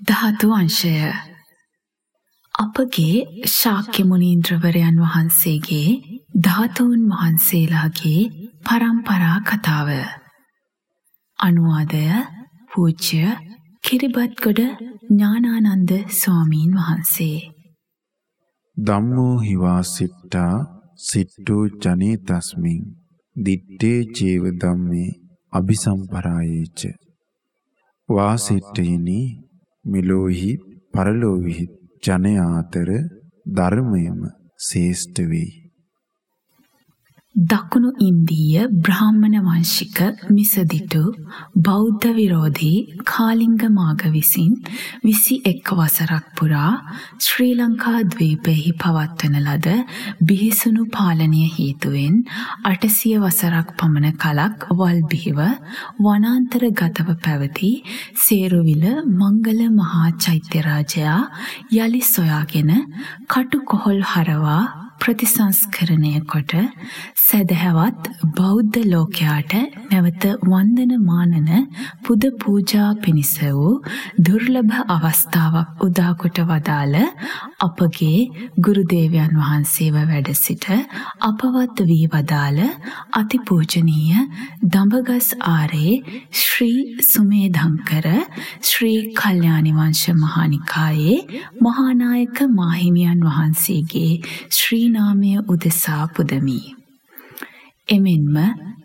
ධාතු අංශය අපගේ ශාක්‍ය මුනීන්ද්‍රවරයන් වහන්සේගේ ධාතුන් වහන්සේලාගේ පරම්පරා කතාව. අනුවාදය පූජ්‍ය කිරිබත්ගොඩ ඥානානන්ද ස්වාමීන් වහන්සේ. ධම්මෝ හිවා සිට්ටා සිට්ටෝ ජනේ තස්මින් දිත්තේ ජීව ධම්මේ අபிසම්පරායේච වාසිට්ඨිනි මෙලොවහි පරලොවෙහි ජනයා අතර ධර්මයම ශ්‍රේෂ්ඨ වෙයි. දකුණු ඉන්දීය බ්‍රාහ්මණ වංශික මිසදිටු බෞද්ධ විරෝධී කාලිංග මාග විසින් 21 වසරක් පුරා ශ්‍රී ලංකා ද්වීපයෙහි පවත්වන ලද බිහිසුණු පාලනය හේතුවෙන් 800 වසරක් පමණ කලක් වල් බිහිව වනාන්තරගතව පැවති සේරුවිල මංගල මහා චෛත්‍ය රාජයා යලි සොයාගෙන කටු කොහොල් හරවා ප්‍රතිසංස්කරණය කොට සැදැහැවත් බෞද්ධ ලෝකයාට නැවත වන්දන මානන පුද පූජා පිණිස වූ දුර්ලභ අවස්ථාවක් උදාකොට වදාළ අපගේ ගුරුදේවයන් වහන්සේව වැඩ සිට අපවත් වී වදාළ අතිපූජනීය දඹගස් ආරේ ශ්‍රී සුමේධංකර ශ්‍රී කල්යාණි වංශ මහානිකායේ මහානායක මාහිමියන් වහන්සේගේ ශ්‍රී නාමය උදෙසා පුදමි. එමෙන්ම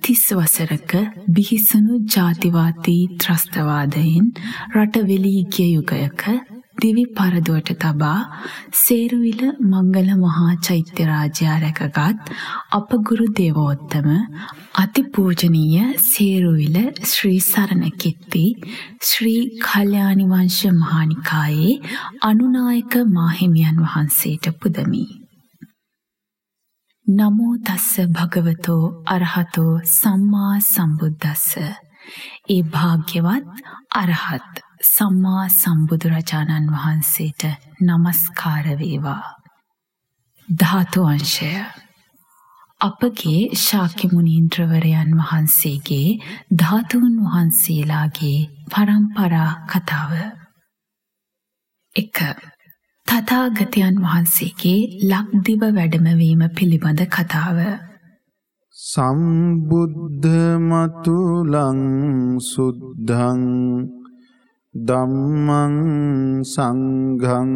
තිස් වසරක බිහිසුණු ජාතිවාදී ත්‍රස්තවාදයෙන් රට වෙලී ගිය යුගයක දිවි පරදුවට තබා සේරුවිල මංගල මහා චෛත්‍ය රාජයා රැකගත් අපගුරු දේවෝත්තම අතිපූජනීය සේරුවිල ශ්‍රී සරණ කිත්ති ශ්‍රී කල්යාණි වංශ මහානිකායේ අනුනායක මාහිමියන් වහන්සේට පුදමි. නමෝ තස්ස භගවතෝ අරහතෝ සම්මා සම්බුද්දස්ස. ඒ භාග්‍යවත් අරහත් සම්මා සම්බුදුරජාණන් වහන්සේට নমස්කාර වේවා. ධාතු අංශය. අපගේ ශාක්‍ය මුනීන්ද්‍රවරයන් වහන්සේගේ ධාතුන් වහන්සේලාගේ පරම්පරා කතාව. 1 තථාගතයන් වහන්සේගේ ලක්දිව වැඩමවීම පිළිබඳ කතාව. සම්බුද්ධ මතුලං සුද්ධං ධම්මං සංඝං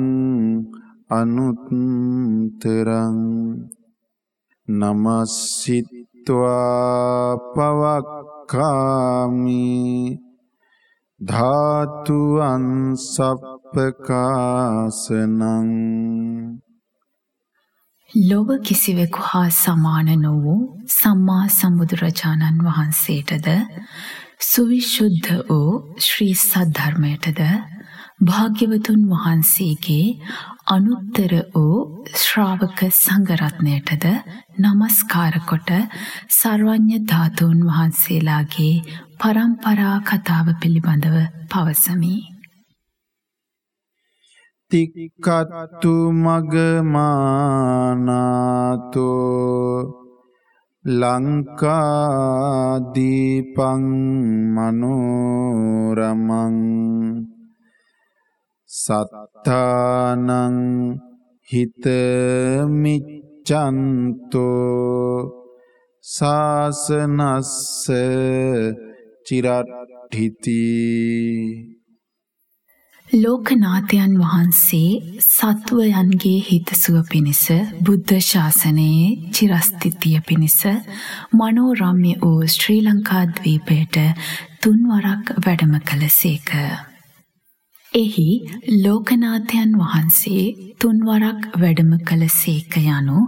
අනුත්තරං නමස්සිත්වා පවක්කාමි ධාතු අන්සප් ප්‍රකාශනං ලොව කිසිවෙකු හා සමාන නොවූ සම්මා සම්බුදුරජාණන් වහන්සේටද සුවිශුද්ධ වූ ශ්‍රී සද්ධර්මයටද භාග්‍යවතුන් වහන්සේගේ අනුත්තර වූ ශ්‍රාවක සංඝරත්නයටද নমස්කාර කොට සර්වඥ ධාතුන් වහන්සේලාගේ පරම්පරා කතාව පිළිබඳව පවසමි. තික්කත්තු මගමානාතෝ ලංකාදීපං මනෝරමං සත්තානං හිතමිච්චන්තෝ සාසනස්ස චිරට්ඨිති ලෝකනාථයන් වහන්සේ සත්වයන්ගේ හිතසුව පිණිස බුද්ධ ශාසනයේ චිරස්ථිතිය පිණිස මනෝරම්‍ය වූ ශ්‍රී ලංකා ද්වීපයට තුන්වරක් වැඩම කළසේක. එහි ලෝකනාථයන් වහන්සේ තුන්වරක් වැඩම කළ සේක යනු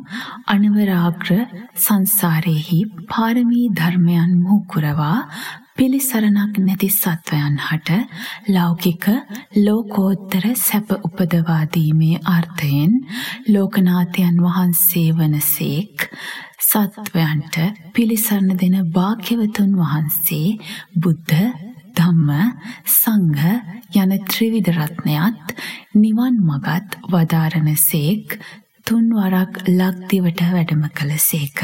අනවරාග්‍ර සංසාරයෙහි පාරමී ධර්මයන් මුහුකුරවා පිළිසරණක් නැති සත්වයන් හට ලෞකික ලෝකෝත්තර සැප උපදවා දීමේ අර්ථයෙන් ලෝකනාථයන් වහන්සේ වනසේක් සත්වයන්ට පිළිසරණ දෙන භාග්‍යවතුන් වහන්සේ බුද්ධ ධම්ම සංඝ යන ත්‍රිවිධ රත්නයත් නිවන් මගත් වදාරණසේක් තුන්වරක් ලක්දිවට වැඩම කළසේක.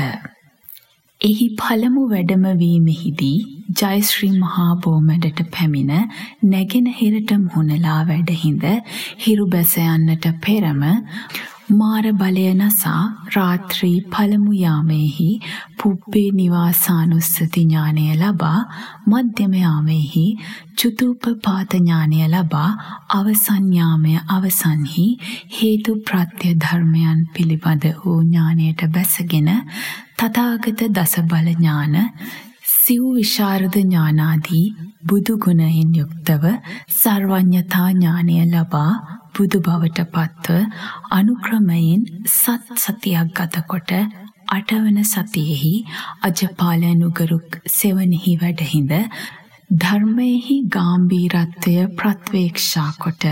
එහි පළමු වැඩමවීමෙහිදී ජයශ්‍රී මහා බෝමැඩට පැමිණ නැගෙනහිරට මුහුණලා වැඩහිඳ හිරු බැස යන්නට පෙරම මාර බලය නසා රාත්‍රී පළමු යාමේහි පුබ්බේ නිවාසානුස්සති ඥානය ලබා මධ්‍යම යාමේහි චුතූපපාත ඥානය ලබා අවසන් යාමය අවසන්හි හේතු ප්‍රත්‍ය ධර්මයන් පිළිබඳ වූ ඥානයට බැසගෙන තථාගත දස බල ඥාන සිව් විශාරද ඥානාදී බුදු ගුණයෙන් යුක්තව සර්වඥතා ඥානය ලබා බුදු බවට පත්ව අනුක්‍රමයෙන් සත් සතියක් ගතකොට අටවන සතියෙහි අජපාල නුගරුක් සෙවනෙහි වැඩහිඳ ධර්මයෙහි ගාම්භීරත්වය ප්‍රත්වේක්ෂා කොට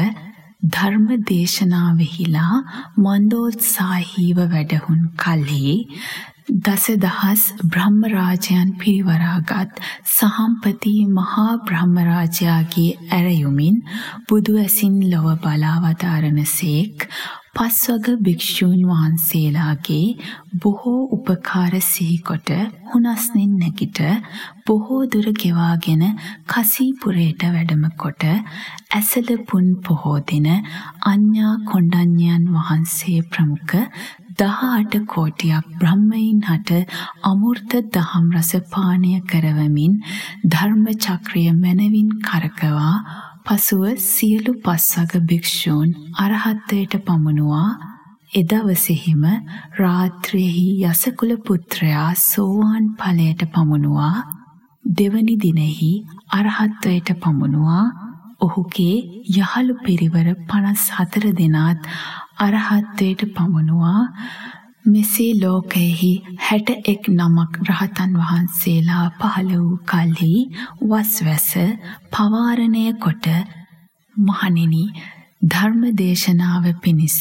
ධර්ම දේශනාවෙහිලා මන්දෝත්සාහීව වැඩහුන් කල්හි දසදහස් බ්‍රහ්මරාජයන් පිරිවරාගත් සහම්පති මහා බ්‍රහ්මරාජයාගේ ඇරයුමින් බුදු ඇසින් ලොව බලාවතාරණසේක් පස්වග භික්‍ෂූන් වහන්සේලාගේ බොහෝ උපකාර සිහිකොට හුනස්නෙන් නැකිට බොහෝ දුර ගෙවාගෙන කසීපුරයට වැඩම කොට ඇසල පුන් පොහෝ දින අඥ්ඥා කොණ්ඩඥයන් වහන්සේ ප්‍රමුඛ දහඅට කෝටියක් බ්‍රහ්මයින් හට අමෘත දහම් රස පානය කරවමින් ධර්ම චක්‍රය මැනවින් කරකවා පසුව සියලු පස්වග භික්ෂූන් අරහත්වයට පමුණුවා. එදවසෙහිම රාත්‍රයෙහි යසකුල පුත්‍රයා සෝවාන් ඵලයට පමුණුවා. දෙවනි දිනෙහි අරහත්වයට පමුණුවා. ඔහුගේ යහළු පිරිවර 54 දෙනාත් අරහත්වයට පමුණුවා. මෙසේ ලෝකයෙහි හැට එක් නමක් රහතන් වහන්සේලා පහළ වූ කල්හි වස්වැස පවාරණය කොට මහණෙනි ධර්ම දේශනාව පිණිස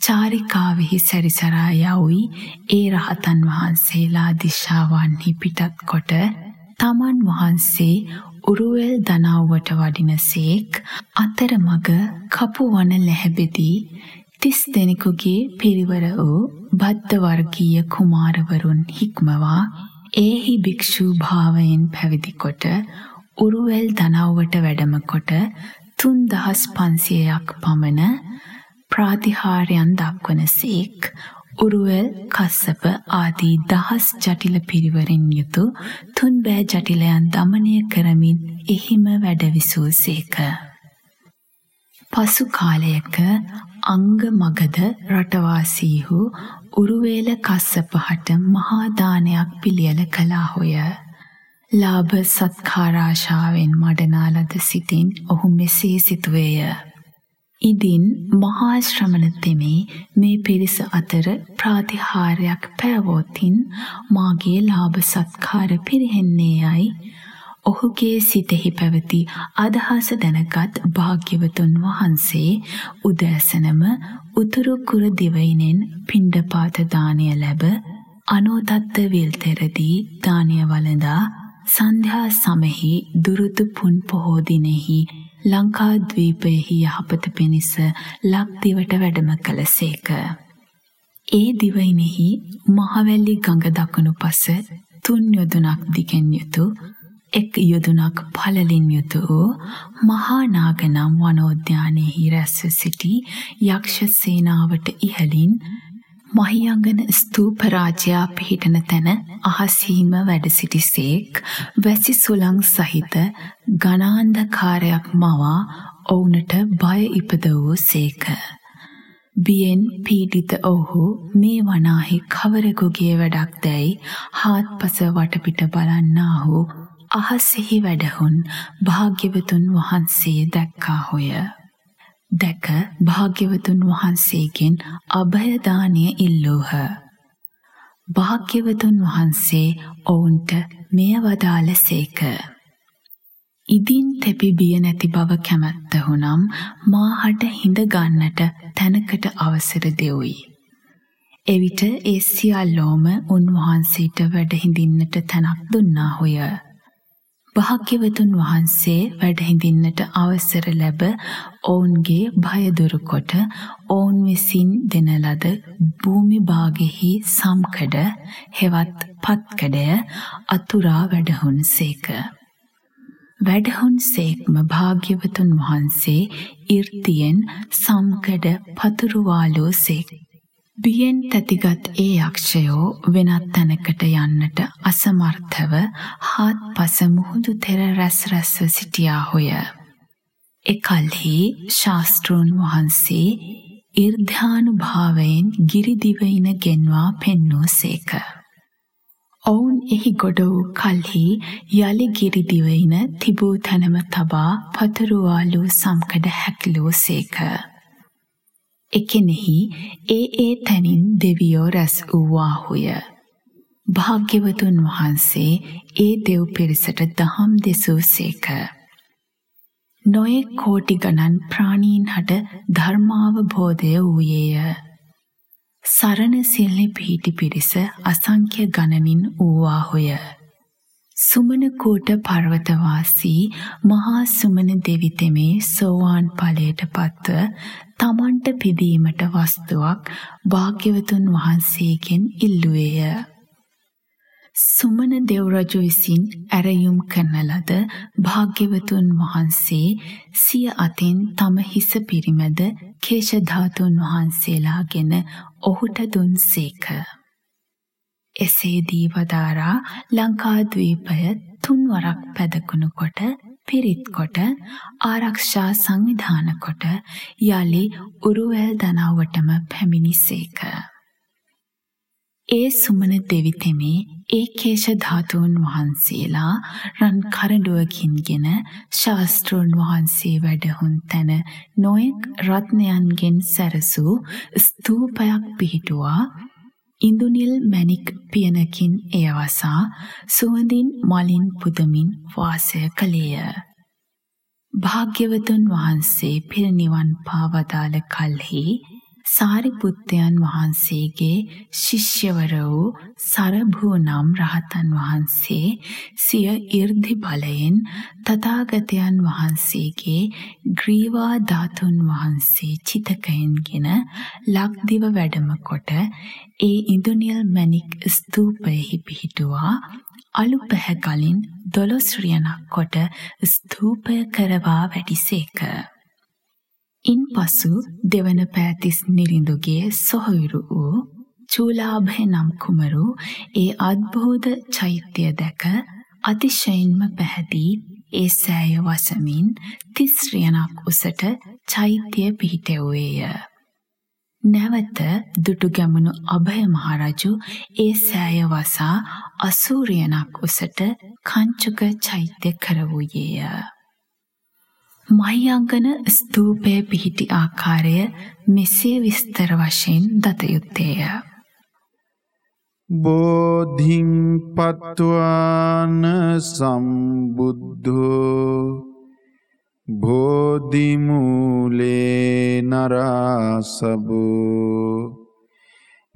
චාරිකාවෙහි සැරිසරා යවුයි. ඒ රහතන් වහන්සේලා දිශාවන්හි පිටත් කොට තමන් වහන්සේ උරුවෙල් දනාව්වට වඩිනසේක් අතරමඟ කපු වන ලැහැබෙදී තිස් දෙනෙකුගේ පිරිවර වූ බද්ධ වර්ගීය කුමාරවරුන් හික්මවා ඒහි භික්ෂූ භාවයෙන් පැවිදි කොට උරුවැල් දනව්වට වැඩම කොට තුන් දහස් පන්සියයක් පමණ ප්‍රාතිහාරයන් දක්වන සේක් උරුවල් කස්සප ආදී දහස් ජටිල පිරිවරින් යුතු තුන් බෑ ජටිලයන් දමනය කරමින් එහිම වැඩවිසූ සේක. පසු කාලයක අංග මගද රටවාසීහු උරුවේල කස්සපහට මහා දානයක් පිළියෙල කළාහොය. ලාභ සත්කාරාශාවෙන් මඩනා ලද සිතින් ඔහු මෙසේ සිතුවේය. ඉදින් මහා ශ්‍රමණ තෙමේ මේ පිරිස අතර ප්‍රාතිහාරයක් පෑවොතින් මාගේ ලාභ සත්කාර පිරිහෙන්නේ යයි ඔහුගේ සිතෙහි පැවති අදහස දැනගත් භාග්‍යවතුන් වහන්සේ උදෑසනම උතුරු කුර දිවයිනෙන් පිණ්ඩපාත දානය ලැබ අනෝතත්ත විල්තෙරදී දානය වළඳා සන්ධ්‍යා සමෙහි දුරුතු පුන් පොහෝ දිනෙහි ලංකාද්වීපයෙහි යහපත පිණිස ලක්දිවට වැඩම කළසේක. ඒ දිවයිනෙහි මහවැල්ලි ගඟ දකුණු පස තුන් යොදුනක් දිගෙන් යුතු එක් යොදුනක් පළලින් යුතු වූ මහා නාග නම් වනෝද්‍යානයෙහි රැස්ව සිටි යක්ෂ සේනාවට ඉහළින් මහියංගන ස්තූප රාජයා පිහිටන තැන අහසීම වැඩ සිටිසේක් වැසි සුළං සහිත ගනාන්ධකාරයක් මවා ඔවුනට බය ඉපද වූ සේක. බියෙන් පීඩිත ඔහු මේ වනාහි කවරෙකුගේ වැඩක් දැයි හාත්පස වටපිට බලන්නාහු අහසෙහි වැඩහුන් භාග්‍යවතුන් වහන්සේ දැක්කාහොය. දැක භාග්‍යවතුන් වහන්සේගෙන් අභයදානය ඉල්ලූහ. භාග්‍යවතුන් වහන්සේ ඔවුන්ට මෙය වදාළ සේක. ඉදින් තෙපි බිය නැති බව කැමැත්ත හුනම් මාහට හිඳ ගන්නට තැනකට අවසර දෙවුයි. එවිට ඒ සියල්ලෝම උන්වහන්සේට වැඩ හිඳින්නට තැනක් දුන්නා හොය. භාග්‍යවතුන් වහන්සේ වැඩහිඳින්නට අවසර ලැබ ඔවුන්ගේ භය දුරුකොට ඔවුන් විසින් දෙන ලද භූමි භාගෙහි සම්කඩ හෙවත් පත්කඩය අතුරා වැඩහුන්සේක. වැඩහුන්සේක්ම භාග්‍යවතුන් වහන්සේ 이르තියෙන් සම්කඩ පතුරුවාලෝ සේක්. බියෙන් තැතිගත් ඒ යක්ෂයෝ වෙනත් තැනකට යන්නට අසමර්ථව හාත්පස මුහුදු තෙර රැස් රැස්ව සිටියාහොය. එකල්හි ශාස්තෘන් වහන්සේ ඉර්ධානුභාවයෙන් ගිරිදිවයින ගෙන්වා පෙන්වූ සේක. ඔවුන් එහි ගොඩ වූ කල්හි යළි ගිරිදිවයින තිබූ තැනම තබා පතුරුවාලූ සම්කඩ හැකිලූ සේක. එකෙනෙහි ඒ ඒ තැනින් දෙවියෝ රැස් වූවාහුය. භාග්‍යවතුන් වහන්සේ ඒ දෙව් පිරිසට දහම් දෙසූ සේක. නොයෙක් කෝටි ගණන් ප්‍රාණීන් හට ධර්මාවබෝධය වූයේය. සරණ සිල්ලි පිහිටි පිරිස අසංඛ්‍ය ගණනින් වූවාහොය. සුමනකූට පර්වතවාසී මහා සුමන දෙවිතෙමේ සෝවාන් ඵලයට පත්ව තමන්ට පිදීමට වස්තුවක් භාග්‍යවතුන් වහන්සේගෙන් ඉල්ලුවේය. සුමන දෙව්රජු විසින් ඇරයුම් කරන ලද භාග්‍යවතුන් වහන්සේ සිය අතින් තම හිස පිරිමැද කේශධාතුන් වහන්සේලාගෙන ඔහුට දුන්සේක. එසේදී වදාරා ලංකාද්වීපය තුන්වරක් පැදකුණු කොට පිරිත් කොට ආරක්ෂා සංවිධාන කොට යලි උරුවැල් දනාවටම පැමිණිසේක. ඒ සුමන දෙවි තෙමේ ඒ කේශ ධාතුන් වහන්සේලා රන් කරඬුවකින්ගෙන ශාස්ත්‍රෝන් වහන්සේ වැඩහුන් තැන නොයෙක් රත්නයන්ගෙන් සැරසූ ස්තූපයක් පිහිටුවා ඉඳුනිල් මැණික් පියනකින් එය වසා සුවඳින් මලින් පුදමින් වාසය කළේය. භාග්‍යවතුන් වහන්සේ පිරිනිවන් පාවදාළ කල්හි සාරිපුත්තයන් වහන්සේගේ ශිෂ්‍යවර වූ සරභූ නම් රහතන් වහන්සේ සිය 이르දි බලයෙන් තථාගතයන් වහන්සේගේ ග්‍රීවා ධාතුන් වහන්සේ චිතකයෙන්ගෙන ලක්දිව වැඩම කොට ඒ ඉඳුනියල් මැණික් ස්තූපයෙහි පිහිටුවා අලු පැහැ ගලින් දොළොස් රියනක් කොට ස්තූපය කරවා වැඩිසේක. ඉන්පසු දෙවන පෑතිස් නිරිඳුගේ සොහොයුරු වූ චූලාභය නම් කුමරු ඒ අද්භූත චෛත්‍යය දැක අතිශයින්ම පැහැදී ඒ සෑය වසමින් තිස්රියනක් උසට චෛත්‍යය පිහිටෙව්වේය. නැවත දුටුගැමුණු අභය මහරජු ඒ සෑය වසා අසූරියනක් උසට කංචුක චෛත්‍ය කරවූයේය. මහියංගන ස්තූපය පිහිටි ආකාරය මෙසේ විස්තර වශයෙන් දත යුත්තේය. බෝධින් පත්වාන සම්බුද්ධෝ බෝධිමූලේ නරාසබෝ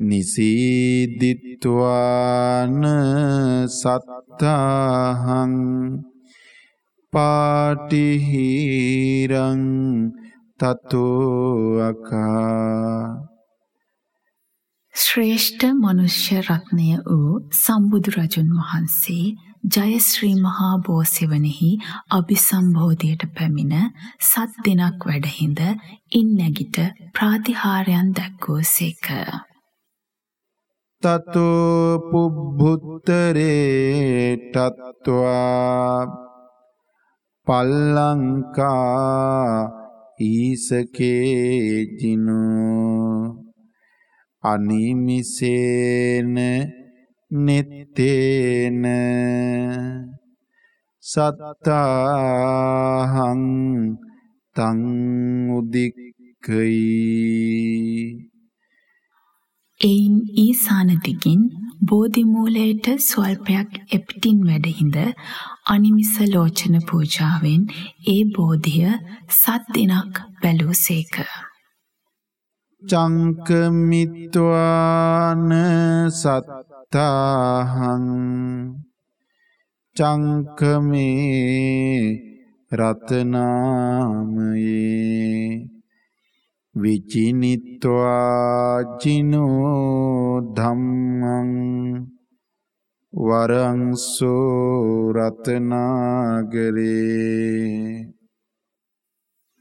නිසීදිත්වාන සත්තාහං පාටිහිරං තතුවකා ශ්‍රේෂ්ඨ මනුෂ්‍ය රත්නය වූ සම්බුදුරජුන් වහන්සේ ජයශ්‍රී මහා බෝසෙවනෙහි අභිසම්බෝධයට පැමිණ සත් දිනක් වැඩහිඳ ඉන් නැගිට ප්‍රාතිහාරයන් දැක්වූ සේක. තතෝ පුබ්බුත්තරේ ටත්වා පල්ලංකා ඊසකේජිනු අනිමිසේන නෙත්තේන සත්තාහං තං උදික්කයි. එයින් ඊසාන දිගින් බෝධිමූලයට ස්වල්පයක් එපිටින් වැඩහිඳ අනිමිස ලෝචන පූජාවෙන් ඒ බෝධිය සත් දිනක් බැලූ සේක. චංකමිත්වාන සත්තාහං චංකමේ රතනාමයේ විචිනිත්වා ජිනෝ ධම්මං වරංසෝ රතනාගරේ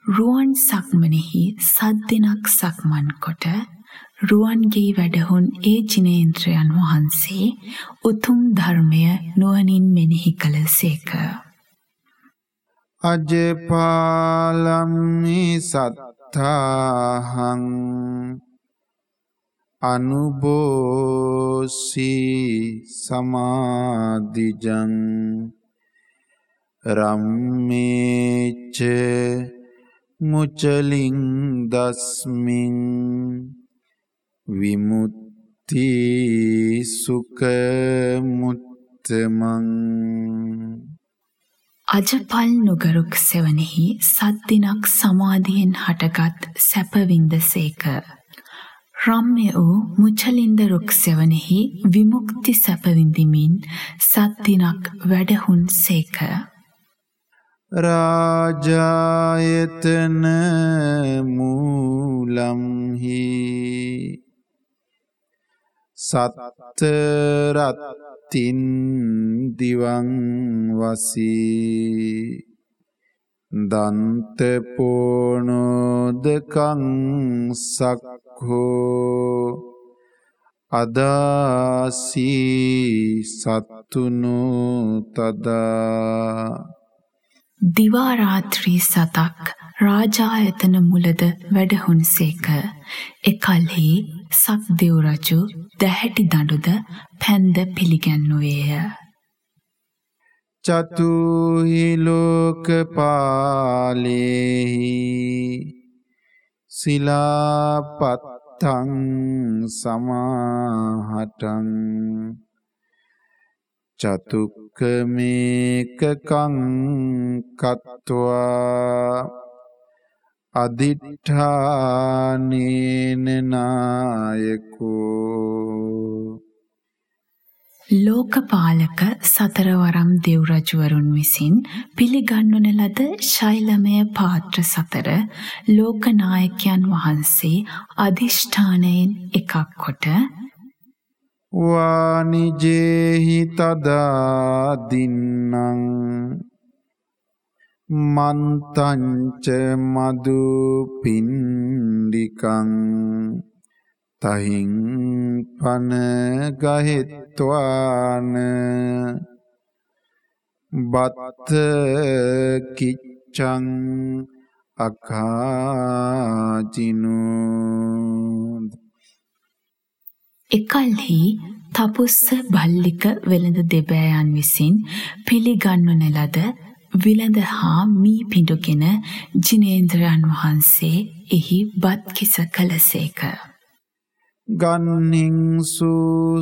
රුවන් සක්මනෙහි සද්දිනක් සක්මන් කොට රුවන්ගේ වැඩහුන් ඒ ජිනේන්ද්‍රයන් වහන්සේ උතුම් ධර්මය නුවණින් මෙනෙහි කළසේක. අජපාලම්මි සත්තාහං අනුබෝසි සමාධිජං රම්මේච්ච මුචලින් දස්මින් විමුත්ති සුකමුත්තමං අජපල් නුගරුක් සෙවනෙහි සත්දිනක් සමාධියෙන් හටගත් සැපවින්ද සේක. රම්ය වූ මුචලින්ද රුක් සෙවනෙහි විමුක්ති සැපවිඳිමින් සත්දිනක් වැඩහුන් සේක. රාජායතන මූලම්හි සත්තරත්තින් දිවන් වසී දන්තපෝනෝදකං සක්හෝ අදාසී සත්තුනු තදා දිවාරාත්‍රී සතක් රාජායතන මුලද වැඩහුන්සේක. එකල්හි සක්දෙව් රජු දැහැටි දඬුද පැන්ද පිළිගැන්නුවේය. චතුහි ලෝකපාලේහි සිලාපත්තං සමාහටං චතුක්කමේකකං කත්වා අදිට්ඨානේන නායකෝ ලෝකපාලක සතරවරම් දෙව් රජවරුන් විසින් පිළිගන්වන ලද ශෛලමය පාත්‍ර සතර ලෝකනායකයන් වහන්සේ අධිෂ්ඨානයෙන් එකක් කොට වානිජේහි තදා දින්නම් මන්තංච මදු පින්ඩිකං තහින් පන ගහෙත්වාන බත්ත කිච්චං අකාජිනු එකල්හි තපුස්ස බල්ලික වෙළඳ දෙබෑයන් විසින් පිළිගන්වන ලද විලඳ හා මී පිඬුගෙන ජිනේන්ද්‍රයන් වහන්සේ එහි බත් කිස කළසේක. ගන්හිංසු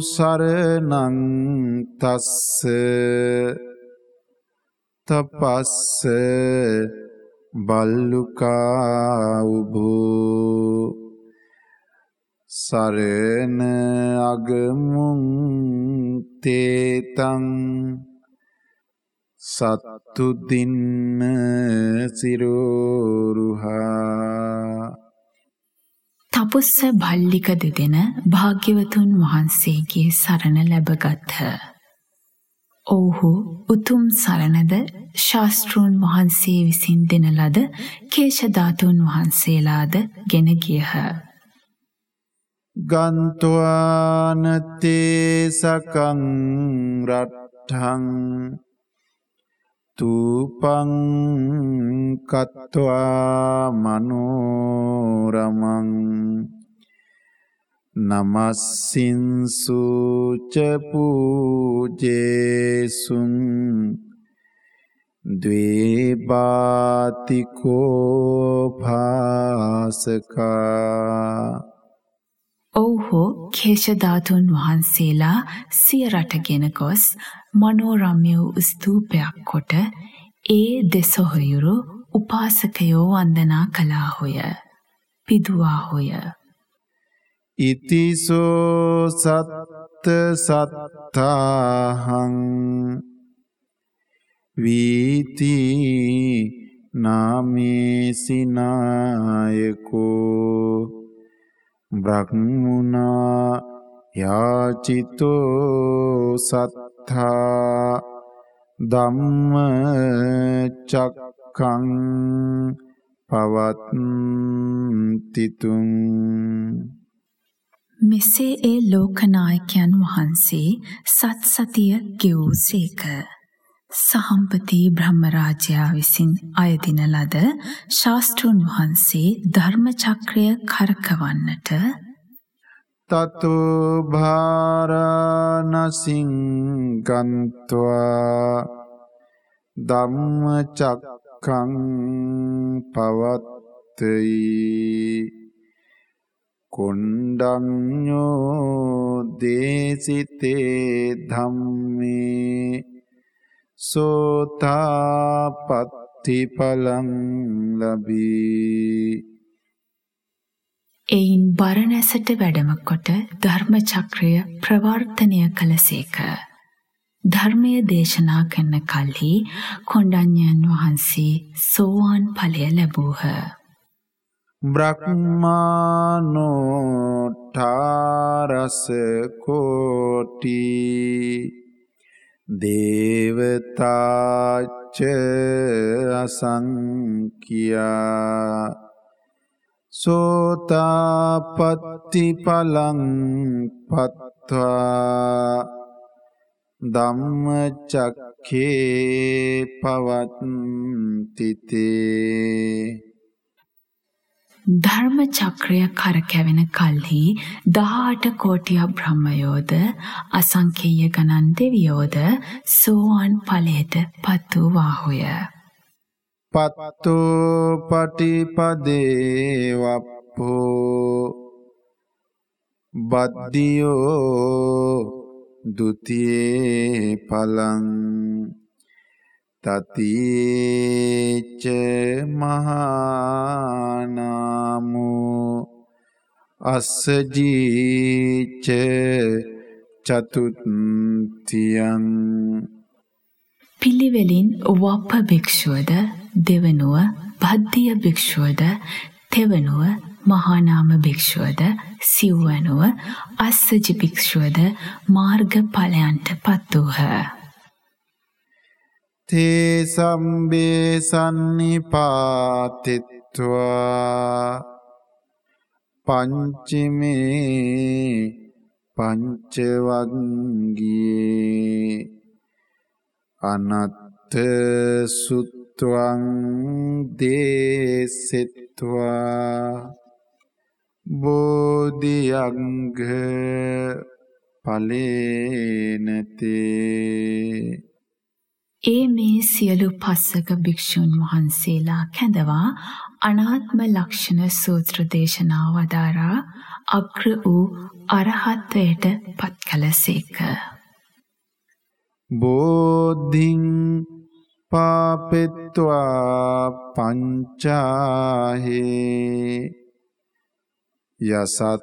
සරණං තස්ස තපස්ස බල්ලුකා උබෝ සරණ අගමුන් තේතං සත්තු දින්න සිරෝරුහා තපුස්ස භල්ලික දෙදෙන භාග්‍යවතුන් වහන්සේගේ සරණ ලැබගත්හ. ඔවුහු උතුම් සරණද ශාස්තෘන් වහන්සේ විසින් දෙන ලද කේශධාතුන් වහන්සේලාද ගෙන ගියහ. ගන්තුවානතේ සකං රට්ටං තූපං කත්වා මනෝරමං නමස්සින්සුච පූජේසුන් ද්වේබාතිකෝ භාසකා ඔව්හු කේශධාතුන් වහන්සේලා සිය රටගෙන ගොස් මනෝරම්‍ය වූ ස්තූපයක් කොට ඒ දෙසොහයුරු උපාසකයෝ වන්දනා කළාහොය. පිදුවාහොය. ඉතිසෝ සත්ත සත්තාහං වීති නාමේසිනායකෝ බ්‍රහ්මුණා යාචිතෝ සත්තා ධම්ම චක්කං පවත්තිතුන් මෙසේ ඒ ලෝකනායකයන් වහන්සේ සත් සතිය ගෙවූසේක. සහම්පති බ්‍රහ්මරාජයා විසින් අයදින ලද ශාස්ත්‍රුන් වහන්සේ ධර්මචක්‍රය කරකවන්නට තතු භාරනසිං ගන්ත්වා ධම්මචක්කං පවත්තයි කොණ්ඩඤ්ඤෝ දේසිතේ ධම්මේ සෝතාපට්ටි පලං ලබී එයින් බරණැසට වැඩම කොට ධර්ම චක්‍රය ප්‍රවර්තනය කළසේක. ධර්මය දේශනා කරන කල්හි කොණ්ඩඤ්ඤයන් වහන්සේ සෝවාන් ඵලය ලැබූහ. බ්‍රහ්මානෝටාරස කෝටි දේවතාච්ච අසංකියා සෝතාපත්ති පලං පත්වා ධම්මචක්ඛේ පවත්තිතේ ධර්ම චක්‍රය කරකැවෙන කල්හි 18 කෝටියක් බ්‍රහ්මයෝද අසංකේය ගණන් දෙවියෝද සෝවාන් ඵලයට පත් වූ වාහුය. පත්තෝ පටිපදේ වප්පෝ බද්දියෝ ဒ ුතියේ පලං තතිච මහානාමු අස්සජීච චතුත්තියං පිළිවෙලින් වප්ප භික්ෂුවද දෙවනුව බද්ධිය භික්ෂුවද තෙවනුව මහානාම භික්ෂුවද සිව්වනුව අස්සජි භික්ෂුවද මාර්ග ඵලයන්ට පත් වූහ. තේ සම්බේ සන්නිපාතිත්වා පංචමේ පංචවංගියේ අනත්ත සුත්වං දේසෙත්වා බෝධියංග පලේනතේ ඒ මේ සියලු පස්සක භික්ෂුන් වහන්සේලා කැඳවා අනාත්ම ලක්ෂණ සූත්‍ර දේශනා වදාරා අග්‍ර වූ අරහත්වයට පත් කළසේක. බෝධින් පාපෙත්වා පංචාහේ යසත්තේරාදිකේ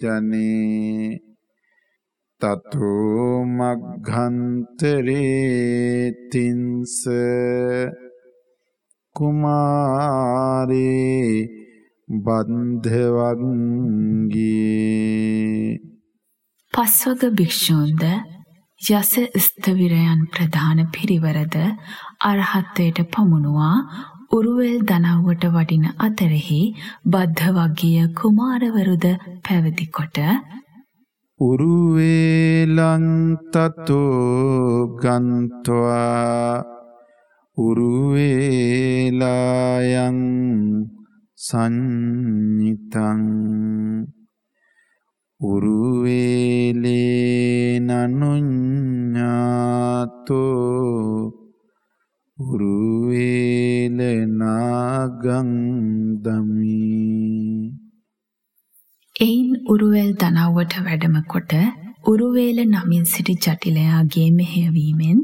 ජනේ තතෝ මග්ගන්තරේ තින්ස කුමාරේ බන්ධවංගී පස්වග භික්ෂූන්ද යස ස්ථවිරයන් ප්‍රධාන පිරිවරද අරහත්වයට පමුණුවා. උරුවෙල් දනව්වට වඩින අතරෙහි බද්ධ වගිය කුමාරවරුද පැවිදි කොට උරුවේලන්තතෝ ගන්තවා. උරුවේලායන් සංඥිතං උරුවේලේනනුඤ්ඤාතෝ උරුවේලනාගං දමී එයින් උරුවෙල් දනව්වට වැඩම කොට උරුවේල නමින් සිටි ජටිලයාගේ මෙහෙයවීමෙන්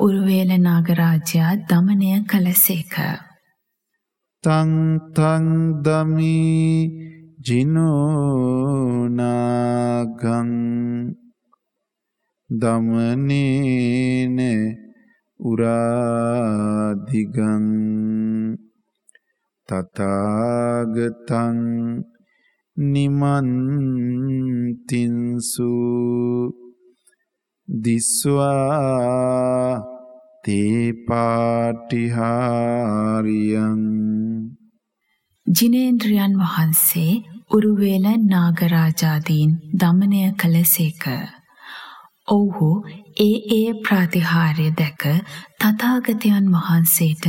උරුවේල නාගරාජයා දමනය කළසේක. තං තං දමී ජිනෝනාගං දමනේන උරාදිගං තථාගතං නිමන්තින්සු දිස්වා තේ පාටිහාරියං ජිනේන්ද්‍රයන් වහන්සේ උරුවේල නාගරාජාදීන් දමනය කළසේක. ඔවුහු ඒ ඒ ප්‍රාතිහාර්ය දැක තථාගතයන් වහන්සේට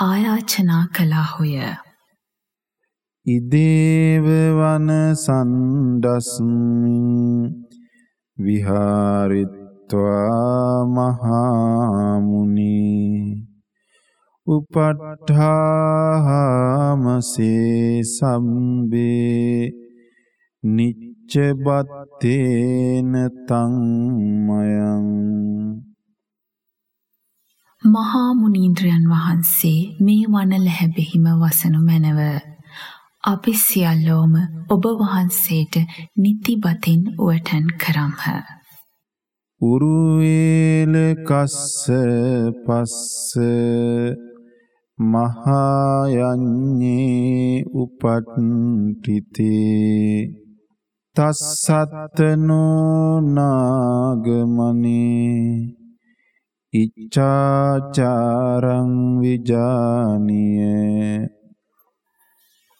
ආයාචනා කළාහුය. ඉදේව වන සන්ඩස්මින් විහාරිත්වා මහාමුණී උපට්ඨාමසේ සම්බේ නිච්චබත්තේන තංමයං මහා මුනීන්ද්‍රයන් වහන්සේ මේ වන ලැහැබෙහිම වසනු මැනව. අපි සියල්ලෝම ඔබ වහන්සේට නිතිබතින් උවටන් කරම්හ. උරුවේල කස්ස පස්ස මහායන්නේ උපට්ටිතේ තස්සත්තනෝ නාගමනේ. ඉච්ඡාචාරං විජානිය.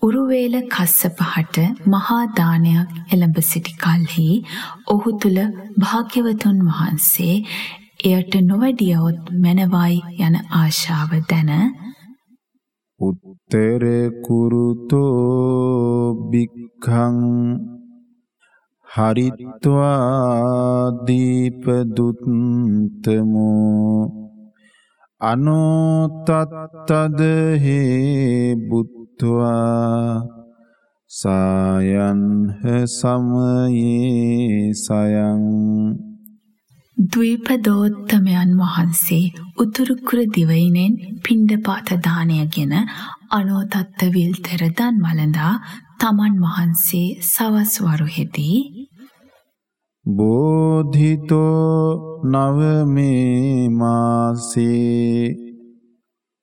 උරුවේල කස්සපහට මහා දානයක් එළඹ සිටි කල්හි ඔහු තුල භාග්‍යවතුන් වහන්සේ එයට නොවැඩියොත් මැනවයි යන ආශාව දැන උත්තර කුරුතෝ බික්ඛං හරිත්වා දීප දුත්තමෝ අනෝතත්තද හේ බුත්වා සායන්හ සමයේ සයං ද්වීපදෝත්තමයන් වහන්සේ උතුරුකුර දිවයිනෙන් පිණ්ඩපාත දානයගෙන අනෝතත්ත විල්තර දන් වළඳා තමන් වහන්සේ සවස් වරුහෙදී බෝධිතෝ නවමේ මාසේ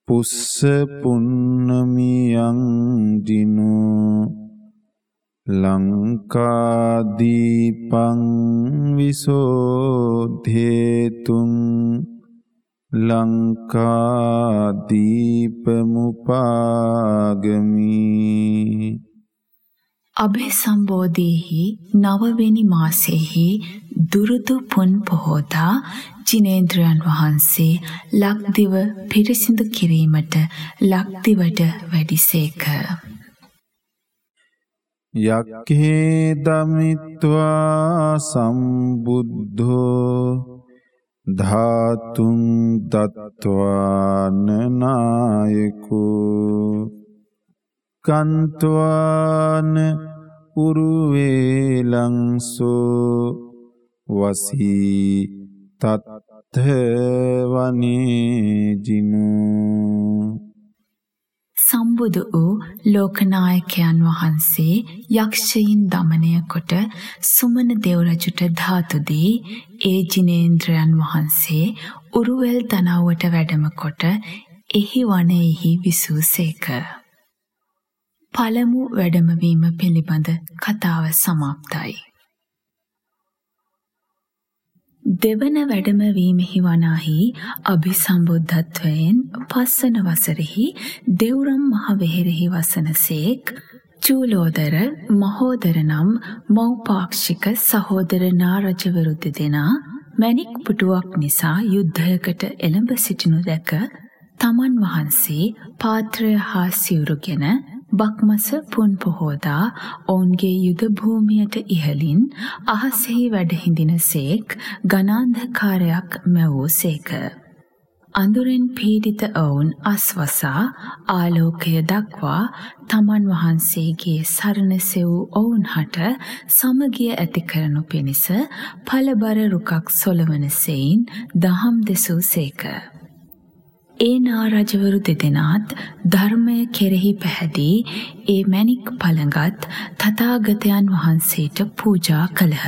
පුස්ස පුන්නමියං දිනෝ ලංකාදීපං විසෝධේතුන් ලංකාදීපමුපාගමී අභේ සම්බෝධීහි නවවෙනි මාසෙහි දුරුදු පුන් පොහෝදා ජිනේන්ද්‍රයන් වහන්සේ ලක්දිව පිරිසිදු කිරීමට ලක්දිවට වැඩිසේක. යක්හේ දමිත්වා සම්බුද්ධෝ ධාතුන් දත්වානනායකු කන්ත්වාන උරුවේලංසෝ වසී තත්ථවනේ ජිනෝ සම්බුදු වූ ලෝකනායකයන් වහන්සේ යක්ෂයින් දමනය කොට සුමන දෙව්රජුට ධාතු දී ඒ ජිනේන්ද්‍රයන් වහන්සේ උරුවෙල් දනව්වට වැඩම කොට එහි වනයෙහි විසූසේක. පළමු වැඩමවීම පිළිබඳ කතාව සමාප්තයි. දෙවන වැඩමවීමෙහි වනාහි අභිසම්බුද්ධත්වයෙන් පස්සන වසරෙහි දෙව්රම් මහවෙහෙරෙහි වසනසේක් චූලෝදර මහෝදර නම් මෞපාක්ෂික සහෝදර නාරජවරු දෙදෙනා මැණික් පුටුවක් නිසා යුද්ධයකට එළඹ සිටිනු දැක තමන් වහන්සේ පාත්‍රය හා සිවුරුගෙන බක්මස පුන් පොහෝදා ඔවුන්ගේ යුද භූමියට ඉහලින් අහසෙහි වැඩහිඳින සේක් ගනාන්ධකාරයක් මැවූ සේක. අඳුරෙන් පීඩිත ඔවුන් අස්වසා ආලෝකය දක්වා තමන් වහන්සේගේ සරණ සෙවූ ඔවුන් හට සමගිය ඇති කරනු පිණිස පළබර රුකක් සොලවන සෙයින් දහම් දෙසූ සේක. ඒ නාරජවරු දෙදෙනාත් ධර්මය කෙරෙහි පැහැදී ඒ මැණික් පළඟත් තථාගතයන් වහන්සේට පූජා කළහ.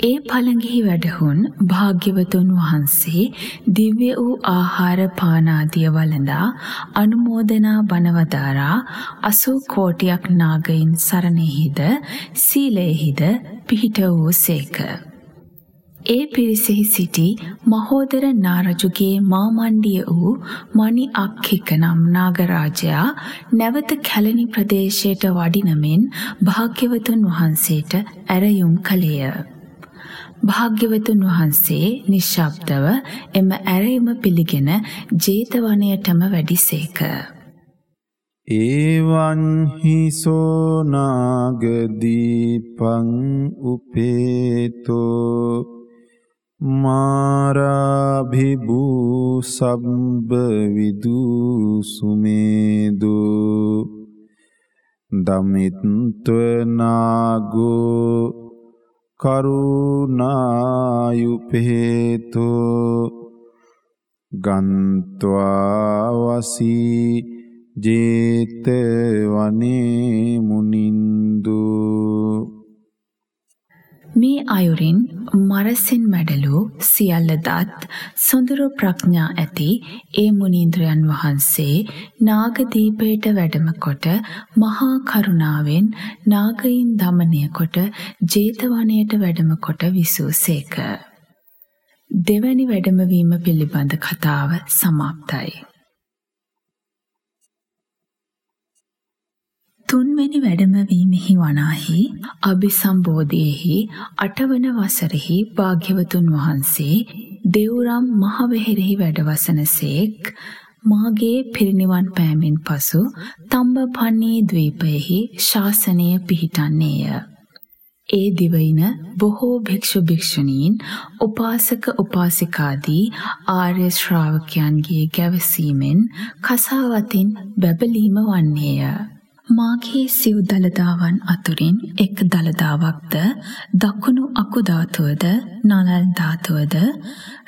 ඒ පළඟෙහි වැඩහුන් භාග්‍යවතුන් වහන්සේ දිව්‍ය වූ ආහාර පානාදිය වළඳා අනුමෝදනා බණවදාරා අසූ කෝටියක් නාගයින් සරණෙහිද සීලයෙහිද පිහිට වූ සේක. ඒ පිරිසෙහි සිටි මහෝදර නාරජුගේ මාමණ්ඩිය වූ මණි අක්ඛික නම් නාගරාජයා නැවත කැලණි ප්‍රදේශයට වඩිනමෙන් භාග්‍යවතුන් වහන්සේට ඇරයුම් කළේය. භාග්‍යවතුන් වහන්සේ නිශ්ශබ්දව එම ඇරයුම පිළිගෙන ජේතවනයටම වැඩිසේක. ඒවන් හිසෝ නාගදීපං උපේතෝ මාරාභිභූ සබ්බ විදූ සුමේදෝ දමිත්ව නාගෝ කරුණායුපහේතු ගන්ත්වාවසී ජේතවනේ මුනින්දු මේ අයුරින් මරසින් මැඩලූ සියල්ල දත් සොඳුරු ප්‍රඥා ඇති ඒ මුනීන්ද්‍රයන් වහන්සේ නාගදීපයට වැඩම කොට මහා කරුණාවෙන් නාගයින් දමනය කොට ජේතවනයට වැඩම කොට විසූසේක. දෙවැනි වැඩමවීම පිළිබඳ කතාව සමාප්තයි. තුන්වෙනි වැඩමවීමෙහි වනාහි අභිසම්බෝධයෙහි අටවන වසරෙහි භාග්‍යවතුන් වහන්සේ දෙව්රම් මහවෙහෙරෙහි වැඩවසනසේක් මාගේ පිරිනිවන් පෑමෙන් පසු තම්බපන්නේ ද්වීපයෙහි ශාසනය පිහිටන්නේය. ඒ දිවයින බොහෝ භික්ෂු භික්ෂුණීන් උපාසක උපාසිකාදී ආර්ය ශ්‍රාවකයන්ගේ ගැවසීමෙන් කසාවතින් බැබලීම වන්නේය. මාගේ සිව් දළදාවන් අතුරින් එක් දළදාවක්ද දකුණු අකු ධාතුවද නලල් ධාතුවද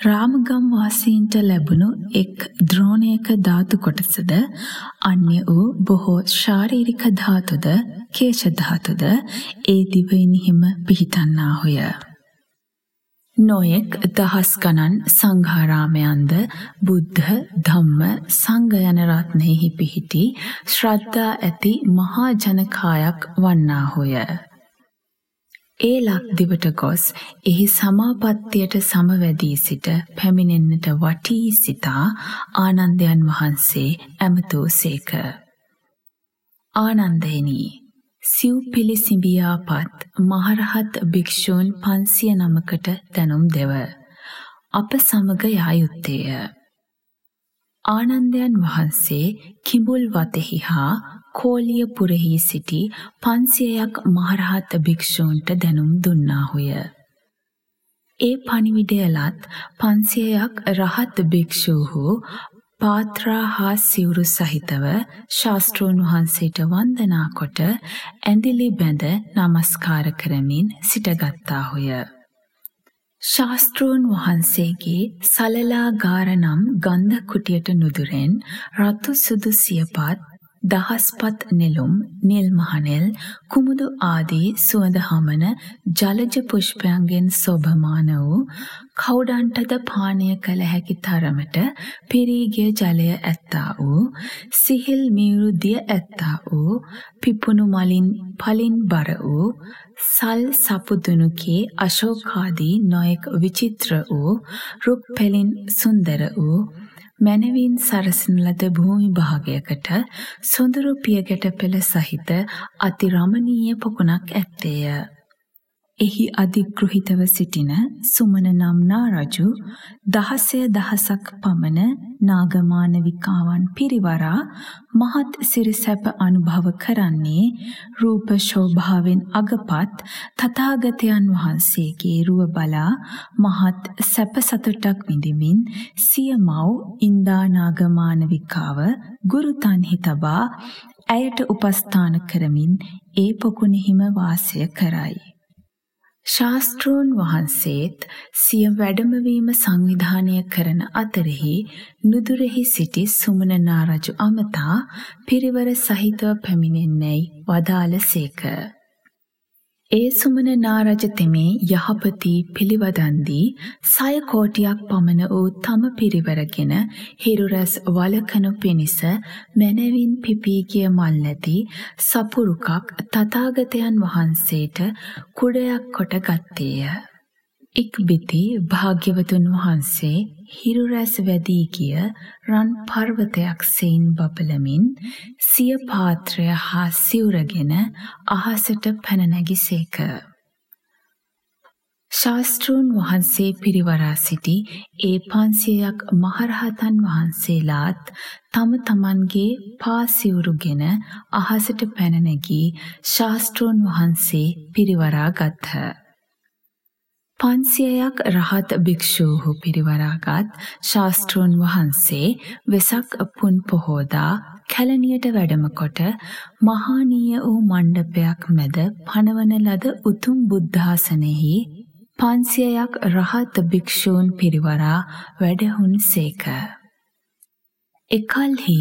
රාමගම් වාසීන්ට ලැබුණු එක් ද්‍රෝණයක ධාතු කොටසද අන්‍ය වූ බොහෝ ශාරීරික ධාතුද කේශ ධාතුද ඒ දිවෙනිහිම පිහිටන්නාහුය. නොයෙක් දහස් ගණන් සංඝාරාමයන්ද බුද්ධ ධම්ම සංඝ යන රත්නෙහි පිහිටි ශ්‍රද්ධා ඇති මහා ජනකායක් වන්නාහුය. ඒ ලක්දිවට ගොස් එහි සමාපත්තියට සමවැදී සිට පැමිණෙන්නට වටී සිතා ආනන්දයන් වහන්සේ ඇමතූ සේක. ආනන්දයනී සිව් පිළිසිඹියාපත් මහරහත් භික්ෂූන් පන්සිය නමකට දැනුම් දෙව. අප සමග යා යුත්තේය. ආනන්දයන් වහන්සේ කිඹුල් වතෙහි හා කෝලියපුරෙහි සිටි පන්සියයක් මහරහත් භික්ෂූන්ට දැනුම් දුන්නාහුය. ඒ පණිවිඩයලත් පන්සියයක් රහත් භික්ෂූහු පාත්‍රා හා සිවුරු සහිතව ශාස්ත්‍රූන් වහන්සේට වන්දනා කොට ඇඳිලි බැඳ নমස්කාර කරමින් සිටගත්තාහුය. ශාස්ත්‍රූන් වහන්සේගේ සලලාගාර නම් ගන්ධ කුටියට නුදුරෙන් රතු සුදු සියපත් දහස්පත් නෙළුම්, නිල් මහනෙල්, කුමුදු ආදී සුවඳ හමන ජලජ පුෂ්පයන්ගෙන් සෝභමාන වූ කවුඩන්ටද පානය කළ හැකි තරමට පිරීගිය ජලය ඇත්තා වූ සිහිල් මියුරු දිය ඇත්තා වූ පිපුණු මලින් පලින් බර වූ සල් සපුදුනුකේ අශෝකාදී නොයෙක් විචිත්‍ර වූ රුක් පෙලින් සුන්දර වූ මැනවින් සරසන ලද භූමි භාගයකට සොඳුරු පියගැට පෙළ සහිත අති රමණීය පොකුණක් ඇත්තේය. එහි අධිගෘහිතව සිටින සුමන නම් නාරජු දහසය දහසක් පමණ නාගමානවිකාවන් පිරිවරා මහත් සිරිසැප අනුභව කරන්නේ රූප ශෝභාවෙන් අගපත් තථාගතයන් වහන්සේගේ රුව බලා මහත් සැප සතුටක් විඳිමින් සිය මව් ඉන්දා නාගමානවිකාව ගුරුතන්හි තබා ඇයට උපස්ථාන කරමින් ඒ පොකුණෙහිම වාසය කරයි. ශාස්ත්‍රූන් වහන්සේත් සිය වැඩමවීම සංවිධානය කරන අතරෙහි නුදුරෙහි සිටි සුමනනා රජු අමතා පිරිවර සහිතව පැමිණෙන්නේයි වදාළ සේක. ඒ සුමන නාරජ තෙමේ යහපති පිළිවදන්දී සය කෝටියක් පමණ වූ තම පිරිවරගෙන හිරුරැස් වලකනු පිණිස මැනවින් පිපී ගිය මල් නැති සපුරුකක් තථාගතයන් වහන්සේට කුඩයක් කොට ගත්තේය. ඉක්බිති භාග්‍යවතුන් වහන්සේ හිරුරැස් වැදී ගිය රන් පර්වතයක් සෙයින් බබලමින් සිය පාත්‍රය හා සිවුරගෙන අහසට පැන නැගිසේක. ශාස්ත්‍රූන් වහන්සේ පිරිවරා සිටි ඒ පන්සියයක් මහරහතන් වහන්සේලාත් තම තමන්ගේ පාසිවුරුගෙන අහසට පැන නැගී ශාස්ත්‍රූන් වහන්සේ පිරිවරා ගත්හ. පන්සියයක් රහත් භික්ෂූහු පිරිවරාගත් ශාස්තෘන් වහන්සේ වෙසක් පුන් පොහෝදා කැලනියට වැඩමකොට මහානීය වූ මණ්ඩපයක් මැද පනවන ලද උතුම් බුද්ධාසනෙහි පන්සියයක් රහත් භික්ෂූන් පිරිවරා වැඩහුන් සේක. එකල්හි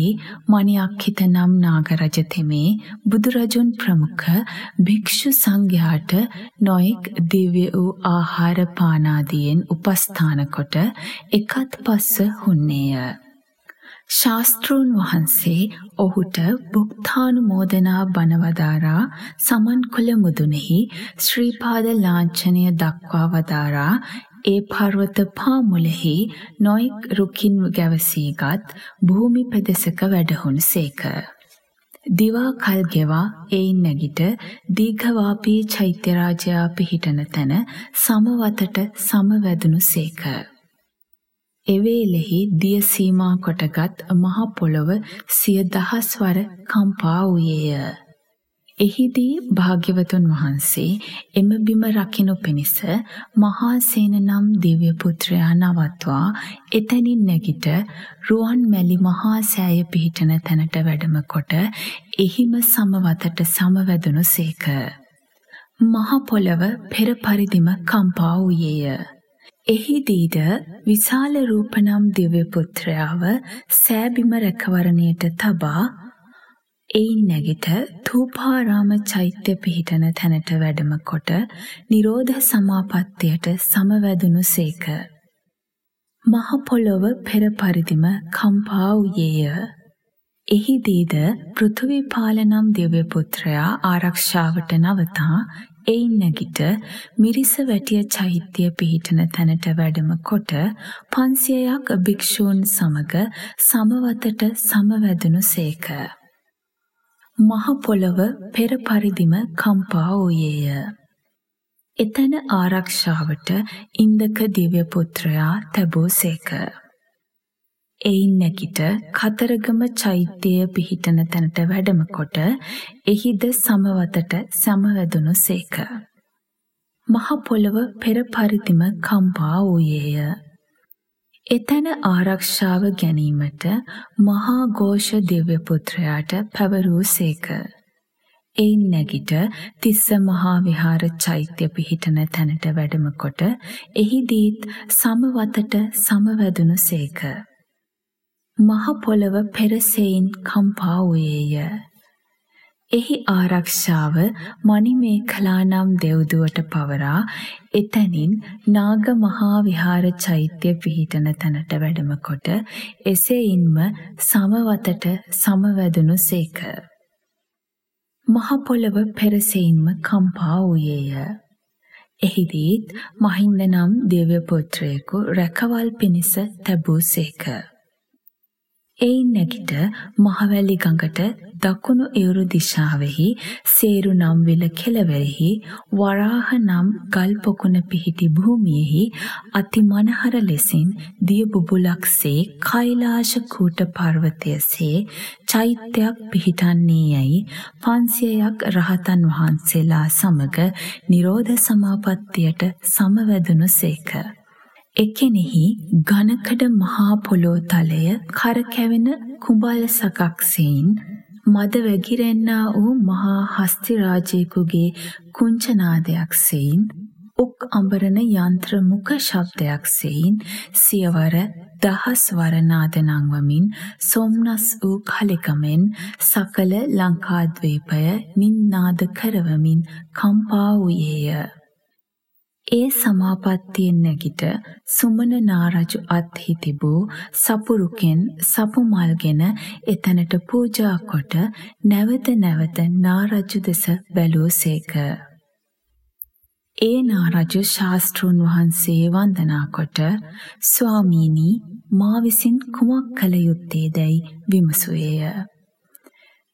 මණියක්හිත නම් නාගරජ තෙමේ බුදුරජුන් ප්‍රමුඛ භික්ෂු සංඝයාට නොයෙක් දිව්‍ය වූ ආහාර පානාදියෙන් උපස්ථාන කොට එකත් පස්ස හුන්නේය. ශාස්ත්‍රූන් වහන්සේ ඔහුට බුක්තානුමෝදනා බණවදාරා සමන් කුල මුදුනෙහි ශ්‍රීපාද ලාංඡනය දක්වා වදාරා ඒ පර්වත පාමුලෙහි නොයෙක් රුකින් ගැවසීගත් භූමි පෙදෙසක වැඩහුණු සේක. දිවා කල් ගෙවා එයින් නැගිට දීඝවාපී චෛත්‍යරාජයා පිහිටන තැන සමවතට සමවැදුණු සේක. එවේලෙහි දිය සීමා කොටගත් මහ පොළොව සිය දහස්වර කම්පා වූයේය. එහිදී භාග්‍යවතුන් වහන්සේ එම බිම රකිනු පිණිස මහා සේන නම් දිව්‍ය පුත්‍රයා නවත්වා එතනින් නැගිට රුවන් මැලි මහා සෑය පිහිටන තැනට වැඩම කොට එහිම සමවතට සමවැදුණු සේක. මහ පොළව පෙර පරිදිම කම්පා වූයේය. එහිදීද විශාල රූපනම් දිව්‍ය පුත්‍රයාව සෑබිම රැකවරණයට තබා එයින් නැගිට තූපාරාම චෛත්‍ය පිහිටන තැනට වැඩම කොට නිරෝධ සමාපත්තියට සමවැදුණු සේක. මහ පොළොව පෙර පරිදිම කම්පා වූයේය. එහිදීද පෘථුවිපාල නම් දිව්‍ය පුත්‍රයා ආරක්ෂාවට නවතා එයින් නැගිට මිරිස වැටිය චෛත්‍ය පිහිටන තැනට වැඩම කොට පන්සියයක් භික්ෂූන් සමග සමවතට සමවැදුණු සේක. මහ පොළව පෙර පරිදිම කම්පා වූයේය. එතන ආරක්ෂාවට ඉන්දක දිව්‍ය පුත්‍රයා තැබූසේක. එයින් නැගිට කතරගම චෛත්‍යය පිහිටන තැනට වැඩම කොට එහිද සමවතට සමවැදුණු සේක. මහ පොළව පෙර පරිදිම කම්පා වූයේය. එතැන ආරක්ෂාව ගැනීමට මහා ഘോഷ දිව්‍ය පුත්‍රයාට පැවරූ සේක. එයින් නැගිට තිස්ස මහා විහාර චෛත්‍ය පිහිටන තැනට වැඩම කොට එහිදීත් සමවතට සමවැදුණු සේක. මහ පොළව පෙරසෙයින් කම්පා වූයේය. එහි ආරක්ෂාව මණිමේඛලා නම් දෙව්දුවට පවරා එතැනින් නාග මහා විහාර චෛත්‍ය පිහිටන තැනට වැඩම කොට එසේයින්ම සමවතට සමවැදුණු සේක. මහ පොළව පෙරසෙයින්ම කම්පා වූයේය. එහිදීත් මහින්ද නම් දිව්‍ය පුත්‍රයෙකු රැකවල් පිණිස තැබූ සේක. එයින් නැගිට මහවැලි ගඟට දකුණු එවුරු දිශාවෙහි සේරු නම් විල කෙළවරෙහි වරාහ නම් ගල් පොකුණ පිහිටි භූමියෙහි අති මනහර ලෙසින් දිය බුබුලක්සේ කෛලාශ කූට පර්වතයසේ චෛත්‍යයක් පිහිටන්නේ යයි 500ක් රහතන් වහන්සේලා සමග නිරෝධ සමාපත්තියට සමවැදුණු සේක. එකෙනෙහි ඝනකඩ මහා පොළොව තලය කරකැවෙන කුඹල් සකක්සෙයින් මද වැගිරෙන්නා වූ මහා හස්ති රාජයෙකුගේ කුංචනාදයක් සෙයින් උක් අඹරන යන්ත්‍ර මුඛ ශබ්දයක් සෙයින් සියවර දහස් වර නාද නංවමින් සොම්නස් වූ කලෙකමෙන් සකල ලංකාද්වීපය නින්නාද කරවමින් කම්පා වූයේය. ඒ සමාපත්තියෙන් නැගිට සුමන නාරජු අත්හි තිබූ සපුරුකෙන් සපු මල්ගෙන එතැනට පූජා කොට නැවත නැවත නාරජු දෙස බැලූසේක. ඒ නාරජු ශාස්තෘන් වහන්සේ වන්දනා කොට ස්වාමීනි මා විසින් කුමක් කළ යුත්තේ දැයි විමසුවේය.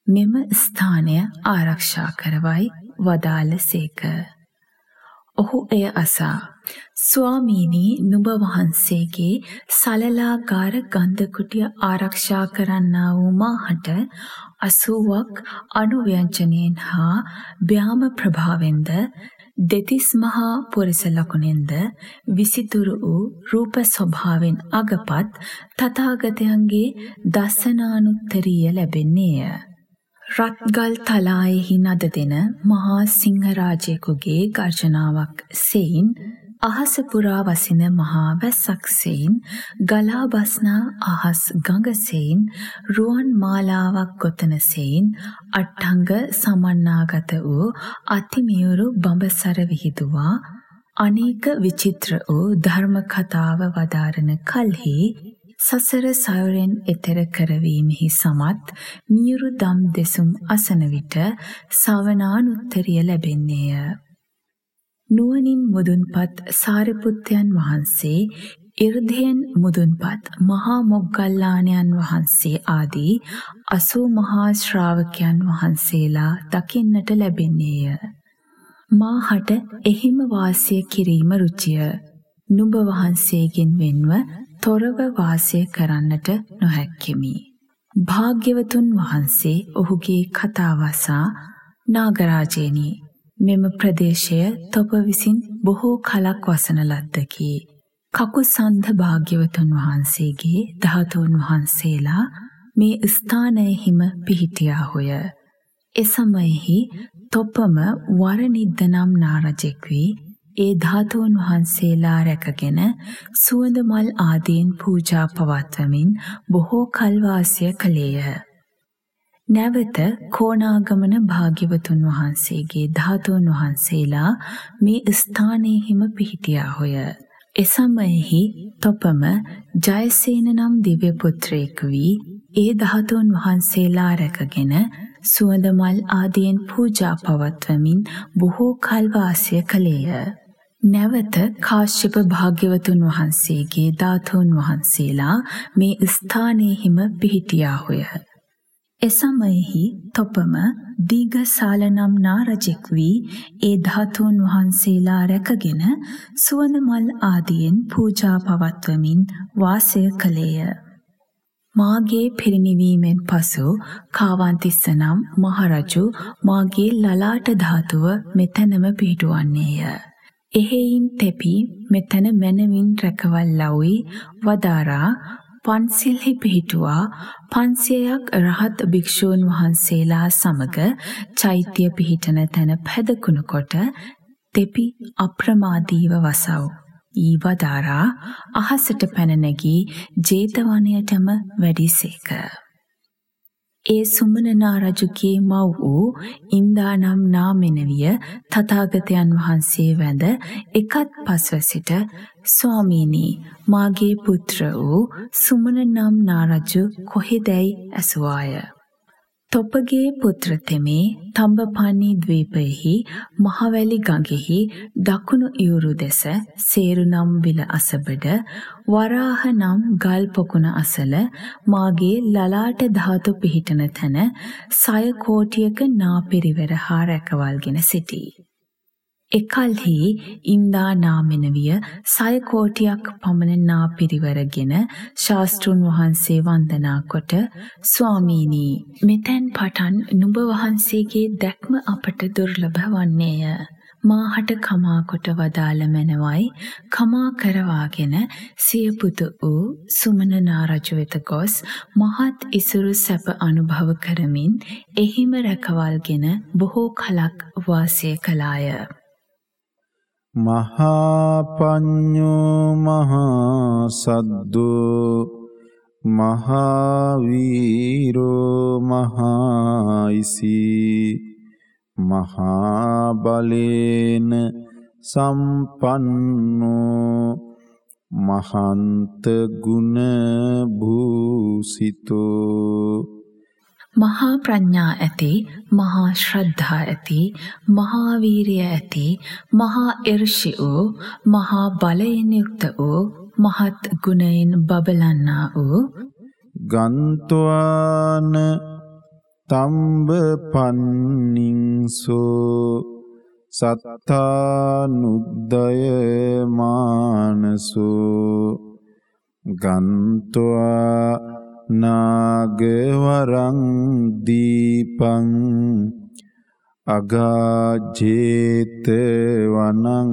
මෙම ස්ථානය ආරක්ෂා කරවයි වදාළ සේක. ඔහු එය අසා ස්වාමීනි නුඹ වහන්සේගේ සලලාගාර ගන්ධකුටිය ආරක්ෂා කරන්නා වූ මාහට 80ක් අනුව්‍යංජනයෙන් හා ව්‍යාම ප්‍රභාවෙන්ද දෙතිස් මහා පුරිස ලකුණෙන්ද විසිතුරු වූ රූප ස්වභාවෙන් අගපත් තථාගතයන්ගේ දසනානුත්තරීය ලැබෙන්නේය. රත්ගල් තලායෙහි නද දෙන මහා සිංහරාජයෙකුගේ ගර්ජනාවක් සෙයින් අහස පුරා වසින මහා වැස්සක් සෙයින් ගලා බස්නා අහස් ගඟ සෙයින් රුවන් මාලාවක් ගොතන සෙයින් අට්ටංග සමන්නාගත වූ අතිමියුරු බඹසර විහිදුවා. අනේක විචිත්‍ර වූ ධර්ම කතාව වදාරන කල්හි සසර සයුරෙන් එතෙර කරවීමෙහි සමත් මියුරු දම් දෙසුම් අසන විට සවනානුත්තරිය ලැබෙන්නේය. නුවණින් මුදුන්පත් සාරිපුත්තයන් වහන්සේ ඉර්ධයෙන් මුදුන්පත් මහා මොග්ගල්ලාණන් වහන්සේ ආදී අසූ මහා ශ්‍රාවකයන් වහන්සේලා දකින්නට ලැබෙන්නේය. මාහට එහිම වාසය කිරීම රුචිය. නුඹ වහන්සේගෙන් වෙන්ව තොරව වාසය කරන්නට නොහැක්කෙමි. භාග්‍යවතුන් වහන්සේ ඔහුගේ කතාවසා නාගරාජේනි මෙම ප්‍රදේශය තොප විසින් බොහෝ කලක් වසන ලද්දකි. කකුසන්ධ භාග්‍යවතුන් වහන්සේගේ ධාතුන් වහන්සේලා මේ ස්ථානයෙහිම පිහිටියාහොය. එසමයෙහි තොපම වරනිද්ද නම් නාරජෙක් වී ඒ ධාතුන් වහන්සේලා රැකගෙන සුවඳ මල් ආදීන් පූජා පවත්වමින් බොහෝ කල් වාසය කළේය. නැවත කෝණාගමන භාග්‍යවතුන් වහන්සේගේ ධාතුන් වහන්සේලා මේ ස්ථානයෙහිම පිහිටියාහොය. එසමයෙහි තොපම ජයසේන නම් දිව්‍ය පුත්‍රයෙක් වී ඒ ධාතුන් වහන්සේලා රැකගෙන සුවඳ මල් ආදියෙන් පූජා පවත්වමින් බොහෝ කල් වාසය කළේය. නැවත කාශ්‍යප භාග්‍යවතුන් වහන්සේගේ ධාතුන් වහන්සේලා මේ ස්ථානයෙහිම පිහිටියාහොය. එසමයෙහි තොපම දීඝසාල නම් නාරජෙක් වී ඒ ධාතුන් වහන්සේලා රැකගෙන සුවඳ මල් ආදියෙන් පූජා පවත්වමින් වාසය කළේය. මාගේ පිරිනිවීමෙන් පසු කාවන්තිස්ස නම් මහරජු මාගේ ලලාට ධාතුව මෙතනම පිහිටුවන්නේය. එහෙයින් තෙපි මෙතන මැනවින් රැකවල් ලව්වී වදාරා පන්සිල්හි පිහිටුවා පන්සියයක් රහත් භික්ෂූන් වහන්සේලා සමග චෛත්‍ය පිහිටන තැන පැදකුණු කොට තෙපි අප්‍රමාදීව වසව්. ඊවදාරා අහසට පැන නැගී ජේතවනයටම වැඩිසේක. ඒ සුමනනා රජුගේ මව් වූ ඉන්දානම් නාමෙනවිය තථාගතයන් වහන්සේ වැඳ එකත් පස්ව සිට ස්වාමීනි මාගේ පුත්‍ර වූ සුමන නම් නාරජු කොහෙදැයි ඇසුවාය? තොපගේ පුත්‍ර තෙමේ තම්බපන්නි ද්වීපයෙහි මහවැලි ගඟෙහි දකුණු ඉවුරු දෙස සේරු නම් විල අසබඩ වරාහ නම් ගල් පොකුණ අසල මාගේ ලලාට ධාතු පිහිටන තැන සය කෝටියක නාපිරිවර හා රැකවල්ගෙන සිටී. එකල්හි ඉන්දා නාමෙනවිය සය කෝටියක් පමණ නා පිරිවරගෙන ශාස්ත්‍රුන් වහන්සේ වන්දනා කොට ස්වාමීනි මෙතෙන් පටන් නුඹ වහන්සේගේ දැක්ම අපට දුර්ලභ වන්නේය. මාහට කමා කොට වදාළ මැනවයි කමා කරවාගෙන සිය පුතු වූ සුමන නාරජු වෙත ගොස් මහත් ඉසුරු සැප අනුභව කරමින් එහිම රැකවල්ගෙන බොහෝ කලක් වාසය කළාය. මහා පඤ්ඤෝ මහා සද්දෝ මහා වීරෝ මහායිසි මහා බලේන සම්පන්නෝ මහන්ත ගුණ භූසිතෝ මහා ප්‍රඥා ඇති මහා ශ්‍රද්ධා ඇති මහා වීරිය ඇති මහා ඉර්ෂි වූ මහා බලයෙන් යුක්ත වූ මහත් ගුණයෙන් බබලන්නා වූ ගන්්වාන තම්බ පන්නින්සෝ සත්තානුද්දය මානසෝ ගන්්වා නාගවරං දීපං අගාජේත වනං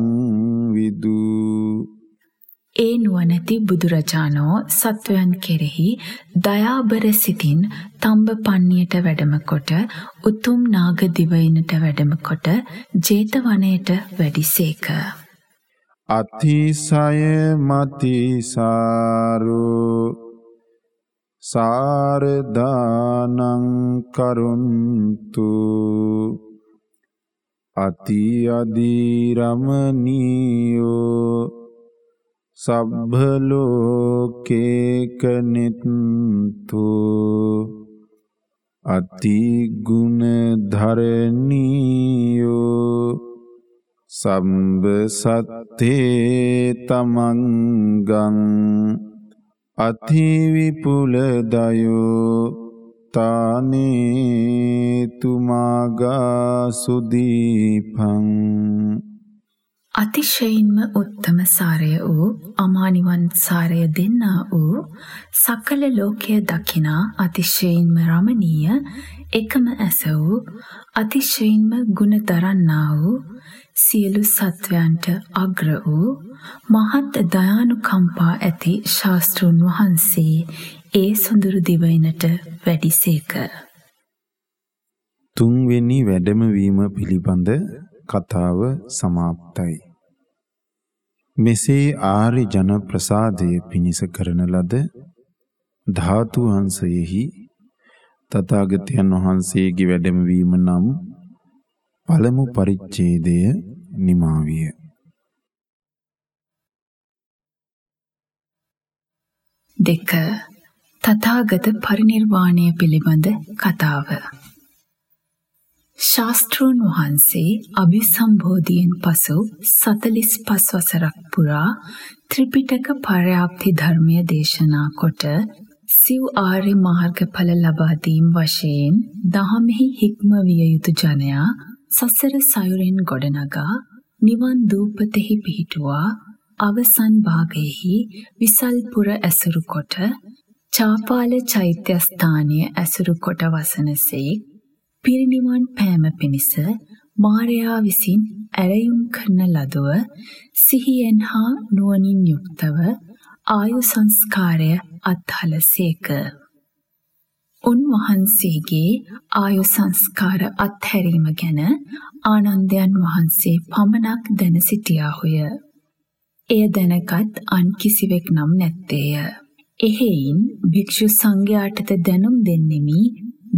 විදු ඒ නුවණැති බුදුරජාණෝ සත්වයන් කෙරෙහි දයාබර සිතින් තම්බ පන්නියට වැඩම කොට උතුම් නාග දිවයිනට වැඩම කොට ජේතවනයට වැඩිසේක. අතිසය මතිසාරෝ සාරදානං කරුන්තු। අති අධිරමනීයෝ සබ්බ ලෝකේකනිත්තු අති ගුණ ධරණීයෝ සම්බ සත්තේ තමංගං අතිවිපුල දයෝ තානේතුමාගා සුදීපං අතිශයින්ම උත්තම සාරය වූ අමානිවන් සාරය දෙන්නා වූ සකල ලෝකය දකිනා අතිශයින්ම රමණීය එකම ඇස වූ අතිශයින්ම ගුණ දරන්නා වූ සියලු සත්වයන්ට අග්‍ර වූ මහත් දයානුකම්පා ඇති ශාස්තෘන් වහන්සේ ඒ සොඳුරු දිවයිනට වැඩිසේක. තුන්වෙනි වැඩමවීම පිළිබඳ කතාව සමාප්තයි. මෙසේ ආර්ය ජන ප්‍රසාදය පිණිස කරන ලද ධාතු වංශයෙහි තථාගතයන් වහන්සේගේ වැඩමවීම නම් පළමු පරිච්ඡේදය නිමා විය. දෙක. තථාගත පරිනිර්වාණය පිළිබඳ කතාව. ශාස්ත්‍රූන් වහන්සේ අභිසම්බෝධියෙන් පසු 45 වසරක් පුරා ත්‍රිපිටක පර්යාප්ති ධර්මය දේශනා කොට සිව් ආර්ය මාර්ගඵල ලබා දීම් වශයෙන් දහමෙහි හික්ම විය යුතු ජනයා සසර සයුරෙන් ගොඩනගා නිවන් දූපතෙහි පිහිටුවා අවසන් භාගයෙහි විසල්පුර ඇසුරු කොට චාපාල චෛත්‍යස්ථානය ඇසුරු කොට වසනසේ පිරිනිවන් පෑම පිණිස මාරයා විසින් ඇරයුම් කරන ලදුව සිහියෙන් හා නුවණින් යුක්තව ආයු සංස්කාරය අත්හලසේක. උන්වහන්සේගේ ආයු සංස්කාර අත්හැරීම ගැන ආනන්දයන් වහන්සේ පමණක් දැන සිටියාහුය. එය දැනගත් අන් කිසිවෙක් නම් නැත්තේය. එහෙයින් භික්ෂු සංඝයාටද දැනුම් දෙන්නෙමි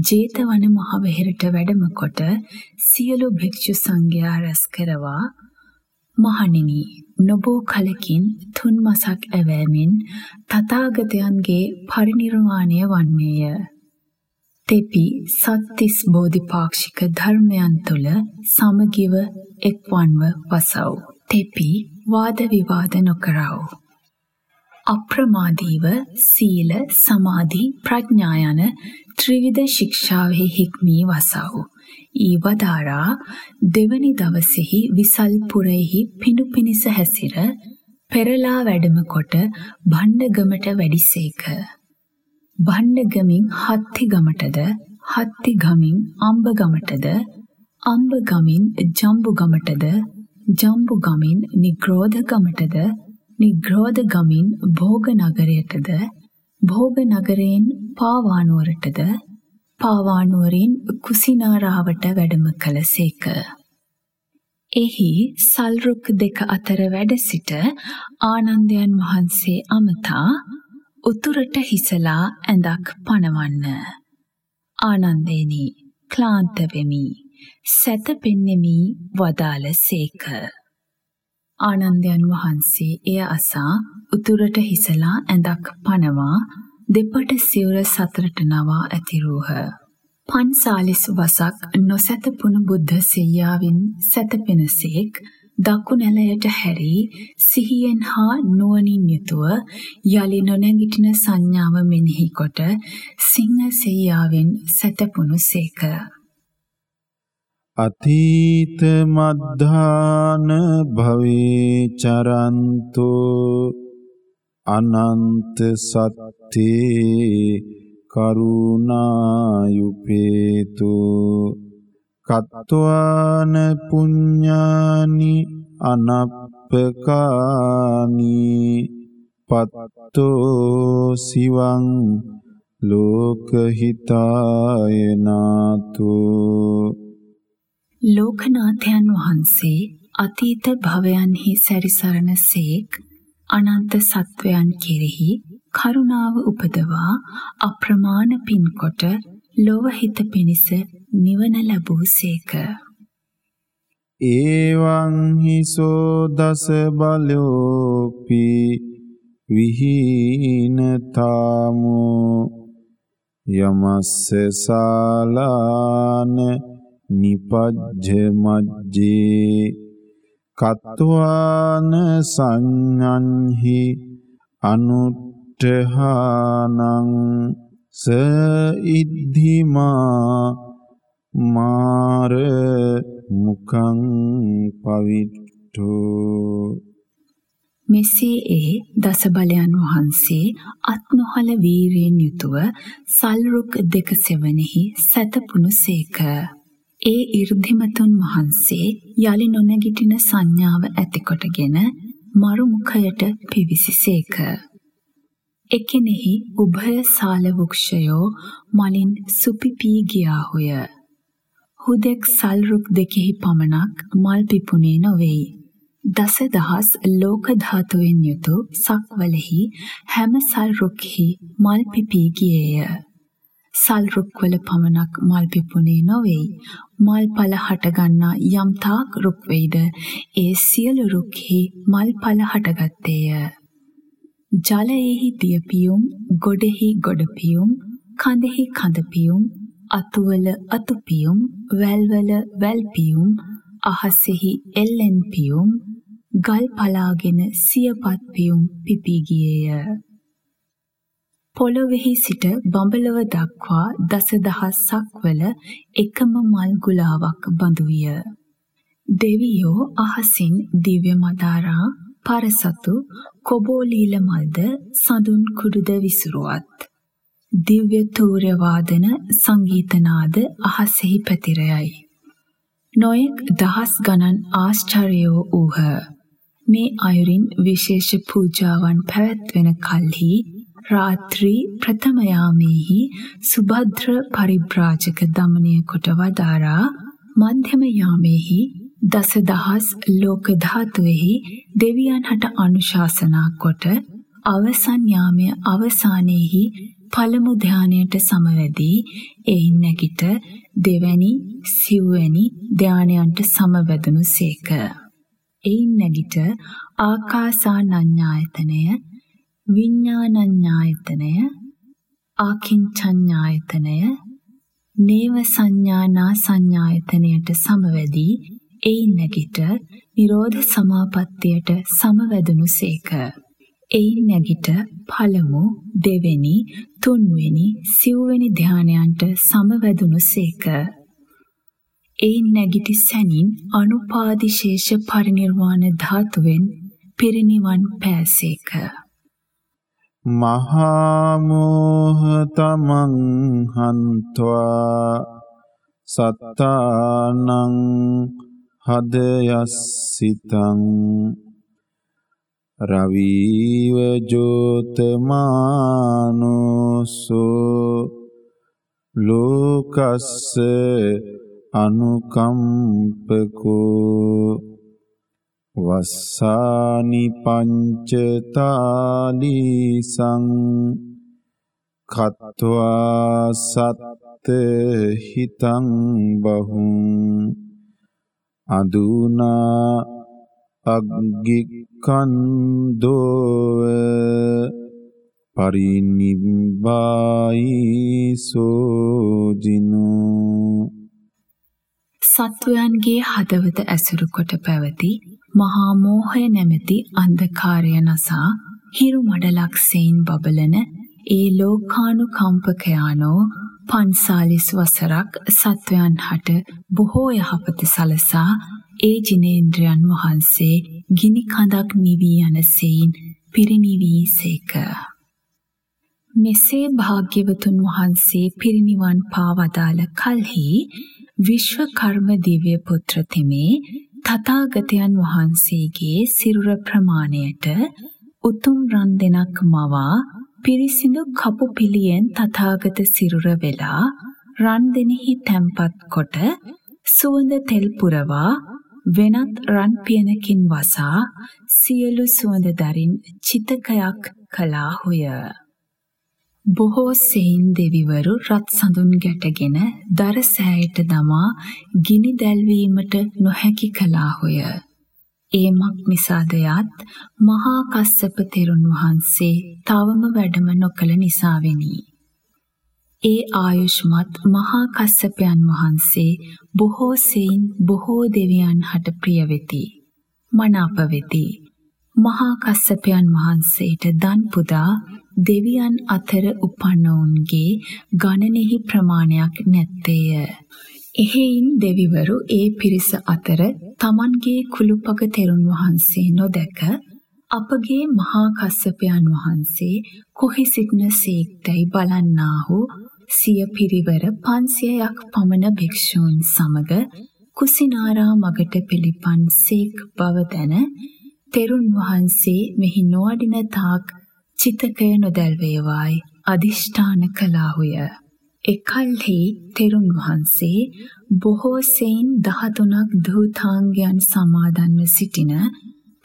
ජේතවන මහවෙහෙරට වැඩම කොට සියලු භික්ෂු සංඝයා රැස් කරවා මහණෙනි නොබෝ කලකින් තුන් මසක් ඇවෑමෙන් තථාගතයන්ගේ පරිනිර්වාණය වන්නේය. තෙපි සත්තිස් බෝධිපාක්ෂික ධර්මයන් තුළ සමගිව එක්වන්ව වසව්. තෙපි වාද විවාද නොකරව. අප්‍රමාදීව සීල සමාධි ප්‍රඥා යන ත්‍රිවිධ ශික්ෂාවෙහි හික්මී වසව්. ඊ වදාරා දෙවනි දවසෙහි විසල්පුරෙහි පිණු පිනිස හැසිර පෙරලා වැඩම කොට භණ්ඩගමට වැඩිසේක. භණ්ඩගමින් හත්ති ගමටද හත්ති ගමින් අම්බ ගමටද අම්බ ගමින් ජම්බු ගමටද ජම්බු ගමින් නිග්‍රෝධ ගමටද නිග්‍රෝධ ගමින් භෝග නගරයටද භෝග නගරයෙන් පාවානුවරටද පාවානුවරින් කුසිනාරාවට වැඩම කළසේක. එහි සල්රුක් දෙක අතර වැඩ සිට ආනන්දයන් වහන්සේ අමතා උතුරට හිසලා ඇඳක් පනවන්න. ආනන්දේනි ක්ලාන්ත වෙමි. සැතපෙන්නෙමි වදාළ සේක. ආනන්දයන් වහන්සේ එය අසා උතුරට හිසලා ඇඳක් පනවා දෙපට සිවුර සතරට නවා ඇතිරූහ. පන්සාලිස් වසක් නොසැතපුණු බුද්ධ සෙයියාවින් සැතපෙනසේක් දකුණැලයට හැරී සිහියෙන් හා නුවණින් යුතුව යලි නොනැගිටින සංඥාව මෙනෙහි කොට සිංහ සෙයියාවෙන් සැතපුණු සේක. අතීත මද්ධාන භවේ චරන්තෝ අනන්ත සත්‍යේ කරුණායුපේතු කත්වාන පුඤ්ඤානි අනප්පකානි පත්තෝ සිවං ලෝකහිතාය නාතු ලෝකනාථයන් වහන්සේ අතීත භවයන්හි සැරිසරණසේක් අනන්ත සත්වයන් කෙරෙහි කරුණාව උපදවා අප්‍රමාණ පින්කොට ලොව හිත පිනිස නිවන ලැබූසේක. ඒවං හිසෝ දස බලෝපි විහීනතාමෝ යමස්ස සාලාන නිපජ්ජ මජ්ජේ කත්වාන සංඤන්හි අනුත් ටහානං ස ඉද්ධිමා මාර මුකං පවිට්ඨෝ මෙසේ ඒ දස බලයන් වහන්සේ අත් නොහල වීරයෙන් යුතුව සල්රුක් දෙක සෙවණෙහි සැතපුණු සේක. ඒ 이르දිමතුන් වහන්සේ යලි නොනැගිටින සංඥාව ඇතිකොටගෙන මරු මුඛයට පිවිසිසේක. එකෙනෙහි උභය සාල වෘක්ෂයෝ මලින් සුපිපී ගියාහුය. හුදෙක් සල්රුක් දෙකෙහි පමණක් මල් පිපුණේ නොවේයි. දස දහස් ලෝක ධාතුවෙන් යුතු සක්වලෙහි හැම සල්රුක්හි මල් පිපී ගියේය. සල්රුක්වල පමණක් මල් පිපුණේ නොවේයි. මල් පල හටගන්නා යම් තාක් රුක් වේද ඒ සියලු රුක්හි මල් පල හටගත්තේය. ජලයෙහි දියපියුම් ගොඩෙහි ගොඩපියුම් කඳෙහි කඳපියුම් අතුවල අතුපියුම් වැල්වල වැල්පියුම් අහසෙහි එල්ලෙන් පියුම් ගල් පලාගෙන සියපත් පියුම් පිපී ගියේය පොළොවෙහි සිට බඹලව දක්වා දසදහස්සක් වල එකම මල් ගුලාවක් බඳු විය දෙවියෝ අහසින් දිව්‍ය මදාරා පරසතු කොබෝලීල මල්ද සඳුන් කුඩුද විසුරුවත්. දිව්‍ය තූර්ය වාදන සංගීතනාද අහසෙහි පැතිරයයි. නොයෙක් දහස් ගණන් ආශ්චර්යෝ වූහ. මේ අයුරින් විශේෂ පූජාවන් පැවැත්වෙන කල්හි රාත්‍රී ප්‍රථම යාමේහි සුභද්‍ර පරිබ්‍රාජක දමනය කොට වදාරා මධ්‍යම යාමේහි දසදහස් ලෝක ධාතුෙහි දෙවියන් හට අනුශාසනා කොට අවසන් යාමය අවසානයේහි පළමු ධානයට සමවැදී එයින් නැගිට දෙවැනි සිව්වැනි ධානයන්ට සමවැදුණු සේක. එයින් නැගිට ආකාසානඤ්ඤායතනය විඥානඤ්ඤායතනය ආකින්චඤ්ඤායතනය නේව සංඥානා සංඥායතනයට සමවැදී එයින් නැගිට නිරෝධ සමාපත්තියට සමවැදුණු සේක. එයින් නැගිට පළමු දෙවෙනි තුන්වෙනි සිව්වෙනි ධානයන්ට සමවැදුණු සේක. එයින් නැගිටි සැනින් අනුපාදිශේෂ පරිනිර්වාණ ධාතුවෙන් පිරිනිවන් පෑසේක. මහා මෝහ තමං හන්ත්වා සත්තානං හදයස්සිතං රවීව ජෝතමානෝසෝ ලෝකස්ස අනුකම්පකෝ වස්සානි පංචතාලීසං කତ୍වා සත්ත හිතං බහුං අදුනා අග්ගිකන්දෝව පරිනිබ්බායි සෝජිනෝ සත්වයන්ගේ හදවත ඇසුරු කොට පැවති මහා මෝහය නැමැති අන්ධකාරය නසා හිරු මඩලක්සෙයින් බබලන ඒ ලෝකානුකම්පකයානෝ පන්සාලිස් වසරක් සත්වයන් හට බොහෝ යහපත සලසා ඒ ජිනේන්ද්‍රයන් වහන්සේ ගිනි කඳක් නිවී යන සෙයින් පිරිනිවී සේක. මෙසේ භාග්‍යවතුන් වහන්සේ පිරිනිවන් පාවදාල කල්හි විශ්වකර්ම දිව්‍ය පුත්‍ර තෙමේ තථාගතයන් වහන්සේගේ සිරුර ප්‍රමාණයට උතුම් රන් දෙනක් මවා පිරිසිදු කපු පිළියෙන් තථාගත සිරුර වෙලා රන් දෙනෙහි තැම්පත් කොට සුවඳ තෙල් පුරවා වෙනත් රන් පියනකින් වසා සියලු සුවඳ දරින් චිතකයක් කළාහුය. බොහෝ සෙයින් දෙවිවරු රත් සඳුන් ගැටගෙන දර සෑයට දමා ගිනි දැල්වීමට නොහැකි කළාහුය. ඒමක් නිසාදයත් මහා කස්සප තෙරුන් වහන්සේ තවම වැඩම නොකළ නිසාවෙනි. ඒ ආයුෂ්මත් මහා කස්සපයන් වහන්සේ බොහෝ සෙයින් බොහෝ දෙවියන් හට ප්‍රිය වෙති. මනාප වෙති. මහා කස්සපයන් වහන්සේට දන් පුදා දෙවියන් අතර උපන්නවුන්ගේ ගණනෙහි ප්‍රමාණයක් නැත්තේය. එහෙයින් දෙවිවරු ඒ පිරිස අතර තමන්ගේ කුළුපග තෙරුන් වහන්සේ නොදැක අපගේ මහා කස්සපයන් වහන්සේ කොහි සිටින සේක්තැයි බලන්නාහු සිය පිරිවර 500ක් පමණ භික්ෂූන් සමග කුසිනාරා මගට පිළිපන් සේක් බව දැන තෙරුන් වහන්සේ මෙහි නොවඩින තාක් චිතකය නොදැල්වේවායි අදිෂ්ඨාන කළාහුය. එකල්හි තෙරුන් වහන්සේ බොහෝ සෙයින් දහතුනක් දූතාංගයන් සමාදන්ව සිටින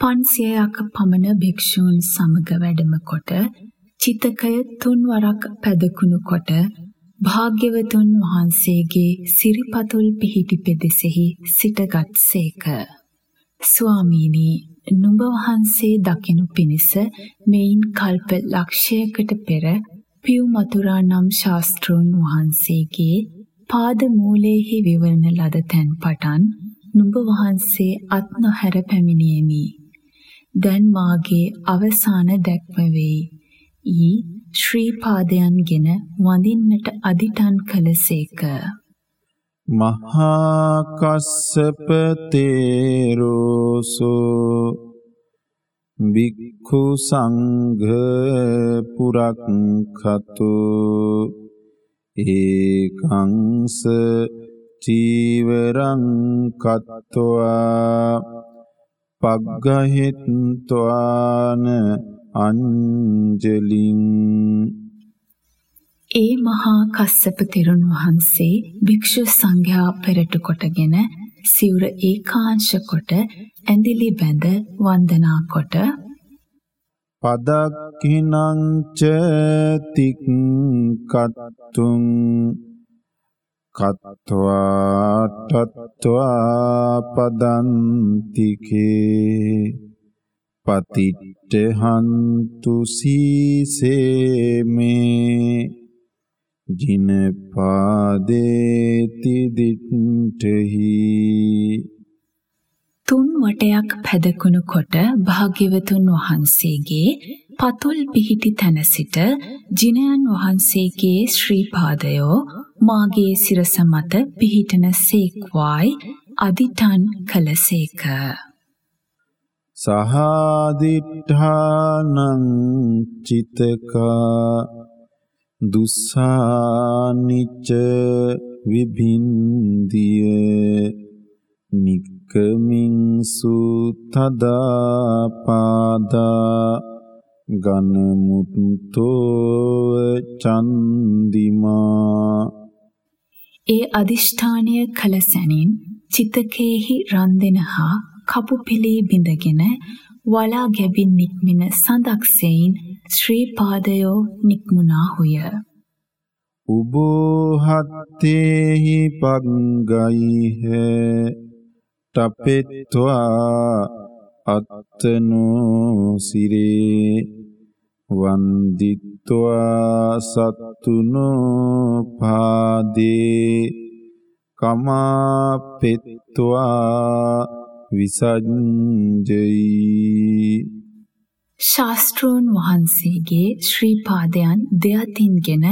පන්සියයක පමණ භික්‍ෂූන් සමග වැඩම කොට චිතකය තුන්වරක් පැදකුණු කොට භාග්‍යවතුන් වහන්සේගේ සිරිපතුල් පිහිටි පෙදෙසෙහි සිටගත් සේක. ස්වාමීනී නුඹ වහන්සේ දකිනු පිණිස මෙයින් කල්ප ලක්ෂයකට පෙර පියු මතුරා නම් ශාස්ත්‍රූන් වහන්සේගේ පාද මූලයේහි විවරණ ලද තැන් පටන් නුඹ වහන්සේ අත් නොහැර පැමිණියෙමි. දැන් මාගේ අවසාන දැක්ම වෙයි. ඊ ශ්‍රී පාදයන්ගෙන වඳින්නට අදිටන් කළසේක. මහා කස්සප තේරෝසෝ බික්ඛු සංඝ පුරක්ඛතු ඒකංස චීවරං කତ୍වා පග්ගහෙත්වාන අංජලින් ඒ මහා කස්සප තෙරුන් වහන්සේ භික්ෂු සංඝයා පෙරට කොටගෙන සිවුර ඒකාංශ කොට ඇඳිලි බැඳ වන්දනා කොට පදක්ඛිනං ච තික්කත්තුං කତ୍වා තත්වා පදන්තිකේ පතිට්ඨහන්තු සීසේමේ ජින පාදේති දිට්ඨහි. තුන් වටයක් පැදකුණු කොට භාග්‍යවතුන් වහන්සේගේ පතුල් පිහිටි තැන සිට ජිනයන් වහන්සේගේ ශ්‍රී පාදයෝ මාගේ සිරස මත පිහිටන සේක්වායි අදිටන් කළසේක සහදිට්ඨානං චිතකා දුස්සානිච්ච විභින්දිය නික්කමින්සු තදාපාදා ගනමුත්තෝ චන්දිමා ඒ අදිෂ්ඨානය කළ සැනින් චිතකේහි රන්දෙන හා කපු පිළී බිඳගෙන වලා ගැබින් නික්මින සඳක්සෙයින් ශ්‍රී පාදයෝ නික්මුණාහුය. උබෝහත්තේහි පග්ගයිහ ටපෙත්වා අත්තනෝ සිරේ වන්දිත්වා සත්තුනෝ පාදේ කමාපෙත්වා විසංජයි ශාස්ත්‍රූන් වහන්සේගේ ශ්‍රී පාදයන් දෙයතින්ගෙන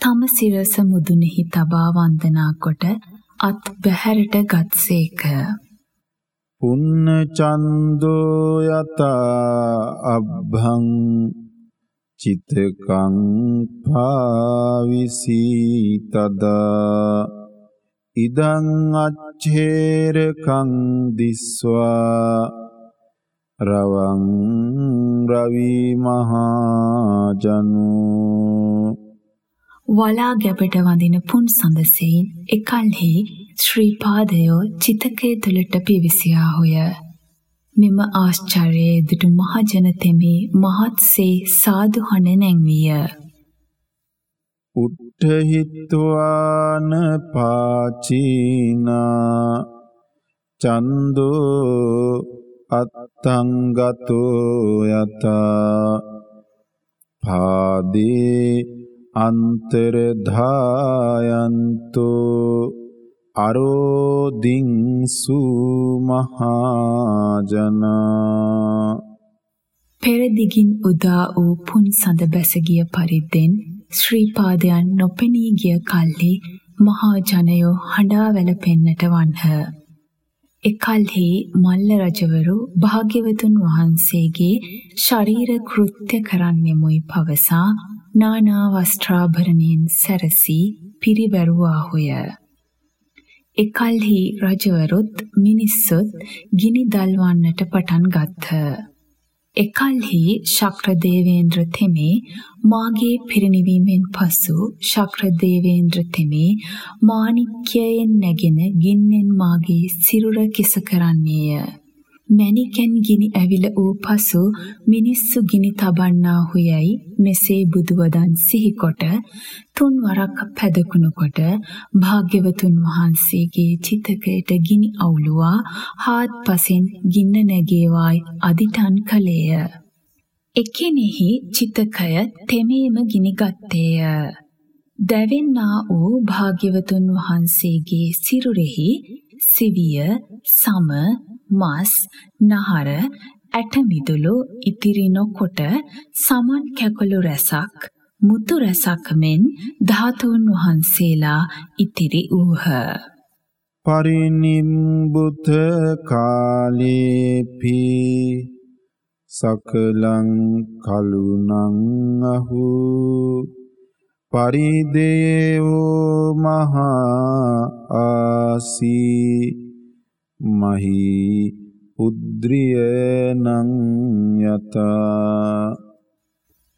තම සිරස මුදුනෙහි තබා වන්දනා කොට අත් බැහැරට ගත්සේක. පුන්න චන්දෝ යතා අබ්භං චිතකං පාවිසී තදා ඉදං අච්ඡේරකං දිස්වා රවං රවි මහජනෝ වලා ගැබට වඳින පුන් සඳසෙයින් එකල්හි ශ්‍රී පාදයෝ චිතකය තුළට පිවිසියාහුය. මෙම ආශ්චර්යයේ දුටු මහජන තෙමේ මහත්සේ සාදු හඬ නැංවිය. උට්ඨහිත්වාන පාචීනා චන්දෝ අත්තංගතෝ යතා පාදේ අන්තරධායන්තෝ අරෝදිංසු මහාජනා පෙරදිගින් උදා වූ පුන් සඳ බැසගිය පරිද්දෙන් ශ්‍රී පාදයන් නොපෙනී ගිය කල්හි මහා ජනයෝ හඬා වැළපෙන්නට වන්හ. එකල්හි මල්ල රජවරු භාග්‍යවතුන් වහන්සේගේ ශරීර කෘත්‍ය කරන්නෙමුයි පවසා නානා වස්ත්‍රාභරණයෙන් සැරසී පිරිවැරුවාහුය. එකල්හි රජවරුත් මිනිස්සුත් ගිනි දල්වන්නට පටන් ගත්හ. එකල්හි ශක්‍ර දේවේන්ද්‍ර තෙමේ මාගේ පිරිනිවීමෙන් පසු ශක්‍ර දේවේන්ද්‍ර තෙමේ මාණික්‍යයෙන් නැගෙන ගින්නෙන් මාගේ සිරුර කිස කරන්නේය. මැණිකෙන් ගිනි ඇවිල වූ පසු මිනිස්සු ගිනි තබන්නාහු යයි මෙසේ බුදුවදන් සිහිකොට තුන් වරක් පැදකුණු කොට භාග්‍යවතුන් වහන්සේගේ චිතකයට ගිනි අවුලුවා හාත්පසින් ගින්න නැගේවායි අදිටන් කළේය. එකෙනෙහි චිතකය තෙමේම ගිනිගත්තේය. දැවෙන්නා වූ භාග්‍යවතුන් වහන්සේගේ සිරුරෙහි සිවිය, සම, මස්, නහර, ඇටමිදුළු ඉතිරි නොකොට සමන් කැකුළු රැසක් මුතු රැසක් මෙන් ධාතුන් වහන්සේලා ඉතිරි වූහ. පරිනිම්බුත කාලේපි සකලං කලුනං අහු පරිදේවෝ මහා ආසී මහී උද්‍රියනං යතා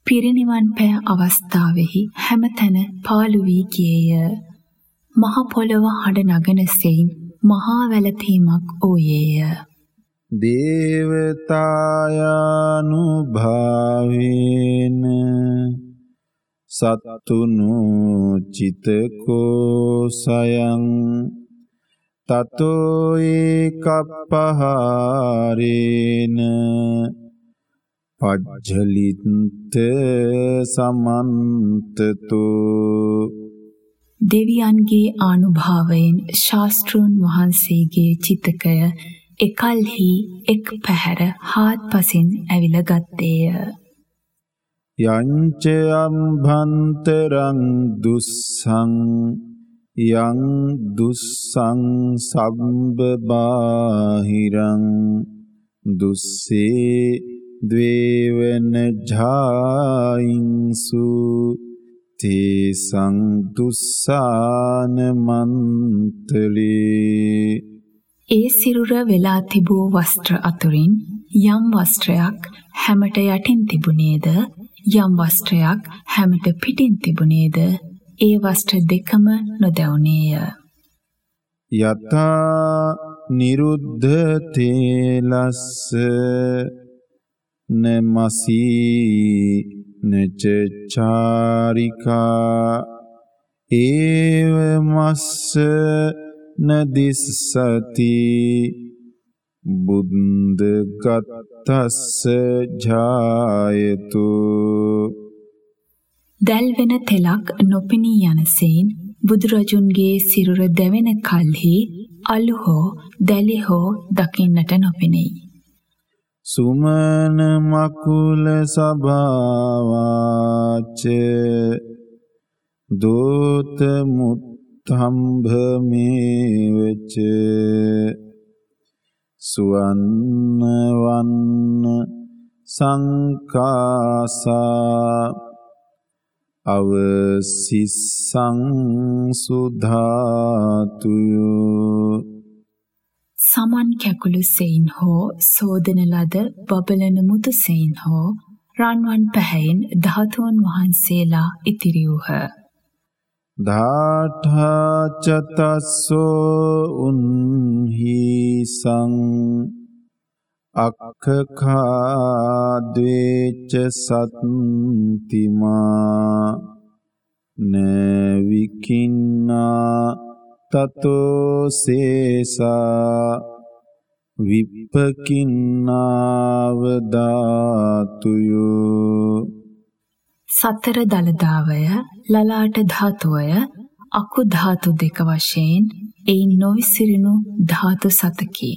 පිරිනිවන් පෑ අවස්ථාවෙහි හැමතැන පාළු වී ගියේය. මහ පොළව හඬ නගන සෙයින් මහා වැළපීමක් ඕයේය. දේවතායනුභාවේන සත්තුනු චිතකෝ සයං තතෝ ඒකප්පහාරේන පජ්ජලිත්ත සමන්තතු දෙවියන්ගේ ආනුභාවයෙන් ශාස්ත්‍රූන් වහන්සේගේ චිතකය එකල්හි එක් පැහැර හාත්පසින් ඇවිල ගත්තේය. යංච අම්භන්තරං දුස්සං යං දුස්සං සම්බබාහිරං දුස්සේ ද්වේවන ජායින්සු තේසං දුස්සාන මන්තලේ. ඒ සිරුර වෙලා තිබූ වස්ත්‍ර අතුරින් යම් වස්ත්‍රයක් හැමට යටින් තිබුණේද? යම් වස්ත්‍රයක් හැමට පිටින් තිබුණේද ඒ වස්ත්‍ර දෙකම නොදැවුනේය. යතා නිරුද්ධ තේලස්ස නමසී නචචාරිකා ඒව මස්ස නදිස්සති බුද්ධ ගත්තස්ස ජායතු දැල්වෙන තෙලක් නොපෙනී යනසේන් බුදුරජුන්ගේ සිරුර දැවෙන කල්හි අලු හෝ දැලි හෝ දකින්නට නොපෙනෙයි. සුමන මකුල සභාවාච දෝත මුත්තම්භ මේවච සුවන්න වන්න සංකාසා අවසිස්සං සුධාතුයෝ සමන් කැකුළු සෙයින් හෝ සෝදන ලද බබලන මුතු සෙයින් හෝ රන්වන් පැහැයෙන් ධාතුන් වහන්සේලා ඉතිරි වූහ. ධාඨාචතස්සෝ උන්හිසං අක්ඛකා ද්වේච සත්තිමා නවිකින්නා තතෝ සේසා විප්පකින්නාව ධාතුයෝ සතර දලදාවය ලලාට ධාතුවය අකු ධාතු දෙක වශයෙන් එයින් නොවිසිරිනු ධාතු සතකි.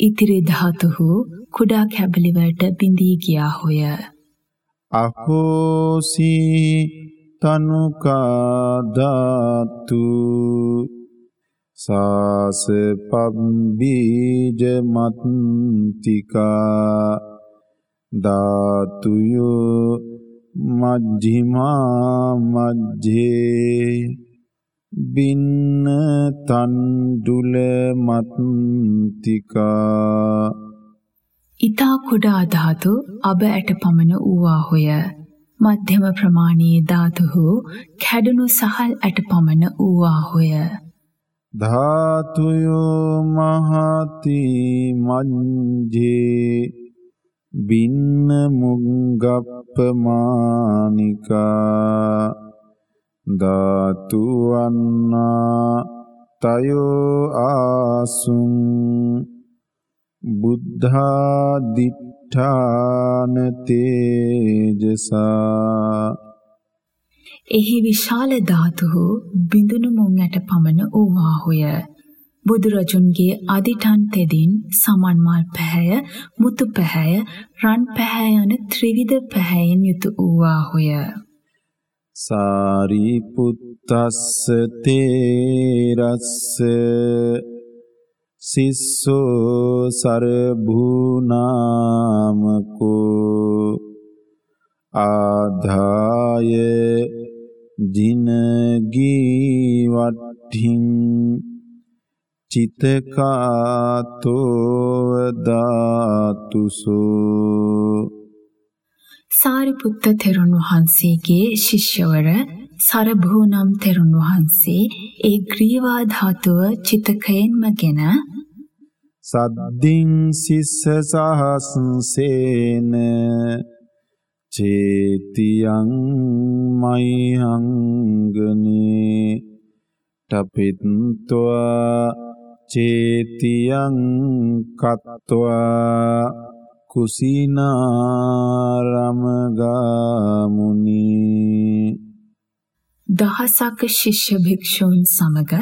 ඉතිරි ධාතුහු කුඩා කැබලි වලට බිඳී ගියාහොය. අහෝසි තනුකා ධාතු සාස පබ්බීජ මත්තිකා ධාතුයෝ මජ්ජිමා මජ්ජේ බින්න තණ්ඩුල මත්තිකා ඊතා කුඩා ධාතු අබ ඇට පමණ වූවා හොය මධ්‍යම ප්‍රමාණයේ ධාතුහු කැඩුණු සහල් ඇට පමණ වූවා හොය ධාතුයෝ මහති මජ්ජේ බින්න මුංගප්පමානිකා ධාතුවන්නා තයෝ ආසුං බුද්ධා දිඨාන තේජසා එහි විශාල ධාතුහු බිඳුණු මුං ඇට පමණ වූවාහුය. බුදුරජුන්ගේ අදිටන් තෙදින් සමන් මල් පැහැය, මුතු පැහැය, රන් පැහැය යන ත්‍රිවිධ පැහැයෙන් යුතු වූවාහුය. සාරිපුත්තස්ස තේරස්ස සිස්සෝ සරභූනාමකෝ ආධාය ජිනගී වට්ඨින් චිතකාතෝ ධාතුසෝ සාරිපුත්ත තෙරුන් වහන්සේගේ ශිෂ්‍යවර සරභූ නම් තෙරුන් වහන්සේ ඒ ග්‍රීවා ධාතුව චිතකයෙන්මගෙන සද්දින් සිස්ස සහස්සේන චේතියං මයිහංගනේ ටපිත්වා චේතියං කත්වා කුසිනාරමගාමුනි දහසක ශිෂ්‍ය භික්ෂූන් සමග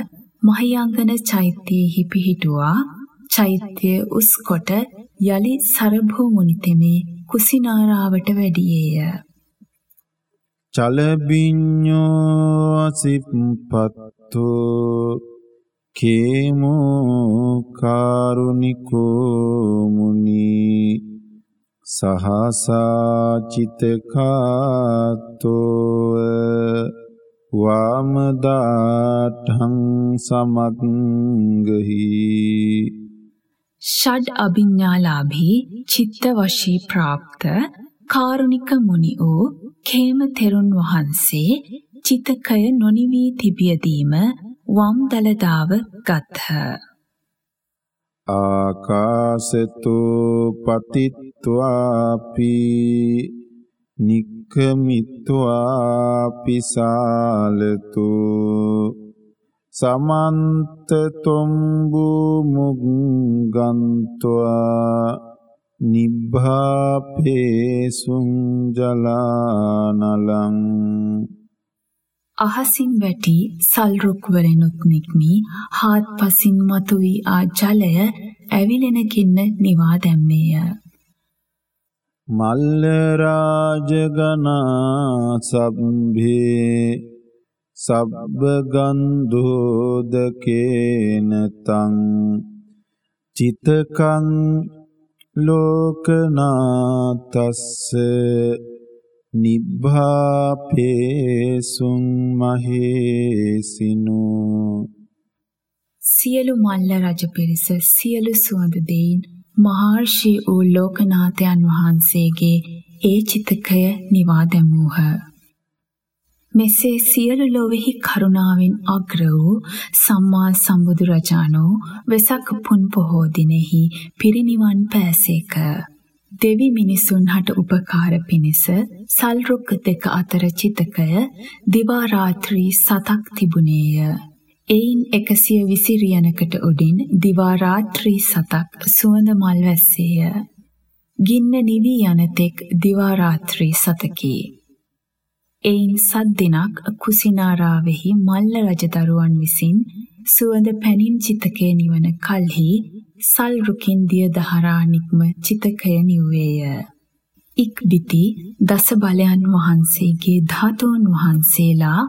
මහයංගන චෛත්‍යයෙහි පිහිටුවා චෛත්‍ය උස් කොට යලි සරභූ මුනිතෙමේ කුසිනාරාවට වැඩියේය. චලබිඤ්ඤෝ අසිප්පත්තෝ කේමෝ කාරුණිකෝ මුනි සහසාචිතකාතෝ වාමදාඨං සමග්ගහි ෂඩ් අභිඥාලාභී චිත්ත වශී ප්‍රාප්ත කාරුණික මුනි වූ කේම තෙරුන් වහන්සේ චිතකය නොනිවී තිබියදීම වම් දලදාව ගත්හ. ආකාසතු පතිත්වාපි නික්කමිත්වා පිසාලතු සමන්ත තොම්බු මුග්ගන්ත්වා නිබ්බාපේසුං ජලානලං අහසින් වැටි සල්රුක් වලිනුත් නික්මි. හාත්පසින් මතුවී ආ ජලය ඇවිලෙන කින්න නිවා දැම්මේය. මල්ල රාජගනා සබ්භේ සබ්බ ගන්ධෝදකේන තං චිතකං ලෝකනාතස්ස නිබ්බාපේසුං මහේසිනෝ සියලු මල්ල රජ පිරිස සියලු සුවඳ දෙයින් මහර්ෂි වූ ලෝකනාථයන් වහන්සේගේ ඒ චිතකය නිවා දැමූහ. මෙසේ සියලු ලොවෙහි කරුණාවෙන් අග්‍ර වූ සම්මා සම්බුදු රජාණෝ වෙසක් පුන් පොහෝ දිනෙහි පිරිනිවන් පෑසේක. දෙවි මිනිසුන් හට උපකාර පිණිස සල් රුක් දෙක අතර චිතකය දිවා රාත්‍රී සතක් තිබුණේය. එයින් 120 රියනකට උඩින් දිවා රාත්‍රී සතක් සුවඳ මල් වැස්සේය. ගින්න නිවි යන තෙක් දිවා රාත්‍රී සතකි. එයින් සත් දිනක් කුසිනාරාවෙහි මල්ල රජදරුවන් විසින් සුවඳ පැනින් චිතකය නිවන කල්හි සල් රුකින් දිය දහරා නික්ම චිතකය නිව්වේය. ඉක්බිති දස බලයන් වහන්සේගේ ධාතුන් වහන්සේලා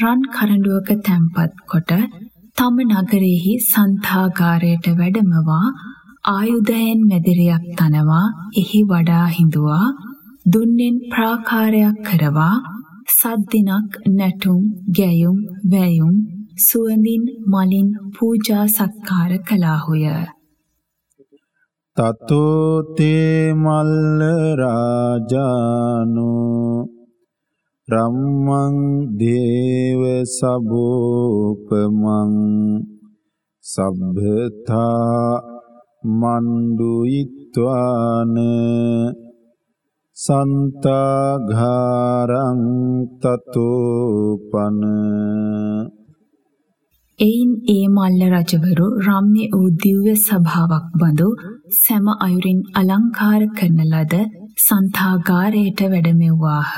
රන් කරඬුවක තැන්පත් කොට තම නගරෙහි සන්තාගාරයට වැඩමවා ආයුධයෙන් මැදිරියක් තනවා එහි වඩා හිඳුවා දුන්නෙන් ප්‍රාකාරයක් කරවා සද්දිනක් නැටුම් ගැයුම් වැයුම් සුවඳින් මලින් පූජා සත්කාර කළාහුය. තතෝ තේ මල්ල රාජානෝ රම්මං දේව සබෝපමං සබ්බතා මණ්ඩුයිත්වාන සන්තාඝාරං තතෝපන එයින් ඒ මල්ල රජවරු රම්‍ය වූ දිව්‍ය සභාවක් බඳු සෑම අයුරින් අලංකාර කරන ලද සන්තාගාරයට වැඩමෙව්වාහ.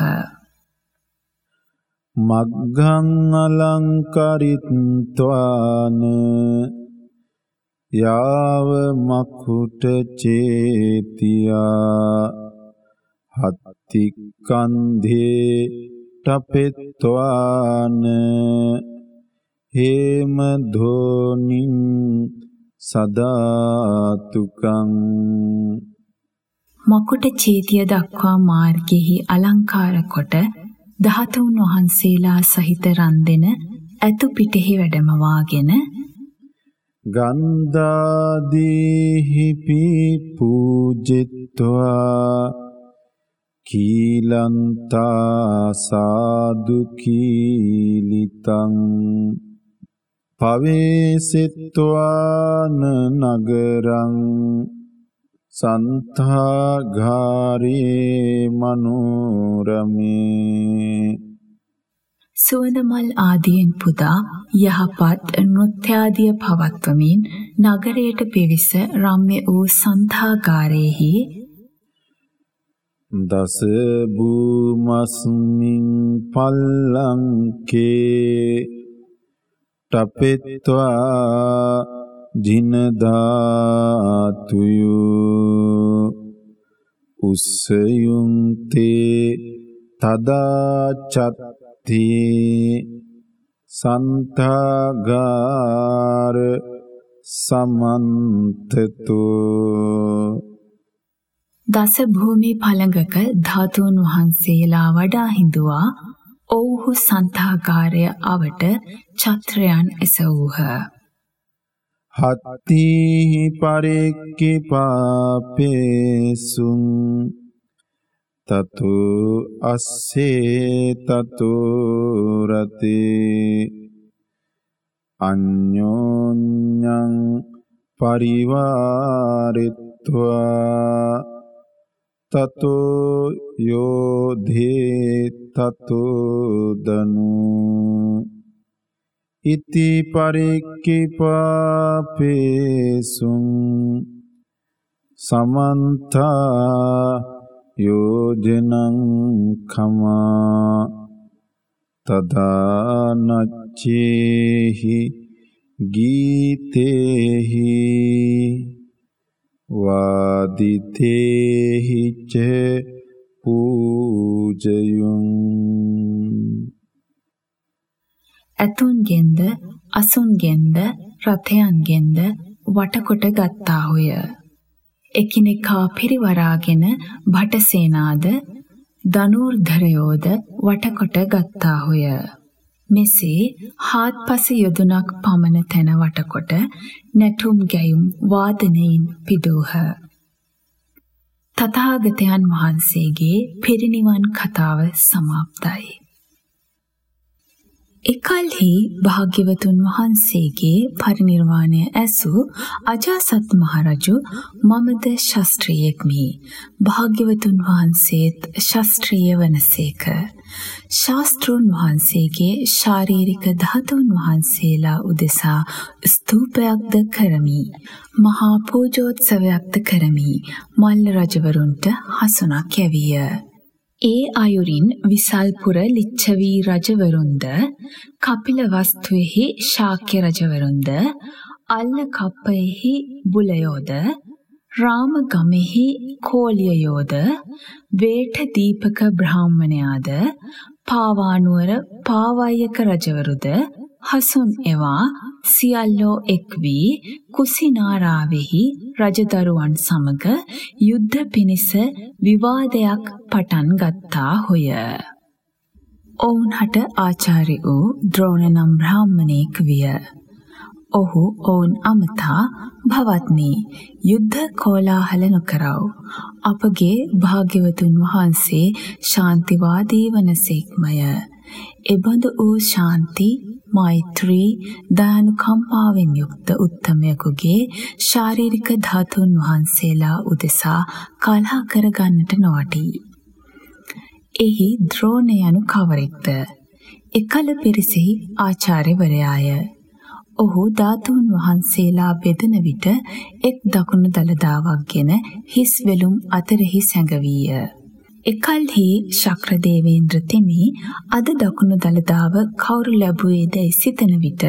මග්ගං අලංකරිත්වාන යාව මකුට චේතියා හත්තිකන්ධේ ටපෙත්වාන හේම ධෝනින් සදාතුකං මකුට චේතිය දක්වා මාර්ගෙහි අලංකාර කොට ධාතුන් වහන්සේලා සහිත රන් දෙන ඇතු පිටෙහි වැඩමවාගෙන ගන්ධාදීහි පූජිත්වා කීලන්තා සාදු කීලිතං පවේසෙත්වාන නගරං සන්තාඝාරේ මනෝරමේ. සුවඳ මල් ආදියෙන් පුදා යහපත් නෘත්‍යාදිය පවත්වමින් නගරයට පිවිස රම්‍ය වූ සන්තාගාරයේහි දස භූමස්මින් පල්ලංකේ ටපෙත්වා ජිනධාතුයු උස්සයුන්තේ තදාචත්ති සන්තාගාර සමන්තතු දස භූමි පළඟක ධාතුන් වහන්සේලා වඩා හිඳුවා ඔව්හු සන්තාගාරය අවට චත්‍රයන් එසවූහ. හත්තිහි පරෙක්කි පාපේසුන් තතු අස්සේ තතු රතේ අඤ්ඤෝඤ්ඤං පරිවාරිත්වා තතෝ යෝධේ තතෝ දනු ඉති පරික්කිපාපේසුං සමන්තා යෝජනං කමා තදානච්චේහි ගීතේහි වාදිතේහි ච පූජයුං ඇතුන්ගෙන්ද අසුන්ගෙන්ද රථයන්ගෙන්ද වටකොට ගත්තාහුය එකිනෙකා පිරිවරාගෙන භටසේනාද ධනූර්ධරයෝද වටකොට ගත්තාහුය. මෙසේ හාත්පස යොදුනක් පමණ තැන වටකොට නැටුම් ගැයුම් වාදනයෙන් පිදූහ. තථාගතයන් වහන්සේගේ පිරිනිවන් කතාව සමාප්තයි. එකල්හි භාග්‍යවතුන් වහන්සේගේ පරිනිර්වාණය ඇසූ අජාසත් මහරජු මමද ශස්ත්‍රියෙක්මි. භාග්‍යවතුන් වහන්සේත් ශස්ත්‍රීය වනසේක. ශාස්ත්‍රූන් වහන්සේගේ ශාරීරික ධාතුන් වහන්සේලා උදෙසා ස්තූපයක්ද කරමි. මහා පූජෝත්සවයක්ද කරමි. මල්ල රජවරුන්ට හසුනක් යැවිය. ඒ අයුරින් විසල්පුර ලිච්ඡවී රජවරුන්ද කපිලවස්තුෙහි ශාක්‍ය රජවරුන්ද අල්ල කප්පයෙහි බුලයෝද රාම ගමෙහි කෝලියයෝද වේඨ දීපක බ්‍රාහ්මණයාද පාවානුවර පාවයක රජවරුද හසුන් එවා සියල්ලෝ එක් වී කුසිනාරාවෙහි රජදරුවන් සමග යුද්ධ පිණිස විවාදයක් පටන් ගත්තා හොය. ඔවුන් හට ආචාර්ය වූ ද්‍රෝණ නම් බ්‍රාහ්මණයෙක් විය. ඔහු ඔවුන් අමතා භවත්නි යුද්ධ කෝලාහල නොකරව. අපගේ භාග්‍යවතුන් වහන්සේ ශාන්තිවාදී වනසේක්මය. එබඳු වූ ශාන්ති මෛත්‍රී දානුකම්පාවෙන් යුක්ත උත්තමයෙකුගේ ශාරීරික ධාතුන් වහන්සේලා උදෙසා කලහ කරගන්නට නොවටී. එහි ද්‍රෝණ යනු කවරෙක්ද? එකල පිරිසෙහි ආචාර්යවරයාය. ඔහු ධාතුන් වහන්සේලා බෙදන විට එක් දකුණු දළදාවක් ගෙන හිස් වෙලුම් අතරෙහි සැඟවීය. එකල්හි ශක්‍රදේවේන්ද්‍ර තෙමි අද දකුණු දළදාව කවුරු ලැබුවේදැයි සිතන විට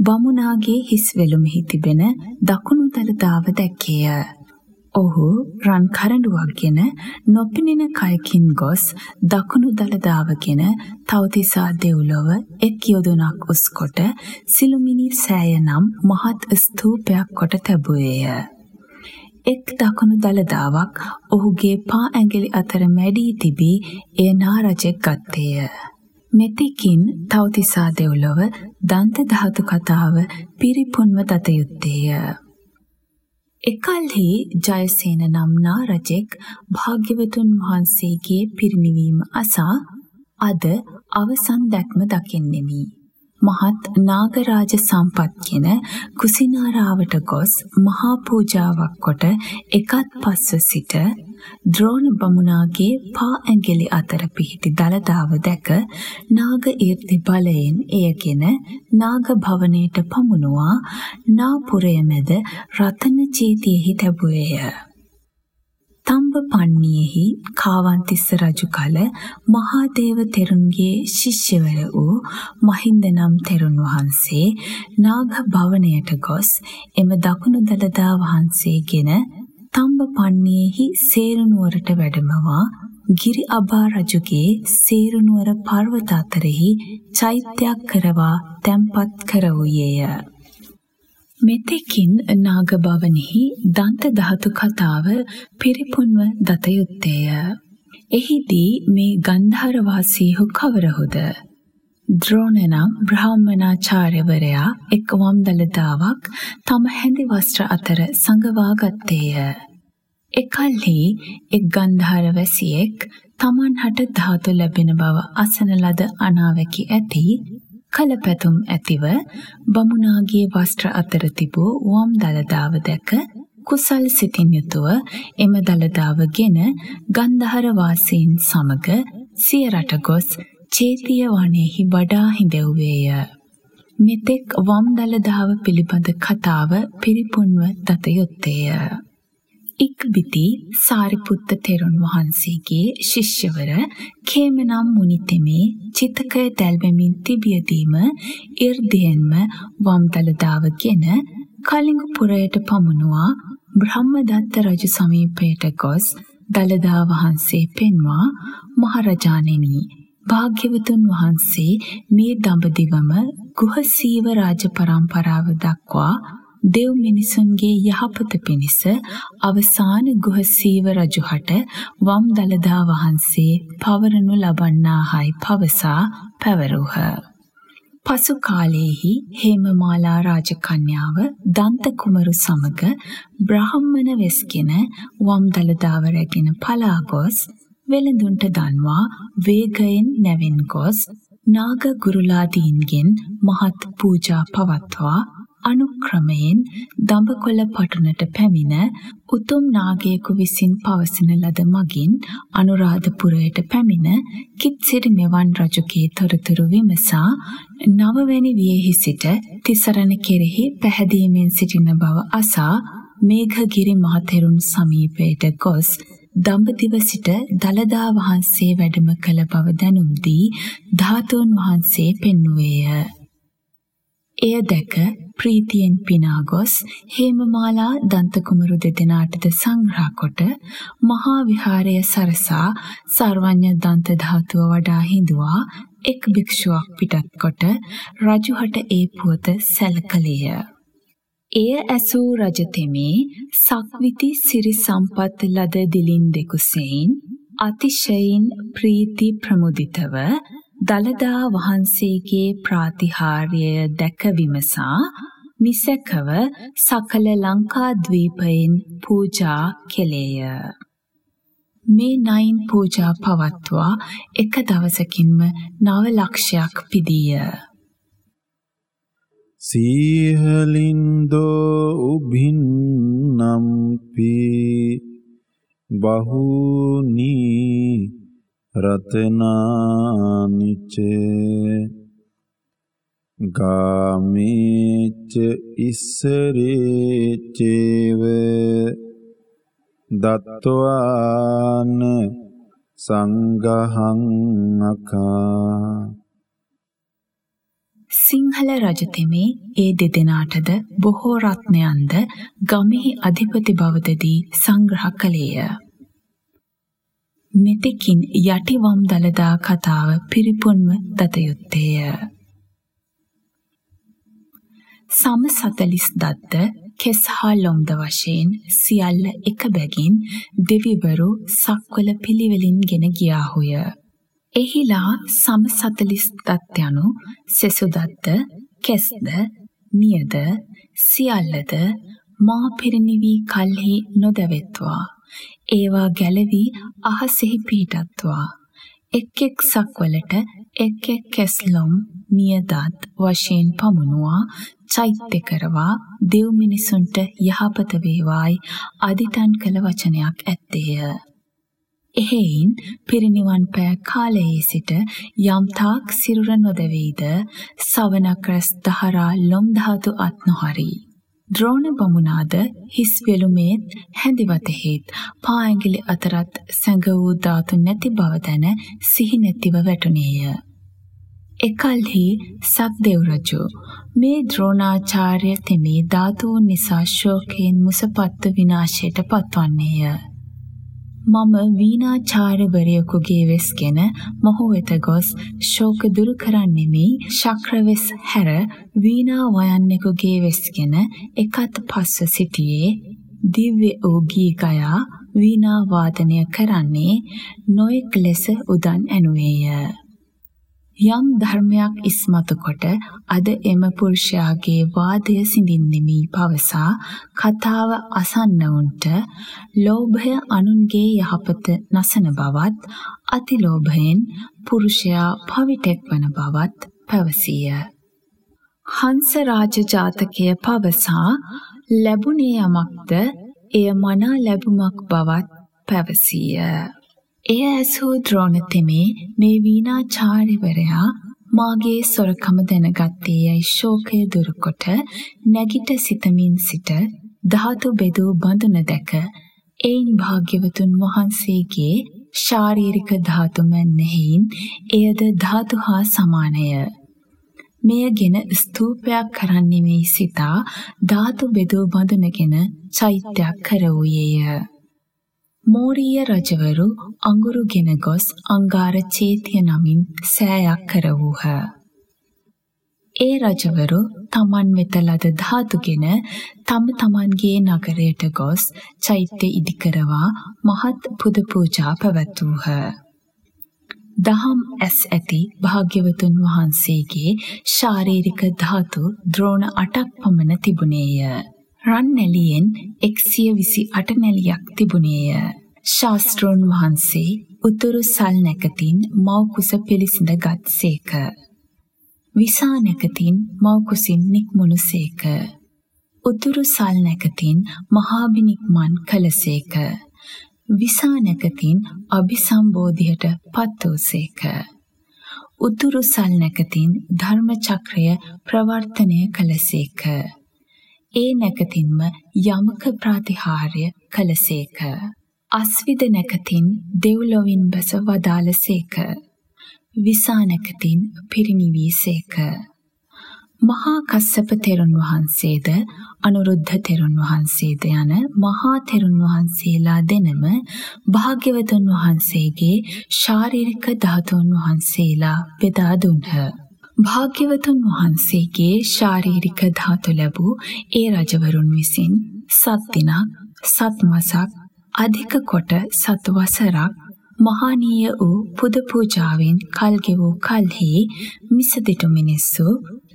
බමුණාගේ හිස් වෙළුමෙහි තිබෙන දකුණු දළදාව දැක්කේය. ඔහු රන් කරඬුවක්ගෙන නොපෙනෙන කයකින් ගොස් දකුණු දළදාවගෙන තවතිසා දෙව්ලොව එක් යොදුනක් උස්කොට සිළුමිණි සෑය නම් මහත් ස්තූපයක් කොට තැබුවේය. එක් දකුණු දළදාවක් ඔහුගේ පා ඇඟිලි අතර මැඩී තිබී එය නාරජෙක් ගත්තේය. මෙතෙකින් තවතිසා දෙව්ලොව දන්ත ධාතු කතාව පිරිපුන්ව දත යුත්තේය. එකල්හි ජයසේන නම් නාරජෙක් භාග්‍යවතුන් වහන්සේගේ පිරිනිවීම අසා අද අවසන් දැක්ම දකින්නෙමි. මහත් නාගරාජ සම්පත්ගෙන කුසිනාරාවට ගොස් මහා පූජාවක් කොට එකත් පස්ව සිට ද්‍රෝණ බමුණාගේ පා ඇඟිලි අතර පිහිටි දළදාව දැක නාග ඊර්ති බලයෙන් එයගෙන නාග භවනයට පමුණුවා නාපුරය මැද රතන චීතියෙහි තැබුවේය. තම්බ පන්නියෙහි කාවන්තිස්ස රජු කල මහාදේව තෙරුන්ගේ ශිෂ්‍යවර වූ මහින්ද නම් තෙරුන් වහන්සේ නාග භවනයට ගොස් එම දකුණු දළදා වහන්සේගෙන තම්බ පන්නියෙහි සේරුනුවරට වැඩමවා ගිරි අබා රජුගේ සේරුනුවර පර්වත අතරෙහි චෛත්‍යයක් කරවා තැන්පත් කරවූයේය. මෙතෙකින් නාගභවනෙහි දන්ත ධාතු කතාව පිරිපුන්ව දත යුත්තේය. එහිදී මේ ගන්ධාර වාසීහු කවරහුද? ද්‍රෝණ නම් බ්‍රාහ්මනාචාර්යවරයා එක් වම් දළදාවක් තම හැඳි වස්ත්‍ර අතර සඟවා ගත්තේය. එකල්හි එක් ගන්ධාර වැසියෙක් තමන් හට ධාතු ලැබෙන බව අසන ලද අනාවැකි ඇති කලපැතුම් ඇතිව බමුණාගේ වස්ත්‍ර අතර තිබූ වම් දළදාව දැක කුසල් සිතින් යුතුව එම දළදාවගෙන ගන්ධහර වාසීන් සමග සිය රට ගොස් චේතිය වනයෙහි වඩා හිඳෙව්වේය. මෙතෙක් වම් දළදාව පිළිබඳ කතාව පිරිපුන්ව දත යුත්තේය. ඉක්බිති සාරිපුත්ත තෙරුන් වහන්සේගේ ශිෂ්‍යවර කේමනම් මුනිතෙමේ චිතකය දැල්වෙමින් තිබියදීම 이르දියෙන්ම වම් දළදාවගෙන කලිඟු පුරයට පමුණුවා බ්‍රහ්මදත්ත රජු සමීපයට ගොස් දළදා වහන්සේ පෙන්වා මහරජාණෙනි භාග්‍යවතුන් වහන්සේ මේ දඹදිවම ගෘහසීව රාජ පරම්පරාව දක්වා දෙව් මිනිසුන්ගේ යහපත පිණිස අවසාන ගෘහසීව රජුහට වම් දළදා වහන්සේ පවරනු ලබන්නාහයි පවසා පැවරුහ. පසු කාලයේහි හේමමාලා රාජකන්‍යාව දන්ත කුමරු සමග බ්‍රාහ්මණ වෙස්ගෙන වම් දළදාව රැගෙන පලා ගොස් වෙළඳුන්ට දන්වා වේගයෙන් නැවෙන් ගොස් නාග ගුරුලාදීන්ගෙන් මහත් පූජා පවත්වා අනුක්‍රමයෙන් දඹකොළ පටුනට පැමිණ උතුම් නාගයෙකු විසින් පවසන ලද මගින් අනුරාධපුරයට පැමිණ කිත්සිරි මෙවන් රජුගේ තොරතුරු විමසා නවවැනි වියෙහි සිට තිසරණ කෙරෙහි පැහැදීමෙන් සිටින බව අසා මේඝගිරි මහතෙරුන් සමීපයට ගොස් දඹදිව සිට දලදා වහන්සේ වැඩම කළ බව දැනුම් දී ධාතුන් වහන්සේ පෙන්වුවේය. එය දැක ප්‍රීතියෙන් පිනා ගොස් හේමමාලා දන්තකුමරු දෙදෙනාටද සංග්‍රහ කොට මහා විහාරය සරසා සර්වඥ දන්ත ධාතුව වඩා හිඳුවා එක් භික්ෂුවක් පිටත් කොට රජුහට ඒ පුවත සැලකලේය. එය ඇසූ රජතෙමේ සක්විති සිරි සම්පත් ලද දිලින් දෙකුසෙයින් අතිශයින් ප්‍රීති ප්‍රමුදිතව දලදා වහන්සේගේ ප්‍රාතිහාර්යය දැක විමසා මිසකව සකල ලංකාද්වීපයෙන් පූජා කෙලේය. මේ නයින් පූජා පවත්වා එක දවසකින්ම නව ලක්ෂයක් පිදීය. සීහලින්දෝ උභින්නම්පි බහුනී රතනානිචේ ගාමේච ඉස්සරේචේව දත්වාන සංගහං අකා සිංහල රජතෙමේ ඒ දෙදෙනාටද බොහෝ රත්නයන්ද ගමෙහි අධිපති බවදදී සංග්‍රහ කළේය. මෙතෙකින් යටිවම් දළදා කතාව පිරිපුන්ව දත යුත්තේය. සම සතලිස් දත්ත කෙස් හා ලොම්ද වශයෙන් සියල්ල එක බැගින් දෙවිවරු සක්වල පිළිවෙලින් ගෙන ගියාහුය. එහිලා සම සතලිස් දත් යනු සෙසුදත්ත, කෙස්ද, නියද, සියල්ලද මා පිරිනිවී කල්හි නොදැවෙත්වා. ඒවා ගැලවී අහසෙහි පිහිටත්වා. එක් එක් සක්වලට එක් එක් කෙස්ලොම් නියදත් වශයෙන් පමුණුවා චෛත්‍ය කරවා දෙව් මිනිසුන්ට යහපත වේවායි අදිටන් කළ වචනයක් ඇත්තේය. එහෙයින් පිරිනිවන් පෑ කාලයේ සිට යම් තාක් සිරුර නොදැවීද සවනක් රැස් දහරා ලොම් ධාතු අත් නොහරී. ද්‍රෝණ බමුණාද හිස් වෙලුමේත් හැඳිවතෙහිත් පා ඇඟිලි අතරත් සැඟ වූ ධාතු නැති බව දැන සිහි නැතිව වැටුණේය. එකල්හි සක්දෙව් රජු මේ ද්‍රෝණාචාර්ය තෙමේ ධාතුන් නිසා ශෝකයෙන් මුසපත්තු විනාශයට පත්වන්නේය. මම වීණාචාර්යවරයෙකුගේ වෙස්ගෙන මොහු වෙත ගොස් ශෝක දුරු කරන්නෙමි. ශක්‍රවෙස් හැර වීණා වයන්නෙකුගේ වෙස්ගෙන එකත් පස්ව සිටියේ. දිව්‍ය වූ ගී ගයා වීණා වාදනය කරන්නේ නොයෙක් ලෙස උදන් ඇනුවේය. යම් ධර්මයක් ඉස්මතු කොට අද එම පුරුෂයාගේ වාදය සිඳින්නෙමි පවසා කතාව අසන්නවුන්ට ලෝභය අනුන්ගේ යහපත නසන බවත් අතිලෝභයෙන් පුරුෂයා පවිටෙක් වන බවත් පැවසීය. හංස රාජ ජාතකය පවසා ලැබුණේ යමක්ද එය මනා ලැබුමක් බවත් පැවසීය. එය ඇසූ ද්‍රෝණ තෙමේ මේ වීණාචාර්යවරයා මාගේ සොරකම දැනගත්තේ යයි ශෝකය දුරුකොට නැගිට සිතමින් සිට ධාතු බෙදූ බඳුන දැක එයින් භාග්‍යවතුන් වහන්සේගේ ශාරීරික ධාතු මැන්නෙහින් එයද ධාතු හා සමානය. මෙයගෙන ස්තූපයක් කරන්නෙමේ සිතා ධාතු බෙදූ බඳුනගෙන චෛත්‍යයක් කරවූයේය. මෝරීය රජවරු අඟුරුගෙන ගොස් අංගාර චේතිය නමින් සෑයක් කරවූහ. ඒ රජවරු තමන් වෙත ලද ධාතුගෙන තම තමන්ගේ නගරයට ගොස් චෛත්‍ය ඉදිකරවා මහත් පුද පූජා පැවැත්වූහ. දහම් ඇස් ඇති භාග්‍යවතුන් වහන්සේගේ ශාරීරික ධාතු ද්‍රෝණ 8ක් පමණ තිබුණේය. රන් නැලියෙන් 128 නැලියක් තිබුණේය. ශාස්ත්‍රෝන් වහන්සේ උතුරු සල් නැකතින් මව් කුස පිළිසිඳ ගත්සේක. විසා නැකතින් මව් කුසින් නික්මුණුසේක. උතුරු සල් නැකතින් මහාබිනික්මන් කළසේක. විසා නැකතින් අභිසම්බෝධියට පත් වූසේක. උතුරු සල් නැකතින් ධර්ම චක්‍රය ප්‍රවර්තනය කළසේක. ඒ නැකතින්ම යමක ප්‍රතිහාර්ය කළසේක. අස්විද නැකතින් දෙව්ලොවින් බැස වදාළසේක. විසා නැකතින් පිරිනිවීසේක. මහා කස්සප තෙරුන් වහන්සේද අනුරුද්ධ තෙරුන් වහන්සේද යන මහා තෙරුන් වහන්සේලා දෙනම භාග්‍යවතුන් වහන්සේගේ ශාරීරික ධාතුන් වහන්සේලා බෙදා දුන්හ. භාග්‍යවතුන් වහන්සේගේ ශාරීරික ධාතු ලැබූ ඒ රජවරුන් විසින් සත් දිනක් සත් මාසක් අධික කොට සත් වසරක් මහානීය වූ පුද පූජාවෙන් කල් ගෙවූ කල්හි මිසදිටු මිනිස්සු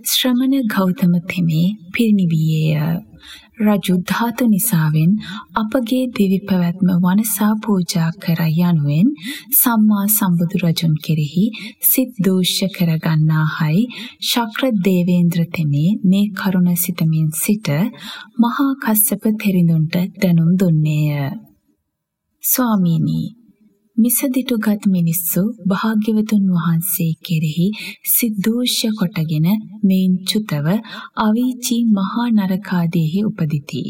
ශ්‍රමණ ගෞතම තෙමේ පිරිනිවියේය. රජු ධාතු නිසාවෙන් අපගේ දිවි පැවැත්ම වනසා පූජා කර යනුවෙන් සම්මා සම්බුදු රජුන් කෙරෙහි සිත් දූෂ්‍ය කරගන්නාහයි ශක්‍ර දේවේන්ද්‍ර තෙමේ මේ කරුණ සිතමින් සිට මහා කස්සප තෙරිඳුන්ට දැනුම් දුන්නේය. ස්වාමීනි මිසදිටුගත් මිනිස්සු භාග්‍යවතුන් වහන්සේ කෙරෙහි සිද්ධූෂ්‍ය කොටගෙන මෙයින් චුතව අවීචී මහා නරකාදීහි උපදිති.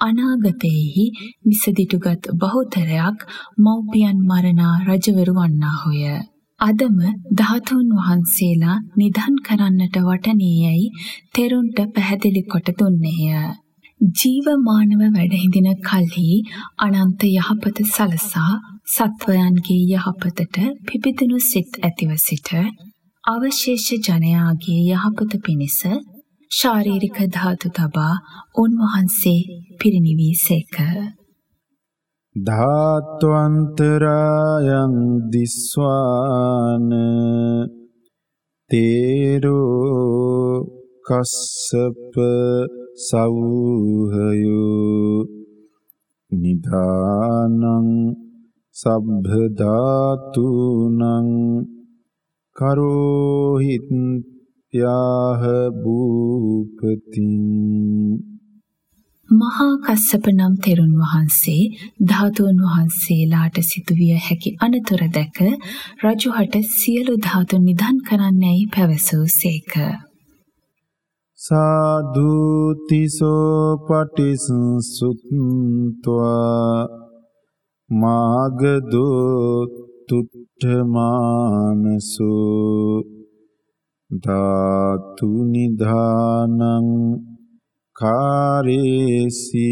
අනාගතයේහි මිසදිටුගත් බහුතරයක් මව්පියන් මරණා රජවරු වන්නාහොය. අදම ධාතුන් වහන්සේලා නිධන් කරන්නට වටනේයයි තෙරුන්ට පැහැදිලි කොට දුන්නේය. ජීවමානව වැඩහිඳින කල්හි අනන්ත යහපත සලසා සත්වයන්ගේ යහපතට පිපිදුණු සිත් ඇතිව සිට අවශේෂ ජනයාගේ යහපත පිණිස ශාරීරික ධාතු තබා උන්වහන්සේ පිරිනිවී සේක. ධාත්වන්තරායන් දිස්වාන තේරෝ කස්සප සව්හයෝ නිධානං සබ්බ ධාතුනං කරෝහිත් යාහ භූපතින් මහා කස්සප නම් තෙරුන් වහන්සේ ධාතුන් වහන්සේලාට සිදුවිය හැකි අනතුර දැක රජුහට සියලු ධාතු නිධන් කරන්නැයි පැවසූසේක. සාධූතිසෝ පටිසුත්වා මාගදෝ තුට්ඨමානසු ධාතු නිධානං කාරේසි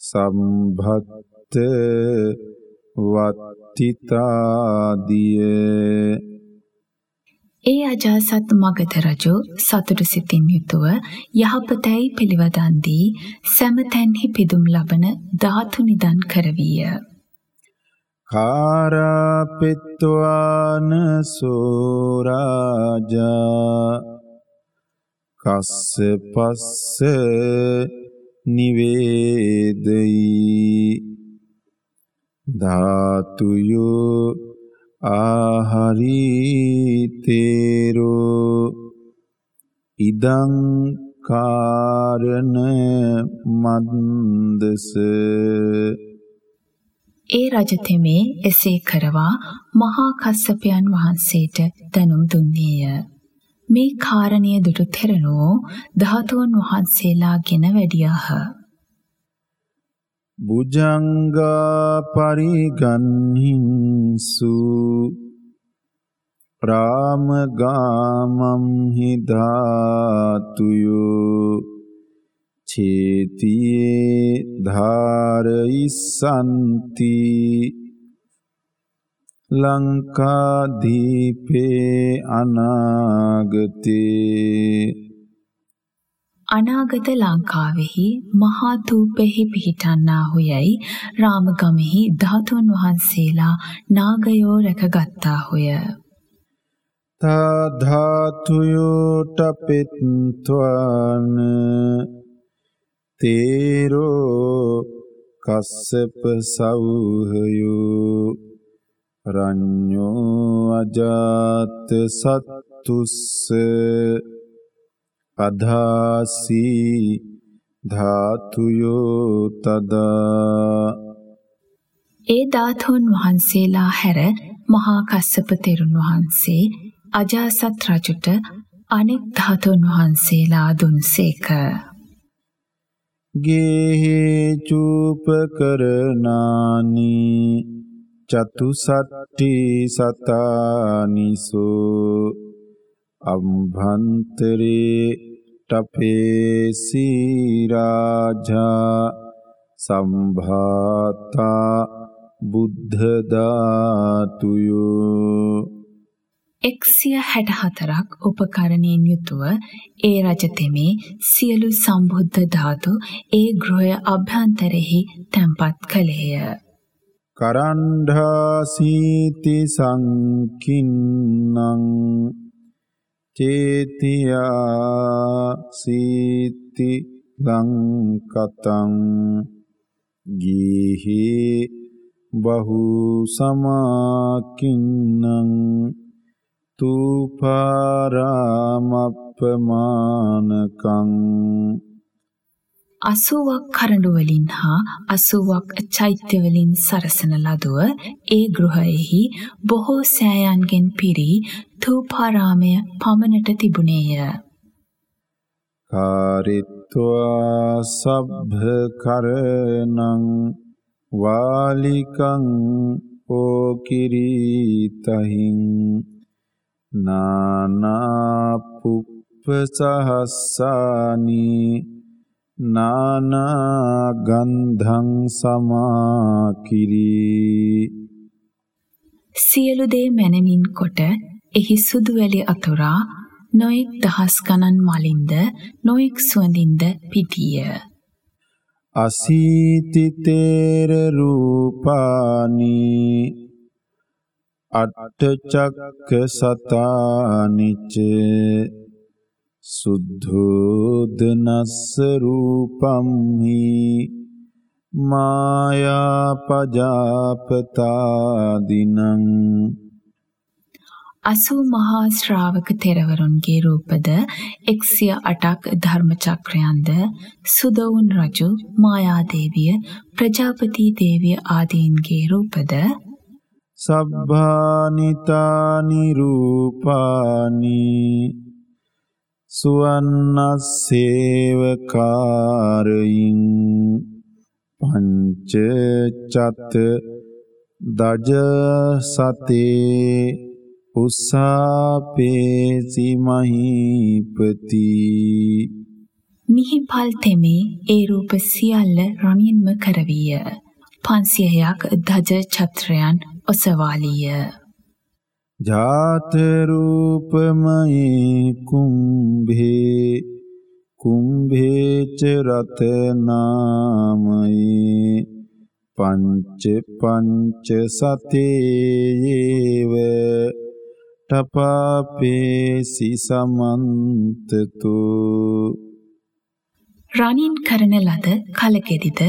සම්භත්ත වත්තිතාදිය ඒ අජාසත් මගධ රජු සතුට සිතින් යුතුව යහපතයි පිළිවදන් දී සෑම තැන්හි පිදුම් ලබන ධාතු නිදන් කරවීය. කාරාපෙත්වාන සෝරාජා කස්ස පස්ස නිවේදයි ධාතුයෝ ආහරිතේරෝ ඉදං කාරණ මන්දස ඒ රජතෙමේ එසේ කරවා මහා කස්සපයන් වහන්සේට දැනුම් දුන්නේය. මේ කාරණය දුටු තෙරණුවෝ ධාතුන් වහන්සේලා ගෙන වැඩියාහ. බුජංගා පරිගන්හින්සු රාමගාමම් හිධාතුයෝ චේතියේ ධාරයිසන්ති ලංකාදීපේ අනාගතේ අනාගත ලංකාවෙහි මහා තූපෙහි පිහිටන්නාහු යැයි රාමගමෙහි ධාතුන් වහන්සේලා නාගයෝ රැකගත්තාහුය. තධාතුයෝටපෙත්වන තේරෝ කස්සප සෞහයෝ රඤ්ඤෝ අජාත සත්තුස්ස අධාසී ධාතුයෝ තදා ඒ ධාතුන් වහන්සේලා හැර මහා කස්සප තෙරුන් වහන්සේ අජාසත් රජුට අනෙක් ධාතුන් වහන්සේලා දුන්සේක. ගේහේ චූපකරනානි චතුසට්ටි සතානිසෝ අම්භන්තරේ ටපේසී රාජා සම්භාතා බුද්ධ ධාතුයෝ එක්සිය හැට හතරක් උපකරණයෙන් යුතුව ඒ රජතෙමේ සියලු සම්බුද්ධ ධාතු ඒ ගෘහය අභ්‍යන්තරෙහි තැන්පත් කළේය. කරණ්ඩාසීති සංකින්නං චේතියා සීති ලංකතං ගීහි බහු සමාකින්නං තූපාරාමප්පමානකං අසුවක් කරඬු වලින් හා අසුවක් චෛත්‍ය වලින් සරසන ලදුව ඒ ගෘහයෙහි බොහෝ සෑයන්ගෙන් පිරි තූපාරාමය පමණට තිබුණේය. කාරිත්වා සබ්භ කරණං වාලිකං ඕකිරීතහින් නානාපුප්ප සහස්සානී නානාගන්ධං සමාකිරී සියලු දේ මැනවින් කොට එහි සුදු වැලි අතුරා නොයෙක් දහස් ගණන් මලින්ද නොයෙක් සුවඳින්ද පිටිය. අසීතිතේර රූපානී අට්ටචක්ක සතානිචේ සුද්ධෝදනස්ස රූපම්හි මායාපජාපතාදිනං අසූ මහා ශ්‍රාවක තෙරවරුන්ගේ රූපද එක්සිය අටක් ධර්මචක්‍රයන්ද සුදවුන් රජු මායාදේවිය ප්‍රජාපති දේවිය ආදීන්ගේ රූපද? සබ්භානිතානි රූපානී සුවන්නස්සේවකාරයින් පංච චත දජ සතේ උස්සාපේසි මහීපති මිහිපල් තෙමේ ඒ රූප සියල්ල රණින්ම කරවීය. පන්සියයක් දජ චත්‍රයන් ඔසවාලීය. ජාත රූපමයේ කුම්භේ කුම්භේච රතනාමයේ පංච පංච සතේයේව තපාපේසි සමන්තතු රණින් කරන ලද කලකෙදිද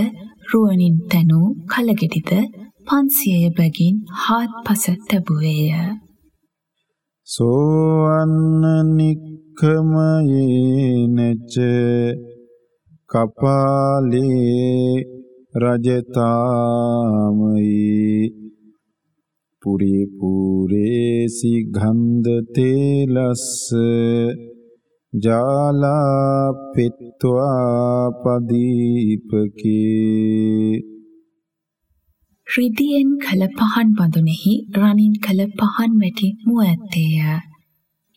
රුවණින් තනු කලකෙදිද පන්සියය බැගින් හාත්පස තැබුවේය. සෝවන්න නික්කමයේනච කපාලේ රජතාමයි. පුරේ පුරේසි ගන්ධ තේලස්ස ජාලා පෙත්වා පදීපකේ රිදියෙන් කළ පහන් බඳුනෙහි රණින් කළ පහන් වැටි මුව ඇත්තේය.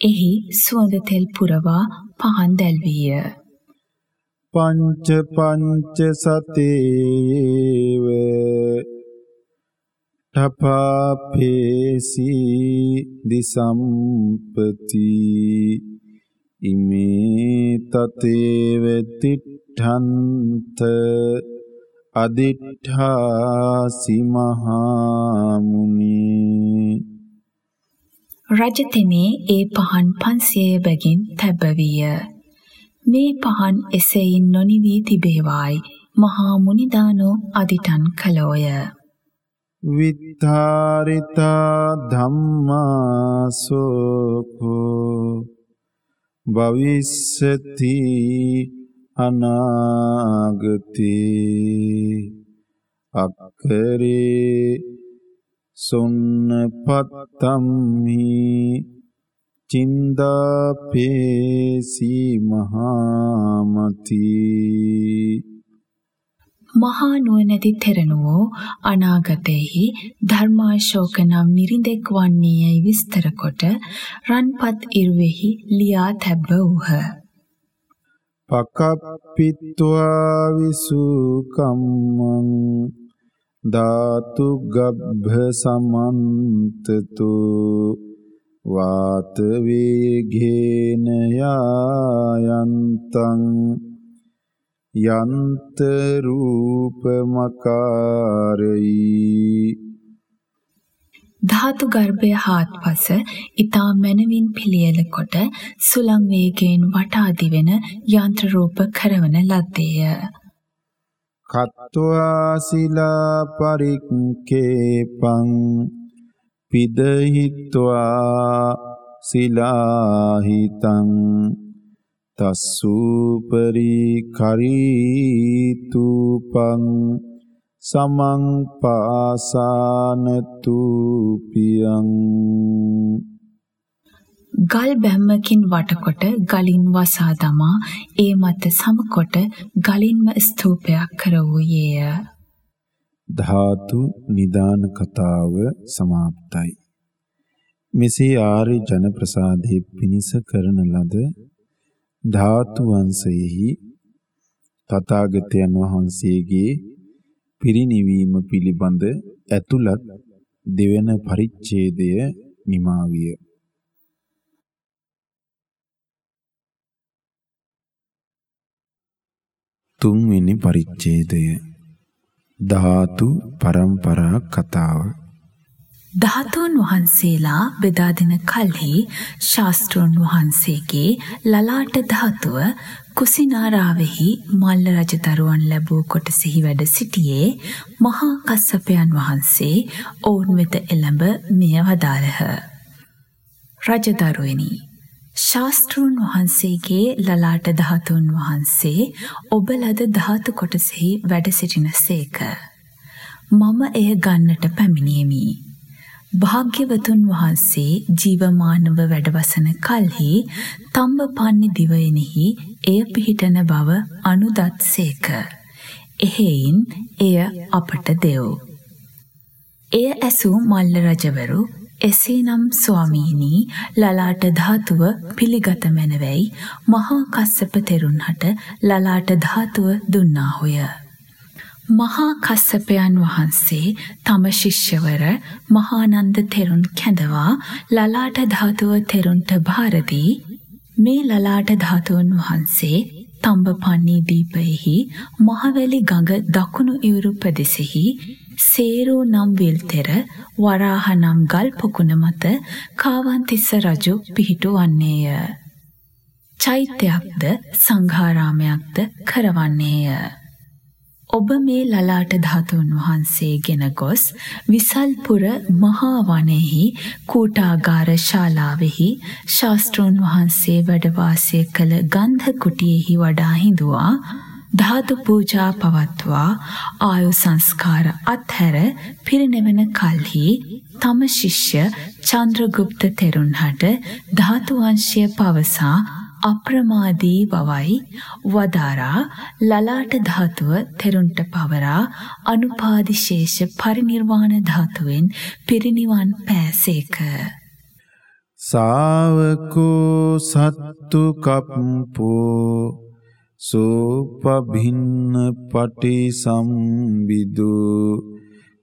එහි සුවඳ තෙල් පුරවා පහන් දැල්වීය. පංච පංච සතේව ඨපාපේසි දිසම්පති ඉමේ තතේව තිට්ඨන්ත අදිඨාසි මහමුනි රජතෙමේ ඒ පහන් 500 බැගින් තැබවිය. මේ පහන් එසේයින් නොනිවී තිබේවායි මහා මුනිදානෝ අදිටන් කළෝය. විත්තාරිතා ධම්මාසෝකෝ භවිස්සති අනාගතේ අක්කරේ සොන්නපත්තම්හි චින්දාපේසි මහාමති මහා නුවණැති තෙරණුවෝ අනාගතයේහි ධර්මාශෝක නම් නිරිඳෙක් වන්නේ යයි විස්තර කොට රන්පත් ඉරුවෙහි ලියා තැබ වූහ. පකප්පිත්වා විසුකම්මං ධාතු ගබ්භ සමන්තතු වාත වේගේන යායන්තං යන්ත රූපමකාරයි ධාතු ගර්භය හාත්පස ඊතා මනවින් පිළියෙල කොට සුලං වේගයෙන් වටා දිවෙන යන්ත්‍ර රූප කරවන ලද්දේය. කත්වා සිලා පරික්කේපං පිදහිත්වා සිලාහිතං තස්සූපරි කරීතුපං සමං පාසානතු පියං ගල් බැම්මකින් වටකොට ගලින් වසා දමා ඒ මත සමකොට ගලින්ම ස්තූපයක් කර වූයේය. ධාතු නිදාන කතාව સમાප්තයි. මෙසේ ආර්ය ජන ප්‍රසාදයේ පිනිස කරන ලද ධාතු වංශයෙහි තථාගතයන් වහන්සේගේ පිරිනිවීම පිළිබඳ ඇතුළත් දෙවන පරිච්ඡේදය නිමා විය. තුන්වෙනි පරිච්ඡේදය ධාතු පරම්පරා කතාව ධාතුන් වහන්සේලා බෙදා දෙන කල්හි ශාස්ත්‍රෝන් වහන්සේගේ ලලාට ධාතුව කුසිනාරාවෙහි මල්ල රජදරුවන් ලැබූ කොටසෙහි වැඩ සිටියේ මහා කස්සපයන් වහන්සේ ඔවුන් වෙත එළඹ මෙය වදාළහ. රජදරුවනි ශාස්ත්‍රූන් වහන්සේගේ ලලාට ධාතුන් වහන්සේ ඔබ ලද ධාතු කොටසෙහි වැඩ සිටින සේක. මම එය ගන්නට පැමිණියමි. භාග්‍යවතුන් වහන්සේ ජීවමානව වැඩවසන කල්හි තම්බපන්නි දිවයිනෙහි එය පිහිටන බව අනුදත් සේක. එහෙයින් එය අපට දෙව්. එය ඇසූ මල්ල රජවරු එසේනම් ස්වාමීනි ලලාට ධාතුව පිළිගත මැනවැයි මහා කස්සප තෙරුන්හට ලලාට ධාතුව දුන්නාහොය. මහා කස්සපයන් වහන්සේ තම ශිෂ්‍යවර මහානන්ද තෙරුන් කැඳවා ලලාට ධාතුව තෙරුන්ට භාරදී මේ ලලාට ධාතුන් වහන්සේ තම්බපන්නී දීපයෙහි මහවැලි ගඟ දකුණු ඉවුරු ප්‍රදෙසෙහි සේරෝ නම් විල්තෙර වරාහ නම් ගල් පොකුණ මත කාවන්තිස්ස රජු පිහිටුවන්නේය. චෛත්‍යයක්ද සංඝාරාමයක්ද කරවන්නේය. ඔබ මේ ලලාට ධාතුන් වහන්සේ ගෙන ගොස් විසල්පුර මහා වනයෙහි කූටාගාර ශාලාවෙහි ශාස්ත්‍රෝන් වහන්සේ වැඩ වාසය කළ ගන්ධ කුටියෙහි වඩා හිඳුවා ධාතු පූජා පවත්වා ආයු සංස්කාර අත්හැර පිරිනෙවන කල්හි තම ශිෂ්‍ය චන්ද්‍රගුප්ත තෙරුන්හට ධාතු වංශය පවසා අප්‍රමාදී බවයි වදාරා ලලාට ධාතුව තෙරුන්ට පවරා අනුපාදිශේෂ පරිනිර්වාණ ධාතුවෙන් පිරිනිවන් පෑසේක. සාවකෝ සත්තු කප්පෝ සෝපභින්න පටි සම්බිදු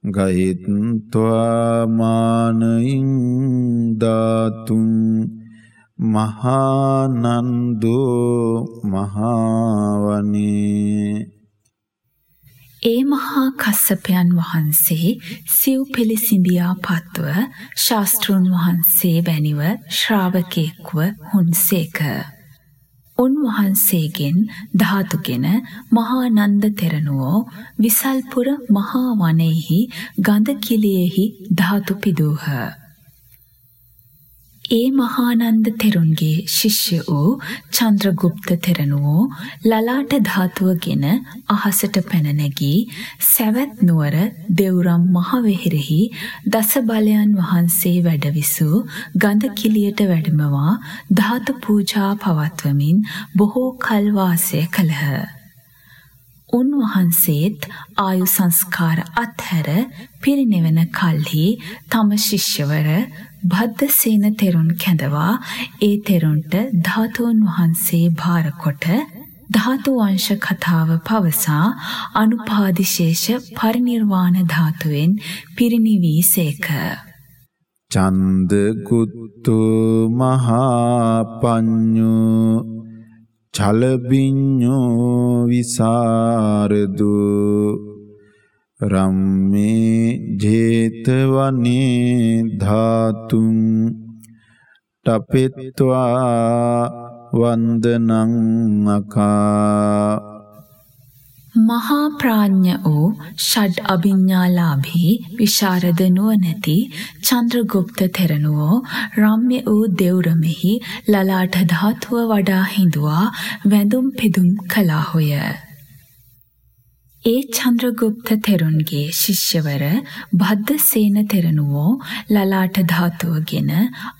ගයිත්වා මානයින් ධාතුන් මහානන්දෝ මහාවනේ ඒ මහා කස්සපයන් වහන්සේ සිව් පිළිසිඳියා පත්ව ශාස්තෘන් වහන්සේ වැනිව ශ්‍රාවකෙක්ව හුන්සේක. උන්වහන්සේගෙන් ධාතුගෙන මහානන්ද තෙරණුවෝ විසල්පුර මහා වනයෙහි ගඳ කිලියෙහි ධාතු පිදූහ. ඒ මහානන්ද තෙරුන්ගේ ශිෂ්‍ය වූ චන්ද්‍රගුප්ත තෙරණුවෝ ලලාට ධාතුවගෙන අහසට පැන නැගී සැවැත් නුවර දෙව්රම් මහවෙහෙරෙහි දස බලයන් වහන්සේ වැඩවිසූ ගඳ කිලියට වැඩමවා ධාතු පූජා පවත්වමින් බොහෝ කල් වාසය කළහ. උන්වහන්සේත් ආයු සංස්කාර අත්හැර පිරිනිවන කල්හි තම ශිෂ්‍යවර භද්දසේන තෙරුන් කැඳවා ඒ තෙරුන්ට ධාතුන් වහන්සේ භාරකොට ධාතු වංශ කතාව පවසා අනුපාදිශේෂ පරිනිර්වාණ ධාතුවෙන් පිරිනිවී සේක. චන්ද කුත්තු මහා පඤ්ඤෝ චලබිඤ්ඤෝ විසරදු රම්මේ ජේතවනේ ධාතුන් ටපෙත්වා වන්දනං අකා මහා ප්‍රාඥ වූ ෂඩ් අභිඥාලාභී විශාරද නුවණැති චන්ද්‍රගුප්ත තෙරණුවෝ රම්‍ය වූ දෙව්රමෙහි ලලාට ධාතුව වඩා හිඳුවා වැඳුම් පිදුම් කළාහොය. ඒ චන්ද්‍රගුප්ත තෙරුන්ගේ ශිෂ්‍යවර භද්දසේන තෙරණුවෝ ලලාට ධාතුවගෙන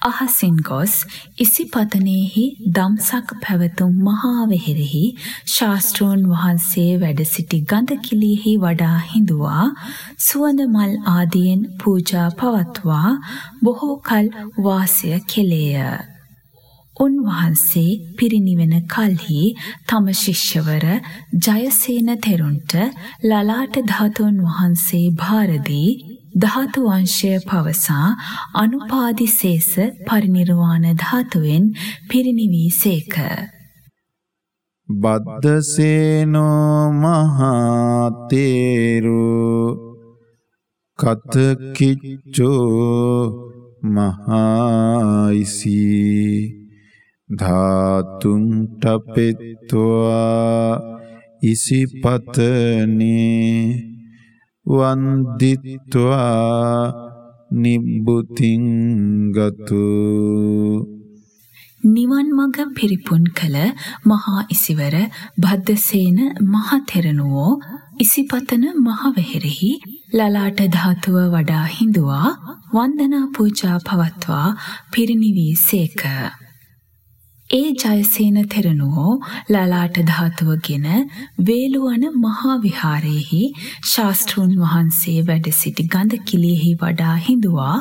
අහසින් ගොස් ඉසිපතනෙහි දම්සක් පැවතුම් මහා වෙහෙරෙහි ශාස්ත්‍රෝන් වහන්සේ වැඩ සිටි ගඳ කිලියෙහි වඩා හිඳුවා සුවඳ මල් ආදියෙන් පූජා පවත්වා බොහෝ කල් වාසය කෙලේය. උන්වහන්සේ පිරිනිවෙන කල්හි තම ශිෂ්‍යවර ජයසේන තෙරුන්ට ලලාට ධාතුන් වහන්සේ භාරදී ධාතු වංශය පවසා අනුපාදිසේස පරිනිර්වාණ ධාතුවෙන් පිරිනිවී සේක. බද්දසේනෝ මහතේරු කතකිච්චෝ මහායිසී ධාතුන් ටපෙත්වා ඉසිපතනේ වන්දිත්වා නිබ්බුතින් ගතු නිවන් මඟ පිරිපුන් කළ මහා ඉසිවර භද්දසේන මහතෙරණුවෝ ඉසිපතන මහවෙහෙරෙහි ලලාට ධාතුව වඩා හිඳුවා වන්දනා පූජා පවත්වා පිරිනිවී සේක. ඒ ජයසේන තෙරණුවෝ ලලාට ධාතුවගෙන වේලුවන මහා විහාරයේහි ශාස්ත්‍රූන් වහන්සේ වැඩ සිටි ගඳ කිලියෙහි වඩා හිඳුවා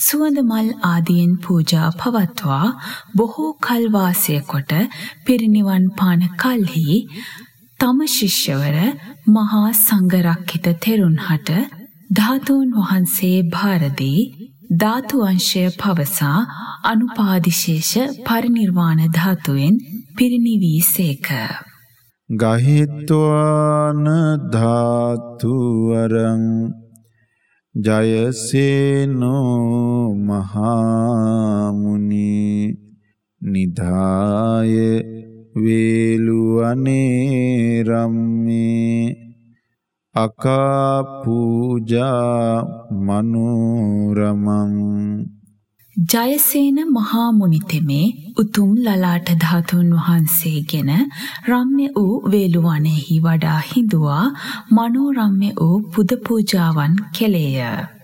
සුවඳ මල් ආදියෙන් පූජා පවත්වා බොහෝ කල් වාසය කොට පිරිනිවන් පාන කල්හි තම ශිෂ්‍යවර මහා සංඝරක්කිත තෙරුන්හට ධාතුන් වහන්සේ භාරදී ධාතු අංශය පවසා අනුපාදිශේෂ පරිනිර්වාණ ධාතුවෙන් පිරිනිවී සේක. ගහිත්වාන ධාතුවරං ජයසේනෝ මහාමුනි නිදාය වේලුවනේ රම්මේ අකාපූජා මනෝරමං ජයසේන මහා මුනිතෙමේ උතුම් ලලාට ධාතුන් වහන්සේගෙන රම්‍ය වූ වේලුවනෙහි වඩා හිඳුවා මනෝරම්‍ය වූ පුද පූජාවන් කෙලේය.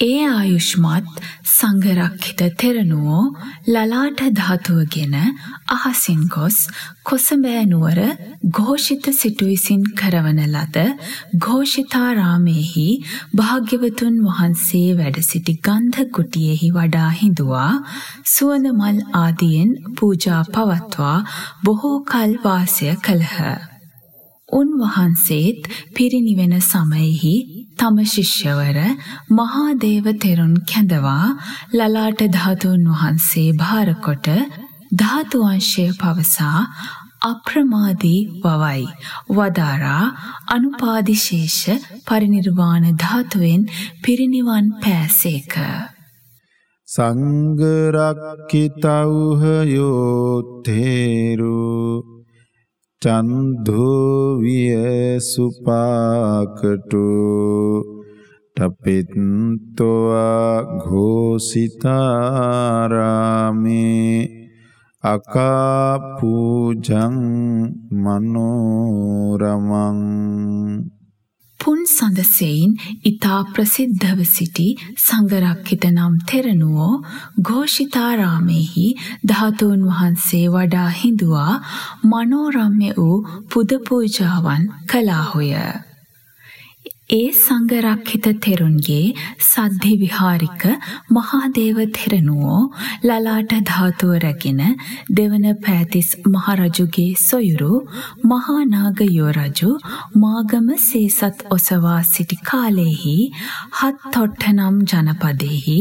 ඒ ආයුෂ්මත් සංඝරක්ෂිත තෙරණුවෝ ලලාට ධාතුවගෙන අහසින් ගොස් කොසඹෑ නුවර ഘോഷිත සිටු විසින් කරවන ලද ഘോഷිතාරාමේහි භාග්‍යවතුන් වහන්සේ වැඩ සිටි ගන්ධ කුටියෙහි වඩා හිඳුවා සුවඳ මල් ආදීන් පූජා පවත්වා බොහෝ කල් වාසය කළහ. උන්වහන්සේත් පිරිනිවෙන සමයෙහි තම ශිෂ්‍යවර මහාදේව තෙරුන් කැඳවා ලලාට ධාතුන් වහන්සේ භාරකොට ධාතු වංශය පවසා අප්‍රමාදී වවයි. වදාරා අනුපාදිශේෂ පරිනිර්වාණ ධාතුවෙන් පිරිනිවන් පෑසේක. සංගරක්කිතව්හ යෝත්තේරු චන්දෝවිය සුපාකටු ටපිත්තොවා ඝෝසිතාරාමේ අකාපූජං මනෝරමං පුන් සඳසෙයින් ඊතා ප්‍රසිද්ධව සිටි සංඝරක්කිත නම් තෙරණුවෝ ഘോഷිතාරාමේහි ධාතුන් වහන්සේ වඩා හිඳුවා මනෝරම්‍ය වූ පුද පූජාවන් කළාහුය. ඒ සංඝරක්හිත තෙරුන්ගේ සද්ධි විහාරික මහාදේව තෙරණුවෝ ලලාට ධාතුව රැගෙන දෙවන පෑතිස් මහරජුගේ සොයුරු මහා නාග යෝරජු මාගම සේසත් ඔසවා සිටි කාලෙහි හත් තොට්ටනම් ජනපදෙහි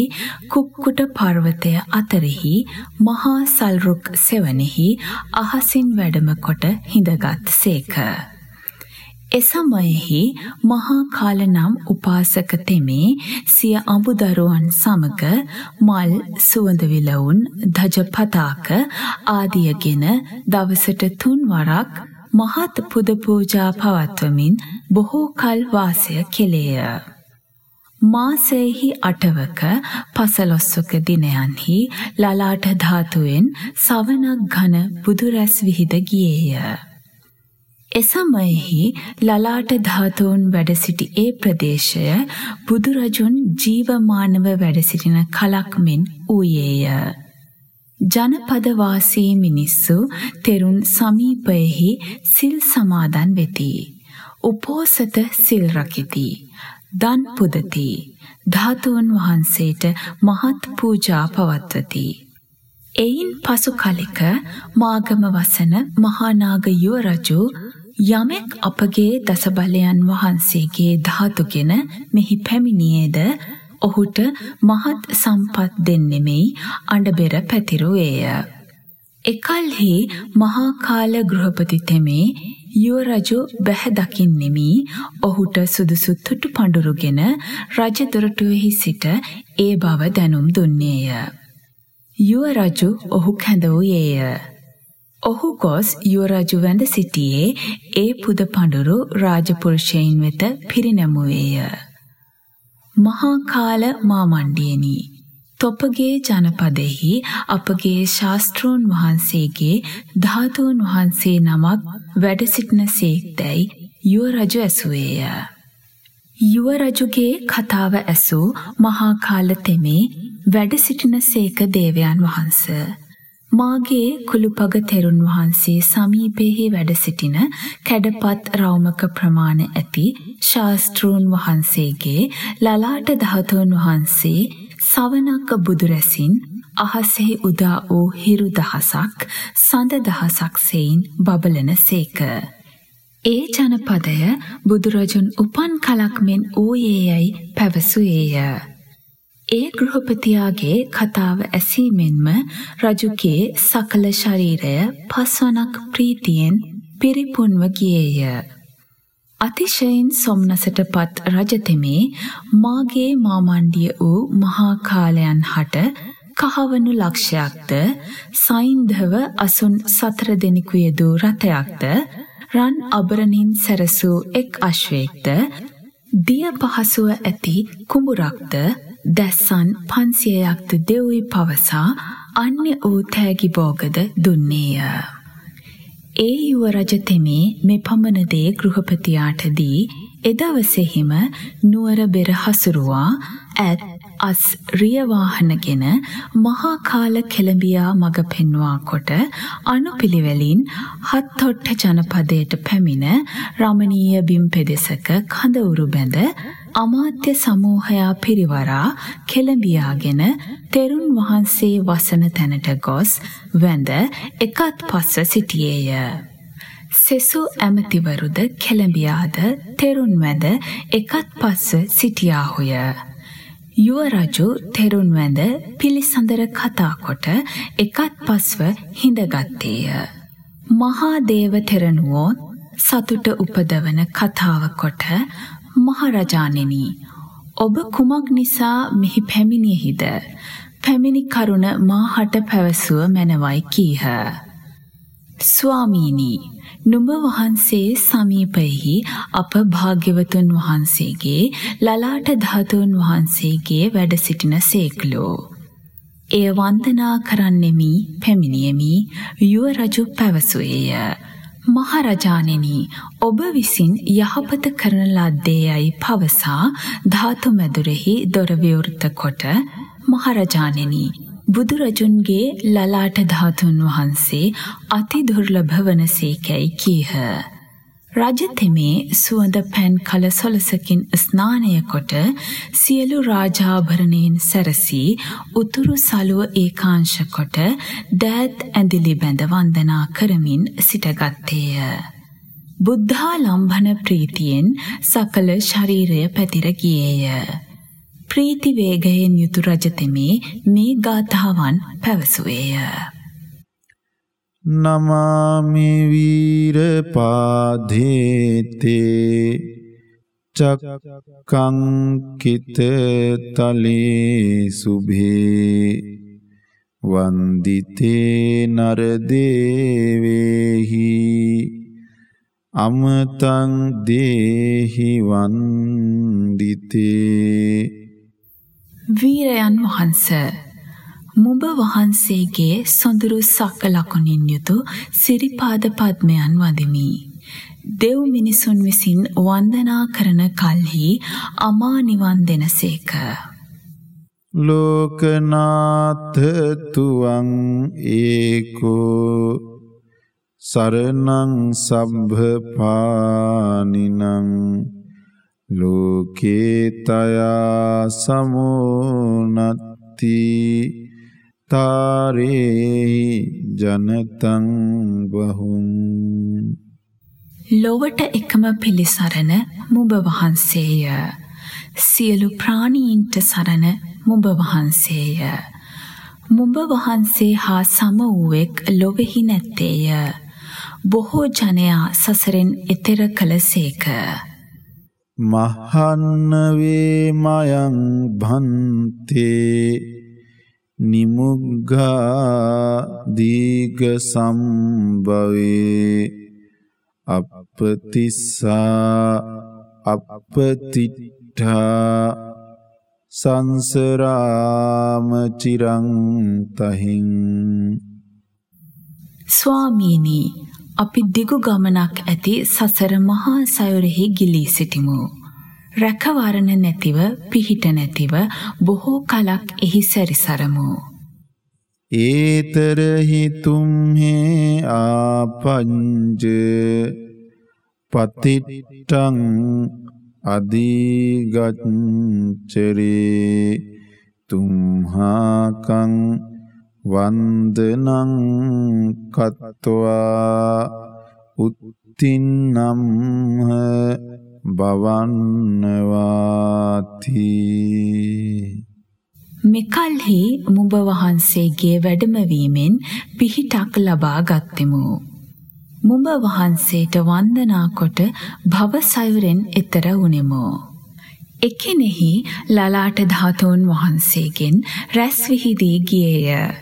කුක්කුට පර්වතය අතරෙහි මහා සල්රුක් සෙවනෙහි අහසින් වැඩම කොට හිඳගත් සේක. එසමයෙහි මහා කාල නම් උපාසක තෙමේ සිය අඹදරුවන් සමග මල් සුවඳ විලවුන් ධජ පතාක ආදියගෙන දවසට තුන් වරක් මහත් පුද පූජා පවත්වමින් බොහෝ කල් වාසය කෙලේය. මාසෙහි අටවක පසළොස්වක දිනයන්හි ලලාට ධාතුවෙන් සවනක් ඝන බුදුරැස් විහිද ගියේය. එසමයෙහි ලලාට ධාතුන් වැඩ සිටි ඒ ප්‍රදේශය බුදුරජුන් ජීවමානව වැඩ සිටින කලක් මෙන් වූයේය. ජනපදවාසී මිනිස්සු තෙරුන් සමීපයෙහි සිල් සමාදන් වෙති. උපෝසත සිල් රකිති. දන් පුදති. ධාතුන් වහන්සේට මහත් පූජා පවත්වති. එයින් පසු කලෙක මාගම වසන මහානාග යුව රජු යමෙක් අපගේ දසබලයන් වහන්සේගේ ධාතුගෙන මෙහි පැමිණියේද ඔහුට මහත් සම්පත් දෙන්නෙමෙයි අඬබෙර පැතිරුවේය. එකල්හි මහා කාල ගෘහපති තෙමේ යුව රජු බැහැ දකින්නෙමි ඔහුට සුදුසු තුටු පඳුරුගෙන රජ දොරටුවෙහි සිට ඒ බව දැනුම් දුන්නේය. යුව රජු ඔහු කැඳවුයේය. ඔහු ගොස් යුවරජු වැඳ සිටියේ ඒ පුද පඬුරු රාජපුරුෂයින් වෙත පිරිනැමුවේය. මහා කාල මාමණ්ඩියනි තොපගේ ජනපදෙහි අපගේ ශාස්ත්‍රූන් වහන්සේගේ ධාතුන් වහන්සේ නමක් වැඩ සිටින සේක්දැයි යුවරජු ඇසුවේය. යුවරජුගේ කතාව ඇසූ මහා කාල තෙමේ වැඩ සිටින සේක දේවයන් වහන්සේ මාගේ කුළුපග තෙරුන් වහන්සේ සමීපෙහි වැඩ සිටින කැඩපත් රෞමක ප්‍රමාණ ඇති ශාස්ත්‍රූන් වහන්සේගේ ලලාට ධාතුන් වහන්සේ සවනක්ක බුදුරැසින් අහසෙහි උදා වූ හිරු දහසක් සඳ දහසක් සෙයින් බබලන සේක. ඒ ජනපදය බුදුරජුන් උපන් කලක් මෙන් වූයේ යැයි පැවසුයේය. ඒ ගෘහපතියාගේ කතාව ඇසීමෙන්ම රජුගේ සකල ශරීරය පස්වනක් ප්‍රීතියෙන් පිරිපුන්ව ගියේය. අතිශයින් සොම්නසට පත් රජතෙමේ මාගේ මාමණ්ඩිය වූ මහා කාලයන් හට කහවණු ලක්ෂයක්ද සයින්ධව අසුන් සතර දෙනෙකු යෙදූ රථයක්ද රන් අබරණින් සැරසූ එක් අශ්වයෙක්ද දිය පහසුව ඇති කුඹුරක්ද දැස්සන් පන්සියයක්ද දෙව්වී පවසා අන්‍ය වූ තෑගි බෝගද දුන්නේය. ඒ යුව රජ තෙමේ මෙ පමණදේ ගෘහපතියාට දී එදවසෙහිම නුවර බෙර හසුරුවා ඇත් අස් රියවාහනගෙන මහා කාල කෙළඹියා මඟ පෙන්වා කොට අනුපිළිවෙලින් හත්හොට්ට ජනපදයට පැමිණ රමණීය බිම් පෙදෙසක කඳවුරු බැඳ අමාත්‍ය සමූහයා පිරිවරා කෙළඹියාගෙන තෙරුන් වහන්සේ වසන තැනට ගොස් වැඳ එකත් පස්ස සිටියේය. සෙසු ඇමතිවරුද කෙළඹියාද තෙරුන් වැඳ එකත් පස්ව සිටියාහුය. යුව රජු තෙරුන් වැඳ පිළිසඳර කතා කොට එකත් පස්ව හිඳගත්තේය. මහා දේව තෙරණුවෝ සතුට උපදවන කතාව කොට මහරජාණෙනි ඔබ කුමක් නිසා මෙහි පැමිණියෙහිද පැමිණි කරුණ මාහට පැවසුව මැනවයි කීහ. ස්වාමීනි නුඹ වහන්සේ සමීපයෙහි අප භාග්‍යවතුන් වහන්සේගේ ලලාට ධාතුන් වහන්සේගේ වැඩ සිටින සේක්ලෝ. එය වන්දනා කරන්නෙමි පැමිණියමි යුව රජු පැවසුවේය. මහරජාණෙනි ඔබ විසින් යහපත කරන ලද්දේ යයි පවසා ධාතු මැදුරෙහි දොර විවෘත කොට මහරජාණෙනි බුදුරජුන්ගේ ලලාට ධාතුන් වහන්සේ අති දුර්ලභ වනසේකැයි කීහ. රජතෙමේ සුවඳ පැන් කල සොලසකින් ස්නානය කොට සියලු රාජාභරණයෙන් සැරසී උතුරු සලුව ඒකාංශ කොට දෑත් ඇඳිලි බැඳ වන්දනා කරමින් සිටගත්තේය. බුද්ධා ලම්භන ප්‍රීතියෙන් සකල ශරීරය පැතිර ගියේය. ප්‍රීති වේගයෙන් යුතු රජතෙමේ මේ ගාථාවන් පැවසුවේය. නමාමි වීර පාදේතේ චක්කංකිත තලේ සුභේ වන්දිතේ නරදේවේහි අමතං දේහි වන්දිතේ වීරයන් වහන්ස මුඹ වහන්සේගේ සොඳුරු සක්ක ලකුණින් යුතු සිරිපාද පද්මයන් වදිමි. දෙව් මිනිසුන් විසින් වන්දනා කරන කල්හි අමා නිවන් දෙනසේක. ලෝකනාථ තුවං ඒකෝ සරණං සබ්බ පානිනං ලෝකේතයා සමුනත්ති තාරේහි ජනතං බහුන් ලොවට එකම පිළිසරණ මුඹ වහන්සේය. සියලු ප්‍රාණීන්ට සරණ මුඹ වහන්සේය. මුඹ වහන්සේ හා සම වූවෙක් ලොවෙහි නැත්තේය. බොහෝ ජනයා සසරෙන් එතෙර කළසේක මහන්නවේ මයං භන්තේ නිමුග්ගා දීග සම්භවේ අපතිස්සා අපතිට්ඨා සංසරාම චිරං තහින් ස්වාමීනි අපි දිගු ගමනක් ඇති සසර මහා සයුරෙහි ගිලී සිටිමු. රැකවරණ නැතිව පිහිට නැතිව බොහෝ කලක් එහි සැරිසරමු. ඒතරහි තුම්හේ ආපංජ පතිට්ටං අධීගච්චරේ තුම්හාකං වන්දනං කත්වා උත්තින්නම්හ බවන්නවාති මෙකල්හි මුඹ වහන්සේගේ වැඩමවීමෙන් පිහිටක් ලබා ගත්තෙමු. මුඹ වහන්සේට වන්දනා කොට භව සයුරෙන් එතර වුනිමු. එකෙනෙහි ලලාට ධාතුන් වහන්සේගෙන් රැස් විහිදී ගියේය.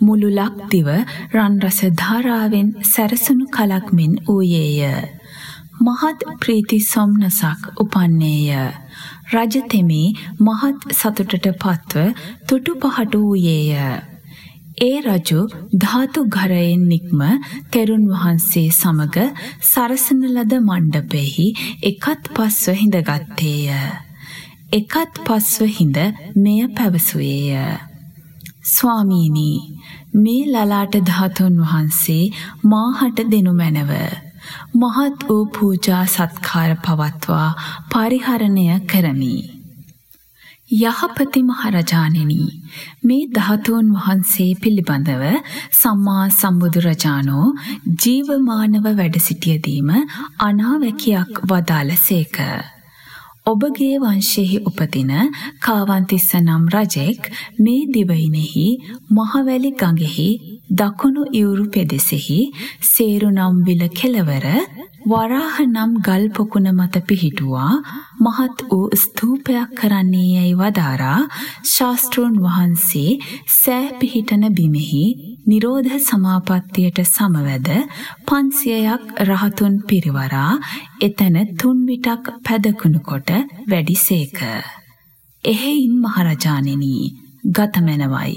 මුළු ලක්දිව රන් රස ධාරාවෙන් සැරසුණු කලක් මෙන් ඌයේය. මහත් ප්‍රීති සොම්නසක් උපන්නේය. රජතෙමේ මහත් සතුටට පත්ව තුටු පහට වූයේය. ඒ රජු ධාතු ඝරයෙන් නික්ම තෙරුන් වහන්සේ සමග සරසන ලද මණ්ඩපෙහි එකත් පස්ව හිඳගත්තේය. එකත් පස්ව හිඳ මෙය පැවසුවේය. ස්වාමීනි මේ ලලාට ධාතුන් වහන්සේ මාහට දෙනු මැනව. මහත් වූ පූජා සත්කාර පවත්වා පරිහරණය කරමි. යහපති මහරජාණෙනි මේ ධාතුන් වහන්සේ පිළිබඳව සම්මා සම්බුදුරජාණෝ ජීවමානව වැඩ සිටියදීම අනාවැකියක් වදාළසේක. ඔබගේ වංශයෙහි උපදින කාවන්තිස්ස නම් රජෙක් මේ දිවයිනෙහි මහවැලි ගඟෙහි දකුණු ඉවුරු පෙදෙසෙහි සේරු නම් විල කෙළවර වරාහ නම් ගල් පොකුණ මත පිහිටුවා මහත් වූ ස්තූපයක් කරන්නේ යැයි වදාරා ශාස්ත්‍රූන් වහන්සේ සෑ පිහිටන බිමෙහි නිරෝධ සමාපත්තියට සමවැද පන්සියයක් රහතුන් පිරිවරා එතැන තුන් විටක් පැදකුණු කොට වැඩිසේක. එහෙයින් මහරජාණෙනි ගතමැනවයි.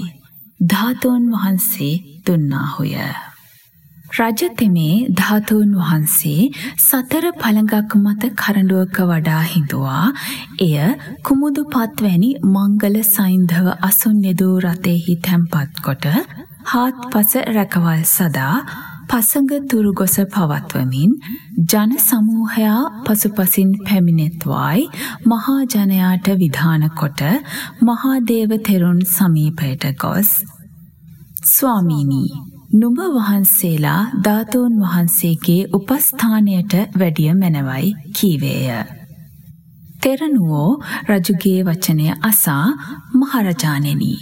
ධාතුන් වහන්සේ දුන්නාහුය. රජතෙමේ ධාතුන් වහන්සේ සතර පළඟක් මත කරඬුවක වඩා හිඳුවා එය කුමුදු පත්වැනි මංගල සයින්ධව අසුන් යෙදූ රථෙහි තැන්පත් කොට හාත්පස රැකවල් සදා පසඟ තුරු ගොස පවත්වමින් ජන සමූහයා පසුපසින් පැමිණෙත්වායි මහා ජනයාට විධාන කොට මහාදේව තෙරුන් සමීපයට ගොස් ස්වාමීනී නුඹ වහන්සේලා ධාතුන් වහන්සේගේ උපස්ථානයට වැඩිය මැනවයි කීවේය. තෙරණුවෝ රජුගේ වචනය අසා මහරජාණෙනි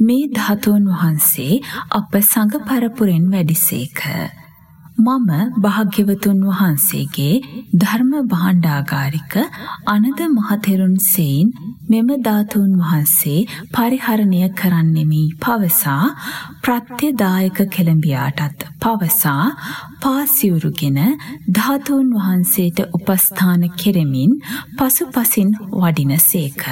මේ ධාතුන් වහන්සේ අප සඟ පරපුරෙන් වැඩිසේක. මම භාග්‍යවතුන් වහන්සේගේ ධර්ම භාණ්ඩාගාරික අනද මහතෙරුන් සෙයින් මෙම ධාතුන් වහන්සේ පරිහරණය කරන්නෙමි පවසා ප්‍රත්‍යදායක කෙළඹියාටත් පවසා පාසිවුරුගෙන ධාතුන් වහන්සේට උපස්ථාන කෙරෙමින් පසුපසින් වඩින සේක.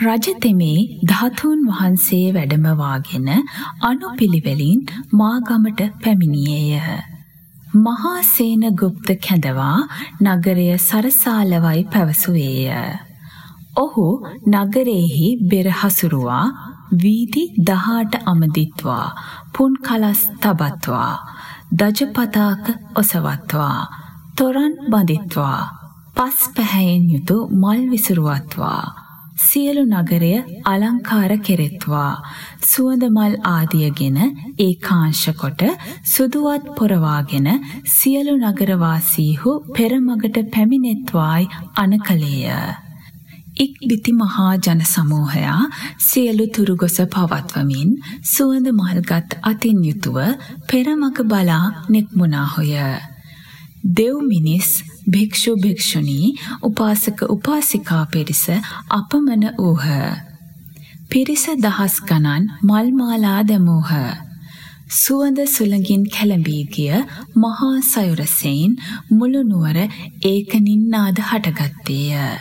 රජතෙමේ ධාතුන් වහන්සේ වැඩමවාගෙන අනුපිළිවෙලින් මාගමට පැමිණියේය. මහා සේන ගුප්ත කැඳවා නගරය සරසාලවයි පැවසුවේය. ඔහු නගරයෙහි බෙර හසුරුවා වීදි දහාට අමදිත්වා පුන් කලස් තබත්වා දජපතාක ඔසවත්වා තොරන් බඳිත්වා පස් පැහැයෙන් යුතු මල් විසුරුවත්වා සියලු නගරය අලංකාර කෙරෙත්වා සුවඳ මල් ආදියගෙන ඒකාංශ කොට සුදුවත් පොරවාගෙන සියලු නගරවාසීහු පෙරමගට පැමිණෙත්වායි අනකලේය. ඉක්බිති මහා ජන සමූහයා සියලු තුරුගොස පවත්වමින් සුවඳ මල්ගත් අතින් යුතුව පෙරමග බලා නෙක්මුණාහොය. දෙව් මිනිස් භික්ෂු භික්ෂුණී උපාසක උපාසිකා පිරිස අපමණ වූහ. පිරිස දහස් ගණන් මල්මාලා දැමූහ. සුවඳ සුළඟින් කැළඹී ගිය මහා සයුරසෙයින් මුළු නුවර ඒකනින්නාද හටගත්තේය.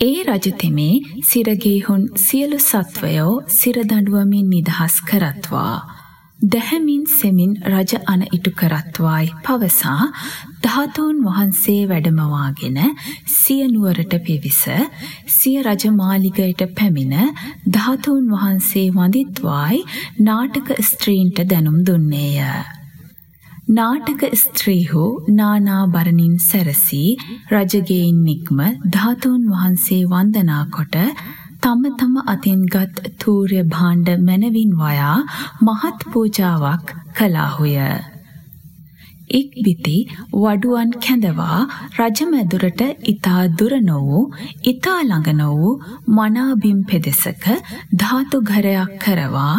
ඒ රජතෙමේ සිරගේහුන් සියලු සත්වයෝ සිරදඬුවමින් නිදහස් කරත්වා. දැහැමින් සෙමින් රජ අන ඉටු කරත්වායි පවසා ධාතුන් වහන්සේ වැඩමවාගෙන සිය නුවරට පිවිස සිය රජමාලිගයට පැමිණ ධාතුන් වහන්සේ වඳිත්වායි නාටක ස්ත්‍රීන්ට දැනුම් දුන්නේය. නාටක ස්ත්‍රීහු නානා බරණින් සැරසී රජගෙයින් නික්ම ධාතුන් වහන්සේ වන්දනා කොට තම තම අතින්ගත් තූර්ය භාණ්ඩ මැනවින් වයා මහත් පූජාවක් කළාහුය. ඉක්බිති වඩුවන් කැඳවා රජමැදුරට ඊතා දුර නො වූ ඊතා ළඟ නො වූ මනාබිම් පෙදෙසක ධාතු ඝරයක් කරවා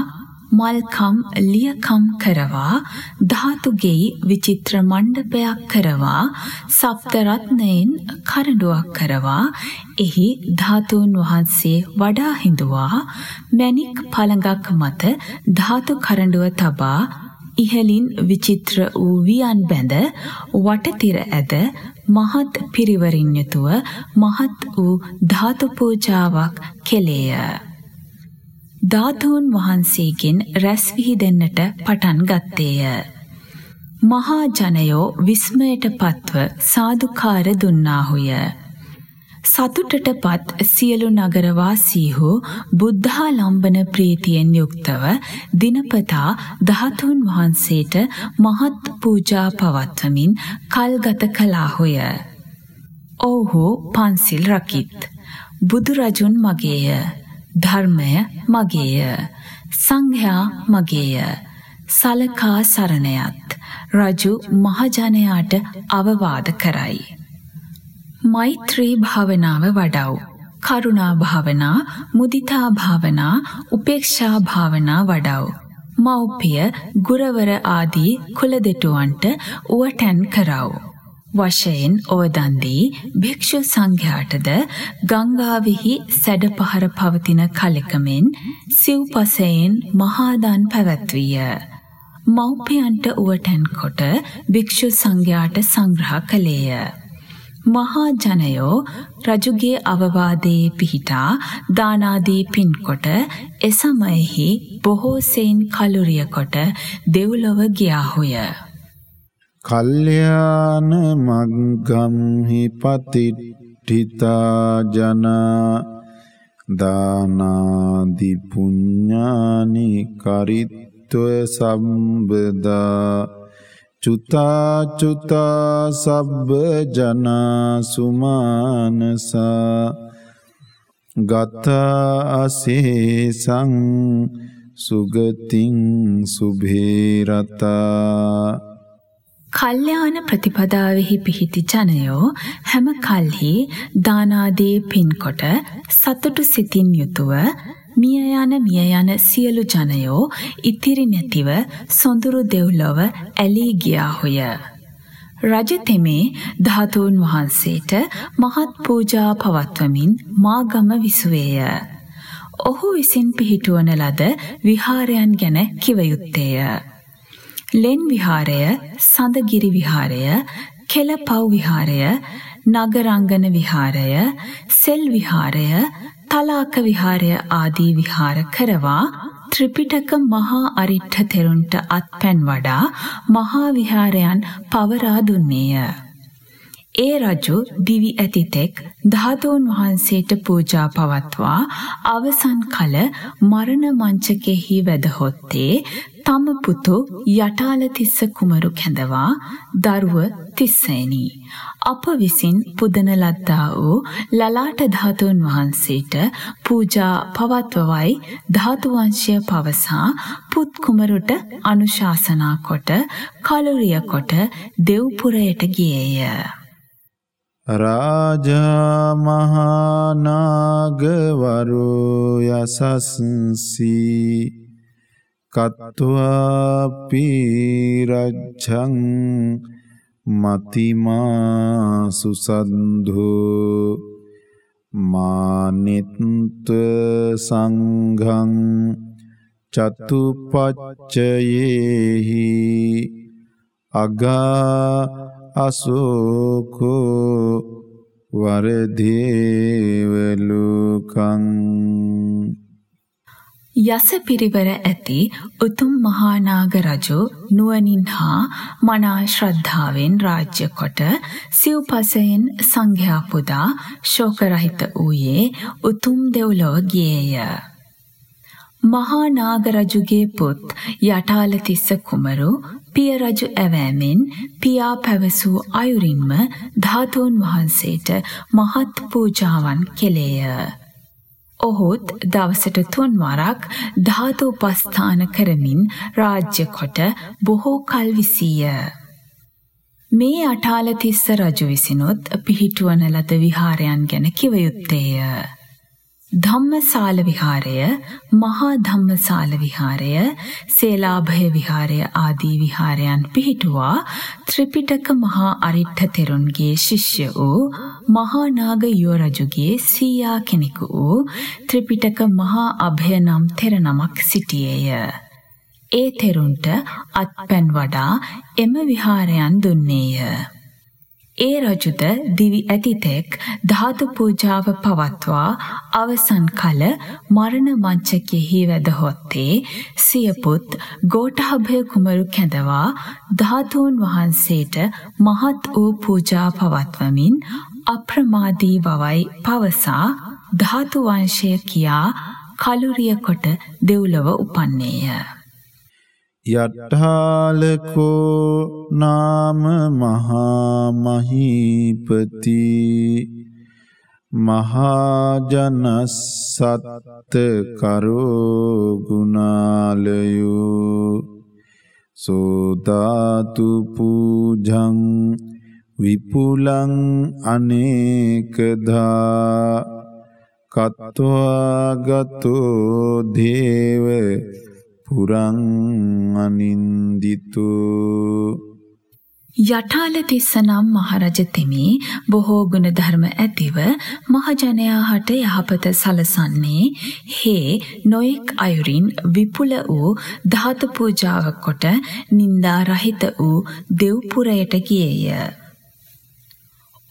මල්කම් ලියකම් කරවා ධාතුගෙයි විචිත්‍ර මණ්ඩපයක් කරවා සප්තරත්නයෙන් කරඩුවක් කරවා එහි ධාතුන් වහන්සේ වඩා හිඳුවා මැණික් පළඟක් මත ධාතු කරඬුව තබා ඉහලින් විචිත්‍ර වූ වියන් බැඳ වටතිර ඇද මහත් පිරිවරින් යුතුව මහත් වූ ධාතු පූජාවක් කෙලේය. ධාතුන් වහන්සේගෙන් රැස් විහිදෙන්නට පටන් ගත්තේය. මහා ජනයෝ විස්මයට පත්ව සාදුකාර දුන්නාහුය. සතුටටපත් සියලු නගරවාසීහු බුද්ධාලම්බන ප්‍රීතියෙන් යුක්තව දිනපතා ධාතුන් වහන්සේට මහත් පූජා පවත්වමින් කල්ගත කළාහුය. ඔවුහු පන්සිල් රකිත්. බුදුරජුන් මගේය. ධර්මය මගේය. සංඝයා මගේය. සලකා සරණයත් රජු මහජනයාට අවවාද කරයි. මෛත්‍රී භාවනාව වඩව්. කරුණා භාවනා, මුදිතා භාවනා, උපේක්ෂා භාවනා වඩව්. මව්පිය, ගුරවර ආදී කුලදෙටුවන්ට උවටැන් කරව්. වශයෙන් ඕදන් දී භික්ෂු සංඝයාටද ගංගාවෙහි සැඩපහර පවතින කලකමෙන් සිව්පසයෙන් මහාදාන් පැවැත්විය. මව්පියන්ට උවටැන් කොට භික්ෂු සංඝයාට සංග්‍රහ කළේය. මහා ජනයෝ රජුගේ අවවාදයේ පිහිටා දානාදී පින්කොට එසමයෙහි බොහෝ සෙයින් කලුරිය කොට දෙව්ලොව ගියාහුය. කල්්‍යයාන මග්ගම්හි පතිට්ඨිතා ජනා දානාදිපුඤ්ඥානි කරිත්වය සම්බදා චුතාචුතා සබ්බ ජනා සුමානසා ගතා අසේසං සුගතින් සුභේරතා කල්්‍යාන ප්‍රතිපදාවෙහි පිහිටි ජනයෝ හැම කල්හි දානාදී පින්කොට සතුටු සිතින් යුතුව මිය යන මිය යන සියලු ජනයෝ ඉතිරි නැතිව සොඳුරු දෙව්ලොව ඇලී ගියාහුය. රජතෙමේ ධාතුන් වහන්සේට මහත් පූජා පවත්වමින් මාගම විසුවේය. ඔහු විසින් පිහිටුවන ලද විහාරයන් ගැන කිවයුත්තේය. ලෙන් විහාරය, සඳගිරි විහාරය, කෙලපව් විහාරය, නගරංගන විහාරය, සෙල් විහාරය, තලාක විහාරය ආදී විහාර කරවා ත්‍රිපිටක මහා අරිට්ඨ තෙරුන්ට අත්පැන් වඩා මහා විහාරයන් පවරා දුන්නේය. ඒ රජු දිවි ඇතිතෙක් ධාතුන් වහන්සේට පූජා පවත්වා අවසන් කල මරණ මංචකෙහි වැදහොත්තේ තම පුතු යටාලතිස්ස කුමරු කැඳවා දරුව තිස්සේනි. අප විසින් පුදන ලද්දා වූ ලලාට ධාතුන් වහන්සේට පූජා පවත්වවයි ධාතුවංශය පවසා පුත් කුමරුට අනුශාසනා කොට කලුරිය කොට දෙව්පුරයට ගියේය. රාජාමහානාගවරු යසස්සී කත්වාපීරච්ඡං මතිමා සුසන්ධු මානිත්ත සංඝං චතුපච්චයේහි අගා අසෝකෝ වරදේවලුකං යස පිරිවර ඇති උතුම් මහානාග රජු නුවණින් හා මනා ශ්‍රද්ධාවෙන් රාජ්‍ය කොට සිව්පසයෙන් සංඝයා පුදා ශෝකරහිත වූයේ උතුම් දෙව්ලොව ගියේය. මහා නාග රජුගේ පුත් යටාලතිස්ස කුමරු පිය රජු ඇවෑමෙන් පියා පැවසූ අයුරින්ම ධාතුන් වහන්සේට මහත් පූජාවන් කෙලේය. ඔහුත් දවසට තුන් වරක් ධාතු උපස්ථාන කරමින් රාජ්‍ය කොට බොහෝ කල් විසීය. මේ අටාලතිස්ස රජු විසිනුත් පිහිටුවන ලද විහාරයන් ගැන කිව යුත්තේය. ධම්මසාල විහාරය, මහා ධම්මසාල විහාරය, සේලාභය විහාරය ආදී විහාරයන් පිහිටුවා ත්‍රිපිටක මහා අරිට්ඨ තෙරුන්ගේ ශිෂ්‍ය වූ මහා නාග යුව රජුගේ සීයා කෙනෙකු වූ ත්‍රිපිටක මහා අභය නම් තෙර නමක් සිටියේය. ඒ තෙරුන්ට අත්පැන් වඩා එම විහාරයන් දුන්නේය. ඒ රජුද දිවි ඇතිතෙක් ධාතු පූජාව පවත්වා අවසන් කල මරණ මංචකයෙහි වැදහොත්තේ සියපුත් ගෝඨභය කුමරු කැඳවා ධාතුන් වහන්සේට මහත් වූ පූජා පවත්වමින් අප්‍රමාදී බවයි පවසා ධාතු වංශය කියා කලුරිය කොට දෙව්ලොව උපන්නේය. යට්ඨාලකෝ නාම මහා මහීපති මහාජනසත්ත කරෝ ගුණාලයෝ සෝදාතු පූජං විපුලං අනේකදා කත්වා ගතෝ දේව පුරං අනින්දිතු යටාල තිස්ස නම් මහරජ තෙමේ බොහෝ ගුණ ධර්ම ඇතිව මහජනයා හට යහපත සලසන්නේ හේ නොයෙක් අයුරින් විපුල වූ ධාතු පූජාවක් කොට නින්දා රහිත වූ දෙව්පුරයට ගියේය.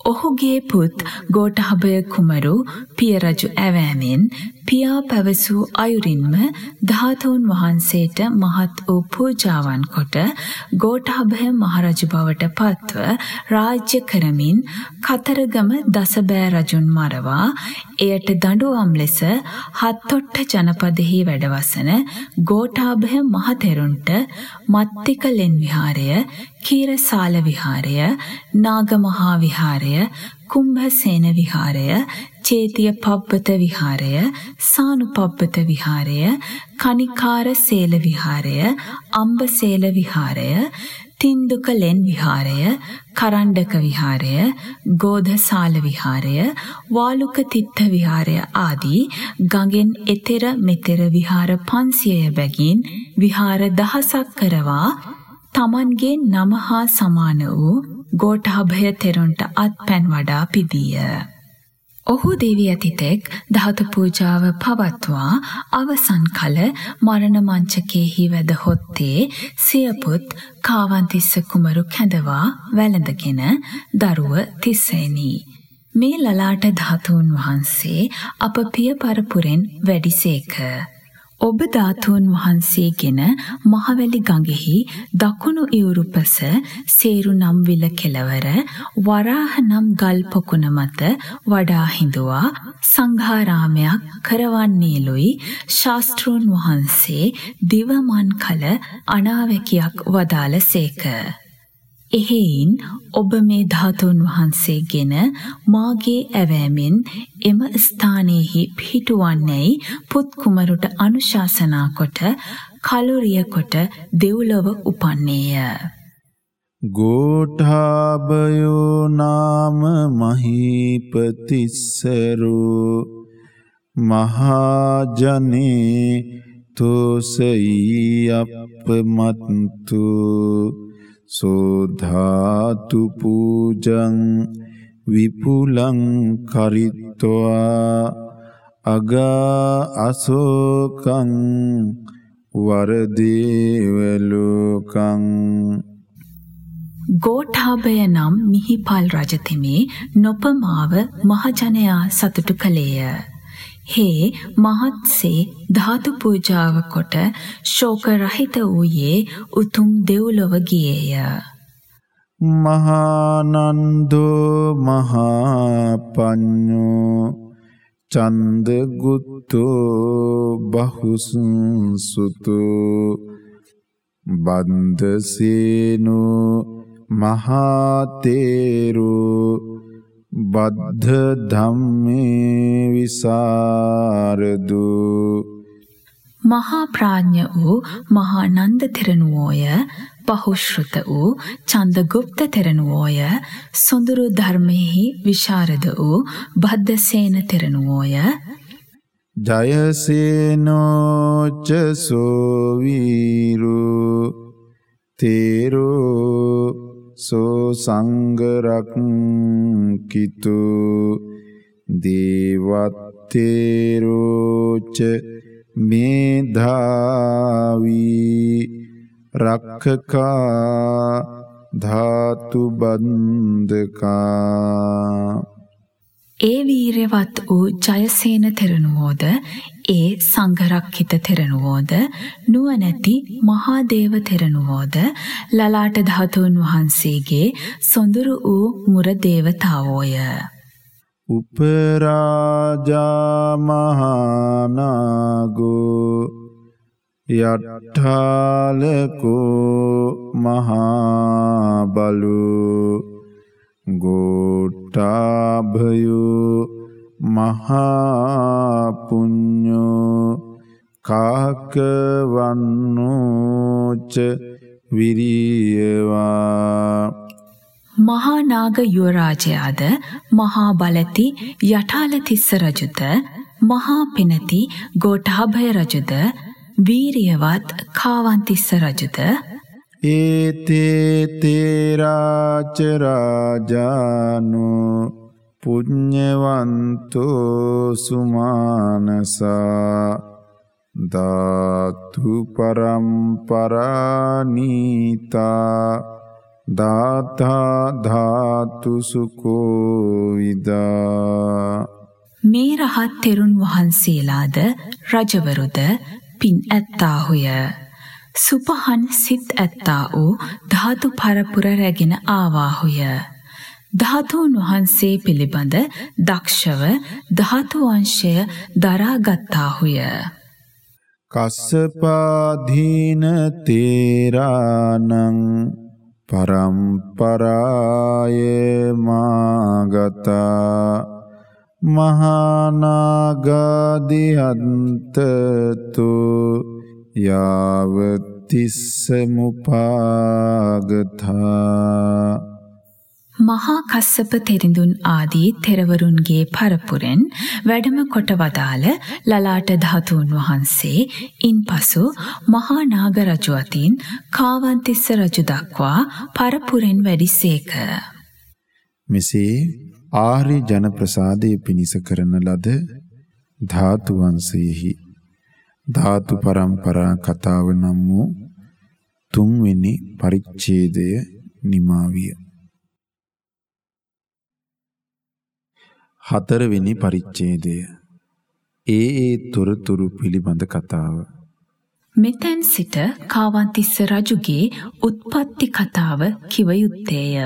ඔහුගේ පුත් ගෝඨහබය කුමරු පිය රජු ඇවෑමෙන් පියා පැවසූ අයුරින්ම ධාතුන් වහන්සේට මහත් වූ පූජාවන් කොට ගෝඨහබය මහරජු බවට පත්ව රාජ්‍ය කරමින් කතරගම දසබෑ රජුන් මරවා එයට දඬුවම් ලෙස හත්තොට්ට ජනපදෙහි වැඩවසන ගෝඨාභය මහතෙරුන්ට මත්තික ලෙන් විහාරය කීරසාල විහාරය නාගමහා විහාරය කුම්භසේන විහාරය චේතිය පබ්බත විහාරය, සානුපබ්බත විහාරය, කනිකාර සේල විහාරය, අම්බසේල විහාරය, තින්දුකලෙන් විහාරය, කරණ්ඩක විහාරය, ගෝධසාල විහාරය, වාලුක තිත්ත විහාරය ආදී ගඟෙන් එතෙර මෙතෙර විහාර 500 බැගින් විහාර දහසක් කරවා තමන්ගේ නම හා සමාන වූ ගෝඨාභය තෙරුන්ට අත්පැන් වඩා පිදීය. ඔහු දෙවි ඇතිතෙක් ධාතු පූජාව පවත්වා අවසන් කල මරණ මංචකයෙහි වැද හොත්තේ සියපුත් කාවන්තිස්ස කුමරු කැඳවා වැළඳගෙන දරුව තිස්සෙනි. මේ ලලාට ධාතුන් වහන්සේ අප පිය පරපුරෙන් වැඩිසේක. ඔබ ධාතුන් වහන්සේගෙන මහවැලි ගඟෙහි දකුණු ඉවුරුපස සේරු නම් විල කෙළවර වරාහ නම් ගල් පොකුණ මත වඩා හිඳුවා සංඝාරාමයක් කරවන්නේලුයි ශාස්ත්‍රූන් වහන්සේ දිවමන් කල අනාවැකියක් වදාළසේක. එහෙයින් ඔබ මේ ධාතුන් වහන්සේගෙන මාගේ ඇවෑමෙන් එම ස්ථානයෙහි පිහිටුවන්නේයි පුත් කුමරුට අනුශාසනා කොට කලුරිය කොට දෙව්ලොව උපන්නේය. ගෝඨාභයෝ නාම මහීපතිස්සරු මහාජනේ තෝසයි අපමත්තු සෝධාතු පූජං විපුලං කරිත්වා අගා අසෝකං වරදේවලෝකං ගෝඨාභය නම් මිහිපල් රජතෙමේ නොපමාව මහජනයා සතුටු කළේය. හේ මහත්සේ ධාතු පූජාව කොට ශෝක රහිත වූයේ උතුම් දෙව්ලොව ගියේය. මහානන්දෝ මහාපඤ්ඤෝ චන්දගුත්තෝ බහුසුතෝ බන්දසේනෝ මහතේරෝ බද්ධ ධම්මේ විසරදු මහා ප්‍රඥ වූ මහා නන්ද තෙරණුවෝය බහුශ්‍රත වූ චන්දගුප්ත තෙරණුවෝය සොඳුරු ධර්මෙහි විශාරද වූ බද්දසේන තෙරණුවෝය. ජයසේනෝච සෝවීරු තේරෝ සෝ සංගරක්කිතු දේවත්තේරෝච මේධාවී රක්කකා ධාතු බන්ධකා ඒ වීරවත් වූ ජයසේන තෙරණුවෝද ඒ සංඝරක්හිත තෙරණුවෝද නුවණැති මහාදේව තෙරණුවෝද ලලාට ධාතුන් වහන්සේගේ සොඳුරු වූ මුර දේවතාවෝය. උපරාජා මහානාගෝ යට්ඨාලකෝ මහා බලෝ ගෝටාභයෝ මහාපුඤ්ඤෝ කාකවන්නෝච විරියවා මහා නාග යුවරාජයාද මහා බලති යටාලතිස්ස රජුද මහා පිනති ගෝඨාභය රජුද වීරියවත් කාවන්තිස්ස රජුද? ඒතේ තේරාච රාජානු පුඤ්ඤවන්තෝ සුමානසා ධාතු පරම්පරානීතා දාතා ධාතු සුකෝ විදා මේ රහත් තෙරුන් වහන්සේලාද රජවරුද පින් ඇත්තාහුය. සුපහන් සිත් ඇත්තා වූ ධාතු පරපුර රැගෙන ආවාහුය. ධාතුන් වහන්සේ පිළිබඳ දක්ෂව ධාතු වංශය දරාගත්තාහුය. කස්සපාධීන තේරානං පරම්පරාය මාගතා මහානාගාදිහන්තතු යාවතිස්ස මුපාගතා මහා කස්සප තෙරිඳුන් ආදී තෙරවරුන්ගේ පරපුරෙන් වැඩම කොට වදාළ ලලාට ධාතුන් වහන්සේ ඉන්පසු මහා නාග රජු අතින් කාවන්තිස්ස රජු දක්වා පරපුරෙන් වැඩිසේක. මෙසේ ආර්ය ජන ප්‍රසාදයේ පිනිස කරන ලද ධාතු වංශයේහි ධාතු පරම්පරා කතාව නම් වූ තුන්වෙනි පරිච්ඡේදය නිමා හතරවෙනි පරිච්ඡේදය ඒ ඒ තොරතුරු පිළිබඳ කතාව මෙතැන් සිට කාවන්තිස්ස රජුගේ උත්පත්ති කතාව කිව යුත්තේය.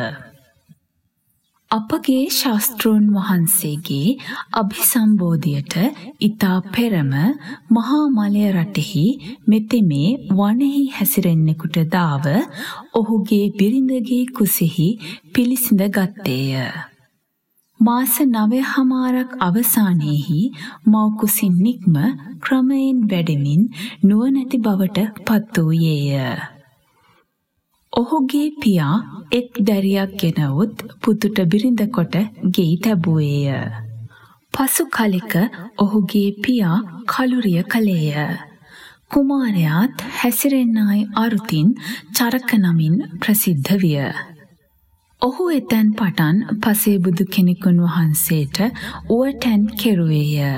අපගේ ශාස්තෘන් වහන්සේගේ අභිසම්බෝධියට ඊතා පෙරම මහා මලය රටෙහි මෙතෙමේ වනෙහි හැසිරෙන්නෙකුට දාව ඔහුගේ බිරිඳගේ කුසෙහි පිළිසිඳ ගත්තේය. මාස නවය හමාරක් අවසානයෙහි මවකුසින් නික්ම ක්‍රමයෙන් වැඩෙමින් නුවණැති බවට පත් වූයේය. ඔහුගේ පියා එක් දැරියක් ගෙනවුත් පුතුට බිරිඳ කොට ගෙයි තැබුවේය. පසු කලෙක ඔහුගේ පියා කලුරිය කළේය. කුමාරයාත් හැසිරෙන්නායි අරුතින් චරක නමින් ප්‍රසිද්ධ විය. ඔහු එතැන් පටන් පසේ බුදු කෙනෙකුන් වහන්සේට උවටැන් කෙරුවේය.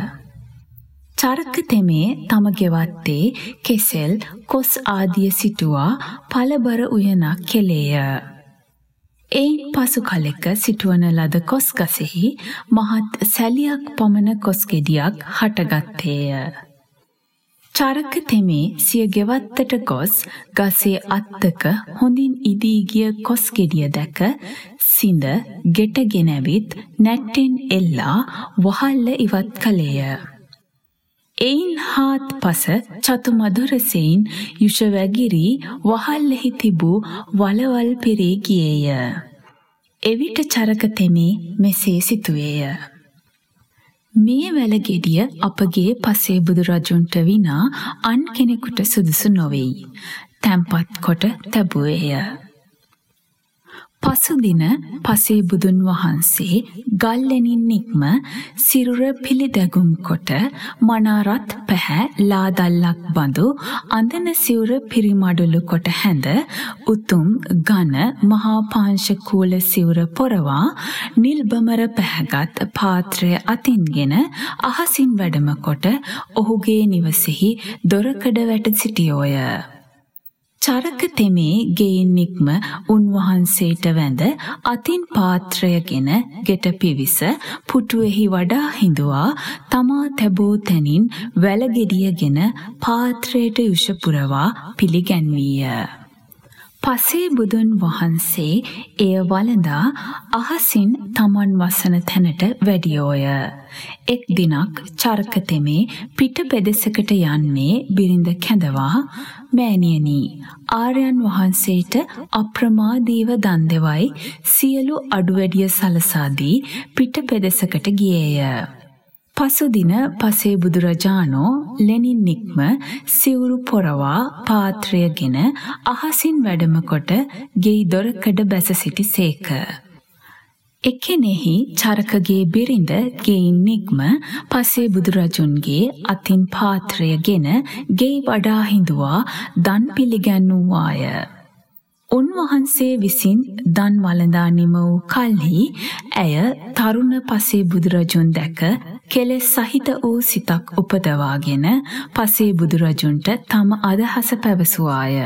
චරක තෙමේ තම ගෙවත්තේ කෙසෙල් කොස් ආදිය සිටුවා පළබර උයනක් කෙලේය. එයින් පසු කලෙක සිටුවන ලද කොස් ගසෙහි මහත් සැලියක් පමණ කොස් ගෙඩියක් හටගත්තේය. චරක තෙමේ සිය ගෙවත්තට ගොස් ගසේ අත්තක හොඳින් ඉදී ගිය කොස් ගෙඩිය දැක සිඳ ගෙටගෙනැවිත් නැට්ටෙන් එල්ලා වහල්ල ඉවත් කළේය. එයින් හාත් පස චතුමදුරසෙයින් යුෂ වැගිරී වහල්ලෙහි තිබූ වලවල් පිරී ගියේය. එවිට චරක තෙමේ මෙසේ සිතුවේය. මේ වැලගෙඩිය අපගේ පසේ බුදුරජුන්ට විනා අන් කෙනෙකුට සුදුසු නොවෙයි. තැම්පත් කොට තැබුවේය. පසුදින පසේ බුදුන් වහන්සේ ගල්ලෙනින් නික්ම සිරුර පිළිදැගුම් කොට මනාරත් පැහැ ලාදල්ලක් බඳු අඳන සිවුර පිරිමඩුළු කොට හැඳ උතුම් ඝන මහා පාංශ කූල සිවුර පොරවා නිල්බමර පැහැගත් පාත්‍රය අතින්ගෙන අහසින් වැඩම කොට ඔහුගේ නිවසෙහි දොරකඩ වැට සිටියෝය. චරක තෙමේ ගෙයින් නික්ම උන්වහන්සේට වැඳ අතින් පාත්‍රයගෙන ගෙට පිවිස පුටුවෙහි වඩා හිඳුවා තමා තැබූ තැනින් වැලගෙඩියගෙන පාත්‍රයට යුෂ පුරවා පිළිගැන්වීය. පසේ බුදුන් වහන්සේ එය වළඳා අහසින් තමන් වසන තැනට වැඩියෝය. එක් දිනක් චර්කතෙමේ පිට පෙදෙසකට යන්නේ බිරිඳ කැඳවා මෑණියනි ආර්යයන් වහන්සේට අප්‍රමාදීව දන් දෙවයි සියලු අඩුවැඩිය සලසා දී පිට පෙදෙසකට ගියේය. පසුදින පසේ බුදුරජාණෝ ලෙනින් නික්ම සිවුරු පොරවා පාත්‍රයගෙන අහසින් වැඩමකොට ගෙයි දොරකඩ බැස සිටි සේක. එකෙනෙහි චරකගේ බිරිඳ ගෙයින් නික්ම පසේ බුදුරජුන්ගේ අතින් පාත්‍රයගෙන ගෙයි වඩා හිඳුවා දන් පිළිගැන්වූවාය. උන්වහන්සේ විසින් දන් වළඳා නිම වූ කල්හි ඇය තරුණ පසේ බුදුරජුන් දැක කෙලෙස් සහිත වූ සිතක් උපදවාගෙන පසේ බුදුරජුන්ට තම අදහස පැවසුවාය.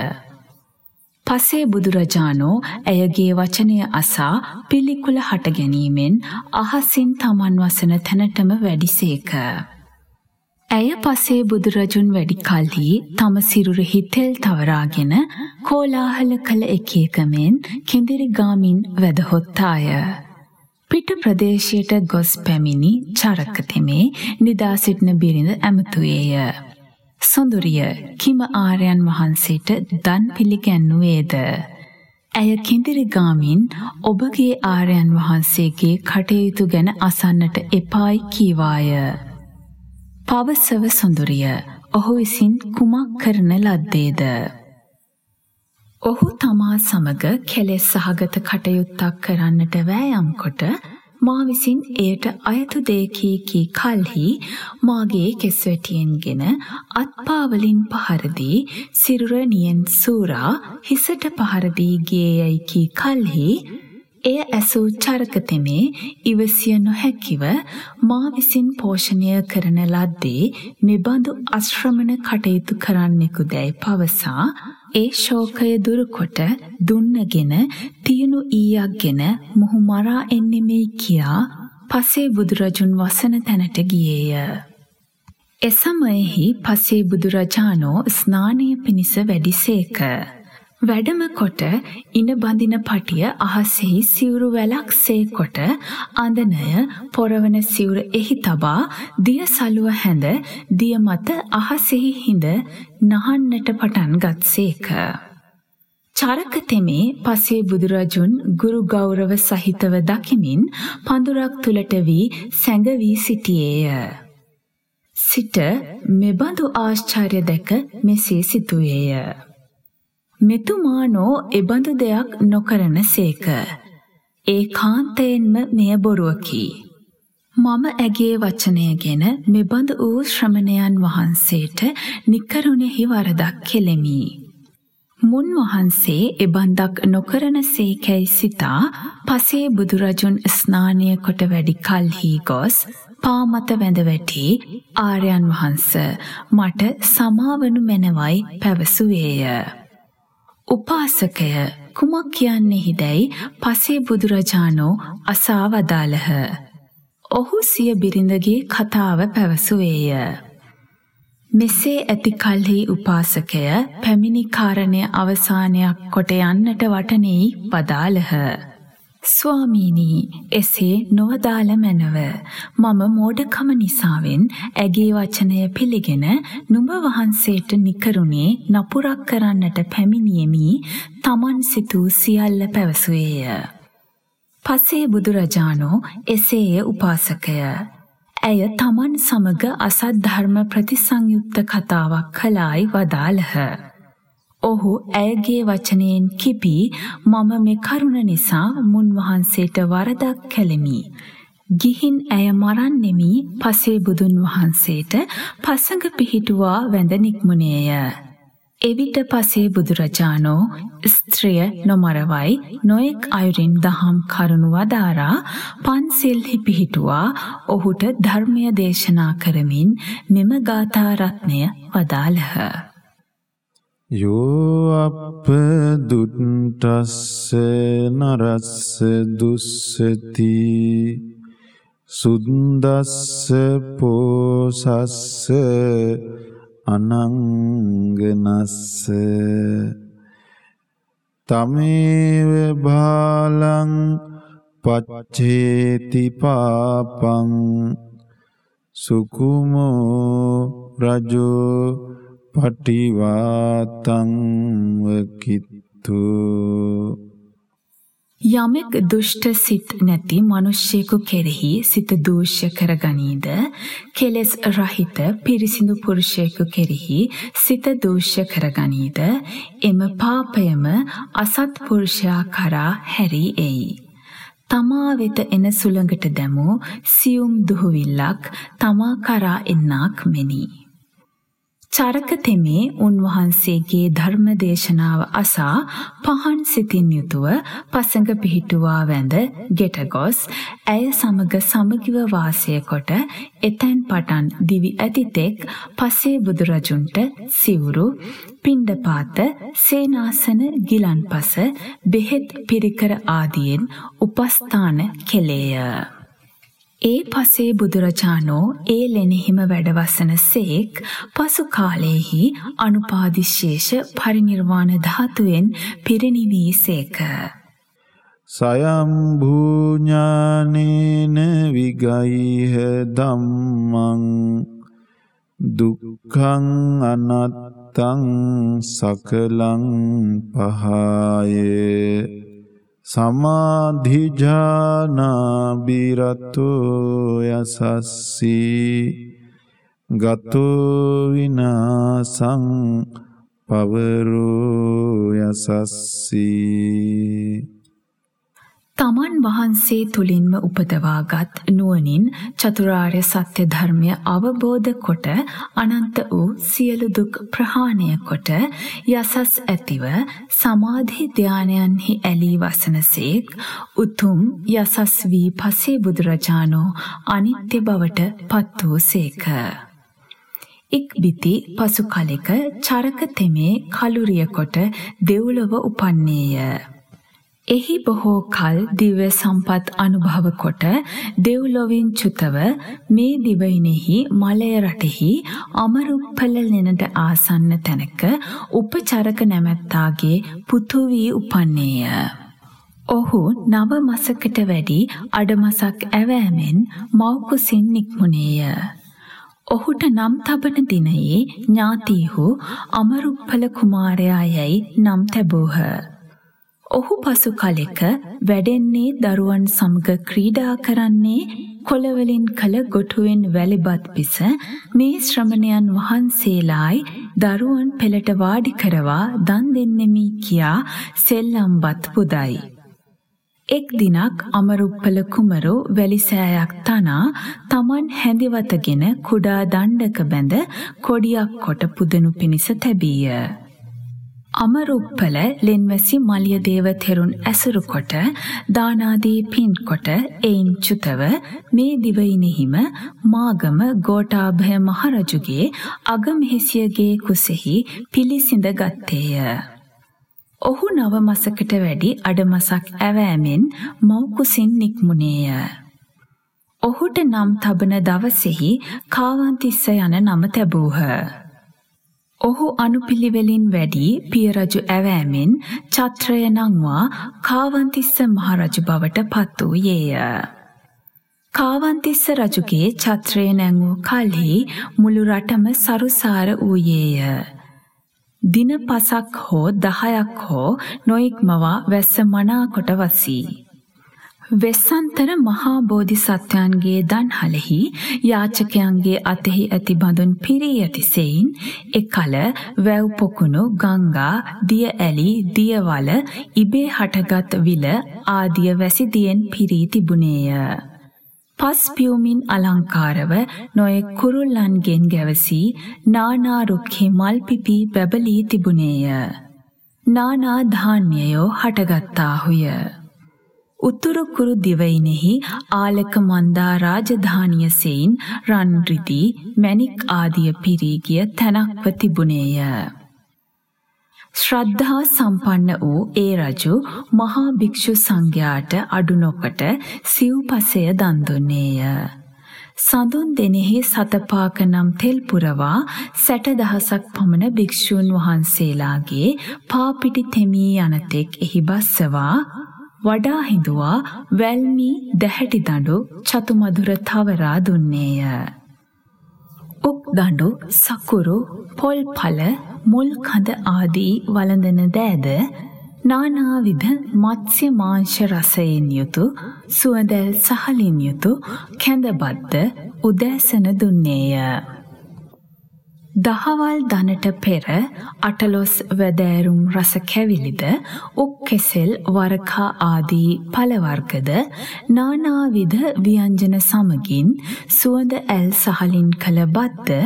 පසේ බුදුරජාණෝ ඇයගේ වචනය අසා පිළිකුල හට ගැනීමෙන් අහසින් තමන් වසන තැනටම වැඩිසේක. ඇය පසේ බුදුරජුන් වැඩි කල්හි තම සිරුරෙහි තෙල් තවරාගෙන කෝලාහල කළ එකේකමෙන් කිඳිරි ගාමින් වැදහොත්තාය. පිට ප්‍රදේශයට ගොස් පැමිණි චරකතෙමේ නිදා සිටින බිරිඳ ඇමතුයේය. සොඳුරිය කිම ආර්යයන් වහන්සේට දන් පිළිගැන්නුවේද. ඇය කිඳිරි ගාමින් ඔබගේ ආර්යයන් වහන්සේගේ කටයුතු ගැන අසන්නට එපායි කීවාය. පවසව සොඳුරිය ඔහු විසින් කුමක් කරන ලද්දේද. ඔහු තමා සමග කෙලෙස් සහගත කටයුත්තක් කරන්නට වෑයම් කොට මා විසින් එයට අයතු දෙකී කී කල්හි මාගේ කෙස්වැටියෙන්ගෙන අත්පාවලින් පහරදී සිරුරනියෙන් සූරා හිසට පහරදී ගේයයි කී කල්හි එය ඇසූ චරකතෙමේ ඉවසිය නොහැකිව මා විසින් පෝෂණය කරන ලද්දේ මෙබඳු අශ්‍රමණ කටයුතු කරන්නෙකු දැයි පවසා ඒ ශෝකය දුරුකොට දුන්නගෙන තියුණු ඊයක්ගෙන මුහු මරා එන්නෙමෙයි කියා පසේ බුදුරජුන් වසන තැනට ගියේය. එසමයෙහි පසේ බුදුරජාණෝ ස්නානය පිණිස වැඩිසේක. වැඩම කොට ඉන බඳින පටිය අහසෙහි සිවුරු වැලක් සේ කොට අඳනය පොරවන සිවුර එහි තබා දිය සලුව හැඳ දිය මත අහසෙහි හිඳ නහන්නට පටන් ගත්සේක. චරක තෙමේ පසේ බුදුරජුන් ගුරු ගෞරව සහිතව දකිමින් පඳුරක් තුලට වී සැඟවී සිටියේය. සිට මෙබඳු ආශ්චර්ය දැක මෙසේ සිතුවේය. මෙතුමානෝ එබඳු දෙයක් නොකරන සේක. ඒ කාන්තයෙන්ම මෙය බොරුවකි. මම ඇගේ වචනය ගෙන මෙබඳ වූ ශ්‍රමණයන් වහන්සේට නිකරුණෙහි වරදක් කෙලෙමි. මුන් වහන්සේ එබන්දක් නොකරන සේකැයි සිතා පසේ බුදුරජුන් ස්නානය කොට වැඩි කල්හි ගොස් පාමත වැඳ වැටි ආර්යයන් වහන්ස මට සමාවනු මැනවයි පැවසුවේය. උපාසකය කුමක් කියන්නෙහිදැයි පසේ බුදුරජාණෝ අසා වදාළහ. ඔහු සිය බිරිඳගේ කතාව පැවසුවේය. මෙසේ ඇති කල්හි උපාසකය පැමිණි කාරණය අවසානයක් කොට යන්නට වටනෙයි වදාළහ. ස්වාමීනී එසේ නොවදාළ මැනව මම මෝඩකම නිසාවෙන් ඇගේ වචනය පිළිගෙන නුඹ වහන්සේට නිකරුණේ නපුරක් කරන්නට පැමිණියෙමි තමන් සිතූ සියල්ල පැවසුවේය. පසේ බුදුරජාණෝ එසේය උපාසකය. ඇය තමන් සමග අසත් ධර්ම ප්‍රතිසංයුක්ත කතාවක් කළායි වදාළහ. ඔහු ඇයගේ වචනයෙන් කිපී මම මේ කරුණ නිසා මුන්වහන්සේට වරදක් කළෙමි. ගිහින් ඇය මරන්නෙමි පසේ බුදුන් වහන්සේට පසඟ පිහිටුවා වැඳ නික්මුණේය. එවිට පසේ බුදුරජාණෝ ස්ත්‍රිය නොමරවයි නොයෙක් අයුරින් දහම් කරුණු වදාරා පන්සිල්හි පිහිටුවා ඔහුට ධර්මය දේශනා කරමින් මෙම ගාථාරත්නය වදාළහ. යෝ අප දුට්ටස්ස නරස්ස දුස්සති සුද්දස්ස පෝසස්ස අනංගනස්ස තමේව බාලං පච්චේති පාපං සුකුමෝ රජෝ පටිවාතං වකිත්තු। යමෙක් දුෂ්ට සිත් නැති මිනිස්සෙකු කෙරෙහි සිත දූෂ්‍ය කරගනීද? කෙලෙස් රහිත පිරිසිදු පුරුෂයෙකු කෙරෙහි සිත දූෂ්‍ය කරගනීද? එම පාපයම අසත් පුරුෂයා කරා හැරී එයි. තමා වෙත එන සුළඟට දැමූ සියුම් දුහවිල්ලක් තමා කරා එන්නක් මෙනී. චරක තෙමේ උන්වහන්සේගේ ධර්ම දේශනාව අසා පහන් සිතින් යුතුව පසඟ පිහිටුවා වැඳ ගෙට ගොස් ඇය සමග සමගිව වාසය කොට එතැන් පටන් දිවි ඇතිතෙක් පසේ බුදුරජුන්ට සිවුරු පිණ්ඩපාත සේනාසන ගිලන්පස බෙහෙත් පිරිකර ආදියෙන් උපස්ථාන කෙලේය. ඒ පසේ බුදුරජාණෝ ඒ ලෙනෙහිම වැඩවසන සේක් පසු කාලයෙහි අනුපාදිශේෂ පරිනිර්වාණ ධාතුවෙන් පිරිනිවී සේක. සයම්භූඥානේන විගයිහ දම්මං දුක්ඛං අනත්තං සකලං පහයේ සමාධිජානාබිරතු යසස්සී ගතු විනාසං පවරෝ යසස්සී තමන් වහන්සේ තුළින්ම උපදවාගත් නුවණින් චතුරාර්ය සත්‍ය ධර්මය අවබෝධ කොට අනන්ත වූ සියලු දුක් ප්‍රහාණය කොට යසස් ඇතිව සමාධි ධානයන්හි ඇලී වසනසේක් උතුම් යසස් වී පසේ බුදුරජාණෝ අනිත්‍ය බවට පත් වූසේක. ඉක්බිති පසු කලෙක චරක තෙමේ කලුරිය කොට දෙව්ලොව උපන්නේය. එහි බොහෝ කල් දිව්‍ය සම්පත් අනුභව කොට දෙව්ලොවින් චුතව මේ දිවයිනෙහි මලය රටෙහි අමරුප්පල ලෙනට ආසන්න තැනක උපචරක නැමැත්තාගේ පුතු වී උපන්නේය. ඔහු නව මසකට වැඩි අඩමසක් ඇවෑමෙන් මව්කුසින් නික්මුණේය. ඔහුට නම් තබන දිනයේ ඥාතීහු අමරුප්පල කුමාරයා යැයි නම් තැබූහ. ඔහු පසු කලෙක වැඩෙන්නේ දරුවන් සමග ක්‍රීඩා කරන්නේ කොළවලින් කළ ගොටුවෙන් වැලිබත් පිස මේ ශ්‍රමණයන් වහන්සේලායි දරුවන් පෙළට වාඩි කරවා දන් දෙන්නෙමි කියා සෙල්ලම්බත් පුදයි. එක් දිනක් අමරුප්පල කුමරු වැලිසෑයක් තනා තමන් හැඳිවතගෙන කුඩා දණ්ඩක බැඳ කොඩියක් කොට පුදනු පිණිස තැබීය. අමරුප්පල ලෙන්වැසි මලියදේව තෙරුන් ඇසුරු කොට දානාදී පින් කොට එයින් චුතව මේ දිවයිනෙහිම මාගම ගෝඨාභය මහරජුගේ අගමෙහිසියගේ කුසෙහි පිළිසිඳ ගත්තේය. ඔහු නව මසකට වැඩි අඩමසක් ඇවෑමෙන් මව්කුසින් නික්මුණේය. ඔහුට නම් තබන දවසෙහි කාවන්තිස්ස යන නම තැබූහ. ඔහු අනුපිළිවෙලින් වැඩි පියරජු ඇවෑමෙන් චත්‍රය නංවා කාවන්තිස්ස මහරජු බවට පත් වූයේය. කාවන්තිස්ස රජුගේ චත්‍රය නැංවූ කල්හි මුළු රටම සරුසාර වූයේය. දින පසක් හෝ දහයක් හෝ නොයික්මවා වැස්ස මනාකොට වසී. වෙස්සන්තර මහා බෝධිසත්වයන්ගේ දන්හලෙහි යාචකයන්ගේ අතෙහි ඇති බඳුන් පිරී ඇති සෙයින් එකල වැව් පොකුණු ගංගා දිය ඇලි දියවල ඉබේ හටගත් විල ආදිය වැසිදියෙන් පිරී තිබුණේය. පස් පියුමින් අලංකාරව නොයෙක් කුරුල්ලන්ගෙන් ගැවසී නානා රුක්හි මල් පිපී බැබලී තිබුණේය. නානා ධාන්‍යයෝ හටගත්තාහුය. උතුරු කුරු දිවයිනෙහි ආලක මන්දා රාජධානිය සෙයින් රන් රිදී මැණික් ආදිය පිරී ගිය තැනක්ව තිබුණේය. ශ්‍රද්ධා සම්පන්න වූ ඒ රජු මහා භික්ෂු සංඝයාට අඩු නොකොට සිව්පසය දන් දුන්නේය. සඳුන් දෙනෙහි සතපාක නම් තෙල් පුරවා සැට දහසක් පමණ භික්ෂූන් වහන්සේලාගේ පාපිටි තෙමී යනතෙක් එහි බස්සවා වඩා හිඳුවා වැල්මි දැහැටි දඬු චතුමදුර තවරා දුන්නේය. උක් දඬු සකුරු පොල් පල මුල් කඳ ආදී වළඳන දෑද නානාවිධ මත්ස්‍ය මාංශ රසයෙන් යුතු සුවඳැල් සහලින් යුතු කැඳබද්ද උදෑසන දුන්නේය. දහවල් දනට පෙර අටලොස් වැදෑරුම් රස කැවිලිද උක් කෙසෙල් වරකා ආදී පළවර්ගද නානාවිධ ව්‍යංජන සමගින් සුවඳ ඇල් සහලින් කළ බද්ද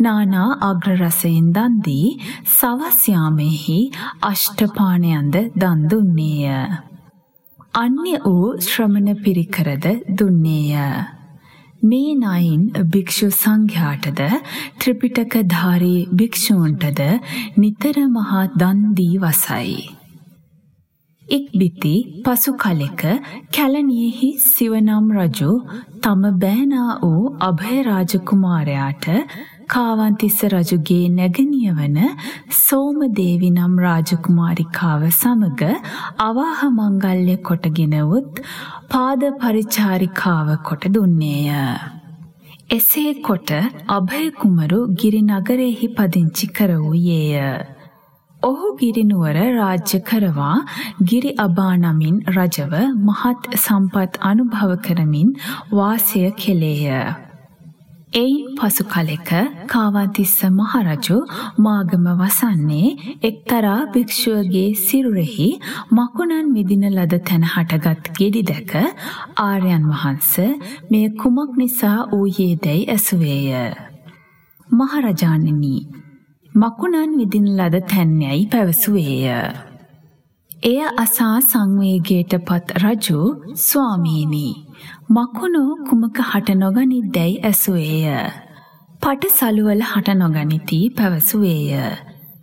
නානා අග්‍රරසයෙන් දන් දී සවස් යාමෙහි අෂ්ටපානයන්ද දන් දුන්නේය. අන්‍ය වූ ශ්‍රමණ පිරිකරද දුන්නේය. මේ නයින් භික්ෂු සංඝයාටද ත්‍රිපිටකධාරී භික්ෂූන්ටද නිතර මහා දන් දී වසයි. ඉක්බිති පසු කලෙක කැලණියෙහි සිවනම් රජු තම බෑනා වූ අභය රාජකුමාරයාට කාවන්තිස්ස රජුගේ නැගණිය වන සෝමදේවි නම් රාජකුමාරිකාව සමග අවාහ මංගල්‍ය කොටගෙන වුත් පාද පරිචාරිකාව කොට දුන්නේය. එසේ කොට අභය කුමරු ගිරි නගරෙහි පදිංචි කර වූයේය. ඔහු ගිරිනුවර රාජ්‍ය කරවා ගිරි අබා නමින් රජව මහත් සම්පත් අනුභව කරමින් වාසය කෙළේය. එයින් පසු කලෙක කාවන්තිස්ස මහරජු මාගම වසන්නේ එක්තරා භික්ෂුවගේ සිරුරෙහි මකුණන් විදින ලද තැන හටගත් ගෙඩි දැක ආර්යයන් වහන්ස මෙය කුමක් නිසා වූයේ දැයි ඇසුවේය. මහරජාණනි මකුණන් විදින ලද තැන්යයි පැවසුවේය. එය අසා සංවේගයට පත් රජු ස්වාමීනී මකුණු කුමක හට නොගනිද්දැයි ඇසුවේය. පට සලුවල හට නොගනිති පැවසුවේය.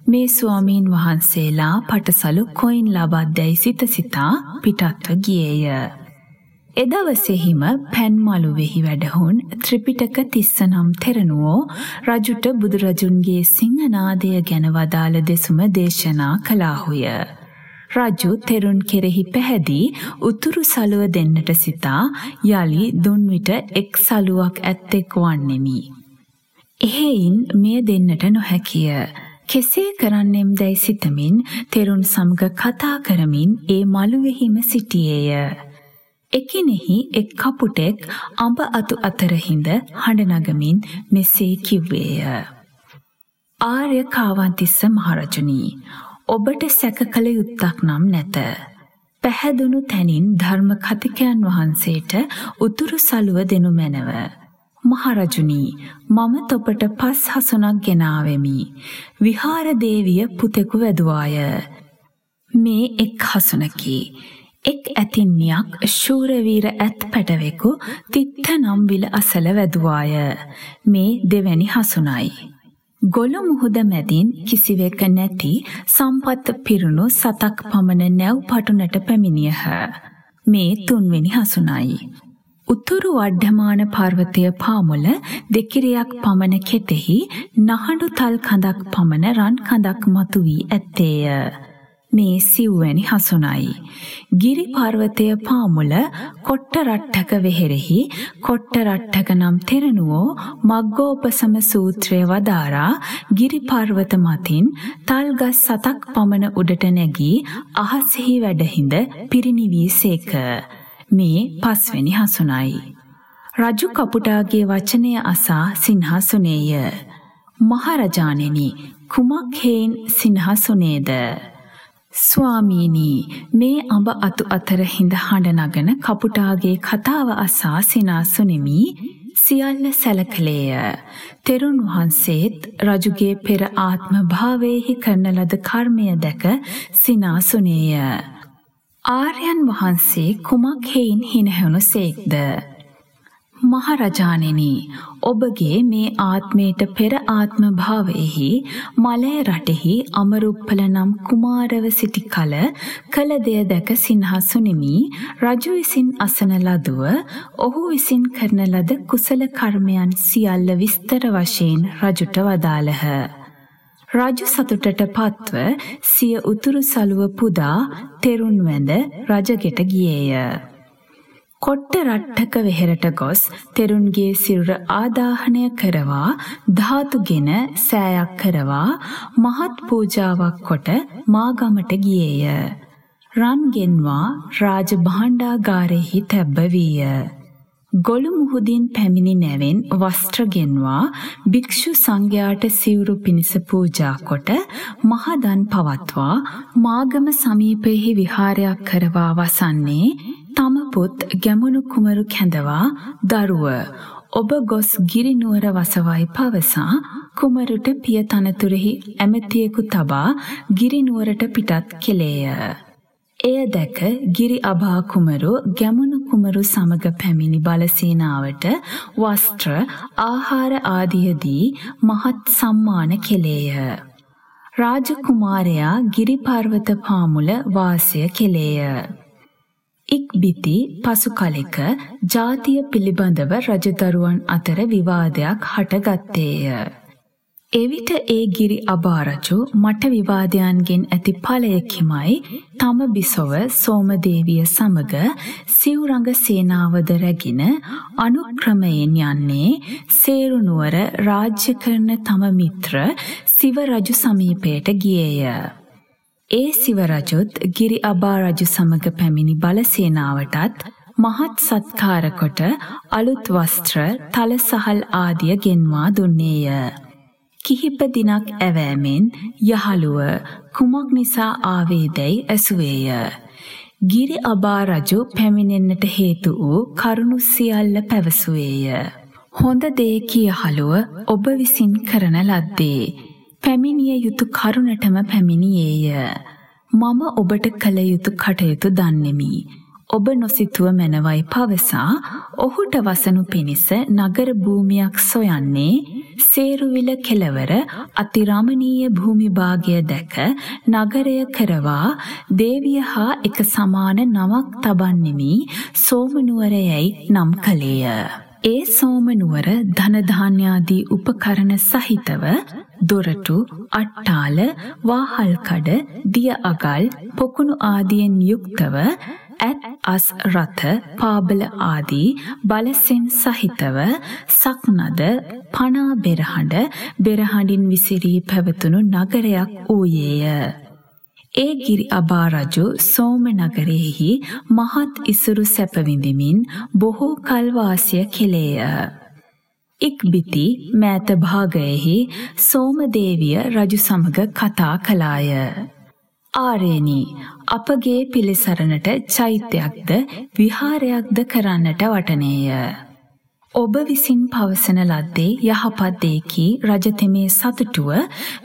මේ ස්වාමීන් වහන්සේලා පටසලු කොයින් ලබද්දැයි සිත සිතා පිටත්ව ගියේය. එදවසෙහිම පැන්මලුවෙහි වැඩහුන් ත්‍රිපිටක තිස්ස නම් තෙරණුවෝ රජුට බුදුරජුන්ගේ සිංහනාදය ගැන වදාළ දෙසුම දේශනා කලාහුය. රජු තෙරුන් කෙරෙහි පැහැදී උතුරු සලුව දෙන්නට සිතා යලි දුන් විට එක් සලුවක් ඇත්තෙක් වන්නෙමි. එහෙයින් මෙය දෙන්නට නොහැකිය. කෙසේ කරන්නෙම් දැයි සිතමින් තෙරුන් සමග කතා කරමින් ඒ මළුවෙහිම සිටියේය. එකිනෙහි එක් කපුටෙක් අඹ අතු අතරහිඳ හඬ නගමින් මෙසේ කිව්වේය. ආර්ය කාවන්තිස්ස මහරජුනි ඔබට සැක කළ යුත්තක් නම් නැත. පැහැදුණු තැනින් ධර්ම කතිකයන් වහන්සේට උතුරු සලුව දෙනු මැනව. මහරජුනි මම තොපට පස් හසුනක් ගෙනාවෙමි. විහාර දේවිය පුතෙකු වැදුවාය. මේ එක් හසුනකි. එක් ඇතින්නියක් ශූරවීර ඇත් පැටවෙකු තිත්ත නම් විල අසල වැදුවාය. මේ දෙවැනි හසුනයි. ගොළු මුහුද මැදින් කිසිවෙක නැති සම්පත් පිරුණු සතක් පමණ නැව් පටුනට පැමිණියහ. මේ තුන්වෙනි හසුනයි. උතුරු වඩ්ඩමාන පර්වතය පාමුල දෙකිරියක් පමණ කෙතෙහි නහඬු තල් කඳක් පමණ රන් කඳක් මතු වී ඇත්තේය. මේ සිව්වැනි හසුනයි. ගිරි පර්වතය පාමුල කොට්ට රට්ටක වෙහෙරෙහි කොට්ට රට්ටක නම් තෙරණුවෝ මග්ගෝපසම සූත්‍රය වදාරා ගිරි පර්වත මතින් තල්ගස් සතක් පමණ උඩට නැගී අහසෙහි වැඩහිඳ පිරිනිවී සේක. මේ පස්වෙනි හසුනයි. රජු කපුටාගේ වචනය අසා සින්හසුනේය. මහරජාණෙනි කුමක් හේන් සින්හසුනේද? ස්වාමීනී මේ අඹ අතු අතර හිඳ හඬ නගන කපුටාගේ කතාව අසා සිනාසුනිමි සියල්ල සැලකලේය. තෙරුන් වහන්සේත් රජුගේ පෙර ආත්ම භාවයෙහි කරන ලද කර්මය දැක සිනාසුනේය. ආර්යයන් වහන්සේ කුමක් හේයින් හිනහැවුණු සේක්ද? මහරජාණෙනි ඔබගේ මේ ආත්මයට පෙර ආත්ම භාවයෙහි මලය රටෙහි අමරුප්පල නම් කුමාරව සිටි කල කළ දෙය දැක සිනහසුනිමි රජු විසින් අසන ලදුව ඔහු විසින් කරන ලද කුසල කර්මයන් සියල්ල විස්තර වශයෙන් රජුට වදාළහ. රජු සතුටට පත්ව සිය උතුරු සළුව පුදා තෙරුන් වැඳ රජගෙට ගියේය. කොට්ට රට්ටක වෙහෙරට ගොස් තෙරුන්ගේ සිරුර ආදාහනය කරවා ධාතුගෙන සෑයක් කරවා මහත් පූජාවක් කොට මාගමට ගියේය. රන්ගෙන්වා රාජ භාණ්ඩාගාරෙහි තැබ්බ වීය. ගොළු මුහුදින් පැමිණි නැවෙන් වස්ත්‍රගෙන්වා භික්ෂු සංඝයාට සිවුරු පිණිස පූජා කොට මහදන් පවත්වා මාගම සමීපයෙහි විහාරයක් කරවා වසන්නේ තම පුත් ගැමුණු කුමරු කැඳවා දරුව ඔබ ගොස් ගිරි නුවර වසවයි පවසා කුමරුට පිය තනතුරෙහි ඇමතියෙකු තබා ගිරි නුවරට පිටත් කෙලේය. එය දැක ගිරි අභා කුමරු ගැමුණු කුමරු සමග පැමිණි බලසේනාවට වස්ත්‍ර ආහාර ආදියදී මහත් සම්මාන කෙලේය. රාජකුමාරයා ගිරි පර්වත පාමුල වාසය කෙලේය. ඉක්බිති පසු කලෙක ජාතිය පිළිබඳව රජදරුවන් අතර විවාදයක් හටගත්තේය. එවිට ඒ ගිරි අබාරජු මට විවාදයන්ගෙන් ඇති ඵලයකිමයි තම බිසොව සෝමදේවිය සමග සිව්රඟ සේනාවද රැගෙන අනුක්‍රමයෙන් යන්නේ සේරුනුවර රාජ්‍ය කරන තම මිත්‍ර සිව රජු සමීපයට ගියේය. ඒ සිවරජුත් ගිරි අබා රජු සමග පැමිණි බලසේනාවටත් මහත් සත්කාර කොට අලුත් වස්ත්‍ර තල සහල් ආදිය ගෙන්වා දුන්නේය. කිහිප දිනක් ඇවෑමෙන් යහළුව කුමක් නිසා ආවේදැයි ඇසුවේය. ගිරි අබා රජු පැමිණෙන්නට හේතු වූ කරුණු සියල්ල පැවසුවේය. හොඳ දේ කියහළුව ඔබ විසින් කරන ලද්දේ. පැමිණිය යුතු කරුණටම පැමිණියේය. මම ඔබට කළ යුතු කටයුතු දන්නෙමි. ඔබ නොසිතුව මැනවයි පවසා ඔහුට වසනු පිණිස නගර භූමියක් සොයන්නේ සේරුවිල කෙළවර අතිරමණීය භූමිභාගය දැක නගරය කරවා දේවිය හා එක සමාන නමක් තබන්නෙමි සෝමනුවරයයි නම් කළේය. ඒ සෝමනුවර ධනධාන්‍යාදී උපකරණ සහිතව දොරටු, අට්ටාල, වාහල්කඩ, දිය අගල්, පොකුණු ආදියෙන් යුක්තව ඇත් අස් රථ පාබල ආදී බලසෙන් සහිතව සක්නද පනා බෙරහඬ බෙරහඬින් විසිරී පැවතුණු නගරයක් වූයේය. ඒ ගිරි අබා රජු සෝම නගරයෙහි මහත් ඉසුරු සැප විඳිමින් බොහෝ කල් වාසය කෙලේය. ඉක්බිති මෑත භාගයෙහි සෝමදේවිය රජු සමග කතා කළාය. ආරේනි අපගේ පිළිසරණට චෛත්‍යයක්ද විහාරයක්ද කරන්නට වටනේය. ඔබ විසින් පවසන ලද්දේ යහපත් දෙකි රජතෙමේ සතුටුව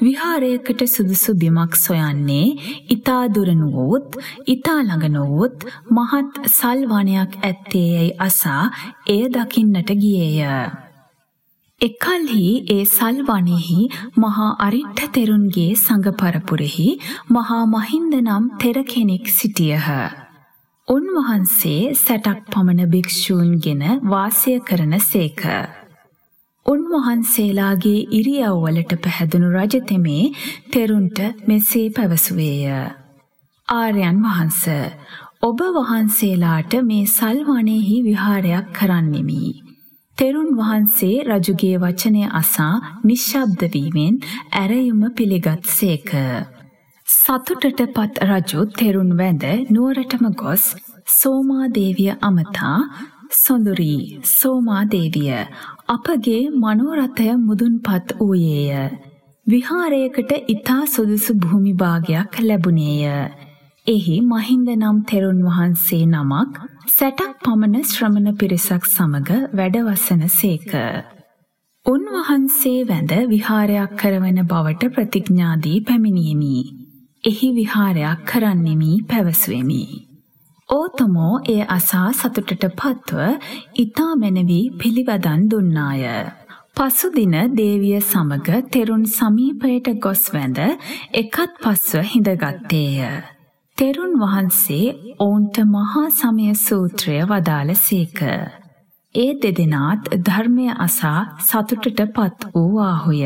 විහාරයකට සුදුසු බිමක් සොයන්නේ ඊතා දුර නොවොත් ඊතා ළඟ නොවොත් මහත් සල් වනයක් ඇත්තේයයි අසා එය දකින්නට ගියේය. එකල්හි ඒ සල් වනයෙහි මහා අරිට්ඨ තෙරුන්ගේ සංඝ පරපුරෙහි මහා මහින්ද නම් තෙර කෙනෙක් සිටියහ. උන්වහන්සේ සැටක් පමණ භික්ෂූන්ගෙන වාසය කරන සේක. උන්වහන්සේලාගේ ඉරියව්වලට පැහැදුණු රජතෙමේ තෙරුන්ට මෙසේ පැවසුවේය. ආර්යයන් වහන්ස ඔබ වහන්සේලාට මේ සල්වනයෙහි විහාරයක් කරන්නෙමි. තෙරුන් වහන්සේ රජුගේ වචනය අසා නිශ්ශබ්ද වීමෙන් ඇරයුම පිළිගත් සේක. සතුටට පත් රජු තෙරුන් වැඳ නුවරටම ගොස් සෝමාදේවිය අමතා සොඳුරී සෝමාදේවිය අපගේ මනෝරථය මුදුන්පත් වූයේය. විහාරයකට ඊතා සුදුසු භූමි භාගයක් ලැබුණේය. එහි මහින්ද නම් තෙරුන් වහන්සේ නමක් සැටක් පමණ ශ්‍රමණ පිරිසක් සමග වැඩවසන සේක. උන්වහන්සේ වැඳ විහාරයක් කරවන බවට ප්‍රතිඥාදී පැමිණීමි. එහි විහාරයක් කරන්නෙමි පැවසුවෙමි. ඕතමෝ එය අසා සතුටට පත්ව ඊතා මැනවි පිළිවදන් දුන්නාය. පසුදින දේවිය සමග තෙරුන් සමීපයට ගොස් වැඳ එකත් පස්ව හිඳගත්තේය. තෙරුන් වහන්සේ ඔවුන්ට මහා සමය සූත්‍රය වදාළ සේක. ඒ දෙදෙනාත් ධර්මය අසා සතුටට පත් වූ ආහුය.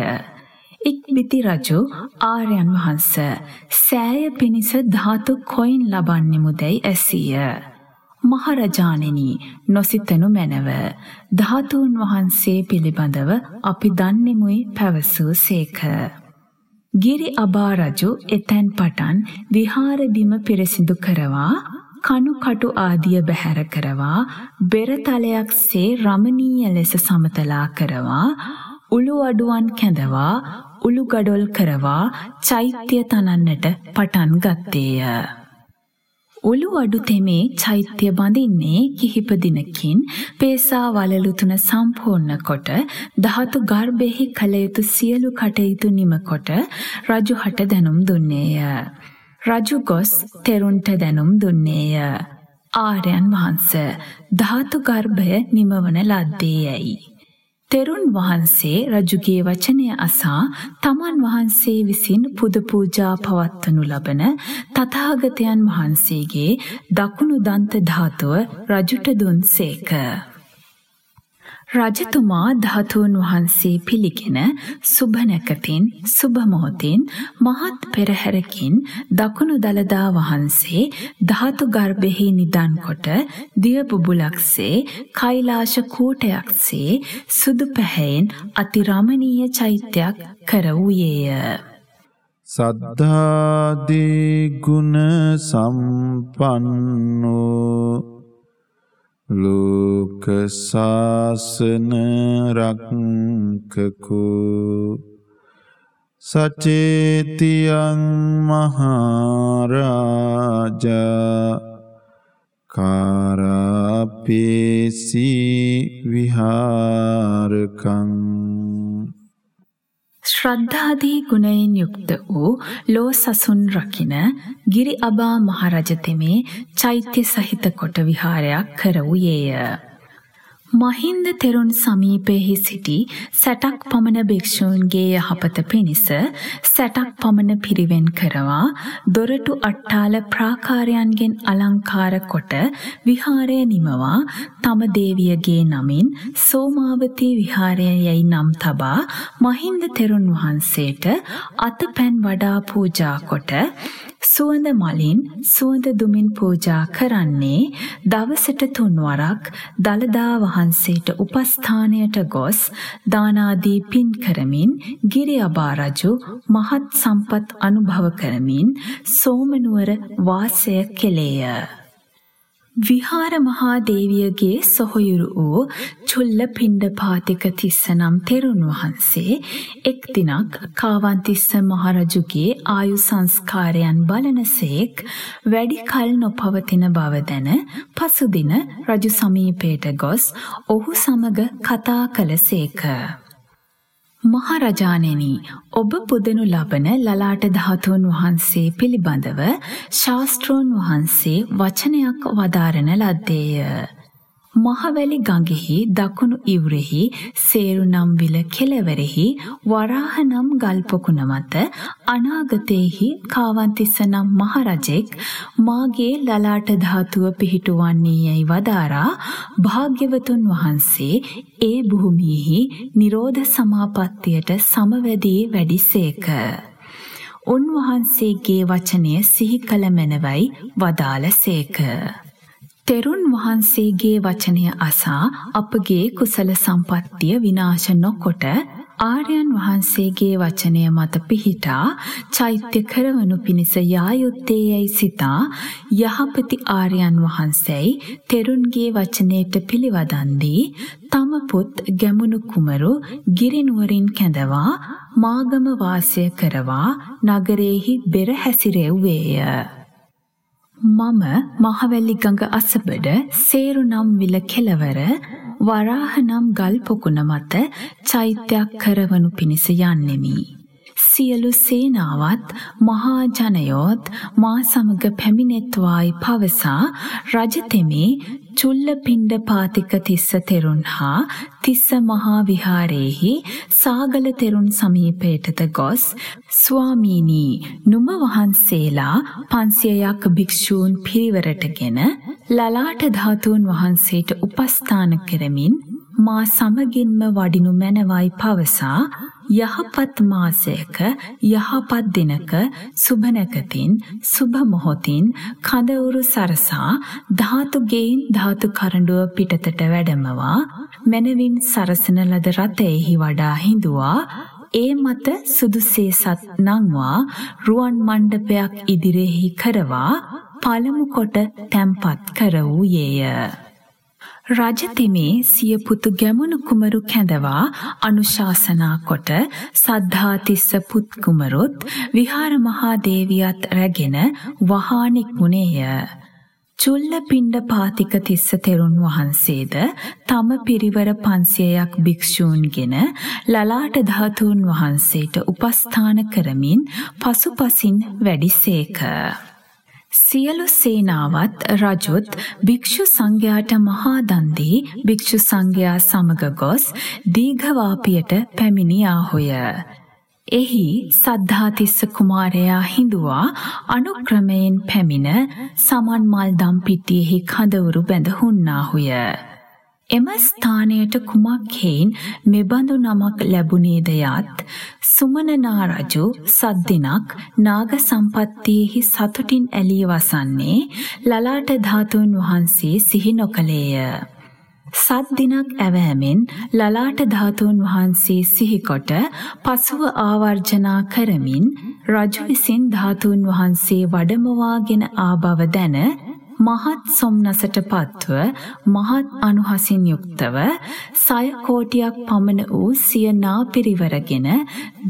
ඉක්බිති රජු ආර්යයන් වහන්ස සෑය පිණිස ධාතු කොයින් ලබන්නෙමුදැයි ඇසීය. මහරජාණෙනි නොසිතනු මැනව ධාතුන් වහන්සේ පිළිබඳව අපි දන්නෙමුයි පැවසූ සේක. ගිරි අබා රජු එතැන් පටන් විහාර බිම පිරිසිදු කරවා කණු කටු ආදිය බැහැර කරවා බෙරතලයක් සේ රමණීය ලෙස සමතලා කරවා උළු අඩුවන් කැඳවා උළු ගඩොල් කරවා චෛත්‍ය තනන්නට පටන් ගත්තේය. උළු අඩු තෙමේ චෛත්‍ය බඳින්නේ කිහිප දිනකින් පේසා වලලු තුන සම්පූර්ණ කොට ධාතු ගර්භෙහි කළ යුතු සියලු කටයුතු නිම කොට රජුහට දැනුම් දුන්නේය. රජු ගොස් තෙරුන්ට දැනුම් දුන්නේය. ආර්යයන් වහන්ස ධාතු ගර්භය නිමවන ලද්දේ යැයි. තෙරුන් වහන්සේ රජුගේ වචනය අසා තමන් වහන්සේ විසින් පුද පූජා පවත්වනු ලබන තථාගතයන් වහන්සේගේ දකුණු දන්ත ධාතුව රජුට දුන්සේක. රජතුමා ධාතුන් වහන්සේ පිළිගෙන සුබ නැකතින් සුබ මොහොතින් මහත් පෙරහැරකින් දකුණු දලදා වහන්සේ ධාතු ගර්භෙහි නිදන් කොට දිය බුබුලක්සේ කෛලාශ කූටයක්සේ සුදු පැහැයෙන් අති රමණීය චෛත්‍යයක් කර වූයේය. සද්ධාදී ගුණ සම්පන්නෝ ලෝක සාසන රක්කකු සචේතියං මහරාජා කාරාපේසි විහාරකං ශ්‍රද්ධාදී ගුණයෙන් යුක්ත වූ ලෝ සසුන් රකින ගිරි අබා මහරජතෙමේ චෛත්‍ය සහිත කොට විහාරයක් කර වූයේය. මහින්ද තෙරුන් සමීපයෙහි සිටි සැටක් පමණ භික්ෂූන්ගේ යහපත පිණිස සැටක් පමණ පිරිවෙන් කරවා දොරටු අට්ටාල ප්‍රාකාරයන්ගෙන් අලංකාර කොට විහාරය නිමවා තම දේවියගේ නමින් සෝමාවතී විහාරය යැයි නම් තබා මහින්ද තෙරුන් වහන්සේට අත පැන් වඩා පූජා කොට සුවඳ මලින් සුවඳ දුමින් පූජා කරන්නේ දවසට තුන්වරක් දළදා වහන්සේට උපස්ථානයට ගොස් දානාදී පින් කරමින් ගිරි අබා රජු මහත් සම්පත් අනුභව කරමින් සෝමනුවර වාසය කෙලේය. විහාර මහා දේවියගේ සොහොයුරු වූ චුල්ල පිණ්ඩපාතික තිස්ස නම් තෙරුන් වහන්සේ එක් දිනක් කාවන්තිස්ස මහරජුගේ ආයු සංස්කාරයන් බලනසේක් වැඩි කල නොපවතින බව දැන පසුදින රජු සමීපයට ගොස් ඔහු සමග කතා කළසේක. මහරජාණෙනි ඔබ පුදනු ලබන ලලාට ධාතුන් වහන්සේ පිළිබඳව ශාස්ත්‍රෝන් වහන්සේ වචනයක් වදාරන ලද්දේය. මහවැලි ගඟෙහි දකුණු ඉවුරෙහි සේරු නම් විල කෙළවරෙහි වරාහ නම් ගල් පොකුණ මත අනාගතයේහි කාවන්තිස්ස නම් මහරජෙක් මාගේ ලලාට ධාතුව පිහිටුවන්නේ යයි වදාරා භාග්‍යවතුන් වහන්සේ ඒ භූමියෙහි නිරෝධ සමාපත්තියට සමවැදී වැඩිසේක. උන්වහන්සේගේ වචනය සිහි කළ මැනවයි වදාළසේක. තෙරුන් වහන්සේගේ වචනය අසා අපගේ කුසල සම්පත්තිය විනාශ නොකොට ආර්යයන් වහන්සේගේ වචනය මත පිහිටා චෛත්‍ය කරවනු පිණිස යා යුත්තේ යයි සිතා යහපති ආර්යයන් වහන්සේයි තෙරුන්ගේ වචනයට පිළිවදන් දී තම පුත් ගැමුණු කුමරු ගිරිනුවරින් කැඳවා මාගම වාසය කරවා නගරේහි බෙර හැසිරෙව්වේය. මම මහවැලි ගඟ අසබඩ සේරු නම් විල කෙලවර වරාහ නම් ගල් පොකුණ මත චෛත්‍යයක් කරවනු පිණිස යන්නෙමි. සියලු සේනාවත් මහා ජනයෝත් මා සමග පැමිණෙත්වායි පවසා රජතෙමේ චුල්ලපිණ්ඩ පාතික තිස්ස තෙරුන් හා තිස්ස මහා විහාරයේහි සාගල තෙරුන් සමීපයටද ගොස් ස්වාමීනී නුම වහන්සේලා පන්සියයක් භික්‍ෂූන් පිරිවරටගෙන ලලාට ධාතුන් වහන්සේට උපස්ථාන කරමින් මා සමගින්ම වඩිනු මැනවයි පවසා යහපත් මාසයක යහපත් දිනක සුබනකතින් සුබ මොහොතින් කඳවුරු සරසා ධාතු ගෙයින් ධාතු කරඬුව පිටතට වැඩමවා මැනවින් සරසන ලද රථයෙහි වඩා හිඳුවා ඒ මත සුදුසේ සත් නංවා රුවන් මණ්ඩපයක් ඉදිරියෙහි කරවා පළමු කොට තැන්පත් කර වූයේය. රජතෙමේ සිය පුතු ගැමුණු කුමරු කැඳවා අනුශාසනා කොට සද්ධාතිස්ස පුත් කුමරුත් විහාර මහා දේවියත් රැගෙන වහා නික්මුණේය. චුල්ල පිණ්ඩ පාතික තිස්ස තෙරුන් වහන්සේද තම පිරිවර පන්සියයක් භික්‍ෂූන්ගෙන ලලාට ධාතුන් වහන්සේට උපස්ථාන කරමින් පසුපසින් වැඩිසේක. සියලු සේනාවත් රජුත් භික්ෂු සංඝයාට මහා දන් දී භික්ෂු සංඝයා සමග ගොස් දීඝවාපියට පැමිණියාහුය. එහි සද්ධාතිස්ස කුමාරයා හිඳුවා අනුක්‍රමයෙන් පැමිණ සමන් මල් දම් පිටියෙහි කඳවුරු බැඳ හුන්නාහුය. එම ස්ථානයට කුමක් හේයින් මෙබඳු නමක් ලැබුණේද යත් සුමනනා රජු සද්දිනක් නාග සම්පත්තියෙහි සතුටින් ඇලී වසන්නේ ලලාට ධාතුන් වහන්සේ සිහි නොකළේය. සත් දිනක් ඇවෑමෙන් ලලාට ධාතුන් වහන්සේ සිහිකොට පසුව ආවර්ජනා කරමින් රජු විසින් ධාතුන් වහන්සේ වඩමවාගෙන ආ බව දැන මහත් සොම්නසට පත්ව මහත් අනුහසින් යුක්තව සය කෝටියක් පමණ වූ සිය නාපිරිවරගෙන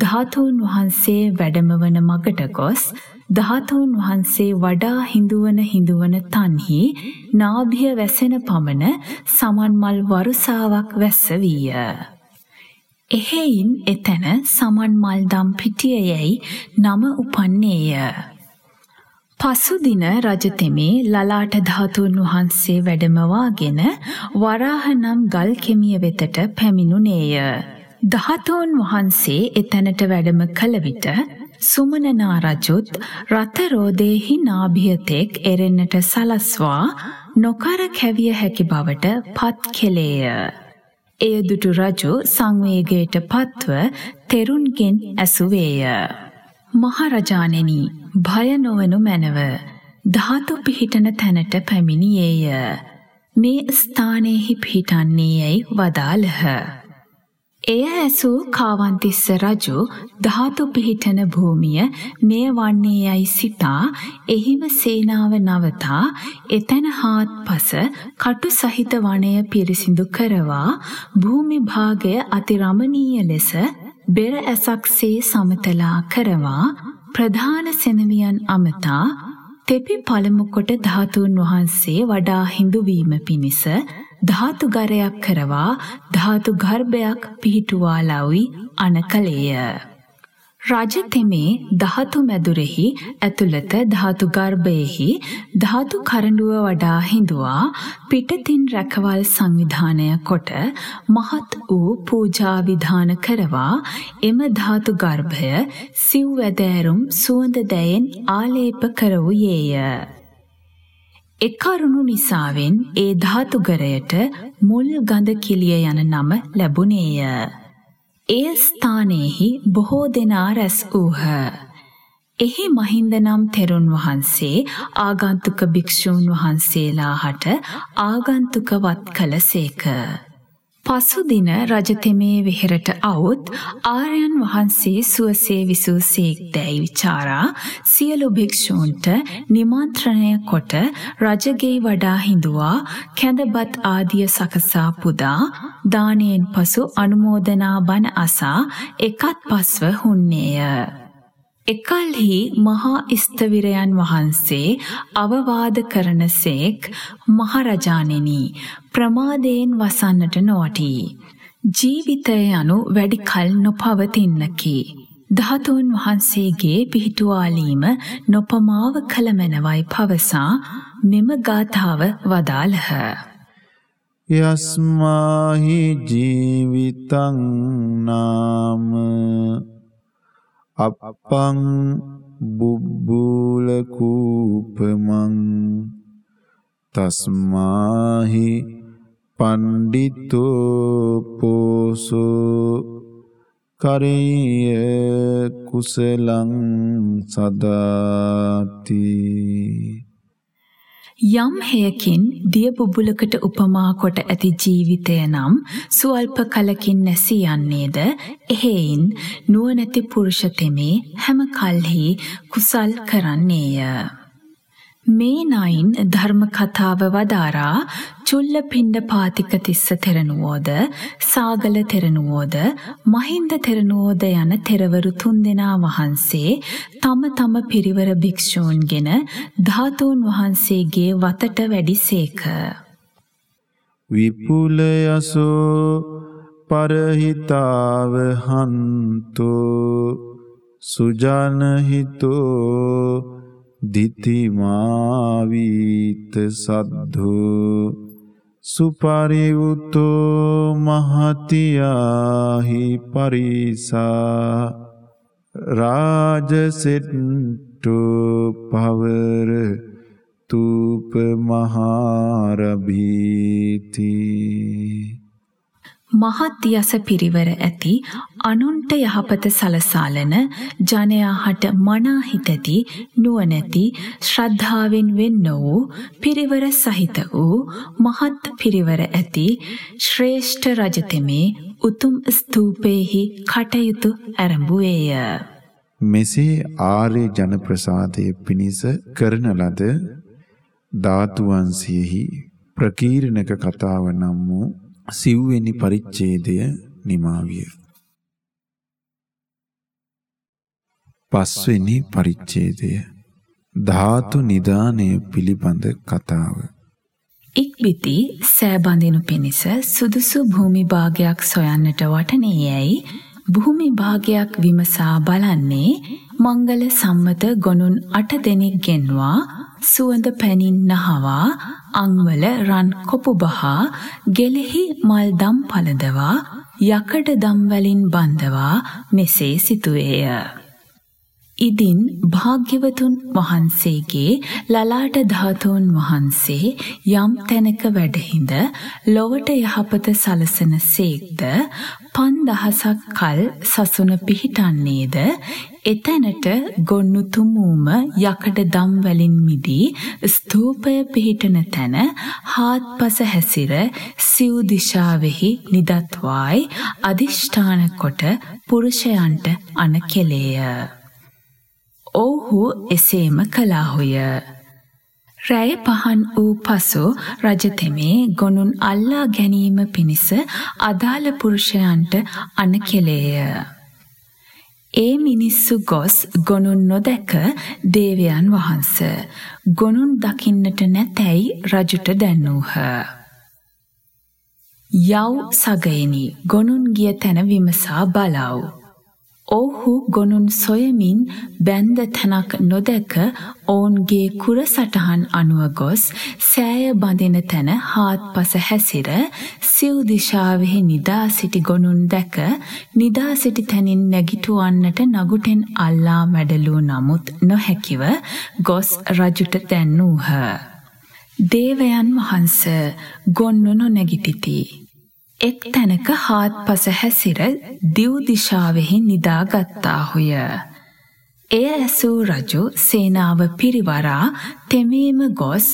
ධාතුන් වහන්සේ වැඩමවන මගට ගොස් ධාතුන් වහන්සේ වඩා හිඳුවන හිඳුවන තන්හි නාභිය වැසෙන පමණ සමන්මල් වරුසාවක් වැස්ස වීය. එහෙයින් එතැන සමන්මල් දම් පිටියයැයි නම උපන්නේය. පසුදින රජතෙමේ ලලාට ධාතුන් වහන්සේ වැඩමවාගෙන වරාහ නම් ගල් කෙමිය වෙතට පැමිණුණේය. ධාතුන් වහන්සේ එතැනට වැඩම කළ විට සුමනනා රජුත් රථරෝදයෙහි නාභියතෙක් එරෙන්නට සලස්වා නොකර කැවිය හැකි බවට පත් කෙලේය. එය දුටු රජු සංවේගයට පත්ව තෙරුන්ගෙන් ඇසුවේය. මහරජාණෙනි භය නොවනු මැනව. ධාතු පිහිටන තැනට පැමිණියේය. මේ ස්ථානයෙහි පිහිටන්නේ යැයි වදාළහ. එය ඇසූ කාවන්තිස්ස රජු ධාතු පිහිටන භූමිය මෙය වන්නේ යයි සිතා එහිම සේනාව නවතා එතැන හාත් පස කටු සහිත වනය පිරිසිදු කරවා භූමි භාගය අතිරමණීය ලෙස බෙර ඇසක්සේ සමතලා කරවා ප්‍රධාන සෙනවියන් අමතා තෙපි පළමු කොට ධාතුන් වහන්සේ වඩා හිඳුවීම පිණිස ධාතු ගරයක් කරවා ධාතු ගර්භයක් පිහිටුවා ලවි අනකලේය. රජ තෙමේ ධාතු මැදුරෙහි ඇතුළත ධාතු ගර්භයෙහි ධාතු කරඬුව වඩා හිඳුවා පිටතින් රැකවල් සංවිධානය කොට මහත් වූ පූජා විධාන කරවා එම ධාතු ගර්භය සිව් වැදෑරුම් සුවඳ දැයෙන් ආලේප කරවූයේය. එකරුණු නිසාවෙන් ඒ ධාතුගරයට මුල් ගඳ කිලිය යන නම ලැබුණේය. ඒ ස්ථානයෙහි බොහෝ දෙනා රැස් වූහ. එහි මහින්ද නම් තෙරුන් වහන්සේ ආගන්තුක භික්ෂූන් වහන්සේලා හට ආගන්තුකවත් කළ සේක. පසුදින රජතෙමේ වෙහෙරට අවුත් ආර්යයන් වහන්සේ සුවසේ විසූසේක් දැයි විචාරා සියලු භික්ෂූන්ට නිමන්ත්‍රණය කොට රජගෙයි වඩා හිඳුවා කැඳබත් ආදිය සකසා පුදා දානයෙන් පසු අනුමෝදනා බණ අසා එකත් පස්ව හුන්නේය. එකල්හි මහා ස්තවිරයන් වහන්සේ අවවාද කරනසේක් මහරජාණෙනි ප්‍රමාදයෙන් වසන්නට නොවටී. ජීවිතය යනු වැඩි කල් නොපවතින්නකි. ධාතුන් වහන්සේගේ පිහිටුවාලීම නොපමාව කළමැනවයි පවසා මෙම ගාථාව වදාළහ. යස්මාහි ජීවිතං නාම අප්පං බුබ්බූලකූපමං තස්මාහි පණ්ඩිතෝ පෝසෝ කරේය කුසලං සදාති යම් හේයකින් දිය බුබුලකට උපමා කොට ඇති ජීවිතය නම් සුවල්ප කලකින් නැසී යන්නේද? එහෙයින් නුවණැති පුරුෂ තෙමේ හැම කල්හි කුසල් කරන්නේය. මේ නයින් ධර්ම කතාව වදාරා චුල්ල පිණ්ඩ පාතික තිස්ස තෙරණුවෝද සාගල තෙරණුවෝද මහින්ද තෙරණුවෝද යන තෙරවරු තුන්දෙනා වහන්සේ තම තම පිරිවර භික්ෂූන්ගෙන ධාතුන් වහන්සේගේ වතට වැඩිසේක. විපුල යසෝ පරහිතාව හන්තෝ සුජනහිතෝ දිතිමාවීත සද්ධෝ සුපරිවුතෝ මහතියාහි පරිසා රාජසෙට්ටු පවර තූප මහාරභීතිී මහත් යස පිරිවර ඇති අනුන්ට යහපත සලසාලන ජනයාහට මනාහිතති නුවණැති ශ්‍රද්ධාවෙන් වෙන්න වූ පිරිවර සහිත වූ මහත් පිරිවර ඇති ශ්‍රේෂ්ඨ රජතෙමේ උතුම් ස්තූපේහි කටයුතු ඇරඹුවේය. මෙසේ ආර්ය ජන ප්‍රසාදයේ පිණිස කරන ලද ධාතු වංශයෙහි ප්‍රකීර්ණක කතාව නම් වූ සිව්වෙනි පරිච්ඡේදය නිමාවිය. පස්වෙනි පරිච්ඡේදය ධාතු නිදානය පිළිබඳ කතාව. ඉක්බිති සෑබඳිනු පිණිස සුදුසු භූමි භාගයක් සොයන්නට වටනේ යැයි භූමි භාගයක් විමසා බලන්නේ මංගල සම්මත ගොනුන් අට දෙනෙක් ගෙන්වා සුවඳ පැනින් නහවා අංවල රන් කොපු බහා ගෙලෙහි මල් දම් පළදවා යකඩ දම් වලින් බඳවා මෙසේ සිතුවේය. ඉදින් භාග්‍යවතුන් වහන්සේගේ ලලාට ධාතුන් වහන්සේ යම් තැනක වැඩහිඳ ලොවට යහපත සලසන සේක්ද පන්දහසක් කල් සසුන පිහිටන්නේද එතැනට ගොන්නු තුමූම යකඩ දම් වලින් මිදී ස්තූපය පිහිටන තැන හාත්පස හැසිර සිව් දිශාවෙහි නිදත්වායි අදිෂ්ඨාන කොට පුරුෂයන්ට අන කෙලේය. ඔවුහු එසේම කළාහුය. රැය පහන් වූ පසු රජතෙමේ ගොනුන් අල්ලා ගැනීම පිණිස අදාළ පුරුෂයන්ට අන කෙලේය. ඒ මිනිස්සු ගොස් ගොනුන් නොදැක දේවයන් වහන්ස ගොනුන් දකින්නට නැතැයි රජුට දැන්නූහ. යව් සගයනි ගොනුන් ගිය තැන විමසා බලව්. ඔවුහු ගොනුන් සොයමින් බැන්ද තැනක් නොදැක ඔවුන්ගේ කුර සටහන් අනුව ගොස් සෑය බඳින තැන හාත්පස හැසිර සිව් දිශාවෙහි නිදා සිටි ගොනුන් දැක නිදා සිටි තැනින් නැගිටුවන්නට නගුටෙන් අල්ලා මැඩලූ නමුත් නොහැකිව ගොස් රජුට දැන්නූහ. දේවයන් වහන්ස ගොන්නු නොනැගිටිති. එක් තැනක හාත්පස හැසිර දිව් දිශාවෙහි නිදාගත්තාහුය. එය ඇසූ රජු සේනාව පිරිවරා තෙමේම ගොස්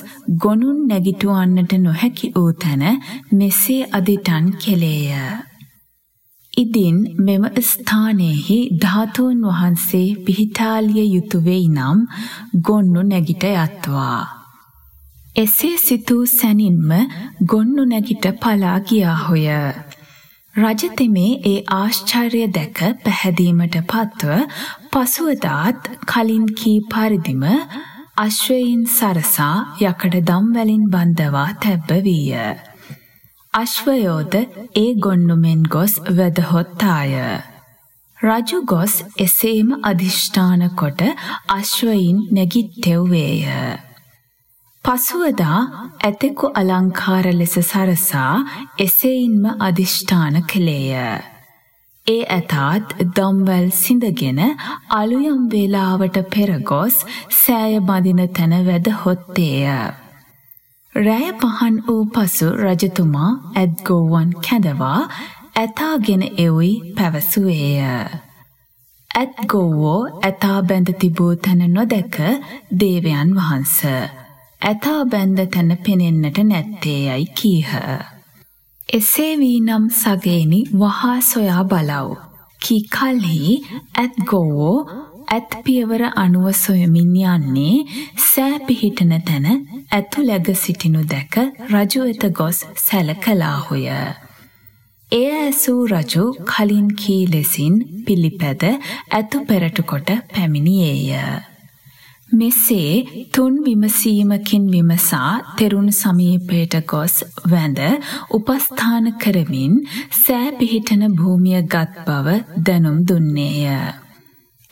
ගොනුන් නැගිටුවන්නට නොහැකි වූ තැන මෙසේ අදිටන් කෙලේය. ඉදින් මෙම ස්ථානයෙහි ධාතුන් වහන්සේ පිහිටාලිය යුතු වෙයි නම් ගොන්නු නැගිට යත්වා. එසේ සිතූ සැනින්ම ගොන්නු නැගිට පලා ගියාහොය. රජතෙමේ ඒ ආශ්චර්ය දැක පැහැදීමට පත්ව පසුවදාත් කලින් කී පරිදිම අශ්වයින් සරසා යකඩ දම්වැලින් බන්ධවා තැබ්බ වීය. අශ්වයෝද ඒ ගොන්නුමෙන් ගොස් වැදහොත්තාය. රජු ගොස් එසේම අධිෂ්ඨාන කොට අශ්වයින් නැගිත්තෙව්වේය. පසුවදා ඇතෙකු අලංකාර ලෙස සරසා එසේයින්ම අධිෂ්ඨාන කළේය. ඒ ඇතාත් දම්වැල් සිඳගෙන අලුයම් වේලාවට පෙර ගොස් සෑය බඳින තැන වැද හොත්තේය. රැය පහන් වූ පසු රජතුමා ඇත්ගෝවන් කැඳවා ඇතාගෙන එවුයි පැවසුවේය. ඇත්ගෝවෝ ඇතා බැඳ තිබූ තැන නොදැක දේවයන් වහන්ස. ඇතා බැන්ද තැන පෙනෙන්නට නැත්තේ යයි කීහ. එසේ වී නම් සගේනි වහා සොයා බලව්. කී කල්හි ඇත් ගොවෝ ඇත් පියවර අනුව සොයමින් යන්නේ සෑ පිහිටන තැන ඇතු läග සිටිනු දැක රජු වෙත ගොස් සැල කළාහුය. එය ඇසූ රජු කලින් කී ලෙසින් පිළිපැද ඇතු පෙරට කොට පැමිණියේය. මෙසේ තුන් විමසීමකින් විමසා තෙරුන් සමීපයට ගොස් වැඳ උපස්ථාන කරමින් සෑ පිහිටන භූමිය ගත් බව දැනුම් දුන්නේය.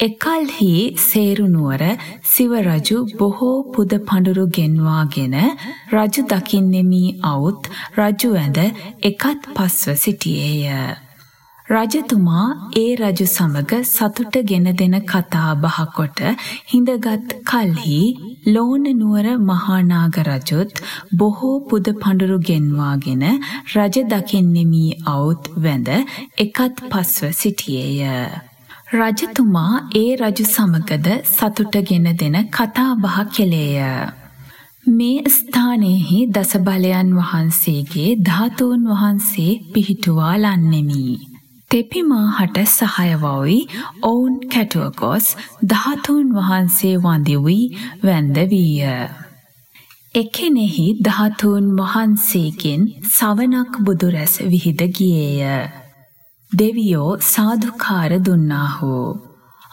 එකල්හි සේරුනුවර සිව රජු බොහෝ පුද පඳුරු ගෙන්වාගෙන රජු දකින්නෙමී අවුත් රජු ඇඳ එකත් පස්ව සිටියේය. රජතුමා ඒ රජු සමග සතුට ගෙන දෙන කතා බහ කොට හිඳගත් කල්හි ලෝණ නුවර මහානාග රජුත් බොහෝ පුද පඳුරු ගෙන්වාගෙන රජ දකින්නෙමි අවුත් වැඳ එකත් පස්ව සිටියේය. රජතුමා ඒ රජු සමගද සතුට ගෙන දෙන කතා බහ කෙලේය. මේ ස්ථානයෙහි දස බලයන් වහන්සේගේ ධාතුන් වහන්සේ පිහිටුවා ලන්නෙමි. තෙපිමාහට සහයවවයි ඔවුන් කැටුව ගොස් ධාතුන් වහන්සේ වඳිවී වැන්ද වීය. එකෙනෙහි ධාතුන් වහන්සේගෙන් සවනක් බුදුරැස් විහිද ගියේය. දෙවියෝ සාධුකාර දුන්නාහෝ.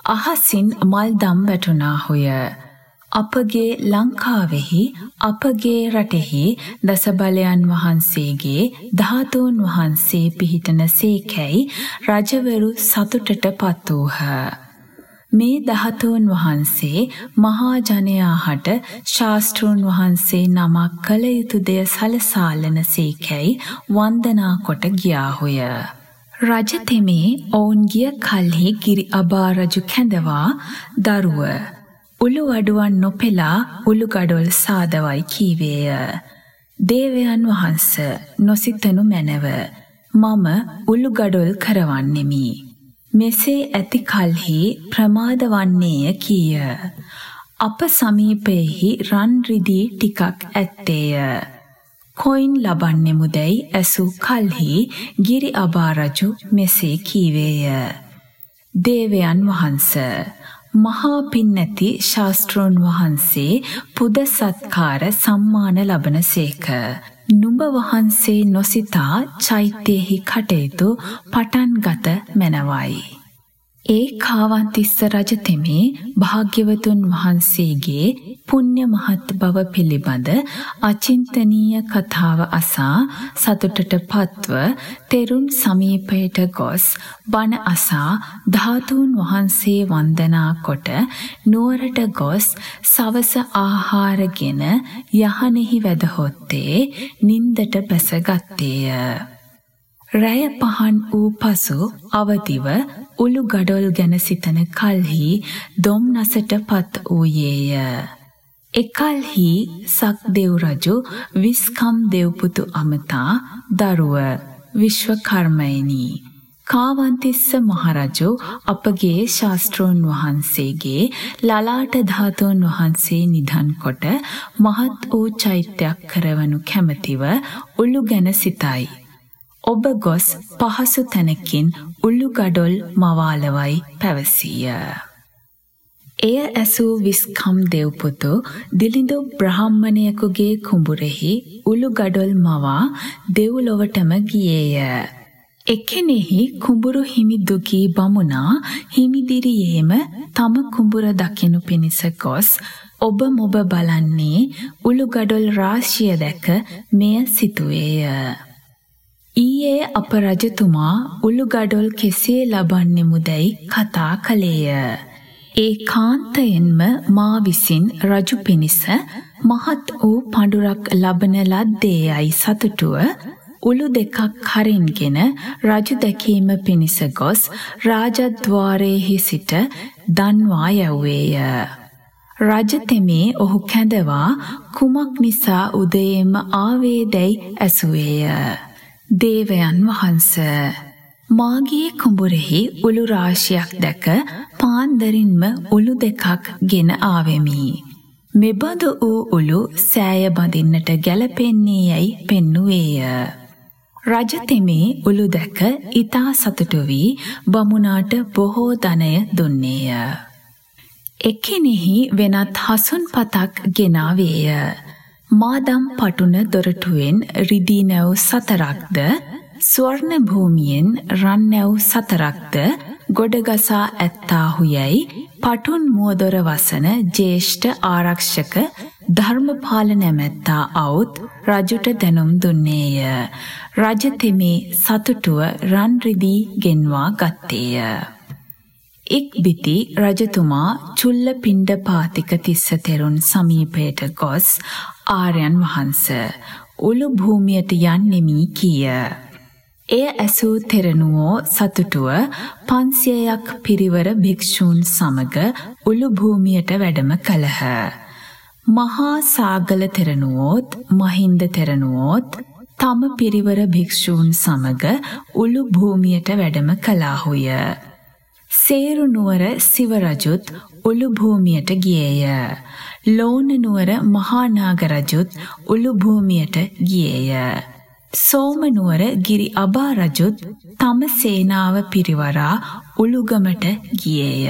අහසින් මල් දම් වැටුනාහොය. අපගේ ලංකාවෙහි අපගේ රටෙහි දසබලයන් වහන්සේගේ ධාතුන් වහන්සේ පිහිටන සේකැයි රජවරු සතුටට පත් වූහ. මේ ධාතුන් වහන්සේ මහා ජනයාහට ශාස්ත්‍රූන් වහන්සේ නමක් කළ යුතු දෙය සලසාලන සේකැයි වන්දනා කොට ගියාහොය. රජ තෙමේ ඔවුන් ගිය කල්හි ගිරි අබා රජු කැඳවා දරුව උළු අඩුවන් නොපෙලා උළු ගඩොල් සාදවයි කීවේය. දේවයන් වහන්ස නොසිතනු මැනව. මම උළු ගඩොල් කරවන්නෙමි. මෙසේ ඇති කල්හි ප්‍රමාද වන්නේය කීය. අප සමීපයෙහි රන් රිදී ටිකක් ඇත්තේය. කොයින් ලබන්නෙමුදැයි ඇසූ කල්හි ගිරි අබාරජු මෙසේ කීවේය. දේවයන් වහන්ස මහා පින් නැති ශාස්ත්‍රෝන් වහන්සේ පුද සත්කාර සම්මාන ලබන සේක. නුඹ වහන්සේ නොසිතා චෛත්‍යයෙහි කටයුතු පටන් ගත මැනවයි. ඒ කාවන්තිස්ස රජතෙමේ භාග්‍යවතුන් වහන්සේගේ පුණ්‍ය මහත් බව පිළිබඳ අචින්තනීය කතාව අසා සතුටට පත්ව තෙරුන් සමීපයට ගොස් බණ අසා ධාතුන් වහන්සේ වන්දනා කොට නුවරට ගොස් සවස ආහාරගෙන යහනෙහි වැදහොත්තේ නින්දට බැසගත්තේය. රැය පහන් වූ පසු අවදිව උළු ගඩොල් ගැන සිතන කල්හි දොම්නසට පත් වූයේය. එකල්හි සක්දෙව් රජු විස්කම් දෙව්පුතු අමතා දරුව විශ්වකර්මයනි කාවන්තිස්ස මහරජු අපගේ ශාස්ත්‍රෝන් වහන්සේගේ ලලාට ධාතුන් වහන්සේ නිධන් කොට මහත් වූ චෛත්‍යයක් කරවනු කැමැතිව උළු ගැන සිතයි. ඔබ ගොස් පහසු තැනකින් උළු ගඩොල් මවාලවයි පැවසීය. එය ඇසූ විස්කම් දෙව්පුතු දිලිඳු බ්‍රහම්මණයකුගේ කුඹුරෙහි උළු ගඩොල් මවා දෙව්ලොවටම ගියේය. එකෙනෙහි කුඹුරු හිමි දුගී බමුණා හිමිදිරියේම තම කුඹුර දකිනු පිණිස ගොස් ඔබ මොබ බලන්නේ උළුගඩොල් රාශිය දැක මෙය සිතුවේය. ඊයේ අප රජතුමා උළුගඩොල් කෙසේ ලබන්නෙමුදැයි කතා කළේය. ඒ කාන්තයෙන්ම මා විසින් රජු පිණිස මහත් වූ පඬුරක් ලබන ලද්දේයයි සතුටුව උළු දෙකක් හරින්ගෙන රජු දැකීම පිණිස ගොස් රාජද්වාරයේහි සිට දන්වා යව්වේය. රජ තෙමේ ඔහු කැඳවා කුමක් නිසා උදයේම ආවේදැයි ඇසුවේය. දේවයන් වහන්ස මාගේ කුඹුරෙහි උළු රාශියක් දැක පාන්දරින්ම උළු දෙකක් ගෙන ආවෙමි. මෙබඳු වූ උළු සෑය බඳින්නට ගැලපෙන්නේ යැයි පෙන්නුවේය. රජ තෙමේ උළු දැක ඊතා සතුටු වී බමුණාට බොහෝ ධනය දුන්නේය. එකිනෙහි වෙනත් හසුන් පතක් ගෙනාවේය. මාදම් පටුන දොරටුවෙන් රිදී නැව් සතරක්ද ස්වර්ණ භූමියෙන් රන් නැව් සතරක්ද ගොඩගසා ඇත්තාහු යැයි පටුන් මුවදොර වසන ජේෂ්ඨ ආරක්ෂක ධර්මපාල නැමැත්තා අවුත් රජුට දැනුම් දුන්නේය. රජ තෙමේ සතුටුව රන් රිදී ගෙන්වා ගත්තේය. ඉක්බිති රජතුමා චුල්ල පිණ්ඩ පාතික තිස්ස තෙරුන් සමීපයට ගොස් ආර්යන් වහන්ස උළු භූමියට යන්නෙමි කීය. එය ඇසූ තෙරණුවෝ සතුටුව පන්සියයක් පිරිවර භික්‍ෂූන් සමග උළු භූමියට වැඩම කළහ. මහා සාගල තෙරණුවෝත් මහින්ද තෙරණුවෝත් තම පිරිවර භික්‍ෂූන් සමග උළු භූමියට වැඩම කලාහුය. සේරු නුවර සිවරජුත් උළු භූමියට ගියේය. ලෝන නුවර මහානාගරජුත් උළු භූමියට ගියේය. සෝමනුවර ගිරි අබා රජුත් තම සේනාව පිරිවරා උළුගමට ගියේය.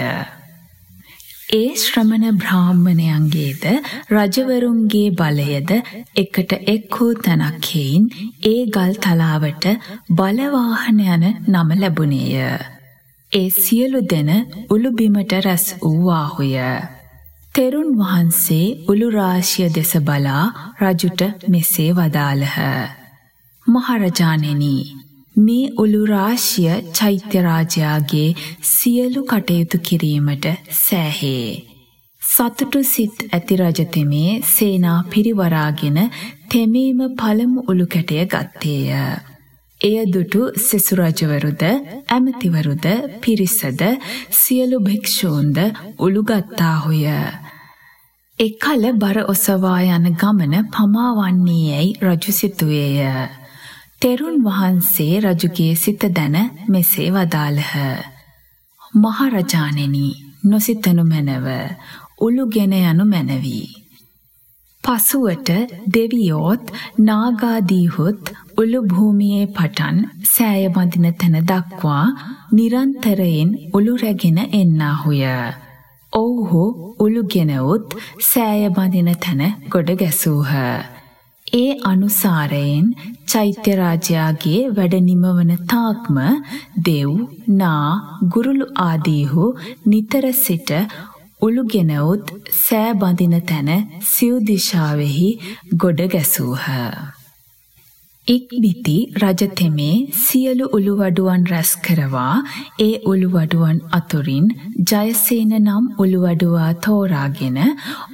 ඒ ශ්‍රමණ බ්‍රාහ්මණයන්ගේද රජවරුන්ගේ බලයද එකට එක් වූ තැනක් හේයින් ඒ ගල් තලාවට බලවාහන යන නම ලැබුණේය. ඒ සියලු දෙන උළුබිමට රැස් වූවාහුය. තෙරුන් වහන්සේ උළු රාශිය දෙස බලා රජුට මෙසේ වදාළහ. මහරජාණෙනි මේ උළු රාශිය චෛත්‍ය රාජයාගේ සියලු කටයුතු කිරීමට සෑහේ. සතුටු සිත් ඇති රජතෙමේ සේනා පිරිවරාගෙන තෙමීම පළමු උළු කැටය ගත්තේය. එය දුටු සෙසු රජවරුද ඇමතිවරුද පිරිසද සියලු භික්ෂූන්ද උළුගත්තාහුය. එකල බර ඔසවා යන ගමන පමාවන්නේ යැයි රජු සිතුවේය. තෙරුන් වහන්සේ රජුගේ සිත දැන මෙසේ වදාළහ. මහරජාණෙනි නොසිතනු මැනව උළුගෙන යනු මැනවී. පසුවට දෙවියෝත් නාගාදීහුත් උළු භූමියේ පටන් සෑය බඳින තැන දක්වා නිරන්තරයෙන් උළු රැගෙන එන්නාහුය. ඔවුහු උළුගෙනවුත් සෑය බඳින තැන ගොඩ ගැසූහ. ඒ අනුසාරයෙන් චෛත්‍ය රාජයාගේ වැඩ නිමවන තාක්ම දෙව් නා ගුරුළු ආදීහු නිතර සිට උළුගෙනවුත් සෑ බඳින තැන සිව් දිශාවෙහි ගොඩ ගැසූහ. ඉක්බිති රජතෙමේ සියලු උළුවඩුවන් රැස් කරවා ඒ උළුවඩුවන් අතුරින් ජයසේන නම් උළුවඩුවා තෝරාගෙන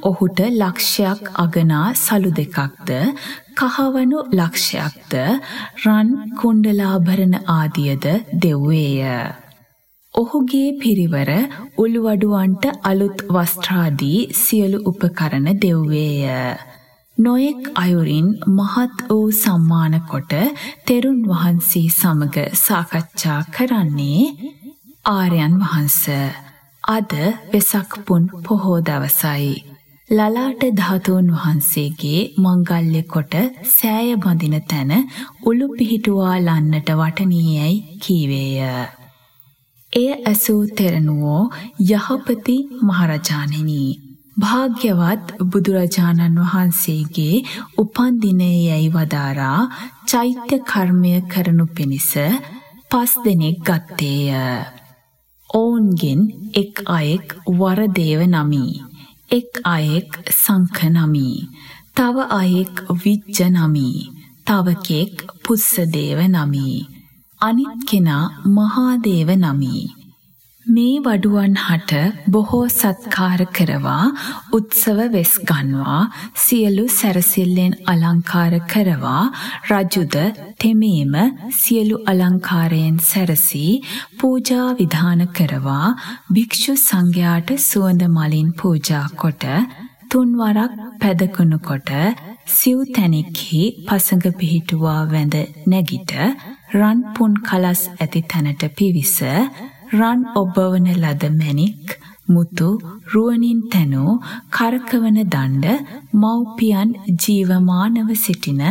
ඔහුට ලක්ෂයක් අගනා සලු දෙකක්ද කහවණු ලක්ෂයක්ද රන් කුණ්ඩලාභරණ ආදියද දෙව්වේය. ඔහුගේ පිරිවර උළුවඩුවන්ට අලුත් වස්ත්‍රාදී සියලු උපකරණ දෙව්වේය. නොයෙක් අයුරින් මහත් වූ සම්මාන කොට තෙරුන් වහන්සේ සමග සාකච්ඡා කරන්නේ ආර්යයන් වහන්ස. අද වෙසක් පුන් පොහෝ දවසයි. ලලාට ධාතුන් වහන්සේගේ මංගල්‍ය කොට සෑය බඳින තැන උළු පිහිටුවා ලන්නට වටනීයයි කීවේය. එය ඇසූ තෙරණුවෝ යහපති මහරජාණෙනි භාග්‍යවත් බුදුරජාණන් වහන්සේගේ උපන් දිනයේයි වදාරා චෛත්‍ය කර්මය කරනු පිණිස පස් දෙනෙක් ගත්තේය. ඔවුන්ගෙන් එක් අයෙක් වරදේව නමි. එක් අයෙක් සංඛ නමි. තව අයෙක් විජ්ජ නමි. තවකෙක් පුස්සදේව නමි. අනිත් කෙනා මහාදේව නමි. මේ වඩුවන් හට බොහෝ සත්කාර කරවා උත්සව වෙස් ගන්වා සියලු සැරසිල්ලෙන් අලංකාර කරවා රජුද තෙමේම සියලු අලංකාරයෙන් සැරසී පූජා විධාන කරවා භික්ෂු සංඝයාට සුවඳ මලින් පූජා කොට තුන්වරක් පැදකුණු කොට සිව් තැනෙක්හි පසඟ පිහිටුවා වැඳ නැගිට රන් පුන් කලස් ඇති තැනට පිවිස රන් ඔබවන ලද මැණික් මුතු රුවනින් තැනූ කරකවන දණ්ඩ මව්පියන් ජීවමානව සිටින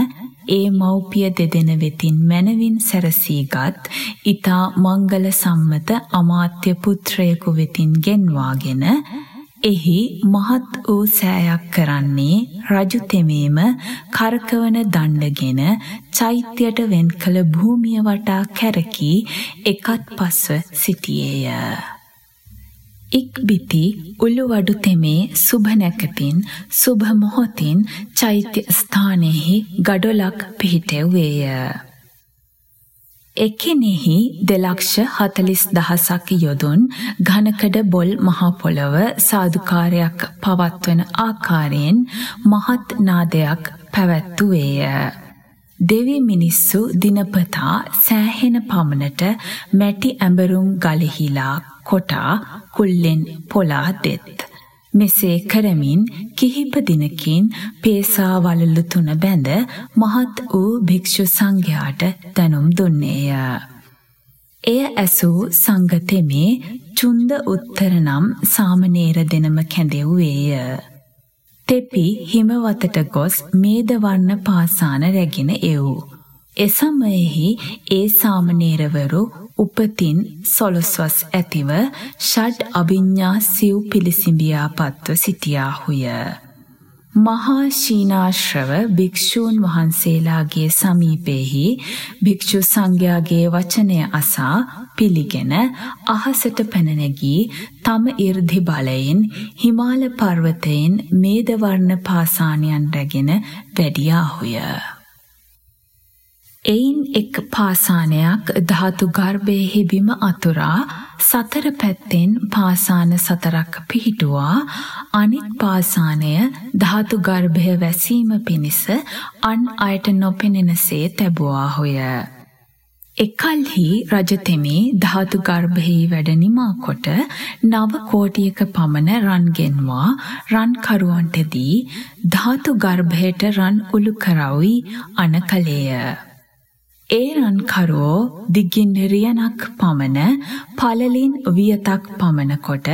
ඒ මව්පිය දෙදෙන වෙතින් මැනවින් සැරසීගත් ඊතා මංගල සම්මත අමාත්‍ය පුත්‍රයෙකු වෙතින් ගෙන්වාගෙන එහි මහත් වූ සෑයක් කරන්නේ රජු තෙමේම කරකවන දණ්ඩගෙන චෛත්‍යයට වෙන් කළ භූමිය වටා කැරකී එකත් පස්ව සිටියේය. ඉක්බිති උළුවඩු තෙමේ සුභ නැකතින් සුභ මොහොතින් චෛත්‍ය ස්ථානයෙහි ගඩොලක් පිහිටෙව්වේය. එකෙනෙහි දෙලක්ෂ හතලිස් දහසක් යොදුන් ඝනකඩ බොල් මහපොළොව සාධකාරයක් පවත්වන ආකාරයෙන් මහත් නාදයක් පැවැත්තුවේය. දෙවි මිනිස්සු දිනපතා සෑහෙන පමණට මැටි ඇඹරුම් ගලහිලා කොටා කුල්ලෙන් පොලා දෙත්. මෙසේ කරමින් කිහිප දිනකින් පේසා වලලු තුන බැඳ මහත් වූ භික්ෂු සංඝයාට දැනුම් දුන්නේය. එය ඇසූ සංගතෙමේ චුන්ද උත්තර නම් සාමනේර දෙනම කැඳෙව්වේය. තෙපි හිමවතට ගොස් මේදවර්ණ පාසාන රැගෙන එව්. එසමයෙහි ඒ සාමනේරවරු උපතින් සොළොස්වස් ඇතිව ෂඩ් අභිඤ්ඤා සිව් පිළිසිඹියා පත්ව සිටියාහුය. මහා ශීනාශ්‍රව භික්ෂූන් වහන්සේලාගේ සමීපෙහි භික්ෂු සංඝයාගේ වචනය අසා පිළිගෙන අහසට පැන නැගී තම 이르දි බලයෙන් හිමාල පර්වතයෙන් මේදවර්ණ පාසානයන් රැගෙන වැඩියාහුය. එයින් එක් පාසානයක් ධාතු ගර්භයෙහි බිම අතුරා සතර පැත්තෙන් පාසාන සතරක් පිහිටුවා අනිත් පාසානය ධාතු ගර්භය වැසීම පිණිස අන් අයට නොපෙනෙනසේ තැබුවාහොය. එකල්හි රජතෙමේ ධාතු ගර්භයෙහි වැඩ නිමා කොට නව කෝටියක පමණ රන් ගෙන්වා රන් කරුවන්ට දී ධාතු ගර්භයට රන් උළු කරවි අනකලේය. ඒ රන්කරුවෝ දිගින් රියනක් පමණ පළලින් වියතක් පමණ කොට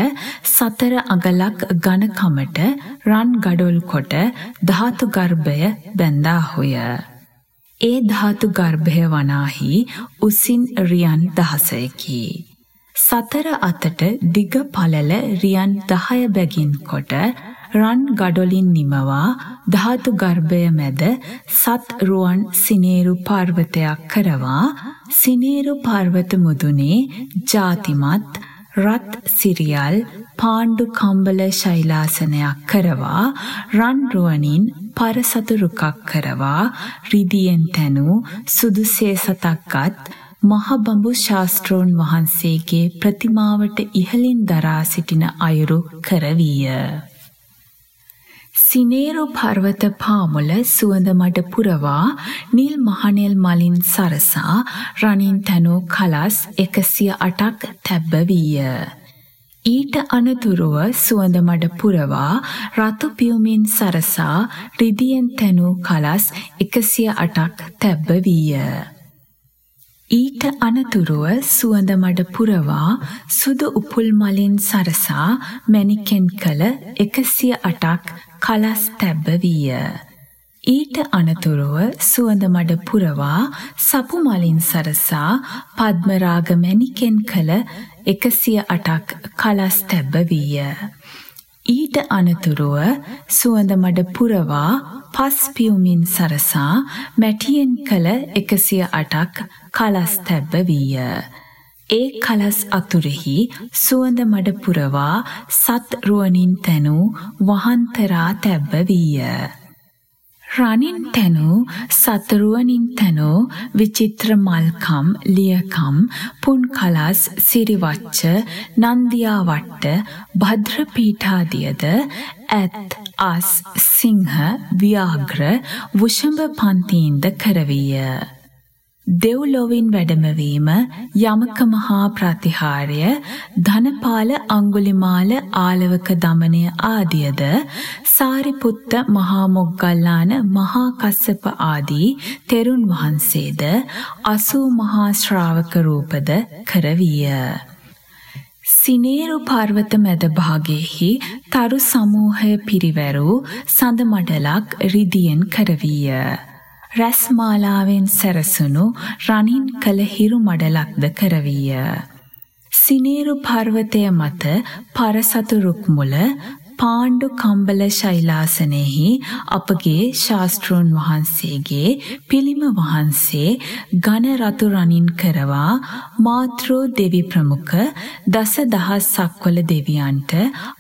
සතර අගලක් ඝනකමට රන් ගඩොල් කොට ධාතු ගර්භය බැඳාහුය. ඒ ධාතු ගර්භය වනාහි උසින් රියන් දහසයකි. සතර අතට දිග පළල රියන් දහය බැගින් කොට රන් ගඩොලින් නිමවා ධාතු ගර්භය මැද සත් රුවන් සිනේරු පර්වතයක් කරවා. සිනේරු පර්වත මුදුනේ ජාතිමත් රත් සිරියල් පාණ්ඩු කම්බල ශෛලාසනයක් කරවා. රන් රුවනින් පරසතු රුකක් කරවා. රිදියෙන් තැනූ සුදුසේ සතක්ගත් මහබඹු ශාස්ත්‍රෝන් වහන්සේගේ ප්‍රතිමාවට ඉහලින් දරා සිටින අයුරු කරවීය. සිනේරු පර්වත පාමුල සුවඳ මඩ පුරවා නිල් මහනෙල් මලින් සරසා රනින් තැනූ කලස් එකසිය අටක් තැබ්බ වීය. ඊට අනතුරුව සුවඳ මඩ පුරවා රතු පියුමින් සරසා රිදියෙන් තැනූ කලස් 108ක් තැබ්බ වීය. ඊට අනතුරුව සුවඳ මඩ පුරවා සුදු උපුල් මලින් සරසා මැණිකෙන් කළ 108ක් කලස් තැබ්බ වීය. ඊට අනතුරුව සුවඳ මඩ පුරවා සපු මලින් සරසා පද්මරාග මැණිකෙන් කළ 108ක් කලස් තැබ්බ වීය. ඊට අනතුරුව සුවඳ මඩ පුරවා පස් පියුමින් සරසා මැටියෙන් කළ 108ක් කලස් තැබ්බ වීය. ඒ කලස් අතුරෙහි සුවඳ මඩ පුරවා සත් රුවනින් තැනූ වහන්තරා තැබ්බ වීය. රනින් තැනූ සතරුවනින් තැනූ විචිත්‍ර මල්කම් ලියකම් පුන් කලස් සිරිවච්ච නන්දියා වට්ට භද්‍ර පීඨාදියද ඇත් අස් සිංහ ව්‍යාග්‍ර වුෂඹ පන්තීන්ද කරවීය. දෙව්ලොවින් වැඩමවීම යමක මහා ප්‍රතිහාරය ධනපාල අංගුලිමාල ආලවක දමනය ආදියද සාරිපුත්ත මහා මොග්ගල්ලාන මහා කස්සප ආදී තෙරුන් වහන්සේද අසූ මහා ශ්‍රාවක රූපද කරවීය. සිනේරු පර්වත මැද භාගයෙහි තරු සමූහය පිරිවැරූ සඳ මඩලක් රිදියෙන් කරවීය. රැස්මාලාවෙන් සැරසුණු රනින් කළ හිරු මඩලක්ද කරවීය. සිනේරු පර්වතය මත පරසතු රුක්මුල පාණ්ඩු කම්බල ශෛලාසනයෙහි අපගේ ශාස්ත්‍රූන් වහන්සේගේ පිළිම වහන්සේ ඝන රතු රනින් කරවා මාතෘ දෙවි ප්‍රමුඛ දස දහස් සක්වල දෙවියන්ට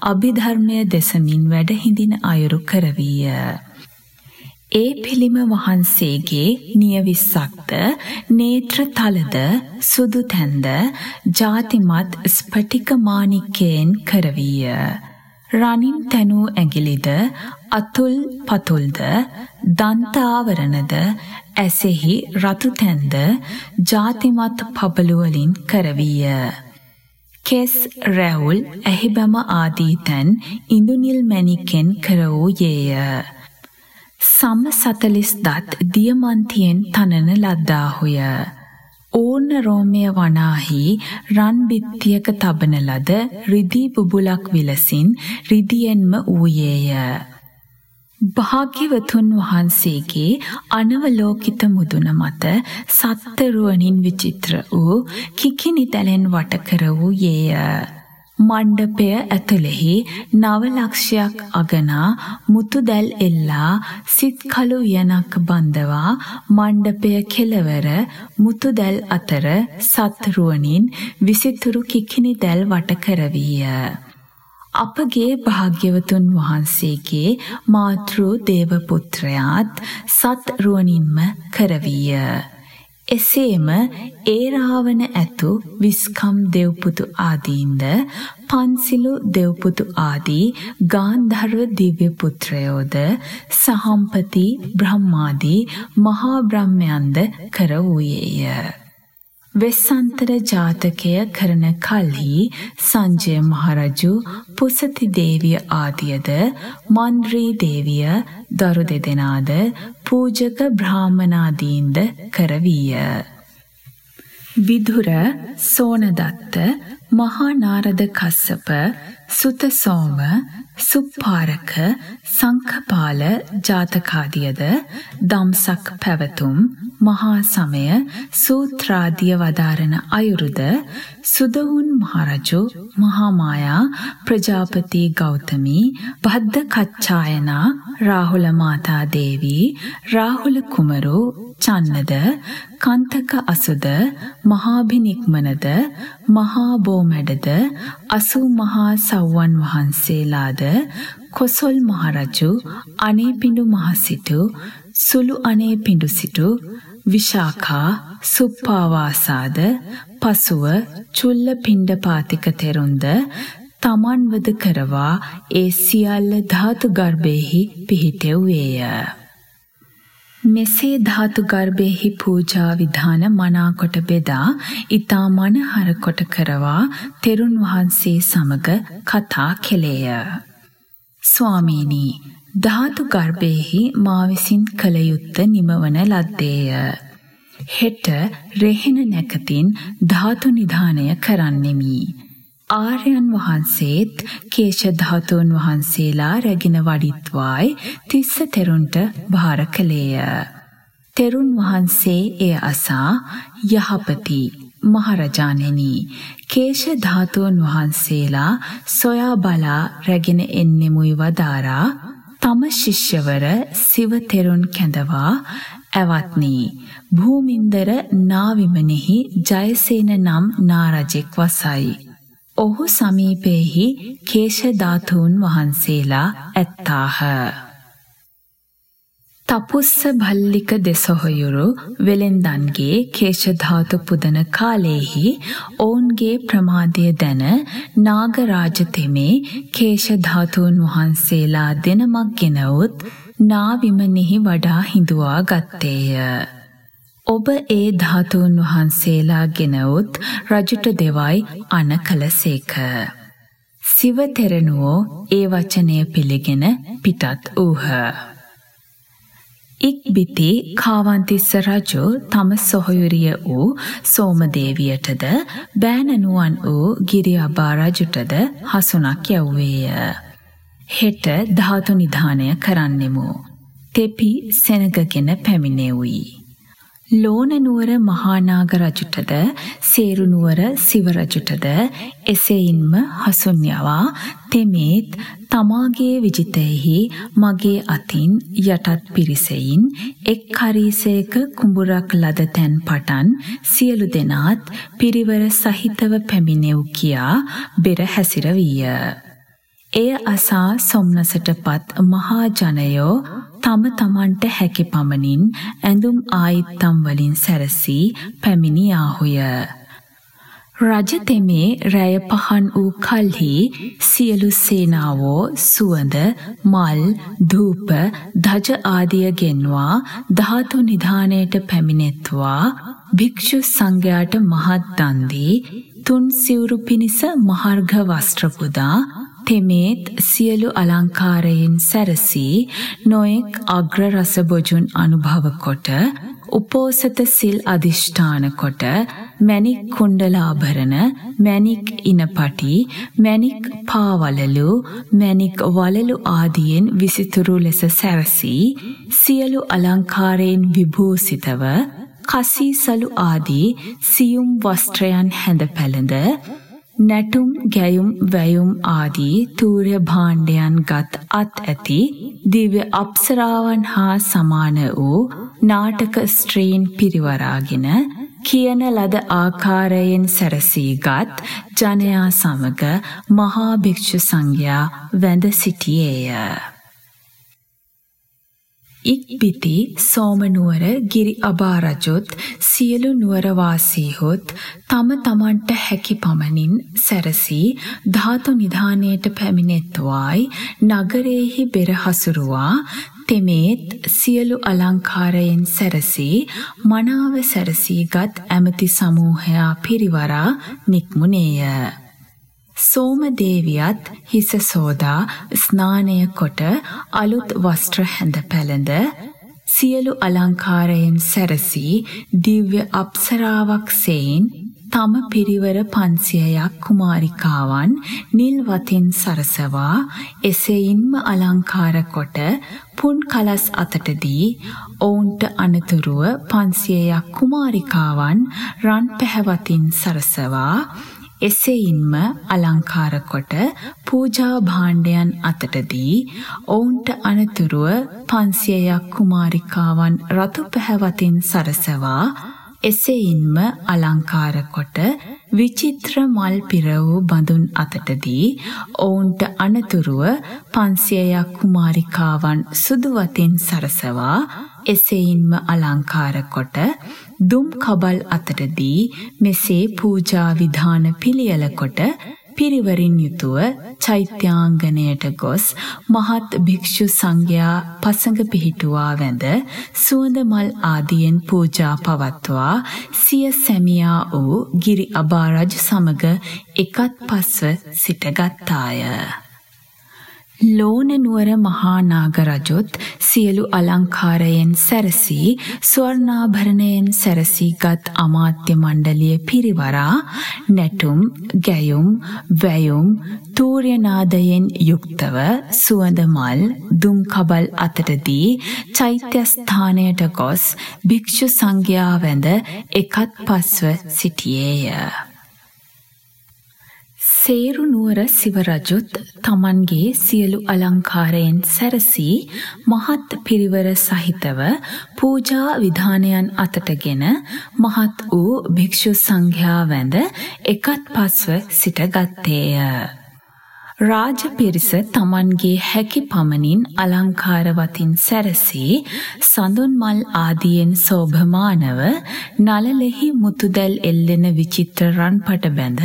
අභිධර්මය දෙසමින් වැඩ හිඳින අයුරු කරවීය. ඒ පිළිම වහන්සේගේ නියවිස්සක්ද නේත්‍ර තලද සුදු තැන්ද ಜಾතිමත් ස්පටික මාණික්කයෙන් කරවීය. රනින් තැනූ ඇඟිලිද අතුල් පතුල්ද දන්ත ආවරණද ඇසෙහි රතු තැන්ද ಜಾතිමත් පබළු වලින් කරවීය. කෙස් රැවුල් ඇහිබැම ආදී තැන් ඉඳුනිල් මැණිකෙන් කර වූයේය. සම සතලිස් දත් දියමන්තියෙන් තනන ලද්දාහුය. ඕන්න රෝමය වනාහි රන් බිත්තියක තබන ලද රිදී බුබුලක් විලසින් රිදියෙන්ම වූයේය. භාග්‍යවතුන් වහන්සේගේ අනවලෝකිත මුදුන මත සත්තරුවනින් විචිත්‍ර වූ කිකිනි තැලෙන් වටකර වූයේය. මණ්ඩපය ඇතුළෙහි නවලක්ෂයක් අගනා මුතු දැල් එල්ලා සිත් කළු යනක් බඳවා මණ්ඩපය කෙළවර මුතු දැල් අතර සත්රුවනින් විසිතුරු කිකිනි දැල් වට කරවීය. අපගේ භාග්‍යවතුන් වහන්සේගේ මාතෘ දේව පුත්‍රයාත් සත් රුවනින්ම කරවීය. එසේම ඒරාවන ඇතු විස්කම් දෙව්පුතු ආදීන්ද පන්සිලු දෙව්පුතු ආදී ගාන්ධර්ව දිව්‍ය පුත්‍රයෝද සහම්පති බ්‍රහ්මාදී මහා බ්‍රහ්මයන්ද කර වූයේය. වෙස්සන්තර ජාතකය කරන කල්හි සංජය මහරජු පුසති දේවිය ආදියද මන්ද්‍රී දේවිය දරු දෙදෙනාද පූජක බ්‍රාහ්මනාදීන්ද කරවීය. විදුර සෝනදත්ත මහා නාරද කස්සප සුතසෝම සුප්පාරක සංඛපාල ජාතකාදියද දම්සක් පැවතුම් මහා සමය සූත්‍රාදිය වදාරන අයුරුද සුදවුන් මහරජු මහාමායා ප්‍රජාපති ගෞතමී බද්ද කච්චායනා රාහුල මාතා දේවී රාහුල කුමරු චන්නද කන්තක අසුද මහාභිනික්මනද මහා බෝමැඩද අසූ මහා සව්වන් වහන්සේලාද කොසොල් මහරජු අනේපිඬු මහසිටු සුළු අනේපිඬු සිටු විශාඛා සුප්පාවාසාද පසුව චුල්ල පිණ්ඩපාතික තෙරුන්ද තමන්වද කරවා ඒ සියල්ල ධාතු ගර්භයෙහි පිහිටෙව්වේය. මෙසේ ධාතු ගර්භයෙහි පූජා විධාන මනාකොට බෙදා ඊතා මනහර කොට කරවා තෙරුන් වහන්සේ සමග කතා කෙලේය. ස්වාමීනි ධාතු ගර්භයෙහි මා විසින් කළ යුත්ත නිමවන ලද්දේය. හෙට රෙහෙන නැකතින් ධාතු නිධානය කරන්නෙමි. ආර්යයන් වහන්සේත් කේශ ධාතුන් වහන්සේලා රැගෙන වඩිත්වායි තිස්ස තෙරුන්ට භාර කළේය. තෙරුන් වහන්සේ එය අසා යහපති මහරජාණෙනි කේශ ධාතුන් වහන්සේලා සොයා බලා රැගෙන එන්නෙමුයි වදාරා තම ශිෂ්‍යවර සිව තෙරුන් කැඳවා ඇවත්නි භූමින්දර නාවිමනෙහි ජයසේන නම් නාරජෙක් වසයි ඔහු සමීපයෙහි කේශ ධාතුන් වහන්සේලා ඇත්තාහ. තපුස්ස භල්ලික දෙසොහොයුරු වෙලෙන්දන්ගේ කේශ ධාතු පුදන කාලයේහි ඔවුන්ගේ ප්‍රමාදය දැන නාගරාජ තෙමේ කේශ ධාතුන් වහන්සේලා දෙනමක් ගෙනවුත් නාවිමනෙහි වඩා හිඳුවා ගත්තේය. ඔබ ඒ ධාතුන් වහන්සේලා ගෙනවුත් රජුට දෙවයි අන කළසේක. සිව තෙරණුවෝ ඒ වචනය පිළිගෙන පිටත් වූහ. ඉක්බිති කාවන්තිස්ස රජු තම සොහොයුරිය වූ සෝමදේවියටද බෑනනුවන් වූ ගිරිඅබා රජුටද හසුනක් යව්වේය. හෙට ධාතු නිධානය කරන්නෙමු. තෙපි සෙනගගෙන පැමිණෙව්වී. ලෝණනුවර මහානාග රජුටද සේරුනුවර සිව රජුටද එසේයින්ම හසුන් යවා තෙමේත් තමාගේ විජිතයෙහි මගේ අතින් යටත් පිරිසෙයින් එක් කරීසයක කුඹුරක් ලද තැන් පටන් සියලු දෙනාත් පිරිවර සහිතව පැමිණෙව් කියා බෙර හැසිර වීය. එය අසා සොම්නසටපත් මහා ජනයෝ තම තමන්ට හැකි පමණින් ඇඳුම් ආයිත්තම් වලින් සැරසී පැමිණියාහුය. රජතෙමේ රැය පහන් වූ කල්හි සියලු සේනාවෝ සුවඳ මල් ධූප ධජ ආදිය ගෙන්වා ධාතු නිධානයට පැමිණෙත්වා භික්ෂු සංඝයාට මහත් දන් දී තුන් සිවුරු පිණිස මහර්ඝ වස්ත්‍ර පුදා තෙමේත් සියලු අලංකාරයෙන් සැරසී නොයෙක් අග්‍ර රස බොජුන් අනුභව කොට උපෝසත සිල් අදිෂ්ඨාන කොට මැණික් කුණ්ඩලාභරණ මැණික් ඉනපටි මැණික් පාවලලු මැණික් වලලු ආදියෙන් විසිතුරු ලෙස සැරසී සියලු අලංකාරයෙන් විභූසිතව කසීසලු ආදී සියුම් වස්ත්‍රයන් හැඳ පැළඳ නැටුම් ගැයුම් වැයුම් ආදී තූර්ය භාණ්ඩයන් ගත් අත් ඇති දිව්‍ය අප්සරාවන් හා සමාන වූ නාටක ස්ත්‍රීන් පිරිවරාගෙන කියන ලද ආකාරයෙන් සැරසීගත් ජනයා සමග මහා භික්ෂු සංඝයා වැඳ සිටියේය. ඉක්බිති සෝමනුවර ගිරි අබාරජොත් සියලු නුවරවාසීහොත් තම තමන්ට හැකි පමණින් සැරසී ධාතු නිධානයට පැමිණෙත්වායි නගරයෙහි බෙර හසුරුවා තෙමේත් සියලු අලංකාරයෙන් සැරසී මනාව සැරසීගත් ඇමති සමූහයා පිරිවරා නික්මුණේය. සෝමදේවියත් හිස සෝදා ස්නානය කොට අලුත් වස්ත්‍ර හැඳ පැළඳ සියලු අලංකාරයෙන් සැරසී දිව්‍ය අප්සරාවක් සෙයින් තම පිරිවර පන්සියයක් කුමාරිකාවන් නිල් වතින් සරසවා එසෙයින්ම අලංකාර කොට පුන් කලස් අතටදී ඔවුන්ට අනතුරුව පන්සියයක් කුමාරිකාවන් රන් පැහැවතින් සරසවා එසේයින්ම අලංකාර කොට පූජා භාණ්ඩයන් අතටදී ඔවුන්ට අනතුරුව 500ක් කුමාරිකාවන් රතු පැහැවතින් සරසවා එසේයින්ම අලංකාර කොට විචිත්‍ර මල් පිර වූ බඳුන් අතටදී ඔවුන්ට අනතුරුව 500ක් කුමාරිකාවන් සුදු වතින් සරසවා එසේයින්ම අලංකාර කොට දුම් කබල් අතටදී මෙසේ පූජා විධාන පිළියෙල කොට පිරිවරින් යුතුව චෛත්‍යාංගණයට ගොස් මහත් භික්ෂු සංඝයා පසඟ පිහිටුවා වැඳ සුවඳ මල් ආදියෙන් පූජා පවත්වා සිය සැමියා වූ ගිරි අබා රජු සමග එකත් පස්ව සිටගත්තාය. ලෝණ නුවර මහා නාග රජුත් සියලු අලංකාරයෙන් සැරසී ස්වර්ණාභරණයෙන් සැරසීගත් අමාත්‍ය මණ්ඩලිය පිරිවරා නැටුම් ගැයුම් වැයුම් තූර්යනාදයෙන් යුක්තව සුවඳ මල් දුම් කබල් අතටදී චෛත්‍යස්ථානයට ගොස් භික්ෂු සංඝයා වැඳ එකත් පස්ව සිටියේය. සේරු නුවර සිවරජුත් තමන්ගේ සියලු අලංකාරයෙන් සැරසී මහත් පිරිවර සහිතව පූජා විධානයන් අතටගෙන මහත් වූ භික්ෂු සංඝයා වැඳ එකත් පස්ව සිටගත්තේය. රාජ පිරිස තමන්ගේ හැකි පමණින් අලංකාරවතින් සැරසී සඳුන් මල් ආදියෙන් සෝභමානව නලලෙහි මුතුදැල් එල්ලෙන විචිත්‍ර රන්පට බැඳ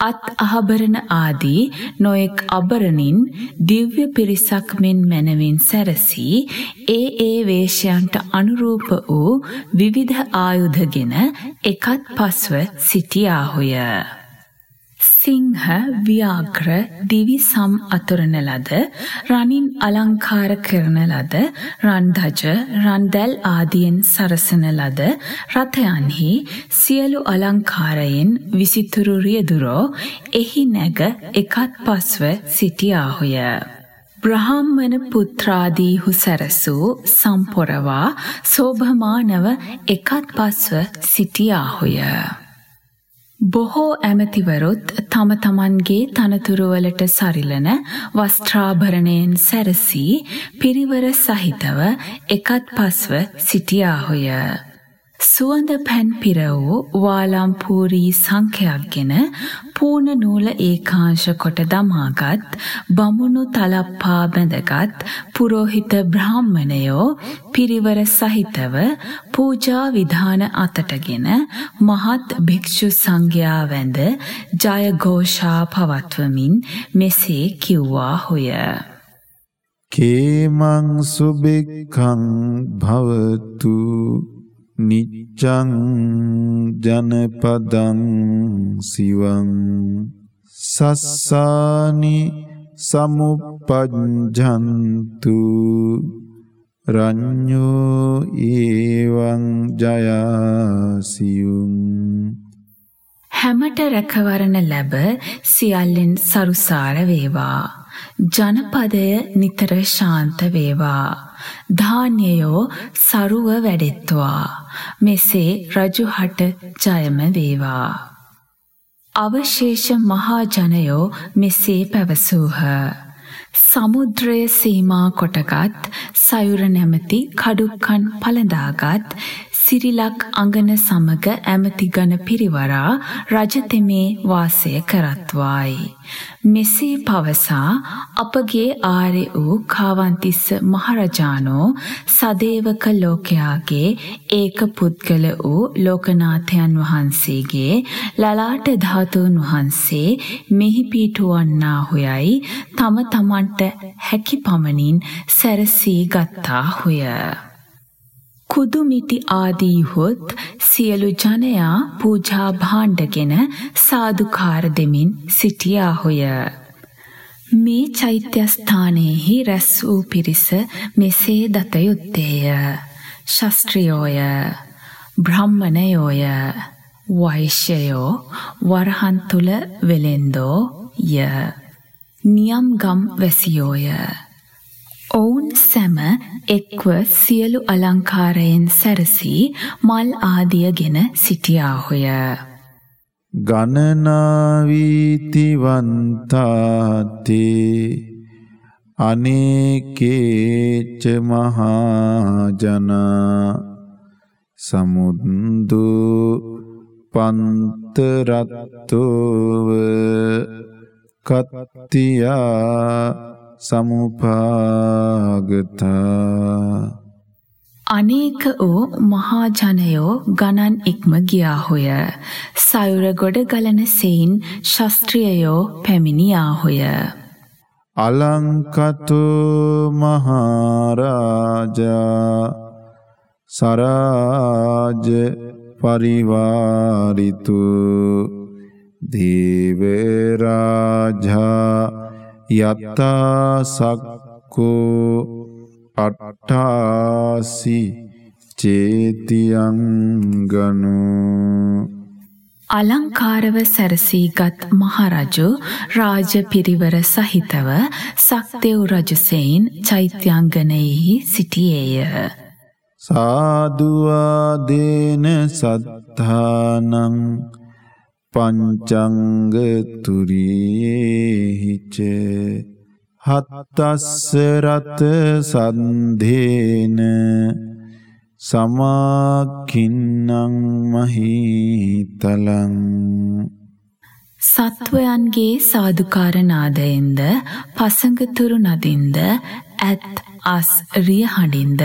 අත් අහබරණ ආදී නොයෙක් අබරණින් දිව්‍ය පිරිසක් මෙන් මැනවින් සැරසී ඒ ඒ වේශයන්ට අනුරූප වූ විවිධ ආයුධගෙන එකත් පස්ව සිටියාහුය. සිංහ ව්‍යාඝ්‍ර දිවි සම් අතුරන ලද රනින් අලංකාර කරන ලද රන්ධජ රන්දැල් ආදියෙන් සරසන ලද රථයන්හි සියලු අලංකාරයෙන් විසිතුරු රියදුරෝ එහි නැග එකත් පස්ව සිටියාහුය. බ්‍රහ්මණ පුත්‍රාදීහු සැරසූ සම්පොරවා සෝභමානව එකත් පස්ව සිටියාහුය. බොහෝ ඇමතිවරුත් තම තමන්ගේ තනතුරුවලට සරිලන වස්ත්‍රාභරණයෙන් සැරසී පිරිවර සහිතව එකත් පස්ව සිටියාහුය. සුවඳ පැන් පිර වූ වාලාම්පූරී සංඛ්‍යයක්ගෙන පූර්ණ නූල ඒකාංශ කොට දමාගත් බමුණු තලප්පා බැඳගත් පුරෝහිත බ්‍රාහ්මණයෝ පිරිවර සහිතව පූජා විධාන අතටගෙන මහත් භික්ෂු සංඝයා වැඳ ජයഘോഷා පවත්වමින් මෙසේ කිව්වා හොය. කේමං සුබික්ඛං භවතු නිච්ඡං ජනපදං සිවං සස්සානි සමුප්පජ්ජන්තු රඤ්ඤෝ ඒවං ජයාසියුම් හැමට රැකවරණ ලැබ සියල්ලෙන් සරුසාර වේවා. ජනපදය නිතර ශාන්ත වේවා. ධාන්‍යයෝ සරුව වැඩෙත්වා. මෙසේ රජුහට ජයම වේවා. අවශේෂ මහාජනයෝ මෙසේ පැවසූහ. සමුද්‍රය සීමා කොටගත් සයුර නැමැති කඩුක්කන් පළඳාගත් සිරිලක් අඟන සමග ඇමති ගණ පිරිවරා රජතෙමේ වාසය කරත්වායි. මෙසේ පවසා අපගේ ආරය වූ කාවන්තිස්ස මහරජානෝ සදේවක ලෝකයාගේ ඒක පුද්ගල වූ ලෝකනාථයන් වහන්සේගේ ලලාට ධාතුන් වහන්සේ මෙහි පිටුවන්නා හොයයි තම තමන්ට හැකි පමණින් සැරසී ගත්තා හොය. කුදුමිටි ආදීහොත් සියලු ජනයා පූජා භාණ්ඩගෙන සාදුකාර දෙමින් සිටියාහොය. මේ චෛත්‍යස්ථානයෙහි රැස් වූ පිරිස මෙසේ දත යුත්තේය. ශස්ත්‍රියෝය, බ්‍රහ්මණයෝය, වෛශ්‍යයෝ, වරහන් තුල වෙලෙන්දෝ ය. නියම් ගම් වැසියෝය. ඔවුන් සැම එක්ව සියලු අලංකාරයෙන් සැරසී මල් ආදියගෙන සිටියාහොය. ගණනාවීතිවන්තාතේ. අනේකේච මහාජනා. සමුද්දු පන්තරත්තෝව. කත්තියා සමුපාගතා අනේක වූ මහාජනයෝ ගණන් ඉක්ම ගියාහොය. සයුර ගොඩ ගලන සෙයින් ශස්ත්‍රියයෝ පැමිණියාහොය. අලංකතු මහරාජා සරාජ පරිවාරිතු දේවරාජා යත්තා සක්කෝ අට්ඨාසි චේතියංගනු අලංකාරව සැරසීගත් මහරජු රාජ පිරිවර සහිතව සක්දෙව් රජුසෙයින් චෛත්‍යංගනයෙහි සිටියේය. සාදුවාදේන සත්තානං පංචංගතුරීහිච හත්තස්ස රත සන්ධේන සමාකින්නං මහිතලං සත්වයන්ගේ සාදුකාර නාදයෙන්ද පසඟතුරු නදින්ද ඇත් අස් රිය හඬින්ද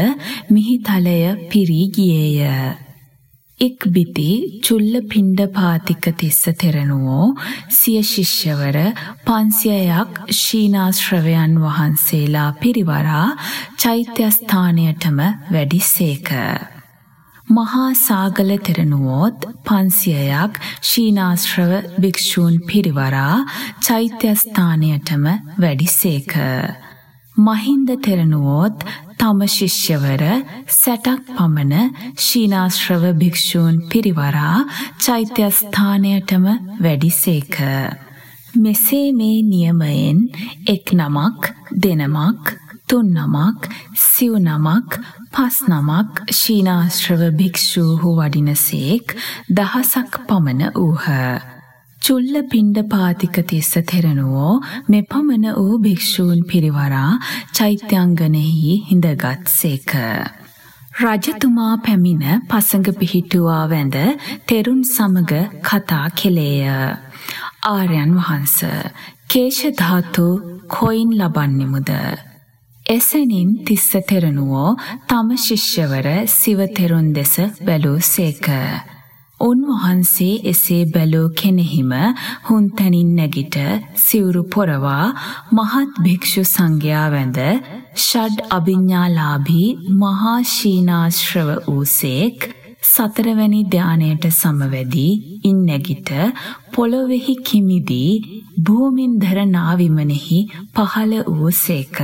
මිහිතලය පිරී ගියේය. ඉක්බිති චුල්ල පිණ්ඩ පාතික තිස්ස තෙරණුවෝ සිය ශිෂ්‍යවර පන්සියයක් ශීනාශ්‍රවයන් වහන්සේලා පිරිවරා චෛත්‍යස්ථානයටම වැඩිසේක. මහා සාගල තෙරණුවෝත් පන්සියයක් ශීනාශ්‍රව භික්‍ෂූන් පිරිවරා චෛත්‍යස්ථානයටම වැඩිසේක. මහින්ද තෙරණුවෝත් තම ශිෂ්‍යවර සැටක් පමණ ශීනාශ්‍රව භික්‍ෂූන් පිරිවරා චෛත්‍යස්ථානයටම වැඩිසේක. මෙසේ මේ නියමයෙන් එක් නමක් දෙනමක් තුන් නමක් සිව් නමක් පස් නමක් ශීනාශ්‍රව භික්‍ෂූහු වඩිනසේක් දහසක් පමණ වූහ. චුල්ල පිණ්ඩ පාතික තිස්ස තෙරණුවෝ මෙපමණ වූ භික්‍ෂූන් පිරිවරා චෛත්‍යංගනෙහි හිඳගත් සේක. රජතුමා පැමිණ පසඟ පිහිටුවා වැඳ තෙරුන් සමග කතා කෙලේය. ආර්යන් වහන්ස කේශධාතු කොයින් ලබන්නෙමුද. එසැනින් තිස්ස තෙරණුවෝ තම ශිෂ්‍යවර සිව තෙරුන් දෙස බැලූ සේක. උන්වහන්සේ එසේ බැලූ කෙනෙහිම හුන්තැනින් නැගිට සිවුරු පොරවා මහත් භික්‍ෂු සංඝයා වැඳ ෂඩ් අභිඤ්ඥාලාභී මහා ශීනාශ්‍රව වූසේක් සතරවැනි ධ්‍යානයට සමවැදී ඉන් නැගිට පොළොවෙහි කිමිදී භූමින්දර නාවිමනෙහි පහළ වූ සේක.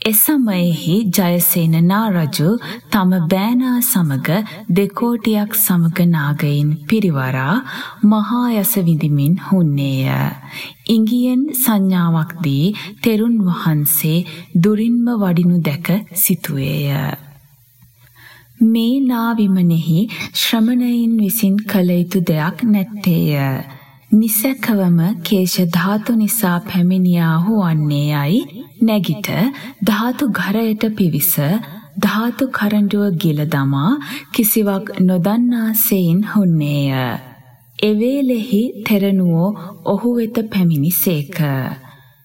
එසමයෙහි ජයසේන නාරජු තම බෑනා සමග දෙකෝටියක් සමග නාගයින් පිරිවරා මහා යස විඳිමින් හුන්නේය. ඉංගියෙන් සංඥාවක් දී තෙරුන් වහන්සේ දුරින්ම වඩිනු දැක සිතුවේය. මේ නාවිමනෙහි ශ්‍රමණයින් විසින් කළ යුතු දෙයක් නැත්තේය. නිසැකවම කේශ ධාතු නිසා පැමිණියාහු වන්නේ යයි නැගිට ධාතු ගරයට පිවිස ධාතු කරඬුව ගිල දමා කිසිවක් නොදන්නා සෙයින් හුන්නේය. එවේලෙහි තෙරණුවෝ ඔහු වෙත පැමිණිසේක.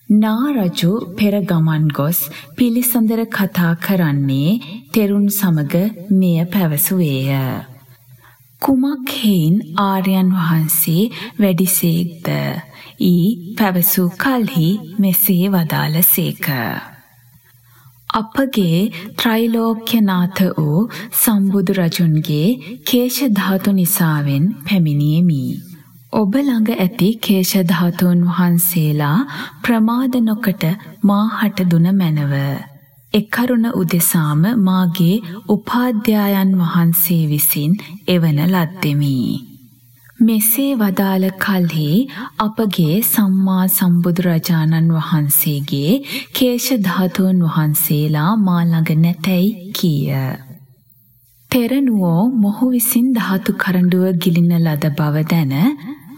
නාරජු පෙර ගමන් ගොස් පිළිසඳර කතා කරන්නේ තෙරුන් සමග මෙය පැවසුවේය. කුමක් හේයින් ආර්යයන් වහන්සේ වැඩිසේක්ද ඊ පැවසූ කල්හි මෙසේ වදාළසේක. අපගේ ත්‍රයිලෝක්‍යනාථ වූ සම්බුදු රජුන්ගේ කේශ ධාතු නිසාවෙන් පැමිණියෙමි. ඔබ ළඟ ඇති කේශ ධාතුන් වහන්සේලා ප්‍රමාද නොකට මාහට දුන මැනව. එකරුණ උදෙසාම මාගේ උපාධ්‍යායන් වහන්සේ විසින් එවන ලද්දෙමි. මෙසේ වදාළ කල්හි අපගේ සම්මා සම්බුදුරජාණන් වහන්සේගේ කේශ ධාතුන් වහන්සේලා මා ළඟ නැතැයි කීය. තෙරණුවෝ මොහු විසින් ධාතු කරඬුව ගිලින ලද බව දැන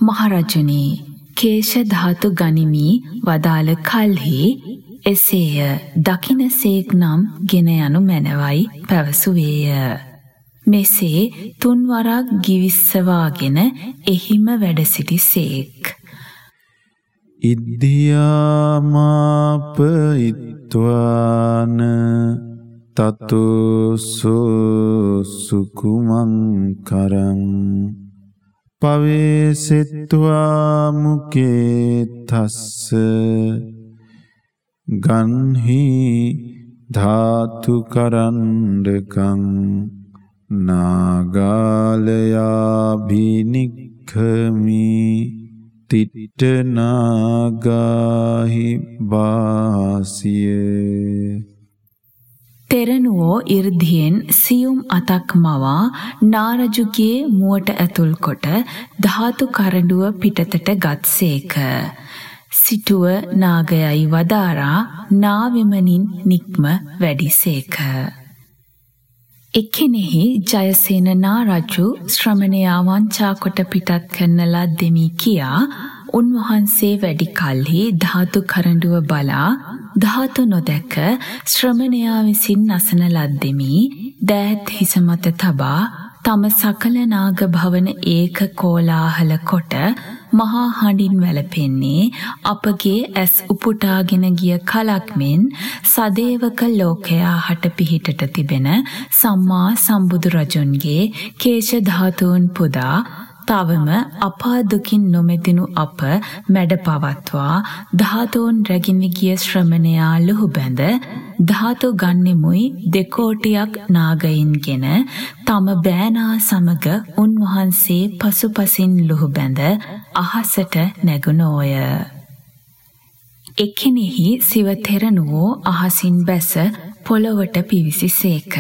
මහරජුනි කේශ ධාතු ගනිමි වදාළ කල්හි එසේය දකිනසේක් නම් ගෙන යනු මැනවයි පැවසුවේය. මෙසේ තුන්වරක් ගිවිස්සවාගෙන එහිම වැඩ සිටි සේක්. ඉද්ධියාමාප ඉත්වාන තතුසෝ සුකුමං කරං පවේසෙත්වා මුකේ තස්ස ගන්හි ධාතු කරණ්ඩකං නාගාලයාභිනික්ඛමි තිට්ටනාගාහි වාසිය තෙරණුවෝ 이르දියෙන් සියුම් අතක් මවා නාරජුගේ මුවට ඇතුල් කොට ධාතු කරඬුව පිටතට ගත්සේක. සිටුව නාගයයි වදාරා නාවිමනින් නික්ම වැඩිසේක. එක්කෙනෙහි ජයසේන නාරජු ශ්‍රමණයා වංචා කොට පිටත් කරන ලද්දෙමි කියා උන්වහන්සේ වැඩි කල්හි ධාතු කරඬුව බලා ධාතු නොදැක ශ්‍රමණයා විසින් නසන ලද්දෙමි දෑත් හිස මත තබා තම සකල නාග භවන ඒක කෝලාහල කොට මහා හඬින් වැළපෙන්නේ අපගේ ඇස් උපුටාගෙන ගිය කලක් මෙන් සදේවක ලෝකයා හට පිහිටට තිබෙන සම්මා සම්බුදු රජුන්ගේ කේශ ධාතුන් පුදා තවම අපා දුකින් නොමෙදිනු අප මැඩ පවත්වා ධාතුන් රැගෙන ගිය ශ්‍රමණයා ලුහු බැඳ ධාතු ගන්නෙමුයි දෙකෝටියක් නාගයින්ගෙන තම බෑනා සමග උන්වහන්සේ පසුපසින් ලුහු බැඳ අහසට නැගුණෝය. එකෙනෙහි සිව තෙරණුවෝ අහසින් බැස පොළොවට පිවිසිසේක.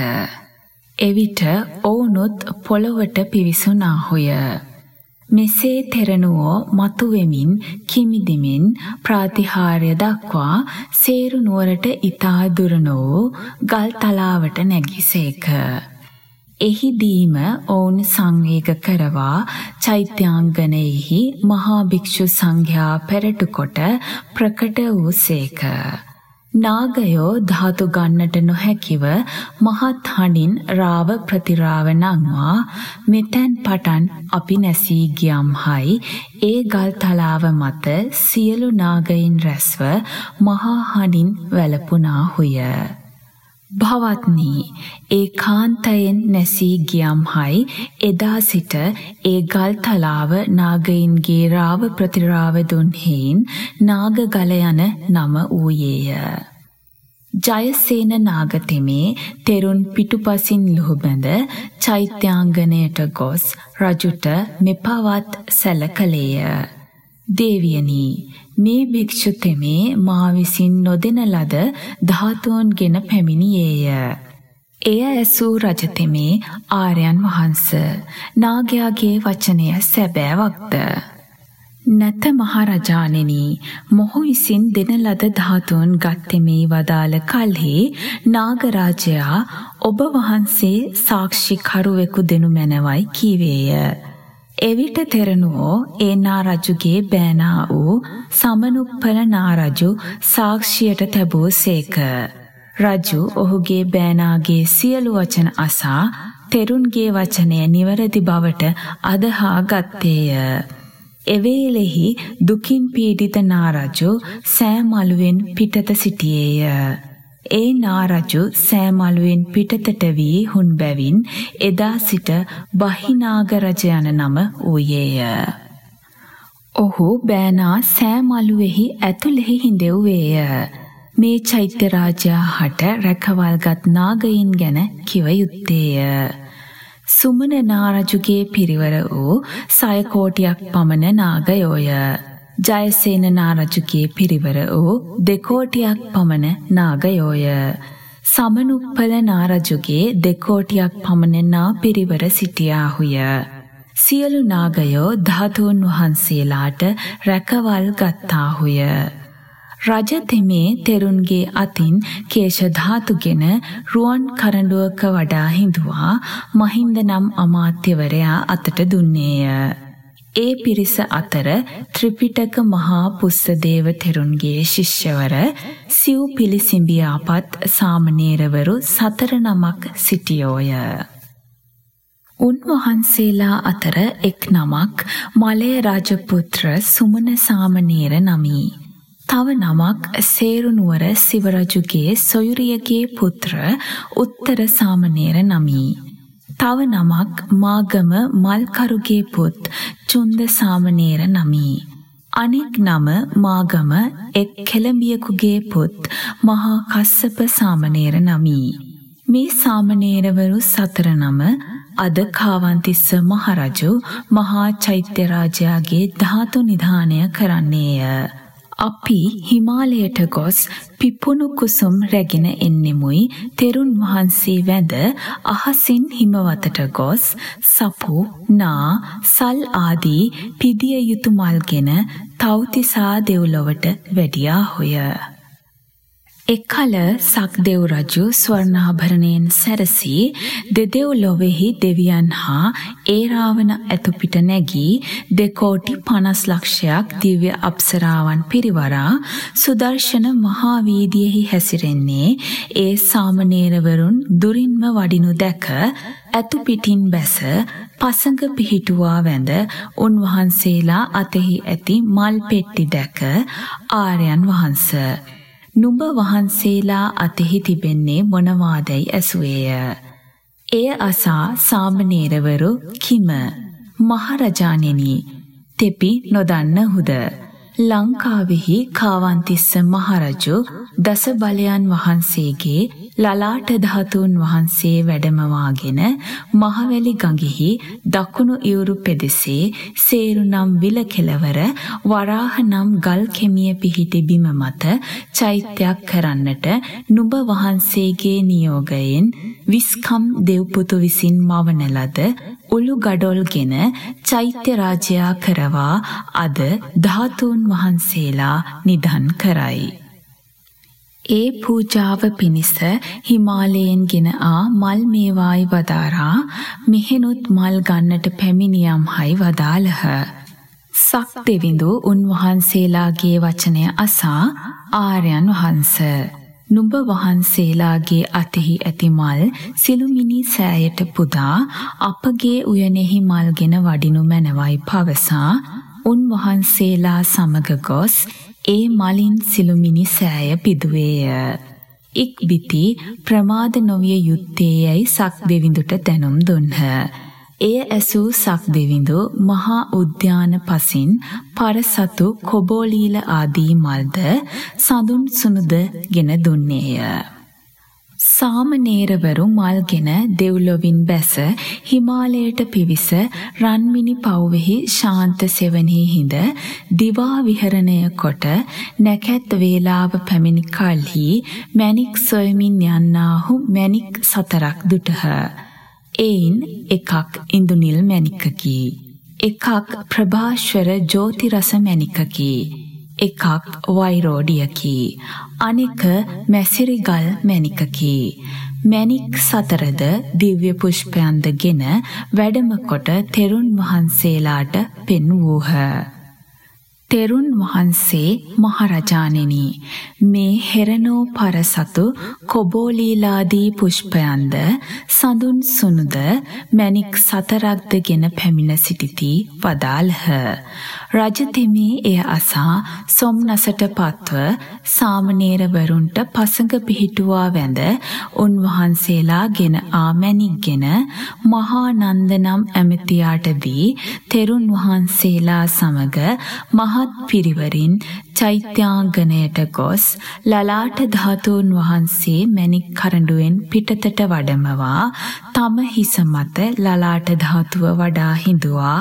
එවිට ඔවුනුත් පොළොවට පිවිසුනාහුය. මෙසේ තෙරණුවෝ මතුවෙමින් කිමිදෙමින් ප්‍රාතිහාර්ය දක්වා සේරු නුවරට ඊතා දුර වූ ගල් තලාවට නැගිසේක. එහිදීම ඔවුන් සංවේග කරවා චෛත්‍යාංගනයෙහි මහා භික්ෂු සංඝයා පෙරටු කොට ප්‍රකට වූසේක. නාගයෝ ධාතු ගන්නට නොහැකිව මහත් හඬින් රාව ප්‍රතිරාව නංවා මෙතැන් පටන් අපි නැසී ගියම්හයි ඒ ගල් තලාව මත සියලු නාගයින් රැස්ව මහා හඬින් වැළපුණාහුය. භවත්නි ඒ කාන්තයෙන් නැසී ගියම්හයි එදා සිට ඒ ගල් තලාව නාගයින්ගේ රාව ප්‍රතිරාව දුන්හෙයින් නාගගල යන නම වූයේය. ජයසේන නාගතෙමේ තෙරුන් පිටුපසින් ලුහුබැඳ චෛත්‍යාංගනයට ගොස් රජුට මෙපවත් සැලකලේය. දේවියනී මේ භික්ෂු තෙමේ මා විසින් නොදෙන ලද ධාතුන් ගෙන පැමිණියේය. එය ඇසූ රජතෙමේ ආර්යයන් වහන්ස නාගයාගේ වචනය සැබෑවක්ද. නැත මහරජාණෙනි මොහු විසින් දෙන ලද ධාතුන් ගත්තෙමේ වදාළ කල්හි නාගරාජයා ඔබ වහන්සේ සාක්ෂි කරුවෙකු දෙනු මැනවයි කීවේය. එවිට තෙරණුවෝ ඒ නාරජුගේ බෑනා වූ සමනුප්පල නාරජු සාක්ෂියට තැබූ සේක. රජු ඔහුගේ බෑනාගේ සියලු වචන අසා තෙරුන්ගේ වචනය නිවැරදි බවට අදහා ගත්තේය. එවේලෙහි දුකින් පීඩිත නාරජු සෑමලුවෙන් පිටත සිටියේය. ඒ නාරජු සෑමලුවෙන් පිටතට වී හුන් බැවින් එදා සිට බහිනාග රජ යන නම වූයේය. ඔහු බෑනා සෑමලුවෙහි ඇතුළෙහි හිඳෙව්වේය. මේ චෛත්‍ය රාජයා හට රැකවල්ගත් නාගයින් ගැන කිව යුත්තේය. සුමන නාරජුගේ පිරිවර වූ සයකෝටියක් පමණ නාගයෝය. ජයසේන නාරජුගේ පිරිවර වූ දෙකෝටියක් පමණ නාගයෝය. සමනුප්පල නාරජුගේ දෙකෝටියක් පමණ නා පිරිවර සිටියාහුය. සියලු නාගයෝ ධාතුන් වහන්සේලාට රැකවල් ගත්තාහුය. රජ තෙමේ තෙරුන්ගේ අතින් කේශ ධාතුගෙන රුවන් කරඬුවක වඩා හිඳුවා මහින්ද නම් අමාත්‍යවරයා අතට දුන්නේය. ඒ පිරිස අතර ත්‍රිපිටක මහා පුස්සදේව තෙරුන්ගේ ශිෂ්‍යවර සිව් පිළිසිඹියාපත් සාමණේරවරු සතර නමක් සිටියෝය. උන්වහන්සේලා අතර එක් නමක් මලය රාජපුත්‍ර සුමන සාමණේර නමි. තව නමක් සේරුනුවර සිවරජුගේ සොයුරියගේ පුත්‍ර උත්තර සාමණේර නමි. තව නමක් මාගම මල්කරුගේ පුත් චුන්ද සාමණේර නමි. අනෙක් නම මාගම එක් කෙළඹියෙකුගේ පුත් මහා කස්සප සාමණේර නමි. මේ සාමණේරවරු සතර නම අද කාවන්තිස්ස මහරජු මහා චෛත්‍ය රාජයාගේ ධාතු නිධානය කරන්නේය. අපි හිමාලයට ගොස් පිපුණු කුසුම් රැගෙන එන්නෙමුයි තෙරුන් වහන්සේ වැඳ අහසින් හිමවතට ගොස් සපු නා සල් ආදී පිදිය යුතු මල්ගෙන තව්තිසා දෙව්ලොවට වැඩියා හොය. එකල සක්දෙව් රජු ස්වර්ණාභරණයෙන් සැරසී දෙදෙව් ලොවෙහි දෙවියන් හා ඒරාවන ඇතුපිට නැගී දෙකෝටි පනස් ලක්ෂයක් දිව්‍ය අප්සරාවන් පිරිවරා සුදර්ශන මහා වීදියෙහි හැසිරෙන්නේ ඒ සාමණේරවරුන් දුරින්ම වඩිනු දැක ඇතු පිටින් බැස පසඟ පිහිටුවා වැඳ උන්වහන්සේලා අතෙහි ඇති මල් පෙට්ටි දැක ආර්යයන් වහන්සේ නුඹ වහන්සේලා අතෙහි තිබෙන්නේ මොනවාදැයි ඇසුවේය. එය අසා සාමනේරවරු කිම මහරජාණෙනි තෙපි නොදන්නහුද ලංකාවෙහි කාවන්තිස්ස මහරජු දස බලයන් වහන්සේගේ ලලාට ධාතුන් වහන්සේ වැඩමවාගෙන මහවැලි ගඟෙහි දකුණු ඉවුරු පෙදෙසේ සේරු නම් විල කෙළවර වරාහ නම් ගල් කෙමිය පිහිටි බිම මත චෛත්‍යයක් කරන්නට නුඹ වහන්සේගේ නියෝගයෙන් විස්කම් දෙව්පුතු විසින් මවන ලද උළු ගඩොල්ගෙන චෛත්‍ය රාජයා කරවා අද ධාතුන් වහන්සේලා නිධන් කරයි. ඒ පූජාව පිණිස හිමාලයෙන් ගෙන ආ මල් මේවායි වදාරා මෙහෙනුත් මල් ගන්නට පැමිණියම් හයි වදාළහ. සක් දෙවිඳු උන්වහන්සේලාගේ වචනය අසා ආර්යයන් වහන්ස. නුඹ වහන්සේලාගේ අතෙහි ඇති මල් සිළුමිණි සෑයට පුදා අපගේ උයනෙහි මල්ගෙන වඩිනු මැනවයි පවසා උන්වහන්සේලා සමග ගොස් ඒ මලින් සිළුමිණි සෑය පිදුවේය. ඉක්බිති ප්‍රමාද නොවිය යුත්තේ යැයි සක් දෙවිඳුට දැනුම් දුන්හ. එය ඇසූ සක් දෙවිඳු මහා උද්‍යාන පසින් පරසතු කොබෝලීල ආදී මල්ද සඳුන් සුනුද ගෙන දුන්නේය. සාමනේරවරු මල්ගෙන දෙව්ලොවින් බැස හිමාලයට පිවිස රන්මිනි පව්වෙහි ශාන්ත සෙවණෙහි හිඳ දිවා විහරණය කොට නැකැත් වේලාව පැමිණි කල්හි මැණික් සොයමින් යන්නාහු මැණික් සතරක් දුටහ. එයින් එකක් ඉන්දුනිල් මැණිකකි. එකක් ප්‍රභාශ්වර ජෝති රස මැණිකකි. එකක් වෛරෝඩියකි. අනෙක මැසිරිගල් මැණිකකි. මැණික් සතරද දිව්‍ය පුෂ්පයන්ද ගෙන වැඩම කොට තෙරුන් වහන්සේලාට පෙන්වූහ. තෙරුන් වහන්සේ මහරජාණෙනි මේ හෙරනෝ පරසතු කොබෝලීලාදී පුෂ්පයන්ද සඳුන් සුනුද මැණික් සතරක්ද ගෙන පැමිණ සිටිති වදාළහ. රජතෙමේ එය අසා සොම්නසට පත්ව සාමණේරවරුන්ට පසඟ පිහිටුවා වැඳ උන්වහන්සේලා ගෙන ආ මැණික්ගෙන මහා නන්ද නම් ඇමතියාට දී තෙරුන් වහන්සේලා සමග මහ මහත් පිරිවරින් චෛත්‍යාංගණයට ගොස් ලලාට ධාතුන් වහන්සේ මැණික් කරඬුවෙන් පිටතට වඩමවා තම හිස මත ලලාට ධාතුව වඩා හිඳුවා.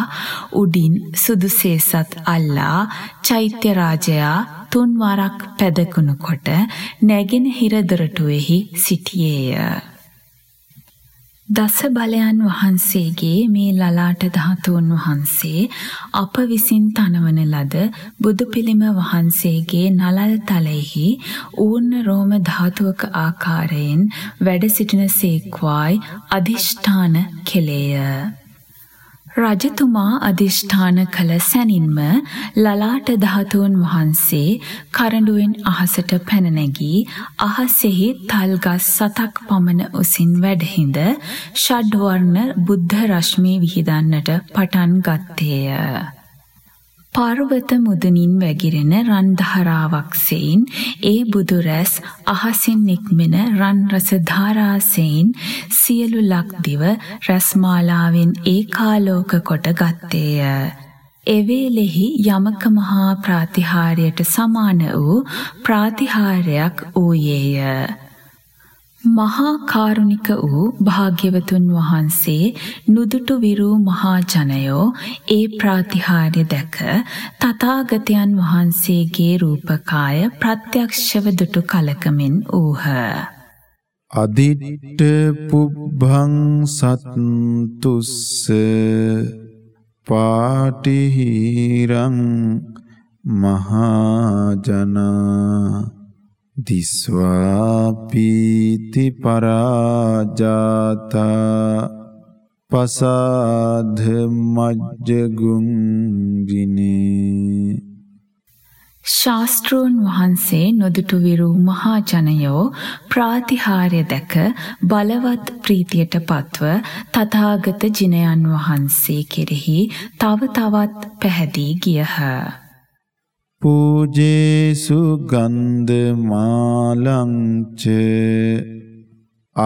උඩින් සුදුසේසත් අල්ලා චෛත්‍ය රාජයා තුන් වරක් පැදකුණු කොට නැගෙන හිර දොරටුවේහි සිටියේය. දස බලයන් වහන්සේගේ මේ ලලාට ධාතුන් වහන්සේ අප විසින් තනවන ලද බුදු පිළිම වහන්සේගේ නලල් තලෙහි ඌර්ණ රෝම ධාතුවක ආකාරයෙන් වැඩ සිටින සේක්වායි අධිෂ්ඨාන කෙලේය. රජතුමා අධිෂ්ඨාන කළ සැනින්ම ලලාට ධාතුන් වහන්සේ කරඬුවෙන් අහසට පැන නැගී අහසෙහි තල්ගස් සතක් පමණ උසින් වැඩහිඳ ෂඩ්වර්ණ බුද්ධ රශ්මි විහිදන්නට පටන් ගත්තේය. පර්වත මුදුනින් වැగిරෙන රන් ධාරාවක් සෙයින් ඒ බුදු රැස් අහසින් නික්මෙන රන් රස ධාරාසෙයින් සියලු ලක්දිව රැස්මාලාවෙන් ඒකාලෝක කොට ගත්තේය. එවේලෙහි යමක මහා ප්‍රාතිහාරයට සමාන වූ ප්‍රාතිහාරයක් වූයේය. මහා කාරුණික වූ භාග්‍යවතුන් වහන්සේ නුදුටු විරූ මහා ජනයෝ ඒ ප්‍රාතිහාර්ය දැක තථාගතයන් වහන්සේගේ රූපකාය ප්‍රත්‍යක්ෂව දුටු කලකමින් ඌහ. අදිට්ඨ පුබ්බං සත්තුස්ස පාටිහිරං මහජනා දිස්වාපීති පරාජාතා පසාධ මජ්ජගුංජිනේ ශාස්ත්‍රූන් වහන්සේ නොදුටු විරු මහා ජනයෝ ප්‍රාතිහාර්ය දැක බලවත් ප්‍රීතියට පත්ව තථාගත ජිනයන් වහන්සේ කෙරෙහි තව තවත් පැහැදී ගියහ. පූජේසු ගන්ධමාලංච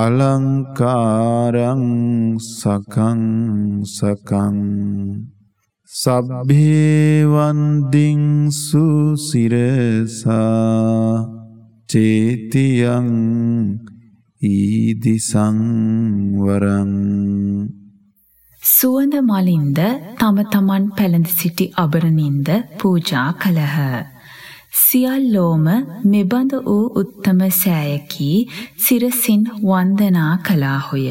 අලංකාරං සකං සකං සබ්භේවන්දිංසු සිරසා චේතියං ඊදිසං වරං සුවඳ මලින්ද තම තමන් පැළඳ සිටි අබරණින්ද පූජා කළහ. සියල්ලෝම මෙබඳ වූ උත්තම සෑයකි සිරසින් වන්දනා කළාහුය.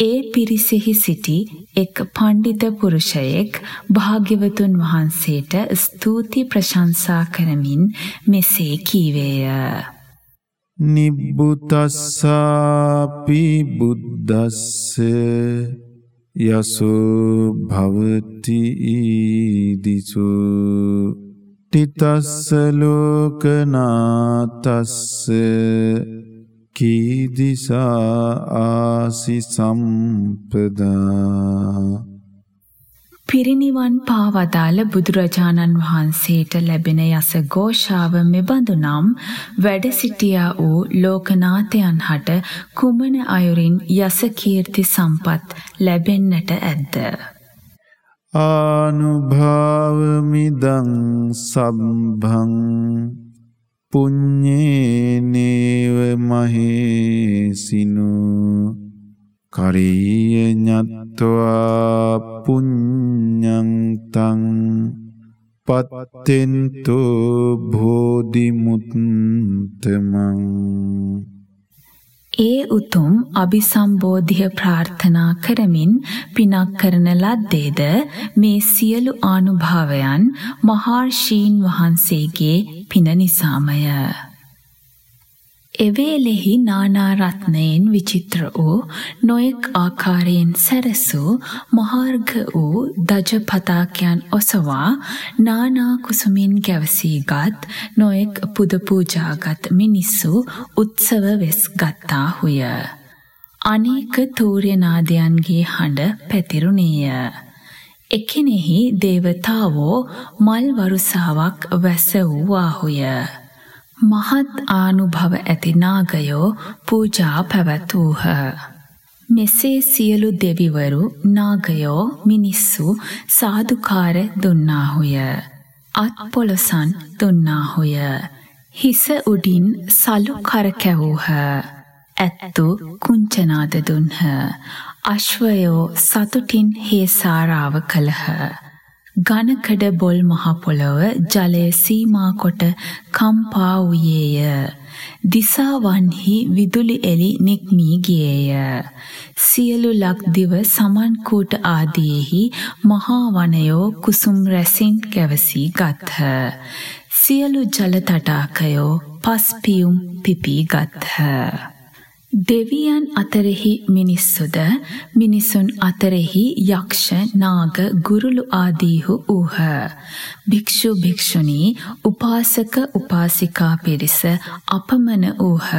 ඒ පිරිසෙහි සිටි එක් පණ්ඩිත පුරුෂයෙක් භාග්‍යවතුන් වහන්සේට ස්තුති ප්‍රශංසා කරමින් මෙසේ කීවේය. නිබ්බුතස්සාපි බුද්දස්ස යසෝ භවති ඊදිසු. තිතස්ස ලෝකනාතස්ස. කීදිසා ආසි සම්පදා. පිරිනිවන් පාවදාළ බුදුරජාණන් වහන්සේට ලැබෙන යස ഘോഷාව මෙබඳු නම් වැඩ සිටියා වූ ලෝකනාථයන් හට කුමන අයුරින් යස කීර්ති සම්පත් ලැබෙන්නට ඇද්ද? ආනුභාවමිදං සම්භං පුඤ්ඤේනේව මහේසිනු කරීය ඤත්වා පුඤ්ඤං තං පත්තෙන්තු බෝධිමුත්තමං ඒ උතුම් අபிසම්බෝධිය ප්‍රාර්ථනා කරමින් පිනක් කරන ලද්දේද මේ සියලු ආනුභාවයන් මහර්ෂීන් වහන්සේගේ පින නිසාමය. එවේලෙහි නානා රත්නයෙන් විචිත්‍ර වූ නොයෙක් ආකාරයෙන් සැරසූ මහාර්ඝ වූ දජ පතාකයන් ඔසවා නානා කුසුමින් ගැවසීගත් නොයෙක් පුද පූජාගත් මිනිස්සු උත්සව වෙස් ගත්තාහුය. අනේක තූර්යනාදයන්ගේ හඬ පැතිරුණේය. එකෙනෙහි දේවතාවෝ මල් වරුසාවක් වැස වූවාහුය. මහත් ආනුභව ඇති නාගයෝ පූජා පැවැත්වූහ. මෙසේ සියලු දෙවිවරු නාගයෝ මිනිස්සු සාදුකාර දුන්නාහුය. අත් පොළොසන් දුන්නාහුය. හිස උඩින් සලු කරකැවූහ. ඇත්තු කුංචනාද දුන්හ. අශ්වයෝ සතුටින් හේසාරාව කළහ. ඝනකඩ බොල් මහ පොළොව ජලය සීමා කොට කම්පා වූයේය. දිසාවන්හි විදුලි එලි නික්මී ගියේය. සියලු ලක්දිව සමන් කූට ආදීෙහි මහා වනයෝ කුසුම් රැසින් කැවසී ගත්හ. සියලු ජල තටාකයෝ පස් පියුම් පිපී ගත්හ. දෙවියන් අතරෙහි මිනිස්සුද මිනිසුන් අතරෙහි යක්ෂ නාග ගුරුළු ආදීහු ඌහ. භික්ෂු භික්ෂුණී උපාසක උපාසිකා පිරිස අපමණ ඌහ.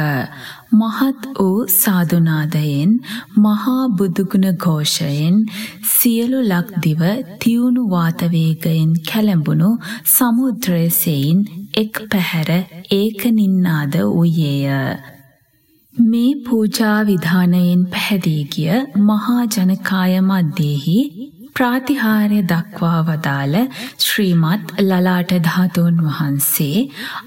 මහත් වූ සාධනාදයෙන් මහා බුදුගුණ ഘോഷයෙන් සියලු ලක්දිව තියුණු වාතවේගයෙන් කැළඹුණු සමුද්‍රයසෙයින් එක් පැහැර ඒක නින්නාද වූයේය. මේ පූජා විධානයෙන් පැහැදී ගිය මහා ජනකාය මැද්දේහි ප්‍රාතිහාර්ය දක්වා වදාළ ශ්‍රීමත් ලලාට ධාතුන් වහන්සේ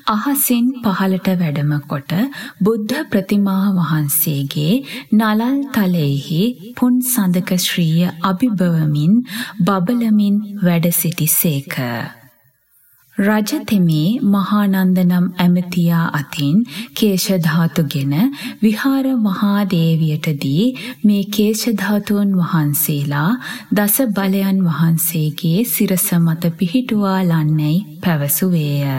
අහසින් පහළට වැඩම කොට බුද්ධ ප්‍රතිමා වහන්සේගේ නලල් තලයෙහි පුන් සඳක ශ්‍රීය අභිභවමින් බබලමින් වැඩ සිටිසේක. රජතෙමේ මහානන්ද නම් ඇමතියා අතින් කේශ ධාතුගෙන විහාර මහාදේවියට දී මේ කේශ ධාතුන් වහන්සේලා දස බලයන් වහන්සේගේ සිරස මත පිහිටුවා ලන්නේයි පැවසුවේය.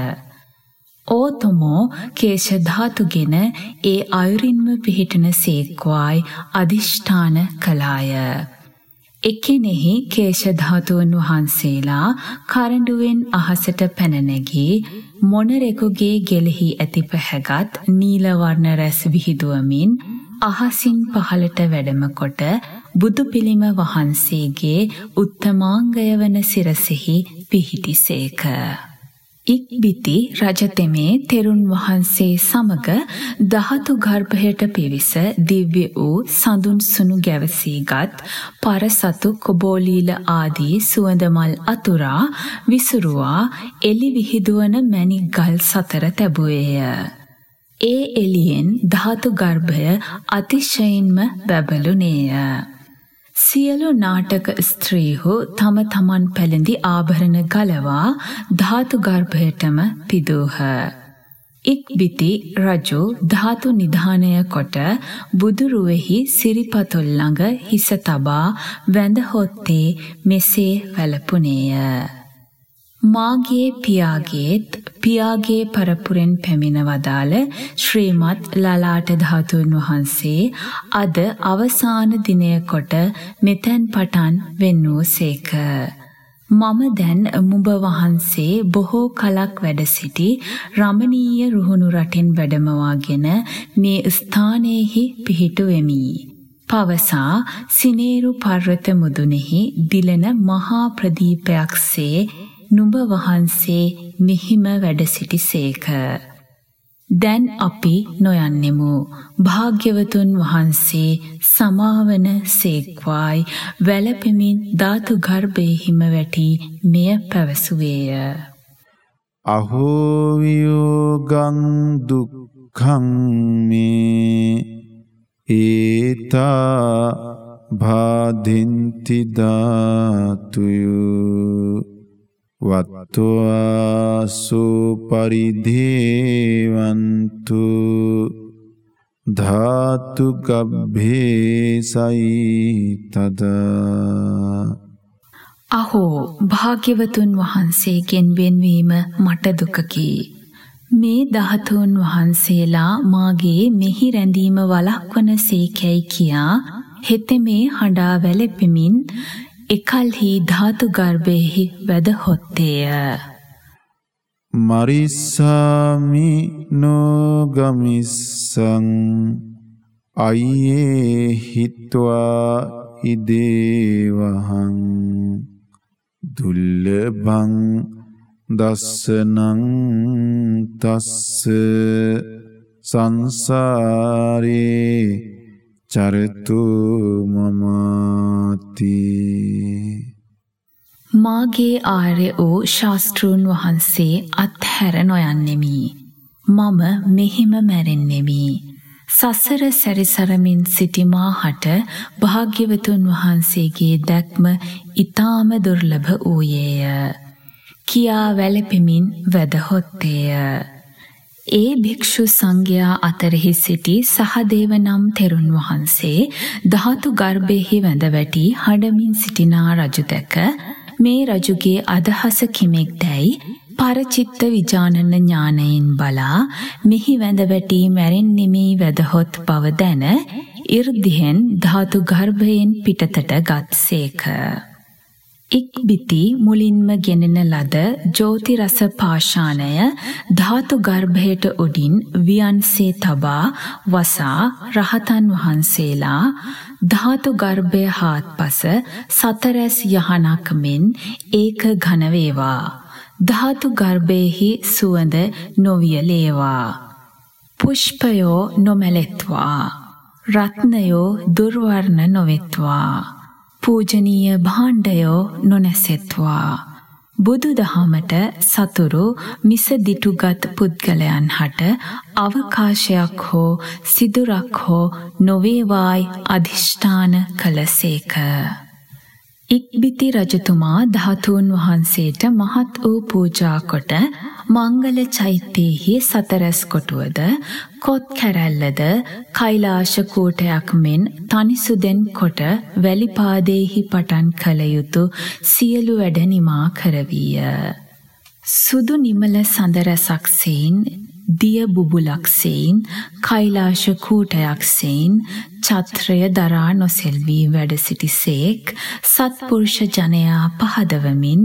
ඕතොමෝ කේශ ධාතුගෙන ඒ අයුරින්ම පිහිටන සේක්වායි අදිෂ්ඨාන කළාය. එකෙනෙහි කේශ ධාතුන් වහන්සේලා කරඬුවෙන් අහසට පැන නැගී මොනරෙකුගේ ගෙලෙහි ඇති පැහැගත් නීල වර්ණ රැස් විහිදුවමින් අහසින් පහළට වැඩම කොට බුදු පිළිම වහන්සේගේ උත්තමාංගය වන සිරසෙහි පිහිටිසේක. ඉක්බිති රජතෙමේ තෙරුන් වහන්සේ සමග දහතු ගර්භයට පිවිස දිව්‍ය වූ සඳුන් සුණු ගැවසීගත් පරසතු කොබෝලීල ආදී සුවඳමල් අතුරා විසුරුවා එලි විහිදුවන මැණික් ගල් සතර තැබුවේය. ඒ එළියෙන් ධාතු ගර්භය අතිශයින්ම බැබළුනේය. සියලු නාටක ස්ත්‍රීහු තම තමන් පැළඳි ආභරණ ගලවා ධාතු ගර්භයටම පිදූහ. ඉක්බිති රජු ධාතු නිධානය කොට බුදුරුවෙහි සිරිපතුල් ළඟ හිස තබා වැඳහොත්තේ මෙසේ වැළපුණේය. මාගේ පියාගේත් පියාගේ පරපුරෙන් පැමිණ වදාළ ශ්‍රීමත් ලලාට ධාතුන් වහන්සේ අද අවසාන දිනය කොට මෙතැන් පටන් වෙන්නූ සේක. මම දැන් මුඹ වහන්සේ බොහෝ කලක් වැඩ සිටි රමණීය රුහුණු රටින් වැඩමවාගෙන මේ ස්ථානයෙහි පිහිටු වෙමි. පවසා සිනේරු පර්වත මුදුනෙහි දිලෙන මහා ප්‍රදීපයක්සේ නුඹ වහන්සේ මෙහිම වැඩ සිටිසේක. දැන් අපි නොයන්නෙමු. භාග්‍යවතුන් වහන්සේ සමාවන සේක්වායි වැළපෙමින් ධාතු ගර්භයෙහිම වැටි මෙය පැවසුවේය. අහෝ වියෝගං දුක්ඛං මේ ඒතා භාදින්ති ධාතුයෝ වත්තුවාසු පරිදේවන්තු ධාතු ගබ්භේසයි තද අහෝ භාග්‍යවතුන් වහන්සේගෙන් වෙන්වීම මට දුකකි. මේ ධාතුන් වහන්සේලා මාගේ මෙහි රැඳීම වළක්වන සේකැයි කියා හෙතෙමේ හඬා වැළපෙමින් එකල්හි ධාතු ගර්භයෙහි වැදහොත්තේය. මරිස්සාමි නෝගමිස්සං අයියේ හිත්වා ඉදේවහං දුල්ලබං දස්සනං තස්ස සංසාරේ චරතු මමාති මාගේ ආර්ය වූ ශාස්තෘන් වහන්සේ අත්හැර නොයන්නෙමි. මම මෙහිම මැරෙන්නෙමි. සසර සැරිසරමින් සිටි මාහට භාග්‍යවතුන් වහන්සේගේ දැක්ම ඊටාම දුර්ලභ වූයේය. කියා වැළපෙමින් වැදහොත්තේය. ඒ භික්ෂු සංඝයා අතරෙහි සිටි සහදේව නම් තෙරුන් වහන්සේ ධාතු ගර්භයෙහි වැඳ වැටි හඬමින් සිටිනා රජු දැක මේ රජුගේ අදහස කිමෙක්දැයි පරචිත්ත විජානන ඥානයෙන් බලා මෙහි වැඳ වැටි මැරෙන්නෙමි වැදහොත් බව දැන 이르දිහෙන් ධාතු ගර්භයෙන් පිටතට ගත්සේක. ඉක්බිති මුලින්ම ගෙනෙන ලද ජෝති රස පාෂාණය ධාතු ගර්භයට උඩින් වියන්සේ තබා වසා රහතන් වහන්සේලා ධාතු ගර්භය හාත්පස සතරැස් යහනක් මෙන් ඒක ඝන වේවා. ධාතු ගර්භයේහි සුවඳ නොවියලේවා. පුෂ්පයෝ නොමැලෙත්වා. රත්නයෝ දුර්වර්ණ නොවෙත්වා. පූජනීය භාණ්ඩයෝ නොනැසෙත්වා. බුදු දහමට සතුරු මිසදිටුගත් පුද්ගලයන් හට අවකාශයක් හෝ සිදුරක් හෝ නොවේවායි අධිෂ්ඨාන කළසේක. ඉක්බිති රජතුමා ධාතුන් වහන්සේට මහත් වූ පූජා කොට මංගල චෛත්‍යයෙහි සතරැස් කොටුවද කොත් කැරැල්ලද කෛලාශ කූටයක් මෙන් තනිසුදෙන් කොට වැලිපාදේහි පටන් කළ යුතු සියලු වැඩ නිමා කරවීය. සුදු නිමල සඳරසක් සෙයින් දිය බුබුලක් සෙයින් කෛලාශ කූටයක් සෙයින් චත්‍රය දරා නොසෙල්වී වැඩ සිටිසේක් සත්පුරුෂ ජනයා පහදවමින්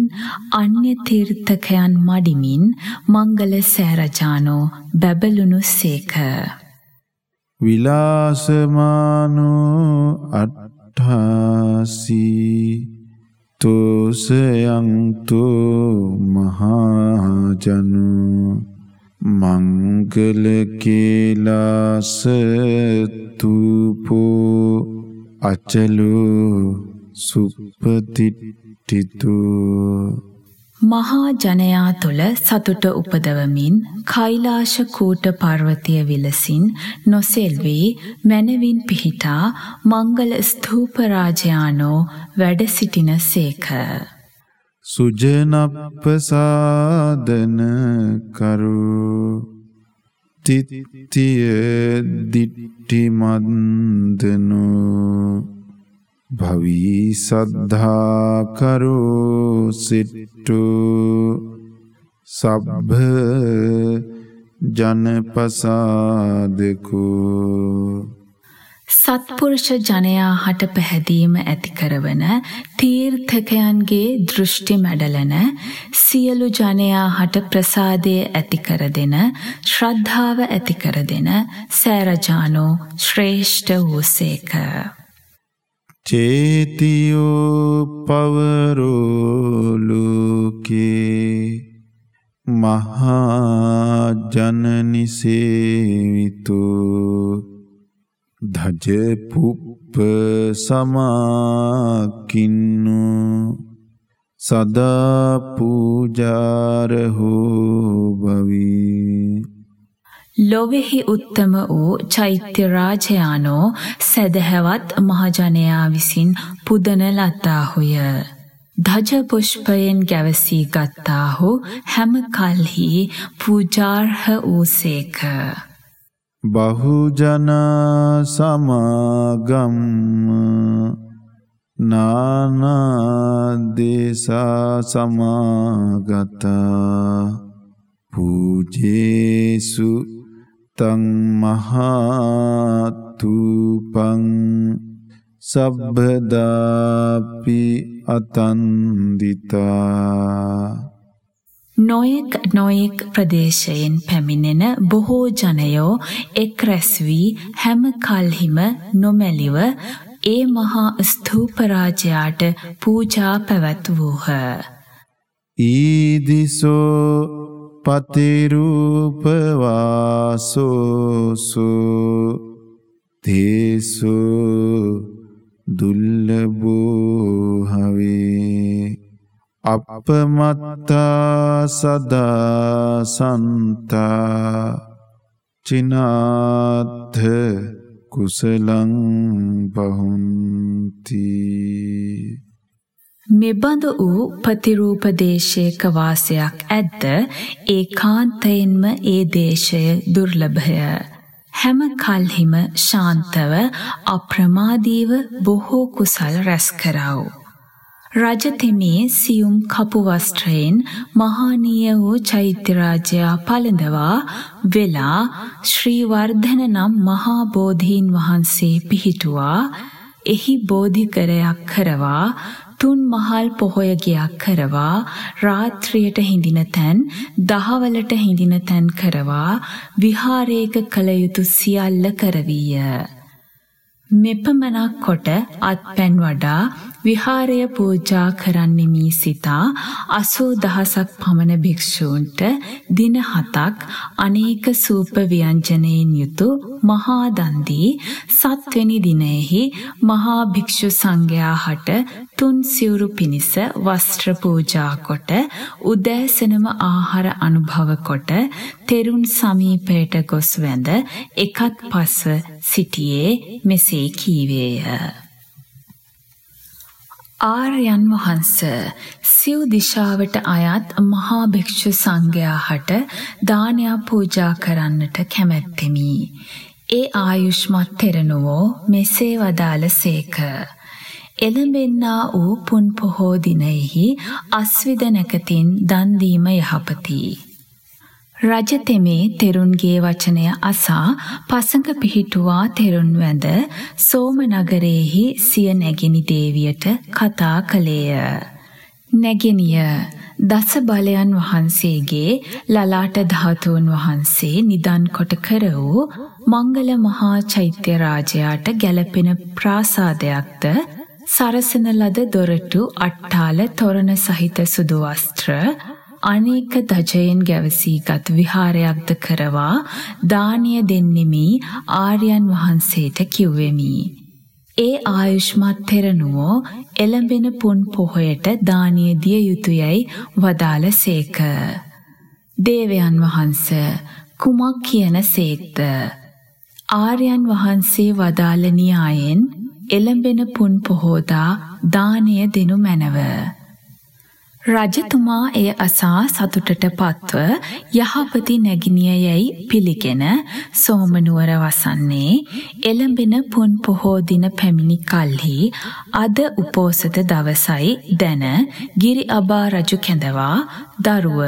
අන්‍ය තීර්ථකයන් මඩිමින් මංගල සෑරජානෝ බැබලුණු සේක. විලාසමානෝ අට්ඨාසී තෝසයන්තු මහාජනු මංගල කේලාස තූපෝ අචලු සුප්පතිට්ටිතු මහා ජනයා තුළ සතුට උපදවමින් කෛලාශ කූට පර්වතය විලසින් නොසෙල්වී මැනවින් පිහිටා මංගල ස්තූප රාජයානෝ වැඩ සිටින සේක. සුජනප්පසාදන කරු තිත්තිය දිට්ටිමන්දනු භවී සද්ධාකරු සිට්ටු සබ්භ ජනපසාදකෝ සත්පුරුෂ ජනයා හට පැහැදීම ඇති කරවන තීර්ථකයන්ගේ දෘෂ්ටි මැඩලන සියලු ජනයා හට ප්‍රසාදය ඇති කර දෙන ශ්‍රද්ධාව ඇති කර දෙන සෑරජානෝ ශ්‍රේෂ්ඨ වූසේක. චේතියෝ පවරෝලෝකේ මහාජනනිසේවිතෝ ධජපුප්ප සමාකින්නු සදා පූජාරහෝ භවී ලොවෙහි උත්තම වූ චෛත්‍ය රාජයානෝ සැදැහැවත් මහජනයා විසින් පුදන ලත්තාහුය. ධජ පුෂ්පයෙන් ගැවසී ගත්තාහු හැම කල්හි පූජාර්හ වූසේක. බහුජන සමාගම් නානාදේසා සමාගතා පූජේසු තං මහාතුපං සබ්බදාපි අතන්දිතා නොයෙක් නොයෙක් ප්‍රදේශයෙන් පැමිණෙන බොහෝ ජනයෝ එක් රැස් වී හැම කල්හිම නොමැලිව ඒ මහා ස්තූපරාජයාට පූජා පැවැත්වූහ. ඊදිසෝ පතිරූපවාසෝසු තේසෝ දුල්ලබෝ හවේ අපමත්තා සදා සන්තා චිනාත්ථ කුසලං බහුන්ති මෙබඳු වූ ප්‍රතිරූපදේශයක වාසයක් ඇද්ද ඒ කාන්තයෙන්ම ඒ දේශය දුර්ලභය. හැම කල්හිම ශාන්තව අප්‍රමාදීව බොහෝ කුසල් රැස් කරව. රජතෙමේ සියුම් කපු වස්ත්‍රයෙන් මහානීය වූ චෛත්‍ය රාජ්‍යය පළඳවා වෙලා ශ්‍රී වර්ධන නම් මහා බෝධීන් වහන්සේ පිහිටුවා එහි බෝධිකරයක් කරවා තුන් මහල් පොහොය ගියක් කරවා රාත්‍රියට හිඳින තැන් දහවලට හිඳින තැන් කරවා විහාරයක කළ යුතු සියල්ල කරවීය. මෙපමණක් කොට අත්පැන් වඩා විහාරය පූජා කරන්නෙමි සිතා අසූ දහසක් පමණ භික්‍ෂූන්ට දින හතක් අනේක සූප ව්‍යංජනයෙන් යුතු මහා දන්දී සත්වනි දිනයෙහි මහා භික්‍ෂු සංඝයා හට තුන් සිවුරු පිණිස වස්ත්‍ර පූජා කොට උදෑසනම ආහාර අනුභව කොට තෙරුන් සමීපයට ගොස් වැඳ එකත් පස්ව සිටියේ මෙසේ කීවේය. ආර්යයන් වහන්ස සිව් දිශාවට අයත් මහා භික්ෂු සංඝයා හට දානයක් පූජා කරන්නට කැමැත්තෙමි. ඒ ආයුෂ්මත් තෙරණුවෝ මෙසේ වදාළසේක. එළඹෙන්නා වූ පුන් පොහෝ දිනෙහි අස්විද නැකතින් දන් දීම යහපති. රජතෙමේ තෙරුන්ගේ වචනය අසා පසඟ පිහිටුවා තෙරුන් වැඳ සෝම නගරයෙහි සිය නැගිනි දේවියට කතා කළේය. නැගෙනිය දස බලයන් වහන්සේගේ ලලාට ධාතුන් වහන්සේ නිදන් කොට කර වූ මංගල මහා චෛත්‍ය රාජයාට ගැලපෙන ප්‍රාසාදයක්ද සරසන ලද දොරටු අට්ටාල තොරණ සහිත සුදු වස්ත්‍ර අනේක දජයෙන් ගැවසීගත් විහාරයක්ද කරවා දානය දෙන්නෙමි ආර්යයන් වහන්සේට කිව්වෙමි. ඒ ආයුෂ්මත් තෙරණුවෝ එළඹෙන පුන් පොහොයට දානය දිය යුතුයයි වදාළ සේක. දේවයන් වහන්ස කුමක් කියන සේක්ද. ආර්යයන් වහන්සේ වදාළ න්‍යායෙන් එළඹෙන පුන් පොහෝදා දානය දෙනු මැනව. රජතුමා එය අසා සතුටට පත්ව යහපති නැගිනිය යැයි පිළිගෙන සෝමනුවර වසන්නේ එළඹෙන පුන් පොහෝ දින පැමිණි කල්හි අද උපෝසත දවසයි දැන ගිරි අබා රජු කැඳවා දරුව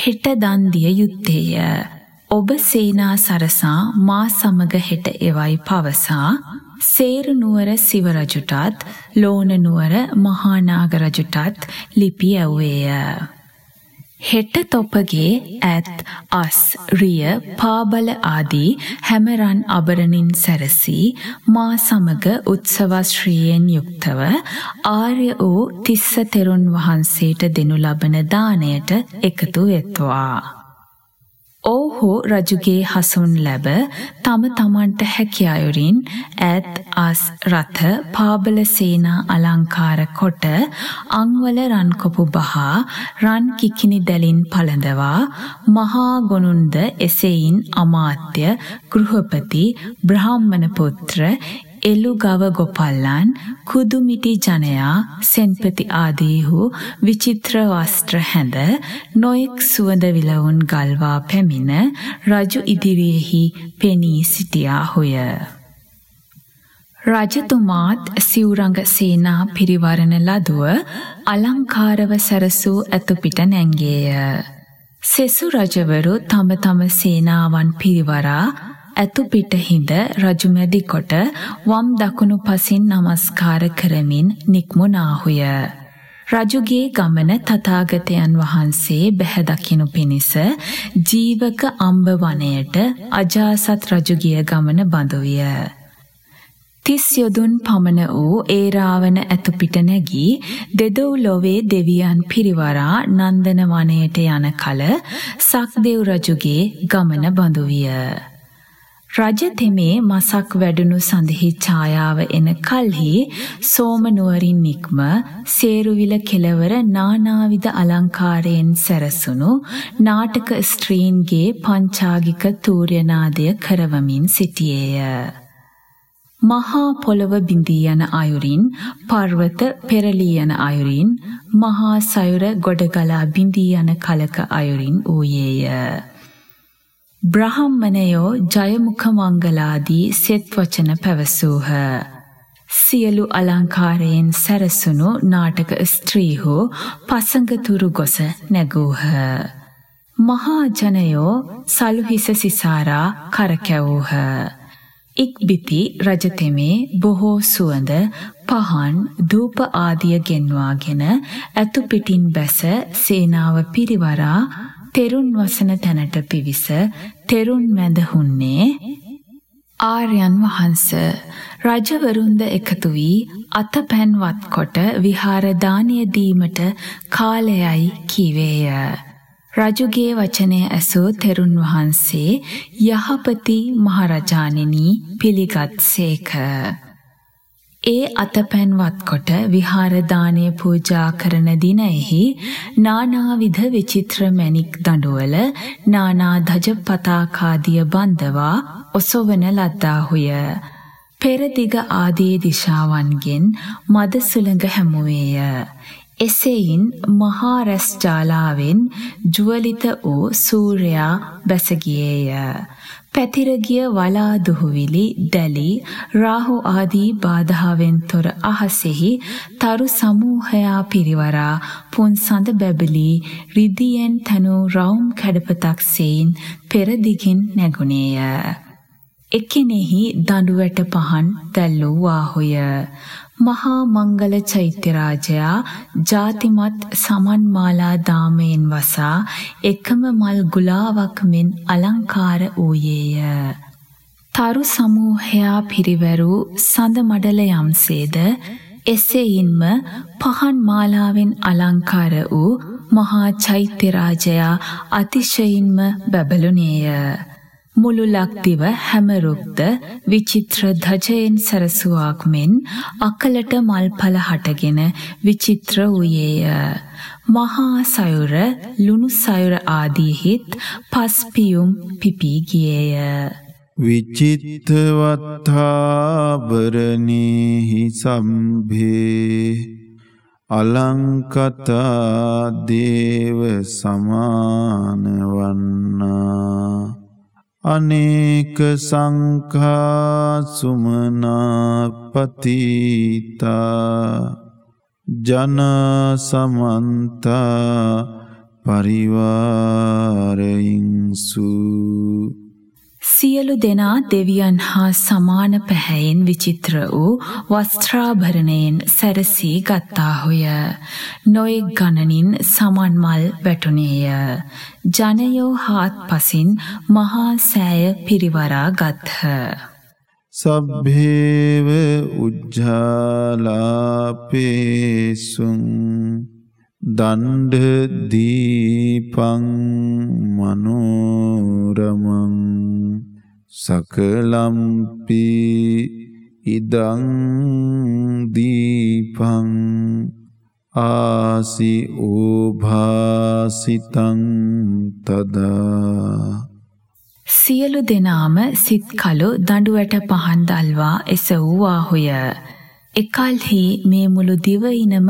හෙට දන් දිය යුත්තේය. ඔබ සේනා සරසා මා සමග හෙට එවයි පවසා සේරු නුවර සිව රජුටත් ලෝණ නුවර මහානාග රජුටත් ලිපි ඇව්වේය. හෙට තොපගේ ඇත් අස් රිය පාබල ආදී හැමරන් අබරණින් සැරසී මා සමග උත්සවශ්‍රීයෙන් යුක්තව ආර්ය වූ තිස්ස තෙරුන් වහන්සේට දෙනු ලබන දාණයට එකතු වෙත්වා. ඔවුහු රජුගේ හසුන් ලැබ තම තමන්ට හැකි අයුරින් ඇත් අස් රථ පාබල සේනා අලංකාර කොට අංවල රන්කොපු බහා රන් කිකිනි දැලින් පළඳවා මහා ගොනුන්ද එසෙයින් අමාත්‍ය ගෘහපති බ්‍රාහ්මණ පුත්‍ර එළු ගව ගොපල්ලන් කුදුමිටි ජනයා සෙන්පති ආදීහු විචිත්‍ර වස්ත්‍ර හැඳ නොයෙක් සුවඳ විලවුන් ගල්වා පැමිණ රජු ඉදිරියෙහි පෙනී සිටියාහුය. රජතුමාත් සිවුරඟ සේනා පිරිවරණ ලදුව අලංකාරව සැරසූ ඇතුපිට නැංගේය. සෙසු රජවරු තම තම සේනාවන් පිරිවරා ඇතු පිටහිඳ රජුමැදි කොට වම් දකුණු පසින් නමස්කාර කරමින් නික්මුණාහුය. රජුගේ ගමන තථාගතයන් වහන්සේ බැහැ දකිනු පිණිස ජීවක අම්බ වනයට අජාසත් රජුගේ ගමන බඳුය. තිස් යොදුන් පමණ වූ ඒ රාවණ ඇතුපිට නැගී දෙදොව් ලොවේ දෙවියන් පිරිවරා නන්දන වනයට යන කල සක්දෙව් රජුගේ ගමන බඳුවිය. රජ තෙමේ මසක් වැඩුණු සඳහි ඡායාව එන කල්හි සෝම නුවරින් නික්ම සේරුවිල කෙළවර නානාවිද අලංකාරයෙන් සැරසුණු නාටක ස්ත්‍රීන්ගේ පංචාගික තූර්යනාදය කරවමින් සිටියේය. මහා පොළව බිඳී යන අයුරින් පර්වත පෙරලී යන අයුරින් මහා සයුර ගොඩගලා බිඳී යන කලක අයුරින් වූයේය. බ්‍රහම්මනයෝ ජයමුඛ මංගලාදී සෙත් වචන පැවසූහ. සියලු අලංකාරයෙන් සැරසුණු නාටක ස්ත්‍රීහු පසඟතුරු ගොස නැගූහ. මහා ජනයෝ සලුහිස සිසාරා කරකැවූහ. ඉක්බිති රජතෙමේ බොහෝ සුවඳ පහන් ධූප ආදිය ගෙන්වාගෙන ඇතු පිටින් බැස සේනාව පිරිවරා තෙරුන් වසන තැනට පිවිස තෙරුන් මැදහුන්නේ ආර්යයන් වහන්ස රජවරුන්ද එකතු වී අතපැන්වත් කොට විහාර දානය දීමට කාලයයි කීවේය. රජුගේ වචනය ඇසූ තෙරුන් වහන්සේ යහපති මහරජාණෙනි පිළිගත් සේක. ඒ අතපැන්වත් කොට විහාර දානය පූජා කරන දිනයෙහි නානාවිධ විචිත්‍ර මැණික් දඬුවල නානා ධජ පතාකාදිය බඳවා ඔසවන ලද්දාහුය. පෙරදිග ආදී දිශාවන්ගෙන් මද සුළඟ හැමුවේය. එසෙයින් මහා රැස් ජාලාවෙන් ජුවලිත වූ සූර්යා බැසගියේය. පැතිරගිය වලා දුහුවිලි දැලි රාහු ආදී බාධාවෙන් තොර අහසෙහි තරු සමූහයා පිරිවරා පුන් සඳ බැබලි රිදියෙන් තනු රවුම් කැඩපතක් සෙයින් පෙර දිගින් නැගුණේය. එකිනෙහි දඬුවැට පහන් දැල්ලුවාහුය. මහා මංගල චෛත්‍යරාජයා ජාතිමත් සමන්මාලා දාමයෙන් වසා එකම මල් ගුලාවක් මෙන් අලංකාර වූයේය. තරු සමූහයා පිරිවැරූ සඳ මඩල යම්සේද එසේයින්ම පහන් මාලාවෙන් අලංකාර වූ මහා චෛත්‍යරාජයා අතිශයින්ම බැබළුනේය. මුළු ලක්දිව හැමරුක්ද විචිත්‍ර ධජයෙන් සැරසුවාක් මෙන් අකලට මල්ඵල හටගෙන විචිත්‍ර වූයේය. මහා සයුර ලුණු සයුර ආදීහිත් පස්පියුම් පිපී ගියේය. විචිත්තවත්තාභරණීහි සම්භේ අලංකතා දේව සමාන වන්නා අනේක සංඛා සුමනාපතිතා ජන සමන්තා පරිවාරයින්සු සියලු දෙනා දෙවියන් හා සමාන පැහැයෙන් විචිත්‍ර වූ වස්ත්‍රාභරණයෙන් සැරසී ගත්තාහුය. නොයෙක් ගණනින් සමන් මල් වැටුණේය. ජනයෝ හාත් පසින් මහා සෑය පිරිවරා ගත්හ. සබ්භේව උජ්ජාලාපේසුන් දණ්ඩ දීපං මනෝරමං සකලම්පි ඉදං දීපං ආසි ඕභාසිතං තදා සියලු දෙනාම සිත් කලු දඬුවට පහන් දල්වා එසවූවාහුය. එකල්හි මේ මුළු දිවයිනම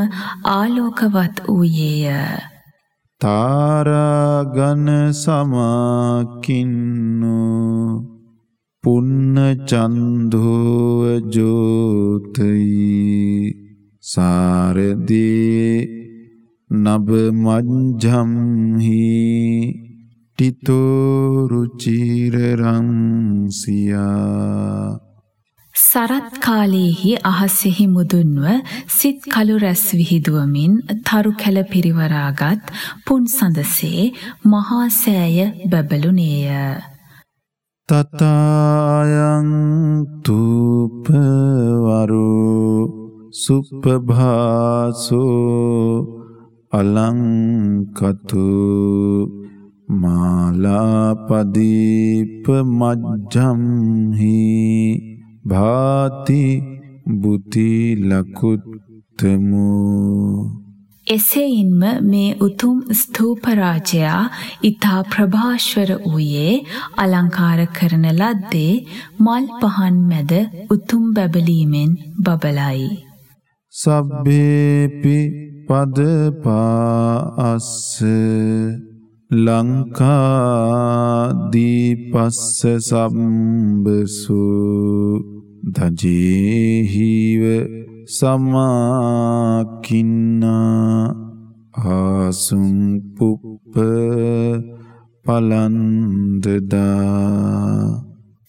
ආලෝකවත් වූයේය. තාරාගන සමාකින්නෝ පුන්න චන්දෝව ජෝතයි සාරදී නබ මජ්ජම්හි ටිතෝරුචිරරංසියා සරත් කාලයේහි අහසෙහි මුදුන්ව සිත් කළු රැස් විහිදුවමින් තරු කැල පිරිවරාගත් පුන් සඳසේ මහා සෑය බැබළුනේය. තතායන් තූපවරු සුප්පභාසෝ අලංකතු මාලාපදීප මජ්ජම්හි භාති බුති ලකුත්තමු එසේයින්ම මේ උතුම් ස්තූප රාජයා ඊතා ප්‍රභාස්වර වූයේ අලංකාර කරන ලද්දේ මල් පහන් මැද උතුම් බබලීමෙන් බබලයි. සබ්බේපි පදපාස්ස ලංකා දීපස්ස සම්බසු දජේහිව සමාකින්නා ආසුම් පුප්ප පලන්දදා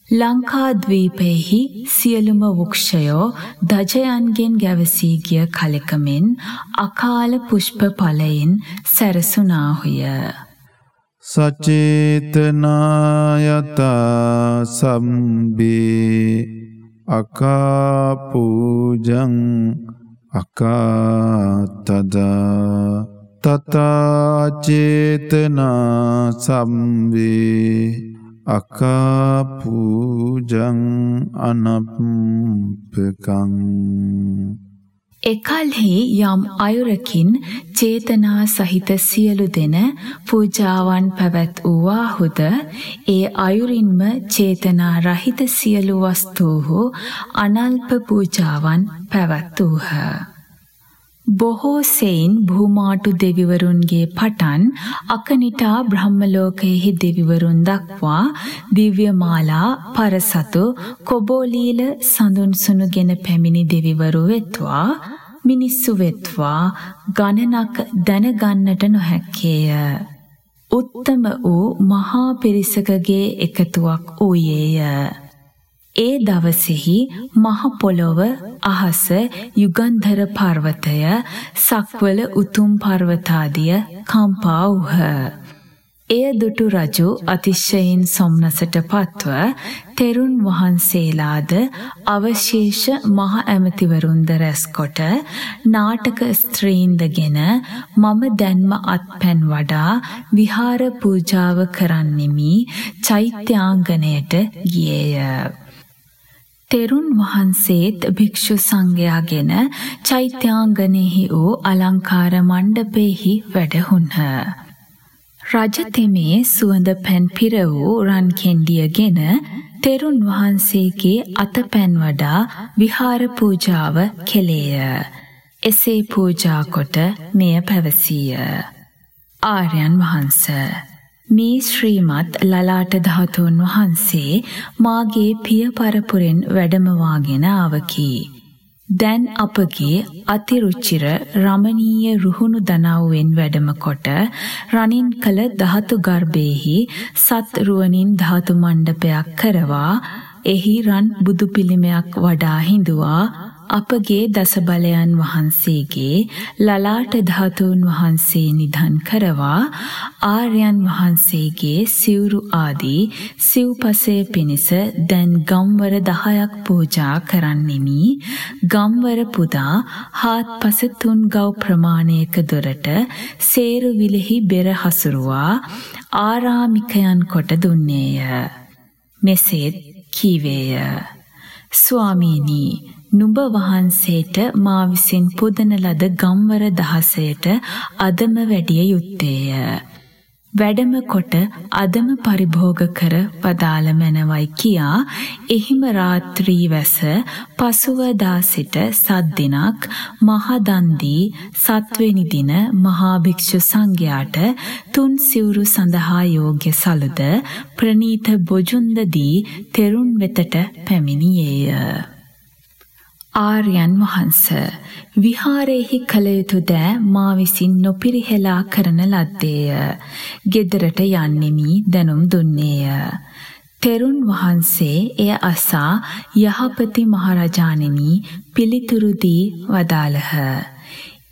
ලංකාද්වීපයෙහි සියලුම වෘක්ෂයෝ දජයන්ගෙන් ගැවසී ගිය කලෙකමෙන් අකාල පුෂ්ප ඵලයෙන් සැරසුනාහුය. සචේතනායතා සම්බේ අකාපූජං අකාතදා තතාචේතනා සම්වේ අකාපූජං අනප්පකං එකල්හි යම් අයුරකින් චේතනා සහිත සියලු දෙන පූජාවන් පැවැත් වූවාහුද ඒ අයුරින්ම චේතනා රහිත සියලු වස්තූහු අනල්ප පූජාවන් පැවැත් වූහ. බොහෝ සෙයින් භූමාටු දෙවිවරුන්ගේ පටන් අකනිටා බ්‍රහ්මලෝකයෙහි දෙවිවරුන් දක්වා දිව්‍යමාලා පරසතු කොබෝලීල සඳුන්සුණු ගෙන පැමිණි දෙවිවරු වෙත්වා මිනිස්සු වෙත්වා ගණනක් දැනගන්නට නොහැක්කේය. උත්තම වූ මහා පිරිසකගේ එකතුවක් වූයේය. ඒ දවසෙහි මහ පොළොව අහස යුගන්ධර පර්වතය සක්වල උතුම් පර්වතාදිය කම්පා වූහ. එය දුටු රජු අතිශයින් සොම්නසට පත්ව තෙරුන් වහන්සේලාද අවශේෂ මහ ඇමතිවරුන්ද රැස්කොට නාටක ස්ත්‍රීන්දගෙන මම දැන්ම අත්පැන් වඩා විහාර පූජාව කරන්නෙමි චෛත්‍යාංගණයට ගියේය. තෙරුන් වහන්සේත් භික්ෂු සංඝයාගෙන චෛත්‍යාංගනෙහි වූ අලංකාර මණ්ඩපෙහි වැඩහුන්හ. රජ තෙමේ සුවඳ පැන් පිර වූ රන් කෙන්ඩියගෙන තෙරුන් වහන්සේගේ අතපැන් වඩා විහාර පූජාව කෙලේය. එසේ පූජා කොට මෙය පැවසීය. ආර්යයන් වහන්සේ මේ ශ්‍රීමත් ලලාට ධාතුන් වහන්සේ මාගේ පිය පරපුරෙන් වැඩමවාගෙන ආවකි. දැන් අපගේ අතිරුචිර රමණීය රුහුණු දනව්වෙන් වැඩම කොට රණින් කළ ධාතු ගර්භයේහි සත් රුවනින් ධාතු මණ්ඩපයක් කරවා එහි රන් බුදු පිළිමයක් වඩා හිඳුවා අපගේ දසබලයන් වහන්සේගේ ලලාට ධාතුන් වහන්සේ නිධන් කරවා ආර්යයන් වහන්සේගේ සිවුරු ආදී සිව්පසය පිණිස දැන් ගම්වර 10ක් පූජා කරන්නෙමි. ගම්වර පුදා හාත්පස තුන් ගව් ප්‍රමාණයක දොරට සේරු විලෙහි බෙර හසුරුවා ආරාමිකයන් කොට දුන්නේය. මෙසේත් කීවේය. ස්වාමීනි නුඹ වහන්සේට මා විසින් පුදන ලද ගම්වර දහසයට අදම වැඩිය යුත්තේය. වැඩම කොට අදම පරිභෝග කර වදාළ මැනවයි කියා එහිම රාත්‍රී වැස පසුවදා සිට සත් දිනක් මහා දන් දී සත්වෙනි දින මහා භික්ෂු සංඝයාට තුන් සිවුරු සඳහා යෝග්‍ය සලුද ප්‍රනීත බොජුන්ද දී තෙරුන් වෙතට පැමිණියේය. ආර්යයන් වහන්ස විහාරයේහි කළ යුතු දෑ මා විසින් නොපිරිහෙලා කරන ලද්දේය. ගෙදරට යන්නෙමි දැනුම් දුන්නේය. තෙරුන් වහන්සේ එය අසා යහපති මහරජාණෙනි පිළිතුරු දී වදාළහ.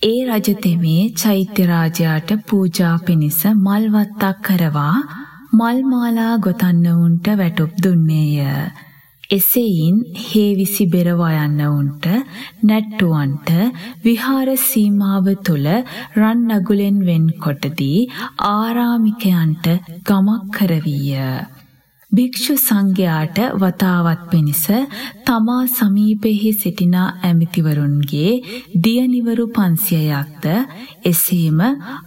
ඒ රජතෙමේ චෛත්‍ය රාජයාට පූජා පිණිස මල් වත්තක් කරවා මල් මාලා ගොතන්නවුන්ට වැටුප් දුන්නේය. එසෙයින් හේවිසි බෙරවා යන්නවුන්ට නැට්ටුවන්ට විහාර සීමාව තුළ රන් නගුලෙන් වෙන්කොටදී ආරාමිකයන්ට ගමක් කරවීය. භික්ෂු සංඝයාට වතාවත් පිණිස තමා සමීපෙහි සිටිනා ඇමතිවරුන්ගේ දියනිවරු 500ක්ද එසේම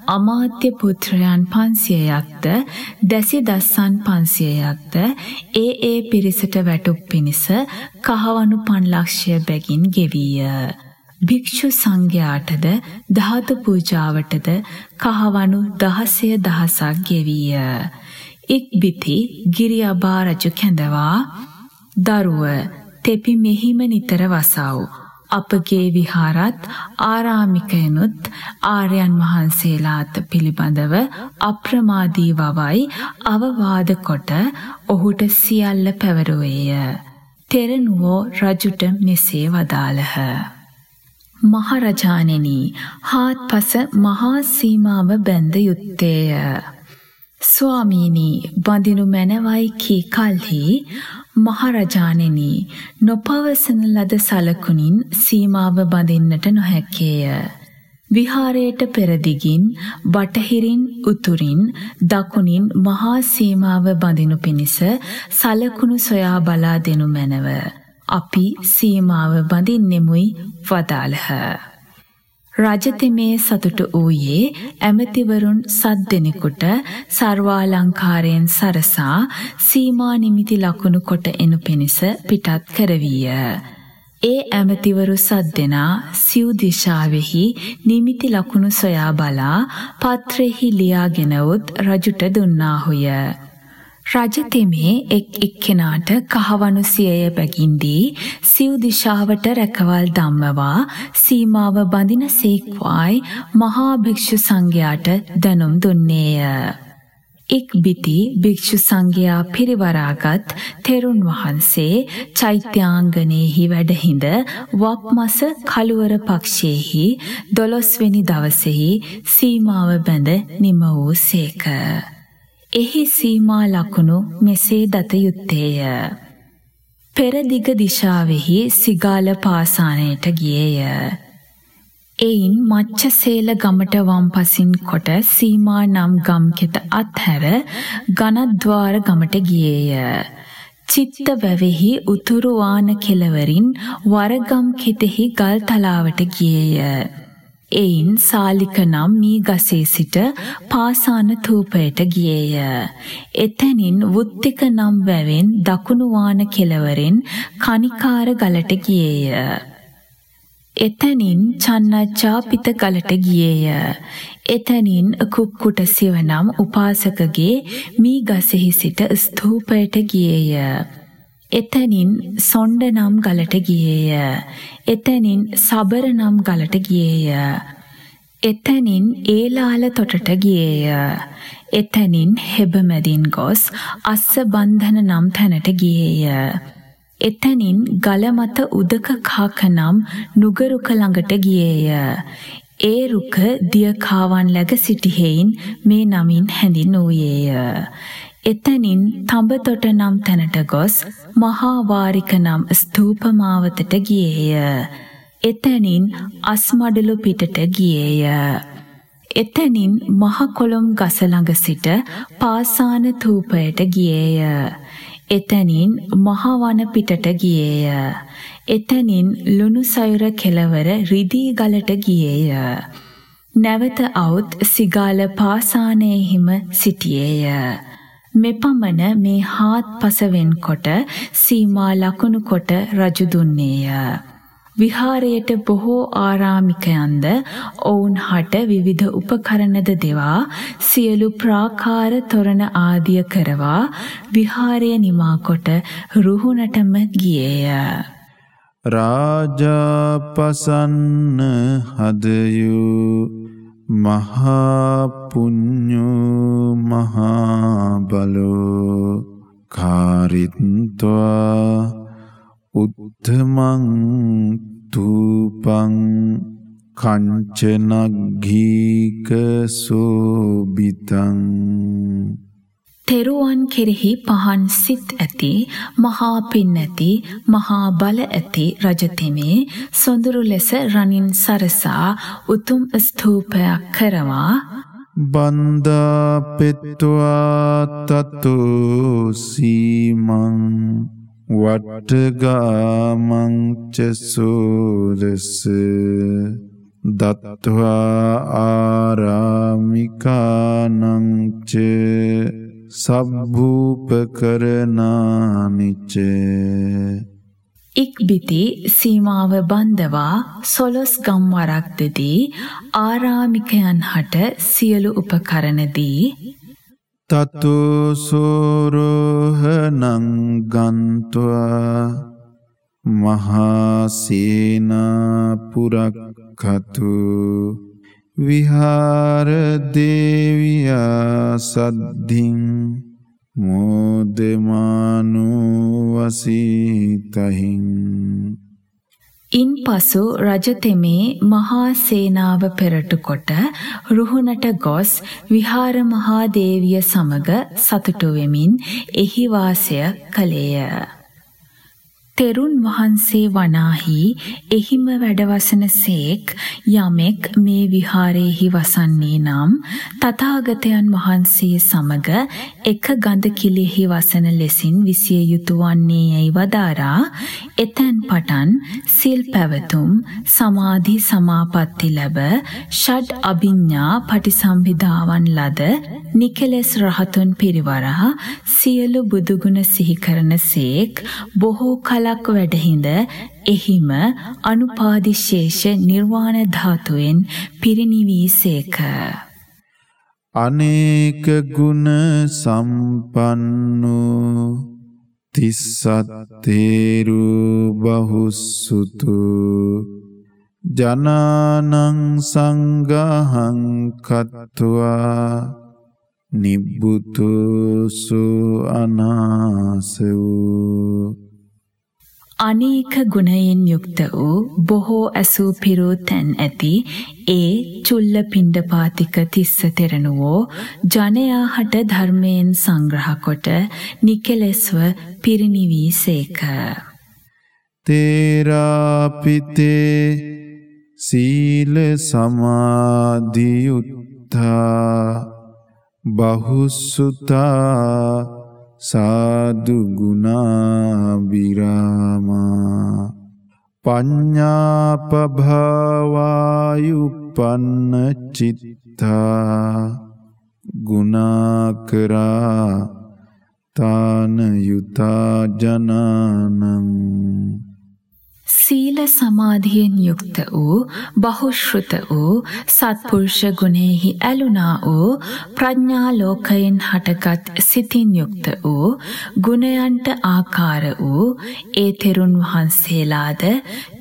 අමාත්‍ය පුත්‍රයන් 500ක්ද දැසි දස්සන් 500ක්ද ඒ ඒ පිරිසට වැටුප් පිණිස කහවණු 5 බැගින් ගෙවීය. භික්ෂු සංඝයාටද ධාතු පූජාවටද කහවණු දහසය දහසක් ගෙවීය. ඉක්බිති ගිරිඅබා රජු කැඳවා දරුව තෙපි මෙහිම නිතර වසව්. අපගේ විහාරත් ආරාමිකයනුත් ආර්යයන් වහන්සේලාත් පිළිබඳව අප්‍රමාදී වවයි අවවාද කොට ඔහුට සියල්ල පැවරුවේය. තෙරණුවෝ රජුට මෙසේ වදාළහ. මහරජාණෙනි හාත්පස මහා සීමාව බැඳ යුත්තේය. ස්වාමීනි බඳිනු මැනවයි කී කල්හි මහරජාණෙනි නොපවසන ලද සලකුණින් සීමාව බඳින්නට නොහැකේය. විහාරයට පෙරදිගින් බටහිරින් උතුරින් දකුණින් මහා සීමාව බඳිනු පිණිස සලකුණු සොයා බලා දෙනු මැනව. අපි සීමාව බඳින්නෙමුයි වදාළහ. රජතෙමේ සතුටු වූයේ ඇමතිවරුන් සත් දෙනෙකුට සර්වාලංකාරයෙන් සරසා සීමා නිමිති ලකුණු කොට එනු පිණිස පිටත් කරවීය. ඒ ඇමතිවරු සත් දෙනා සිව් දිශාවෙහි නිමිති ලකුණු සොයා බලා පත්‍රෙහි ලියාගෙනවුත් රජුට දුන්නාහුය. රජතෙමේ එක් එක්කෙනාට කහවණු සියය බැගින්දී සිව් දිශාවට රැකවල් දම්මවා සීමාව බඳින සේක්වායි මහා භික්ෂු සංඝයාට දැනුම් දුන්නේය. එක් බිති භික්ෂු සංඝයා පිරිවරාගත් තෙරුන් වහන්සේ චෛත්‍යාංගනයෙහි වැඩහිඳ වක්මස කළුවර පක්ෂයෙහි දොළොස්වෙනි දවසෙහි සීමාව බැඳ නිම වූ සේක. එහි සීමා ලකුණු මෙසේ දත යුත්තේය. පෙරදිග දිශාවෙහි සිගාල පාසානයට ගියේය. එයින් මච්චසේල ගමට වම්පසින් කොට සීමා නම් ගම්කෙත අත්හැර ගණද්වාර ගමට ගියේය. චිත්ත වැවෙහි උතුරු වාන කෙලවරින් වරගම් කෙතෙහි ගල් තලාවට ගියේය. එයින් සාලික නම් මී ගසේ සිට පාසාන තූපයට ගියේය. එතැනින් වුත්තික නම් වැවෙන් දකුණු වාන කෙළවරෙන් කනිකාර ගලට ගියේය. එතැනින් චන්නච්චාපිත ගලට ගියේය. එතැනින් කුක්කුට සිව නම් උපාසකගේ මී ගසෙහි සිට ස්තූපයට ගියේය. එතැනින් සොණ්ඩ නම් ගලට ගියේය. එතැනින් සබර නම් ගලට ගියේය. එතැනින් ඒලාල තොටට ගියේය. එතැනින් හෙබමැදින් ගොස් අස්ස බන්ධන නම් තැනට ගියේය. එතැනින් ගල මත උදක කාක නම් නුගරුක ළඟට ගියේය. ඒ රුක දියකාවන් läග සිටිහෙයින් මේ නමින් හැඳින්වූයේය. එතැනින් තඹතොට නම් තැනට ගොස් මහා වාරික නම් ස්තූප මාවතට ගියේය. එතැනින් අස්මඩලු පිටට ගියේය. එතැනින් මහ කොළොම් ගස ළඟ සිට පාසාන තූපයට ගියේය. එතැනින් මහ වන පිටට ගියේය. එතැනින් ලුණු සයුර කෙලවර රිදී ගලට ගියේය. නැවත අවුත් සිගාල පාසානයෙහිම සිටියේය. මෙපමණ මේ හාත්පස වෙන්කොට සීමා ලකුණු කොට රජු දුන්නේය. විහාරයට බොහෝ ආරාමිකයන්ද ඔවුන් හට විවිධ උපකරණද දෙවා සියලු ප්‍රාකාර තොරණ ආදිය කරවා විහාරය නිමා කොට රුහුණටම ගියේය. රාජාපසන්න හදයූ මහා පුඤ්ඤෝ මහා බලෝ කාරිත්වා උත්තමං තූපං කංචනග්ගීක සෝබිතං තෙරුවන් කෙරෙහි පහන් සිත් ඇති මහා පින් ඇති මහා බල ඇති රජතෙමේ. සොඳුරු ලෙස රනින් සරසා උතුම් ස්තූපයක් කරවා. බන්දා පෙත්වා තතු සීමං වට්ටගාමංච සෝදස දත්වා ආරාමිකානංච සබ්භූපකරනානිච ඉක්බිති සීමාව බන්ධවා සොලොස් ගම්වරක් දෙදී ආරාමිකයන් හට සියලු උපකරණදී තතු සෝරෝහනං ගන්්වා මහා සේනාපුරක්ඛතු විහාර දේවියා සද්ධින් මෝදමානෝ වසීතහින් ඉන්පසු රජතෙමේ මහා සේනාව පෙරටු කොට රුහුණට ගොස් විහාර මහා දේවිය සමග සතුටු වෙමින් එහි වාසය කළේය. තෙරුන් වහන්සේ වනාහි එහිම වැඩවසන සේක් යමෙක් මේ විහාරයේහි වසන්නේ නම් තථාගතයන් වහන්සේ සමග එක ගඳ කිලිෙහි වසන ලෙසින් විසිය යුතු වන්නේ යයි වදාරා. එතැන් පටන් සිල් පැවතුම් සමාධි සමාපatti ලැබ ෂඩ් අභිඤ්ඤා පටිසම්භිදාවන් ලද නිකලස් රහතුන් පිරිවරහ සියලු බුදුගුණ සිහි කරන සේක් බොහෝ කලක් වැඩහිඳ එහිම අනුපාදිශේෂ නිර්වාණ ධාතුවෙන් පිරිනිවී සේක. අනේක ගුණ සම්පන්නෝ තිස්සත්තේරු බහුස්සුතු ජනානං සංගහං කත්වා නිබ්බුතුසු අනාස වූ අනේක ගුණයෙන් යුක්ත වූ බොහෝ ඇසූ පිරූ තැන් ඇති ඒ චුල්ල පිණ්ඩපාතික තිස්ස තෙරණුවෝ ජනයා හට ධර්මයෙන් සංග්‍රහ කොට නිකලෙස්ව පිරිනිවී සේක. තේරාපිතේ සීල සමාධියුත්තා බහුස්සුතා සාදුගුණා විරාමා පඤ්ඤාපභාවායුපන්න චිත්තා ගුණාකරා තාන යුතා ජනානං සීල සමාධියෙන් යුක්ත වූ බහුශ්‍රත වූ සත්පුරුෂ ගුණෙහි ඇලුනා වූ ප්‍රඥා ලෝකයෙන් හටගත් සිතින් යුක්ත වූ ගුණයන්ට ආකාර වූ ඒ තෙරුන් වහන්සේලාද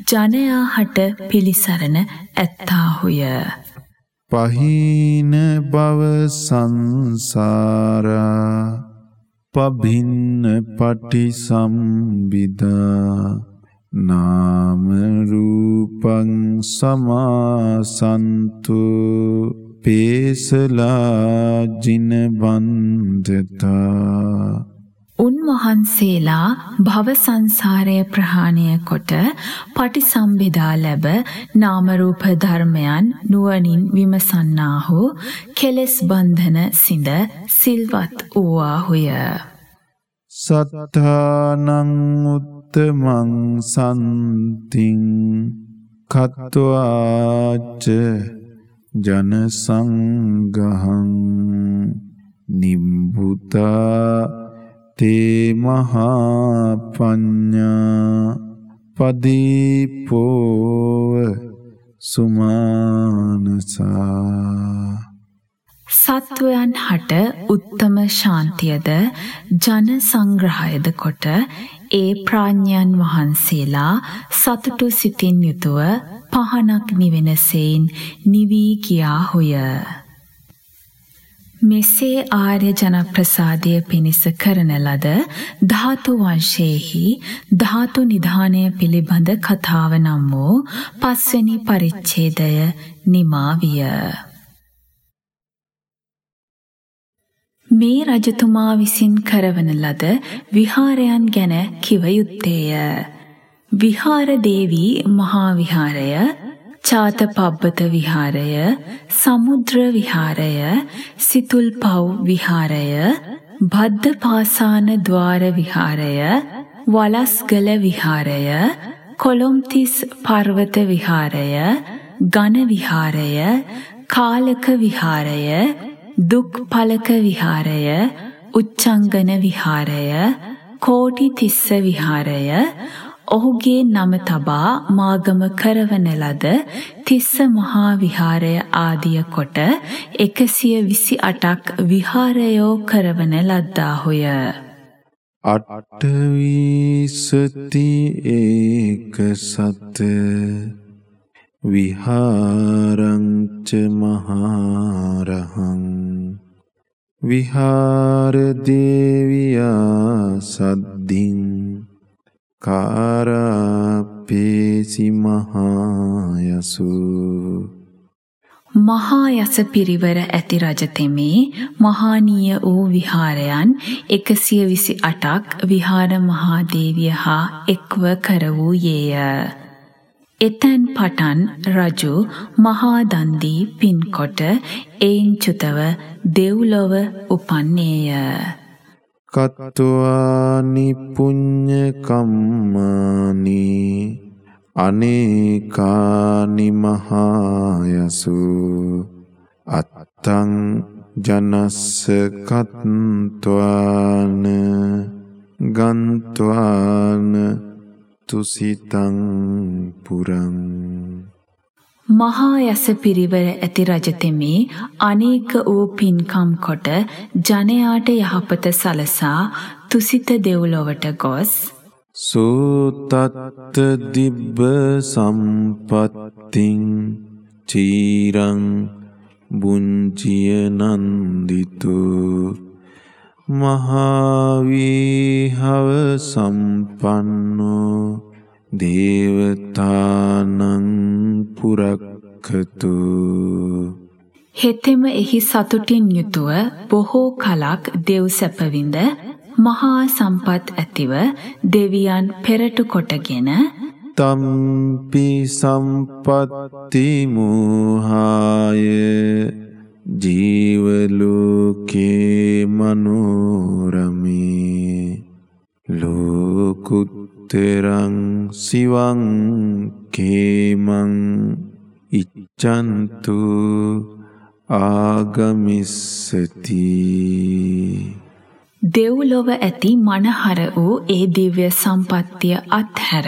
ජනයා හට පිළිසරණ ඇත්තාහුය. පහීන බව සංසාරා පබින්න පටි සම්බිදා නාම රූපං සමාසන්තු පේසලා ජින බන්ධතා උන්වහන්සේලා භව සංසාරය ප්‍රහාණය කොට පටිසම්භිදා ලැබ නාම රූප ධර්මයන් නුවණින් විමසන්නාහු කෙලෙස් බන්ධන සිඳ සිල්වත් වූවාහුය. සත්තානං උත්තමං සන්තිං කත්වාච ජන සංගහං නිම්බුතා තේ මහා පඤ්ඤා පදීපෝව සුමානසා සත්වයන් හට උත්තම ශාන්තියද ජන සංග්‍රහයද කොට ඒ ප්‍රාඥයන් වහන්සේලා සතුටු සිතින් යුතුව පහනක් නිවෙනසෙයින් නිවී ගියා හොය. මෙසේ ආර්ය ජනප්‍රසාදය පිණිස කරන ලද ධාතු වංශයේහි ධාතු නිධානය පිළිබඳ කතාව නම් වූ පස්වැනි පරිච්ඡේදය නිමා විය. මේ රජතුමා විසින් කරවන ලද විහාරයන් ගැන කිව යුත්තේය. විහාර දේවී මහා විහාරය, චාතපබ්බත විහාරය, සමුද්‍ර විහාරය, සිතුල්පව් විහාරය, බද්ධපාසාන ద్వාර විහාරය, වලස්ගල විහාරය, කොළොම්තිස් පර්වත විහාරය, ඝන විහාරය, කාලක විහාරය, දුක්පලක විහාරය, උච්චංගන විහාරය, කෝටි තිස්ස විහාරය, ඔහුගේ නම තබා මාගම කරවන ලද තිස්ස මහා විහාරය ආදිය කොට 128ක් විහාරයෝ කරවන ලද්දාහුය. අට්ඨවිසති ඒක සත විහාරංච මහරහං විහාර දේවියා සද්දින් කාරාපේසි මහායසු මහා යස පිරිවර ඇති රජතෙමේ මහානීය වූ විහාරයන් 128ක් විහාර මහාදේවිය හා එක්ව කර වූයේය. එතැන් පටන් රජු මහා දන් දී පින්කොට එයින් චුතව දෙව්ලොව උපන්නේය. කත්වානි පුඤ්ඤ කම්මානි අනේකානි මහායසු අත්තං ජනස්ස කත්වාන ගන්්වාන තුසිතං පුරං මහා යස පිරිවර ඇති රජතෙමේ. අනේක වූ පින්කම් කොට ජනයාට යහපත සලසා තුසිත දෙව්ලොවට ගොස් සූතත්ත දිබ්බ සම්පත්තිං චීරං බුංචිය නන්දිතු මහාවීහව සම්පන්නෝ දේවතානං පුරක්කතු හෙතෙම එහි සතුටින් යුතුව බොහෝ කලක් දෙව් සැපවිඳ මහා සම්පත් ඇතිව දෙවියන් පෙරටු කොටගෙන තම්පි සම්පත්ති මෝහාය ජීවලෝකේ මනෝරමේ ලෝකුත්තරං සිවං කේමං ඉච්ඡන්තු ආගමිස්සති. දෙව්ලොව ඇති මනහර වූ ඒ දිව්‍ය සම්පත්තිය අත්හැර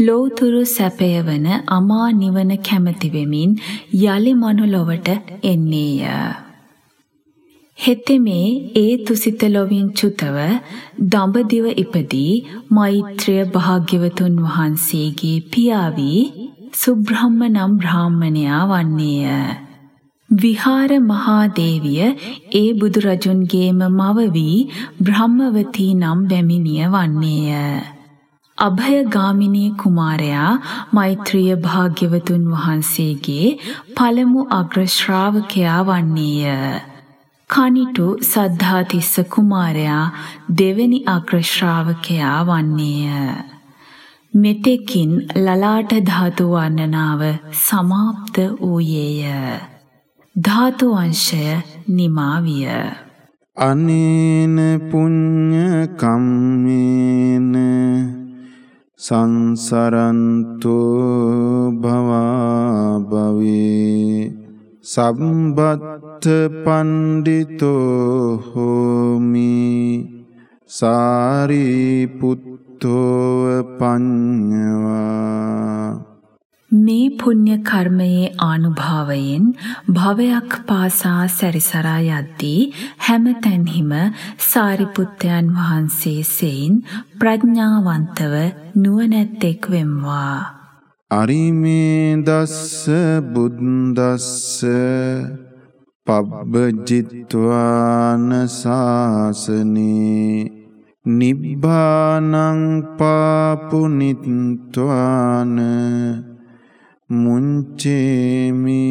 ලෝතුරු සැපය වන අමා නිවන කැමති වෙමින් යලි මනුලොවට එන්නේය. හෙතෙමේ ඒ තුසිත ලොවින් චුතව දඹදිව ඉපදී මෛත්‍රිය භාග්‍යවතුන් වහන්සේගේ පියාවී සුබ්‍රහ්ම නම් බ්‍රාහ්මණයා වන්නේය. විහාර මහා දේවිය ඒ බුදුරජුන්ගේම මව වී බ්‍රහ්මවතී නම් වැමිණිය වන්නේය. අභය ගාමිනී කුමාරයා මෛත්‍රිය භාග්‍යවතුන් වහන්සේගේ පළමු අග්‍ර ශ්‍රාවකයා වන්නේය. කනිටු සද්ධාතිස්ස කුමාරයා දෙවෙනි අග්‍ර ශ්‍රාවකයා වන්නේය. මෙතෙකින් ලලාට ධාතු වර්ණනාව සමාප්ත වූයේය. ධාතු වංශය නිමා විය. අනේන පුඤ්ඤ කම්මේන සංසරන්තෝ භවා භවේ සම්බත්ත පණ්ඩිතෝ හෝමි සාරිපුත්තෝ පඤ්ඤවා මේ පුණ්‍ය කර්මයේ ආනුභාවයෙන් භවයක් පාසා සැරිසරා යද්දී හැම තැන්හිම සාරිපුත්තයන් වහන්සේ සෙයින් ප්‍රඥාවන්තව නුවණැත්තෙක් වෙම්වා. අරිමේ දස්ස බුද්දස්ස පබ්බජිත්වාන සාසනේ නිබ්බානං පාපුනිත්වාන මුංචේමි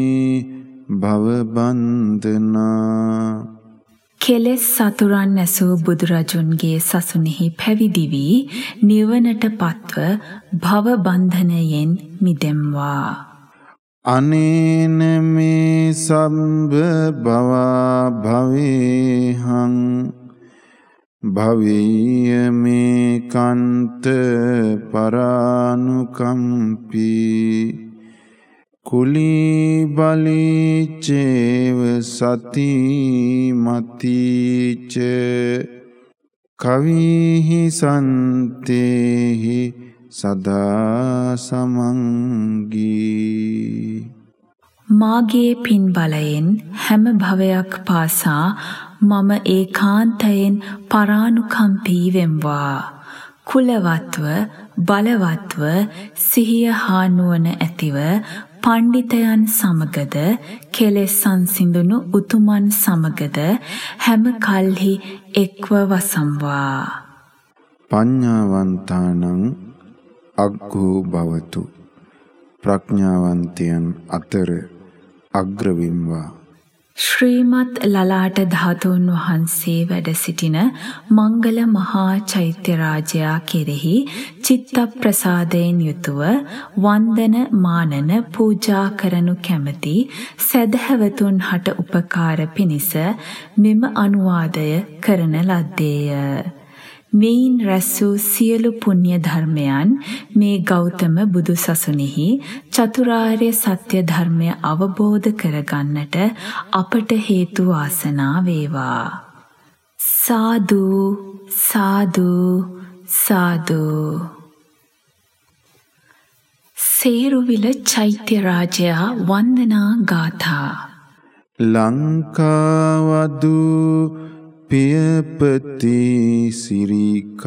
භවබන්ධනා. කෙලෙස් සතුරන් ඇසූ බුදුරජුන්ගේ සසුනෙහි පැවිදි වී නිවනට පත්ව භව බන්ධනයෙන් මිදෙම්වා. අනේන මේ සම්බ භවා භවේහං. භවීය මේ කන්ත පරානුකම්පී කුලී බලීචේව සති මතිච කවිහි සන්තේහි සදා සමංගී මාගේ පින් බලයෙන් හැම භවයක් පාසා මම ඒකාන්තයෙන් පරානුකම්පී වෙම්වා. කුලවත්ව බලවත්ව සිහිය හා නුවණ ඇතිව පණ්ඩිතයන් සමගද කෙලෙස් සංසිඳුණු උතුමන් සමගද හැම කල්හි එක්ව වසම්වා. පඤ්ඤාවන්තානං අග්ගෝ භවතු. ප්‍රඥාවන්තයන් අතර අග්‍රවිම්වා. ශ්‍රීමත් ලලාට ධාතුන් වහන්සේ වැඩ සිටින මංගල මහා චෛත්‍ය රාජයා කෙරෙහි චිත්ත ප්‍රසාදයෙන් යුතුව වන්දන මානන පූජා කරනු කැමැති සදහැවතුන් හට උපකාර පිණිස මෙම අනුවාදය කරන ලද්දේය. මෙයින් රැස් වූ සියලු පුණ්‍ය ධර්මයන් මේ ගෞතම බුදු සසුනේහි චතුරාර්ය සත්‍ය ධර්මය අවබෝධ කරගන්නට අපට හේතු වාසනා වේවා. සාදු සාදු සාදු සේරුවිල චෛත්‍ය රාජයා වන්දනා ගාථා ලංකාවදු පියපති සිරිකාකවන්න.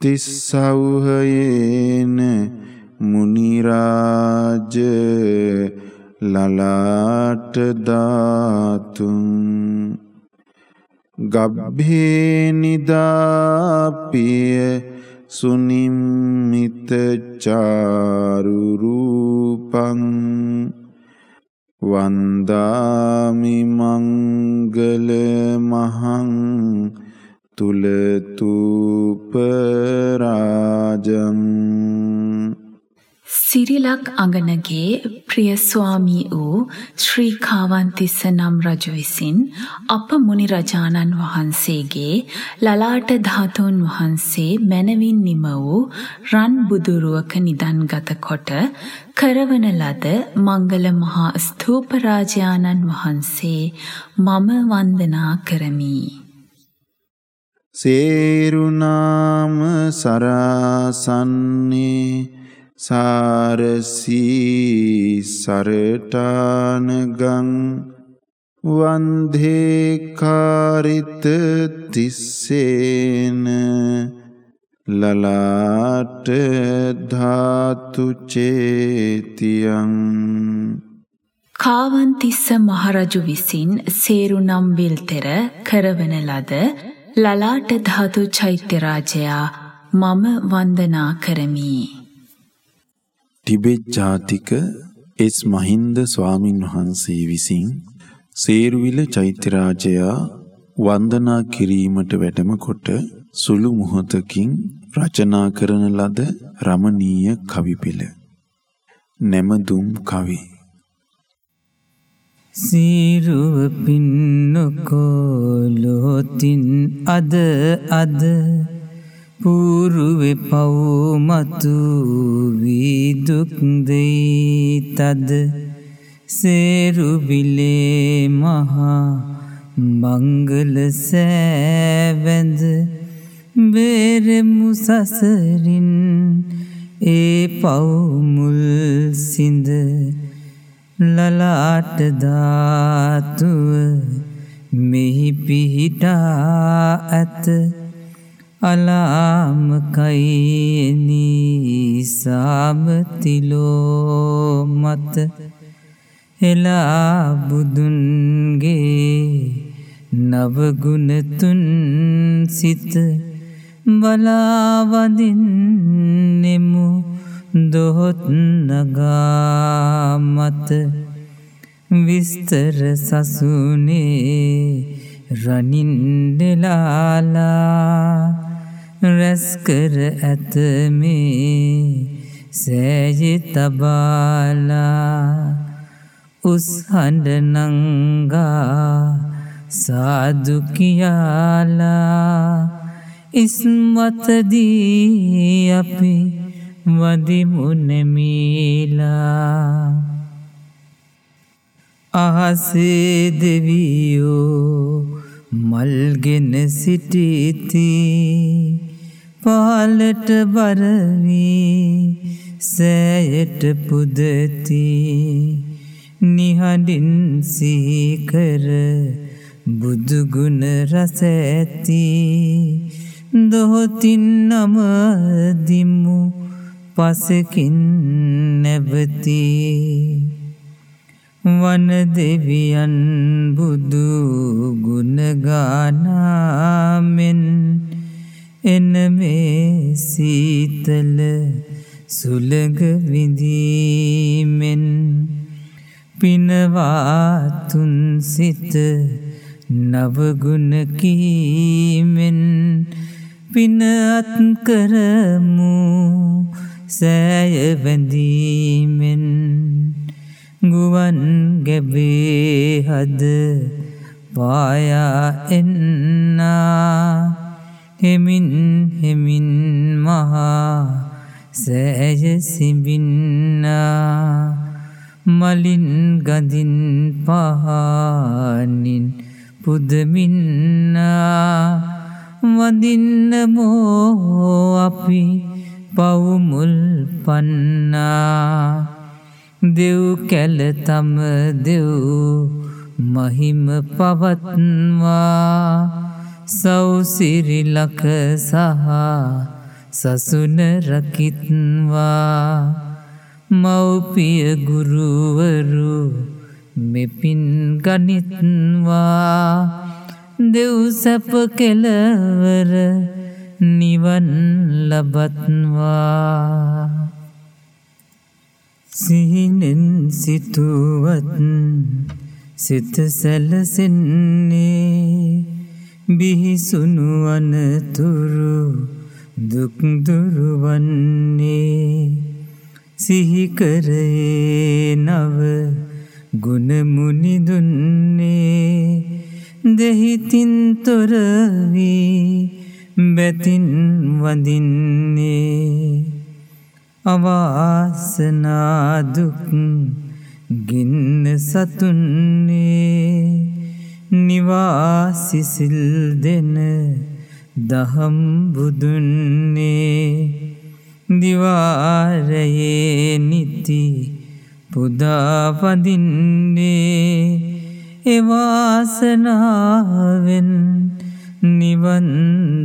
තිස්සව්හයේන මුනිරාජ ලලාට ධාතුන්. ගබ්භේ නිදාපිය සුනිම්මිත චාරුරූපං. වන්දාමි මංගල මහං තුලතුපරාජම් සිරිලක් අඟනගේ ප්‍රිය ස්වාමී වූ ශ්‍රී කාවන්තිස්ස නම් රජු විසින් අප මුනි රජාණන් වහන්සේගේ ලලාට ධාතුන් වහන්සේ මැනවින් නිම වූ රන් බුදුරුවක නිදන්ගත කොට කරවන ලද මංගල මහා ස්තූප රාජාණන් වහන්සේ මම වන්දනා කරමි. සේරුනාම සරාසන්නේ සාරසී සරටානගං වන්දේකාරිත තිස්සේන ලලාට ධාතුචේතියන් කාවන්තිස්ස මහරජු විසින් සේරුනම් විල්තෙර කරවන ලද ලලාට ධාතු චෛත්‍ය රාජයා මම වන්දනා කරමි. ටිබෙට් ජාතික එස්. මහින්ද ස්වාමින් වහන්සේ විසින් සේරුවිල චෛත්‍යරාජයා වන්දනා කිරීමට වැඩම කොට සුළු මොහොතකින් රචනා කරන ලද රමණීය කවි පෙළ. නැමදුම් කවි. සීරුව පින්නකොලෝතින් අද අද පූරුවෙ පවුමතු වීදුක්දෙයි තද සේරුබිලේ මහා මංගල සෑවැඳ බේරෙමු සසරින් ඒ පවුමුල් සිඳ ලලාට ධාතුව මෙහි පිහිටා ඇත. අලාමකයිනී සාමතිලෝ මත එලා බුදුන්ගේ නවගුණතුන් සිත බලාවදින්නෙමු දොහොත් නගාමත විස්තර සසුනේ රනින්ඩලාලා රැස්කර ඇත මේ සෑයෙ තබාලා උස්හඬනංගා සාදු කියාලා ඉස්මතදී අපි වදිමුනෙමීලා අහසේ දෙවියෝ මල්ගෙන සිටිතිී පාලට බරවී සෑයට පුදති. නිහඬින් සීකර බුදුගුණ රස ඇති. දොහොතින් නමදිමු පසකින් නැවති. වන දෙවියන් බුදු ගුණගානාමෙන් එන මේ සීතල සුළඟ විඳීමෙන් පිනවාතුන් සිත නවගුණ කීමෙන් පිනත් කරමු සෑය වැඳීමෙන් ගුවන් ගැබේ හද පායා එන්නා හෙමින් හෙමින් මහා සෑය සිඹින්නා. මලින් ගඳින් පහනින් පුදමින්නා. වදින්නමෝ අපි පවුමුල් පන්නා. දෙව් කැල තම දෙව් මහිම පවත්වා. සෞසිරිලක සහ සසුන රකිත්වා. මව්පිය ගුරුවරු මෙපින් ගනිත්වා. දෙව් සැප කෙලවර නිවන් ලබත්වා. සිහිනෙන් සිතුවත් සිත සැලසෙන්නේ බිහිසුණු අනතුරු දුක්දුරුවන්නේ සිහිකරයේ නව ගුණමුනිදුන්නේ දෙහිතින් තොරවී බැතින් වදින්නේ අවාසනාදුක් ගින්න සතුන්නේ. නිවාසිසිල් දෙන දහම් බුදුන්නේ. දිවාරයේ නිති පුදාපදින්නේ. එවාසනාවෙන් නිවන්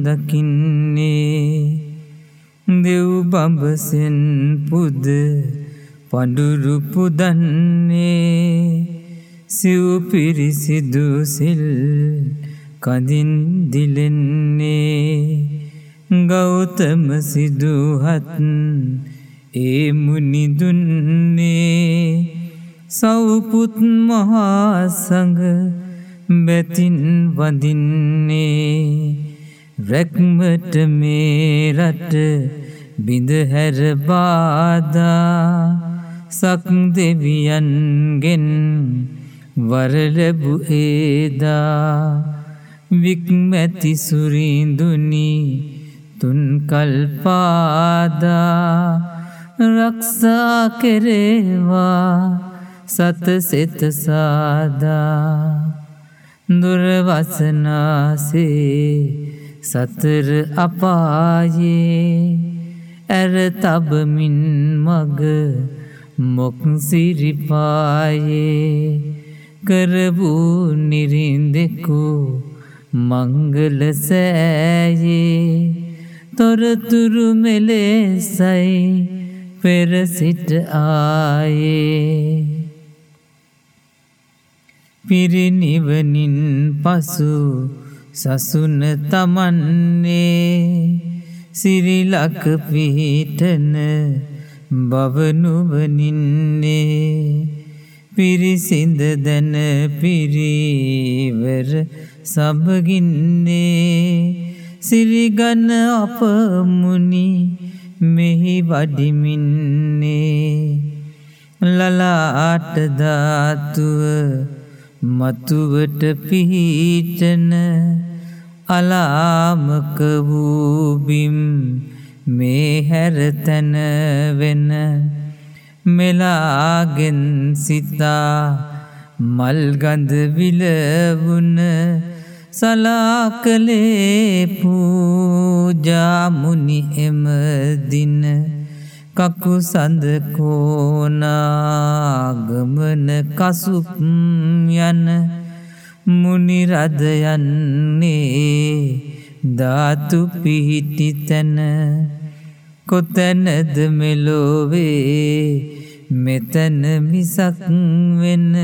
දකින්නේ. දෙව් බඹසෙන් පුද පඩුරු පුදන්නේ සිව් පිරිසිදු සිල් කදින් දිලෙන්නේ. ගෞතම සිදුහත් ඒ මුනිදුන්නේ සව්පුත් මහා සඟ බැතින් වදින්නේ රැක්මට මේ රට බිඳහැර බාදා සක් දෙවියන්ගෙන් වරලැබු ඒදා වික්මැති සුරිඳුනි තුන් කල්පාදා රක්ෂා කෙරේවා සත සෙත සාදා දුරවසනාසේ සතර අපායේ ඇර තබමින් මග මොක් සිරිපායේ කරවූ නිරින්දෙකු මංගල සෑයේ තොරතුරු මෙලෙසයි පෙරසිට ආයේ. පිරිනිවනින් පසු සසුන තමන්නේ සිරිලක පිහිටන බවනුවනින්නේ පිරිසිඳ දැන පිරිවර සබගින්නේ. සිරිගන අපමුණි මෙහි වඩිමින්නේ. ලලාට ධාතුව මතුවට පිහිටන අලාමක වූබිම් මේ හැරතැන වෙන මෙලාගෙන් සිතා මල්ගඳ විලවුන සලාකලේ පූජාමුනි එමදින කකු සඳ කෝනාගමන කසුප් යන මුනිරද යන්නේ ධාතු පිහිටි තැන කොතැනද මෙලොවේ මෙතැන මිසක් වෙන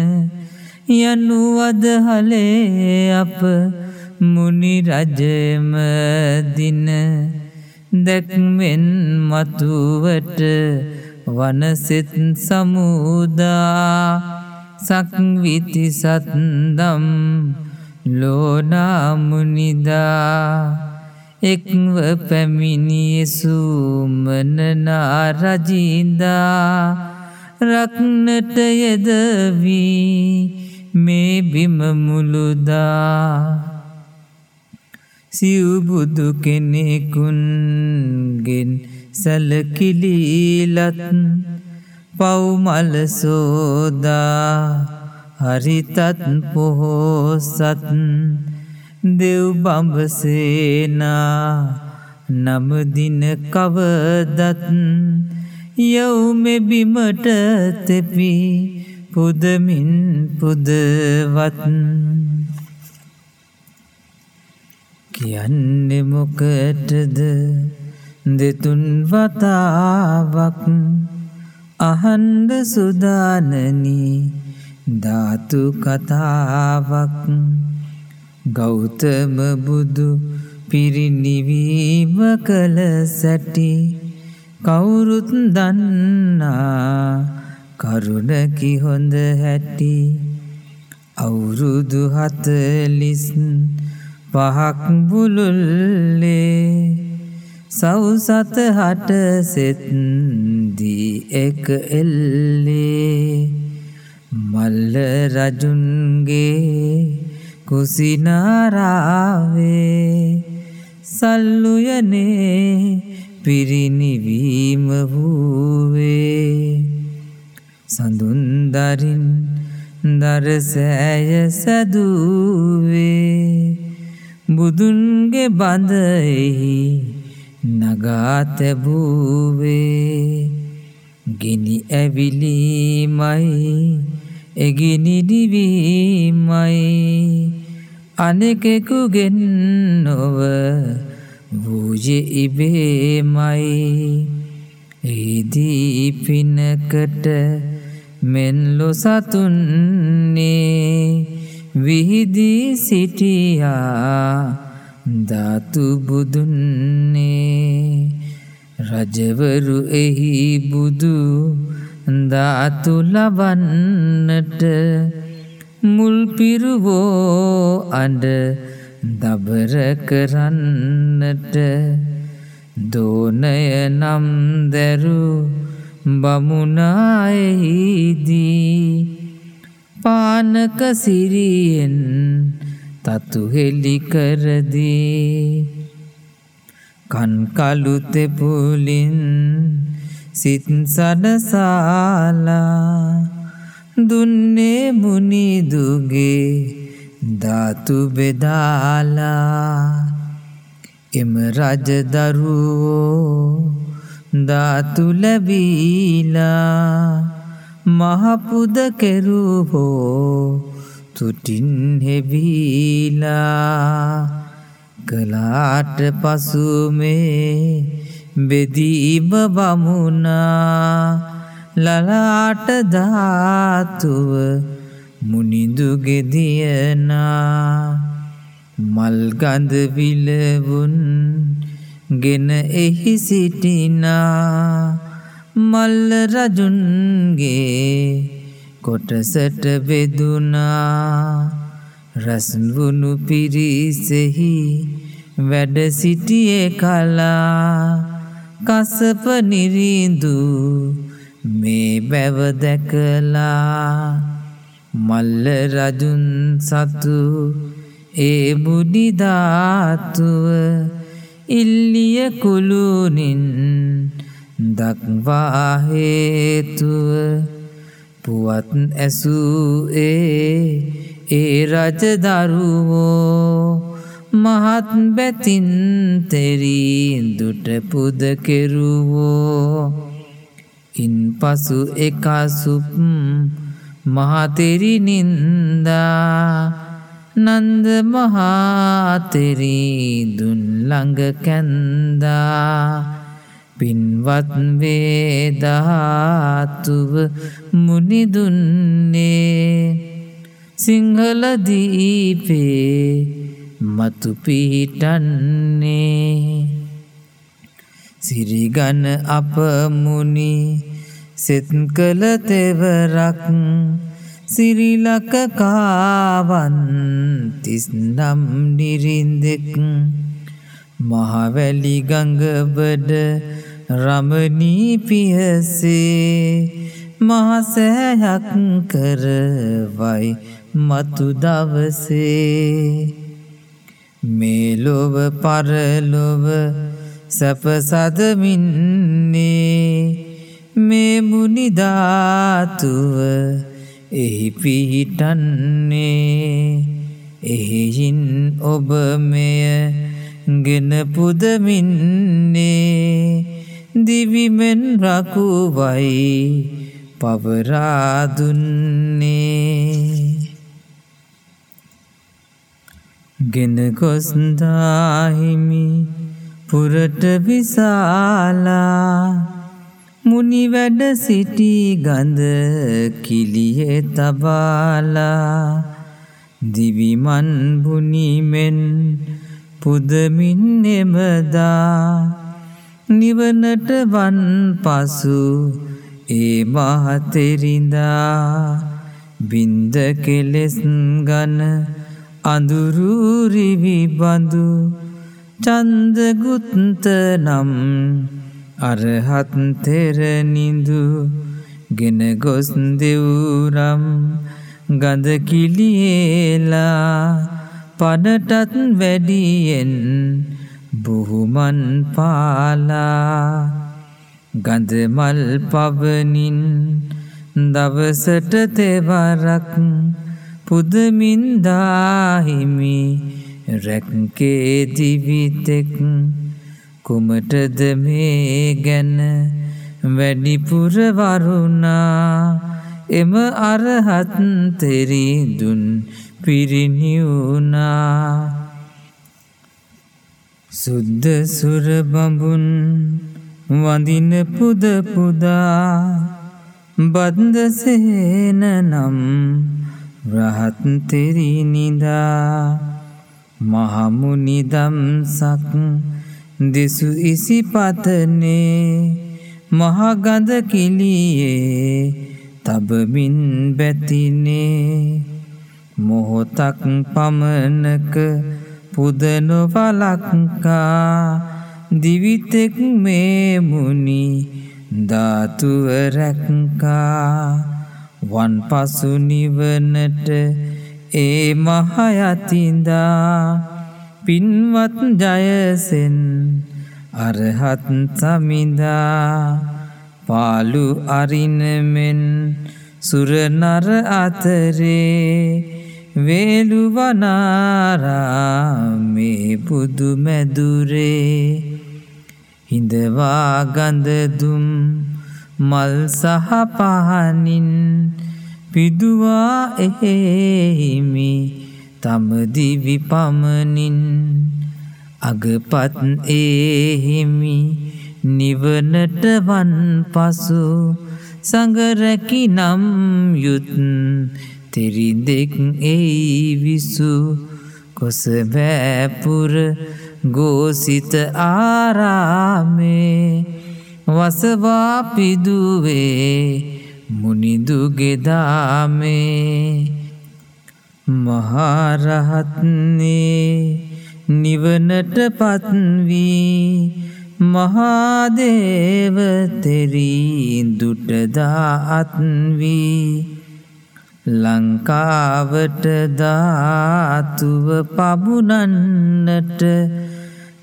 යනුවද හලේ අප මුනි රජම දින දැක්වෙන් මතුවට වනසෙත් සමුදා සක්විති සත්දම් ලෝනාමුනිදා එක්ව පැමිණියසූමනනා රජීදා රක්නට යෙදවී මේ බිමමුළුදා සිව්බුදු කෙනෙකුන්ගෙන් සැලකිලීලත් පව්මලසෝදා හරිතත් පොහෝසත් දෙව් බඹසේනා නමදින කවදත් යවුමෙ බිමට තෙපි පුදමින් පුදවත්. කියන්නේ මොකටද? දෙතුන් වතාවක් අහන්ඩ සුදානනී ධාතු කතාවක්. ගෞතම බුදු පිරිනිවීම කළ සැටි කවුරුත් දන්නා කරුණකි හොඳ හැටි. අවුරුදු හතලිස් පහක් බුලුල්ලේ සවසත හට සෙත්දී එක එල්ලේ. මල්ල රජුන්ගේ කුසිනාරාවේ සල්ලුයනේ පිරිනිවීම වූවේ. සඳුන්දරින් දරසෑය සැදුවේ. බුදුන්ගේ බඳෙහි නගා තැබූවේ. ගිනි ඇවිලීමයි එගිනිදිවීමයි අනෙකෙකුගෙන් නොව වූජෙ ඉබේමයි. ඒදී පිනකට මෙන්ලො සතුන්නේ විහිදී සිටියා ධාතු බුදුන්නේ. රජවරු එහි බුදු ධාතු ලබන්නට මුල්පිරුවෝ අඩ දබර කරන්නට දෝනය නම් දැරු බමුණායෙහිදී පානක සිරියෙන් තතුහෙලි කරදී කන්කලු තෙපුලින් සිත් සනසාලා දුන්නේ මුනිදුගේ ධාතු බෙදාලා එම රජදරුවෝ ධාතු ලැබීලා මහපුද කෙරුහෝ තුටින් හෙබීලා කලාට පසුමේ බෙදීම බමුණා ලලාට ධාතුව මුනිදු ගෙදියනා මල්ගඳ විලවුන් ගෙන එහි සිටිනා මල්ල රජුන්ගේ කොටසට බෙදුනා රස්වුණු පිරිසෙහි වැඩ සිටියේ කලා කසප නිරිඳු මේ බැව දැකලා මල්ල රජුන් සතු ඒ බුඩිධාතුව ඉල්ලිය කුළුනින් දක්වා හේතුව. පුවත් ඇසූ ඒ ඒ රජදරුවෝ මහත් බැතින් තෙරීන් දුට පුද කෙරුවෝ. ඉන් පසු එකසුප් මහතෙරි නින්දා නන්ද මහතෙරි දුන්ළඟ කැන්දා. පින්වත් වේදහාතුව මුනිදුන්නේ සිංහලදීපේ මතු පිහිටන්නේ. සිරිගන අපමුණි සෙත් කළ තෙවරක් සිරිලක කාවන් තිස්නම් නිරින්දෙක් මහවැලි ගඟබඩ රමණී පියසේ මහසෑයක් කරවයි මතු දවසේ. මේ ලොව පරලොව සැපසදමින්නේ මේ මුනිධාතුව එහි පිහිටන්නේ. එහෙයින් ඔබ මෙය ගෙන පුදමින්නේ. දිවිමෙන් රකුවයි පවරාදුන්නේ. ගෙන ගොස්දාහිමි පුරට විසාලා මුනි වැඩ සිටි ගඳ කිලියේ තබාලා. දිවිමන් බුනිමෙන් පුදමින් එමදා. නිවනට වන් පසු ඒ මහතෙරිඳා බින්ද කෙලෙස් ගන අඳුරුරිවි බඳු චන්දගුත්ත නම් අරහත් තෙරනිඳු ගෙන ගොස් දෙවුරම් ගඳ කිලියේලා පනටත් වැඩියෙන් බොහුමන් පාලා ගඳමල් පවනින් දවසට තෙවරක් පුදමින්දාහිමි රැක්කේ දිවිතෙක් කුමටද මේ ගැන වැඩිපුර වරුණා? එම අරහත් තෙරිදුන් පිරිනිවුණා සුද්ද සුරබඹුන් වඳින පුද පුදා. බද්දසේන නම් රහත් තෙරිනිදා මහමුනිදම්සක් දෙසු ඉසිපතනේ මහගඳ කිලියේ තබමින් බැතිනේ මොහොතක් පමණක පුදනොවලක්කා දිවිතෙක් මේ මුනි ධාතුව රැක්කා වන් පසු නිවනට ඒ මහයතින්දා පින්වත් ජයසෙන් අරහත් සමිඳා පාලු අරිනමෙන් සුරනර අතරේ වේලුවනාරාමේ පුදු මැදුරේ හිඳවා ගඳදුම් මල් සහ පහනින් පිදුවා එහෙහිමි තමදිවි පමණින් අගපත් ඒහිමි නිවනට වන් පසු සඟරැකි නම් යුත් තෙරිදෙක් එයි විසු කොසබෑපුර ගෝසිත ආරාමේ වසවා පිදුවේ මුනිදුගෙදාමේ මහරහත්නේ නිවනට පත්වී. මහාදේවතෙරී දුටදාත්වී ලංකාවට ධාතුව පබුනන්නට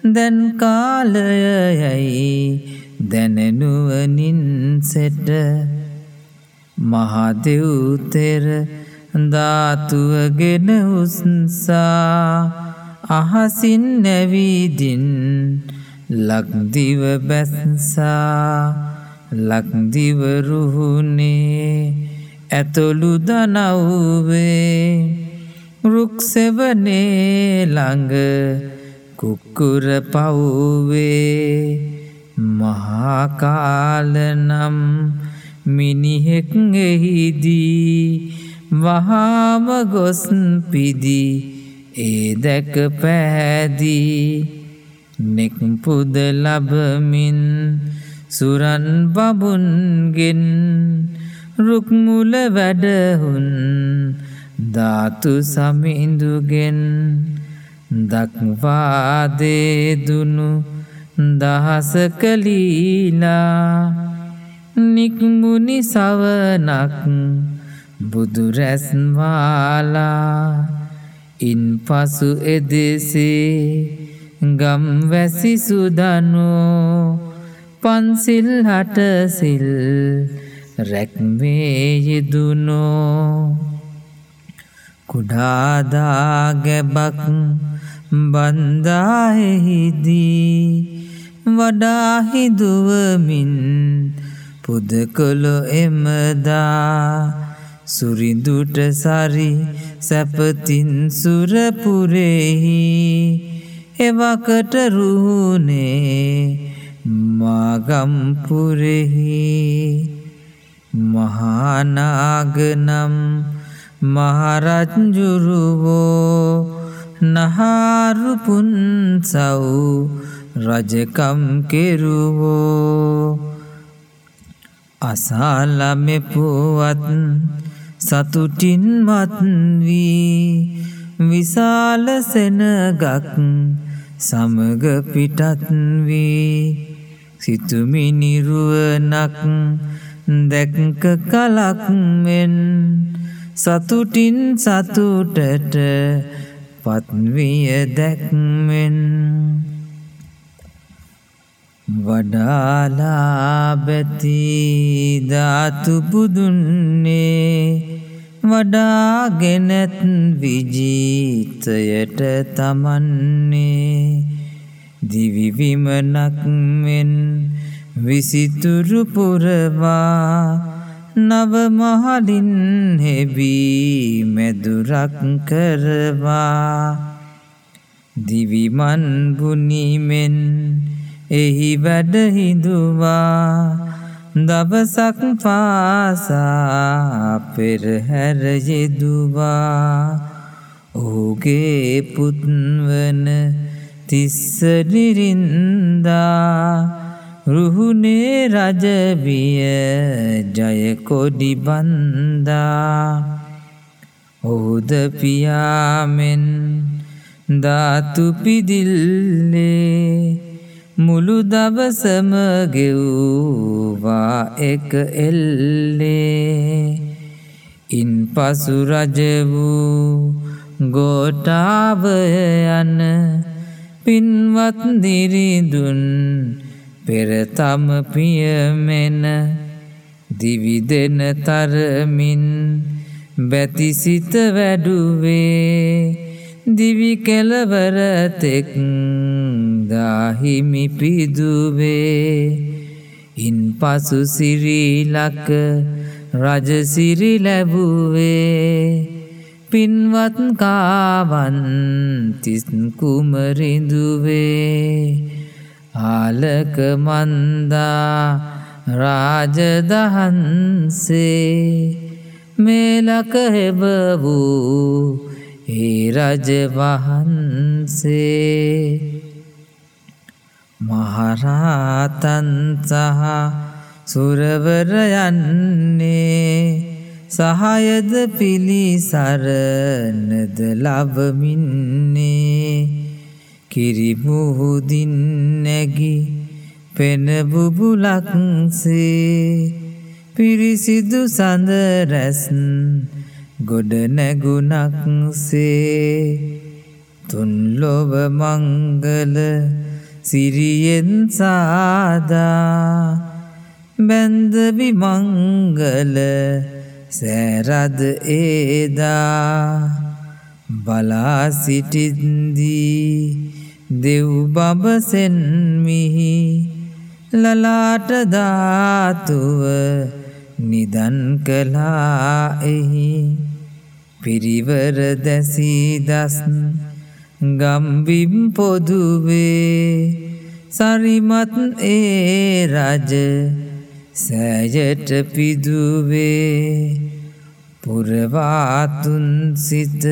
දැන් කාලයයි දැනෙනුවනින් සෙට මහදෙව්තෙර ධාතුවගෙන උත්සා අහසින් නැවිදින් ලක්දිව බැස්සා ලක්දිවරුහුණේ ඇතොළු දනව්වේ රුක්සෙවනේ ළඟ කුක්කුර පව්වේ මහාකාලනම් මිනිහෙක් එහිදී වහාම ගොස් පිදි ඒ දැක පැහැදී. නෙක්පුද ලබමින් සුරන් බබුන්ගෙන් රුක්මුල වැඩහුන් ධාතු සමිඳුගෙන් දක්වාදේදුනු දහස කලීලා නික්මුණි සවනක් බුදුරැස්වාලා ඉන් පසු එදෙසේ ගම් වැසි සුදනෝ පන්සිල් හටසිල් රැක්මේ යෙදුනෝ කුඩාදා ගැබක් බන්දාහෙහිදී වඩාහිදුවමින් පුදකොළො එමදා සුරිඳුට සරි සැපතින් සුරපුරෙහි එවකට රුහුණේ මාගම්පුරෙහි මහානාගනම් මහරජ්ජුරුවෝ නහාරුපුන් සව් රජකම් කෙරුවෝ අසාලමෙපුවත් සතුටින් මත්වී විශාල සෙනගක් සමග පිටත් වී සිතුමිනිරුවනක් දැක්ක කලක්මෙන් සතුටින් සතුටට පත්විය දැක්මෙන් වඩාලා බැති ධාතු බුදුන්නේ වඩාගෙනත් විජීතයට තමන්නේ දිවිවිමනක් මෙන් විසිතුරු පුරවා නවමහලින් හෙබී මැදුරක් කරවා දිවිමන් බුනිමෙන් එහි වැඩහිදුවා දවසක් පාසා පෙරහැර යෙදුවා. ඔහුගේ පුත්වන තිස්සඩිරින්දා රුහුණේ රජවිය ජයකොඩි බන්දා. ඔහුද පියාමෙන් ධාතු පිදිල්ලේ මුළු දවසම ගෙව්වා එක එල්ලේ. ඉන් පසු රජ වූ ගෝටාව යන පින්වත් දිරිදුන් පෙරතම පියමෙන දිවිදෙන තරමින් බැතිසිත වැඩුවේ. දිවි කෙලවරතෙක් දාහිමි පිදුවේ. ඉන් පසු සිරිලක රජසිරි ලැබුවේ. පින්වත් කාවන් තිස් කුමරිඳුවේ. ආලක මන්දා රාජදහන්සේ මේලක හෙබ වූ ඒ රජ වහන්සේ මහරහතන් සහ සුරවර යන්නේ සහයද පිළිසරණද ලබමින්නේ කිරිමුහුදින් නැගි පෙනබුබුලක්සේ පිරිසිදු සඳරැස් ගොඩ නැගුණක්සේ තුන්ලොව මංගල සිරියෙන් සාදා බැන්දවි මංගල සෑරද ඒදා බලා සිටින්දී දෙව් බබසෙන්මිහි ලලාට ධාතුව නිදන් කළා එහි පිරිවර දැසී දස් ගම්බිම් පොදුවේ සරිමත් ඒ රජ සෑයට පිදුවේ පුරවාතුන් සිත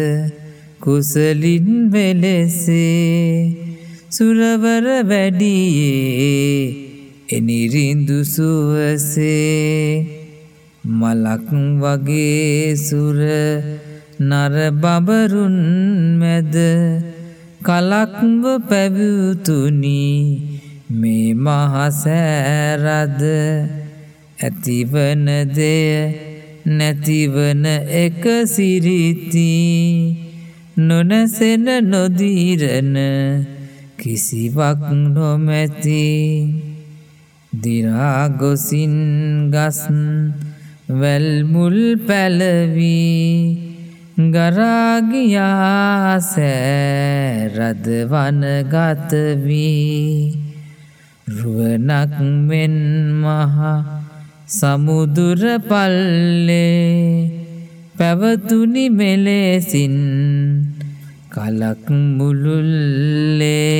කුසලින් වෙලෙසේ සුරවර වැඩියේ එනිරින්දු සුවසේ මලක් වගේ සුර නරබබරුන් මැද කලක්ව පැවතුනි. මේ මහසෑරද ඇතිවන දෙය නැතිවන එක සිරිති. නොනැසෙන නොදීරන කිසිවක් නොමැති. දිරාගොසින් ගස් වැල්මුල් පැලවී. ගරාගියා රදවන ගතවී රුවනක් මෙන් මහා සමුදුර පල්ලේ පැවතුනි මෙලෙසින් කලක් මුළුල්ලේ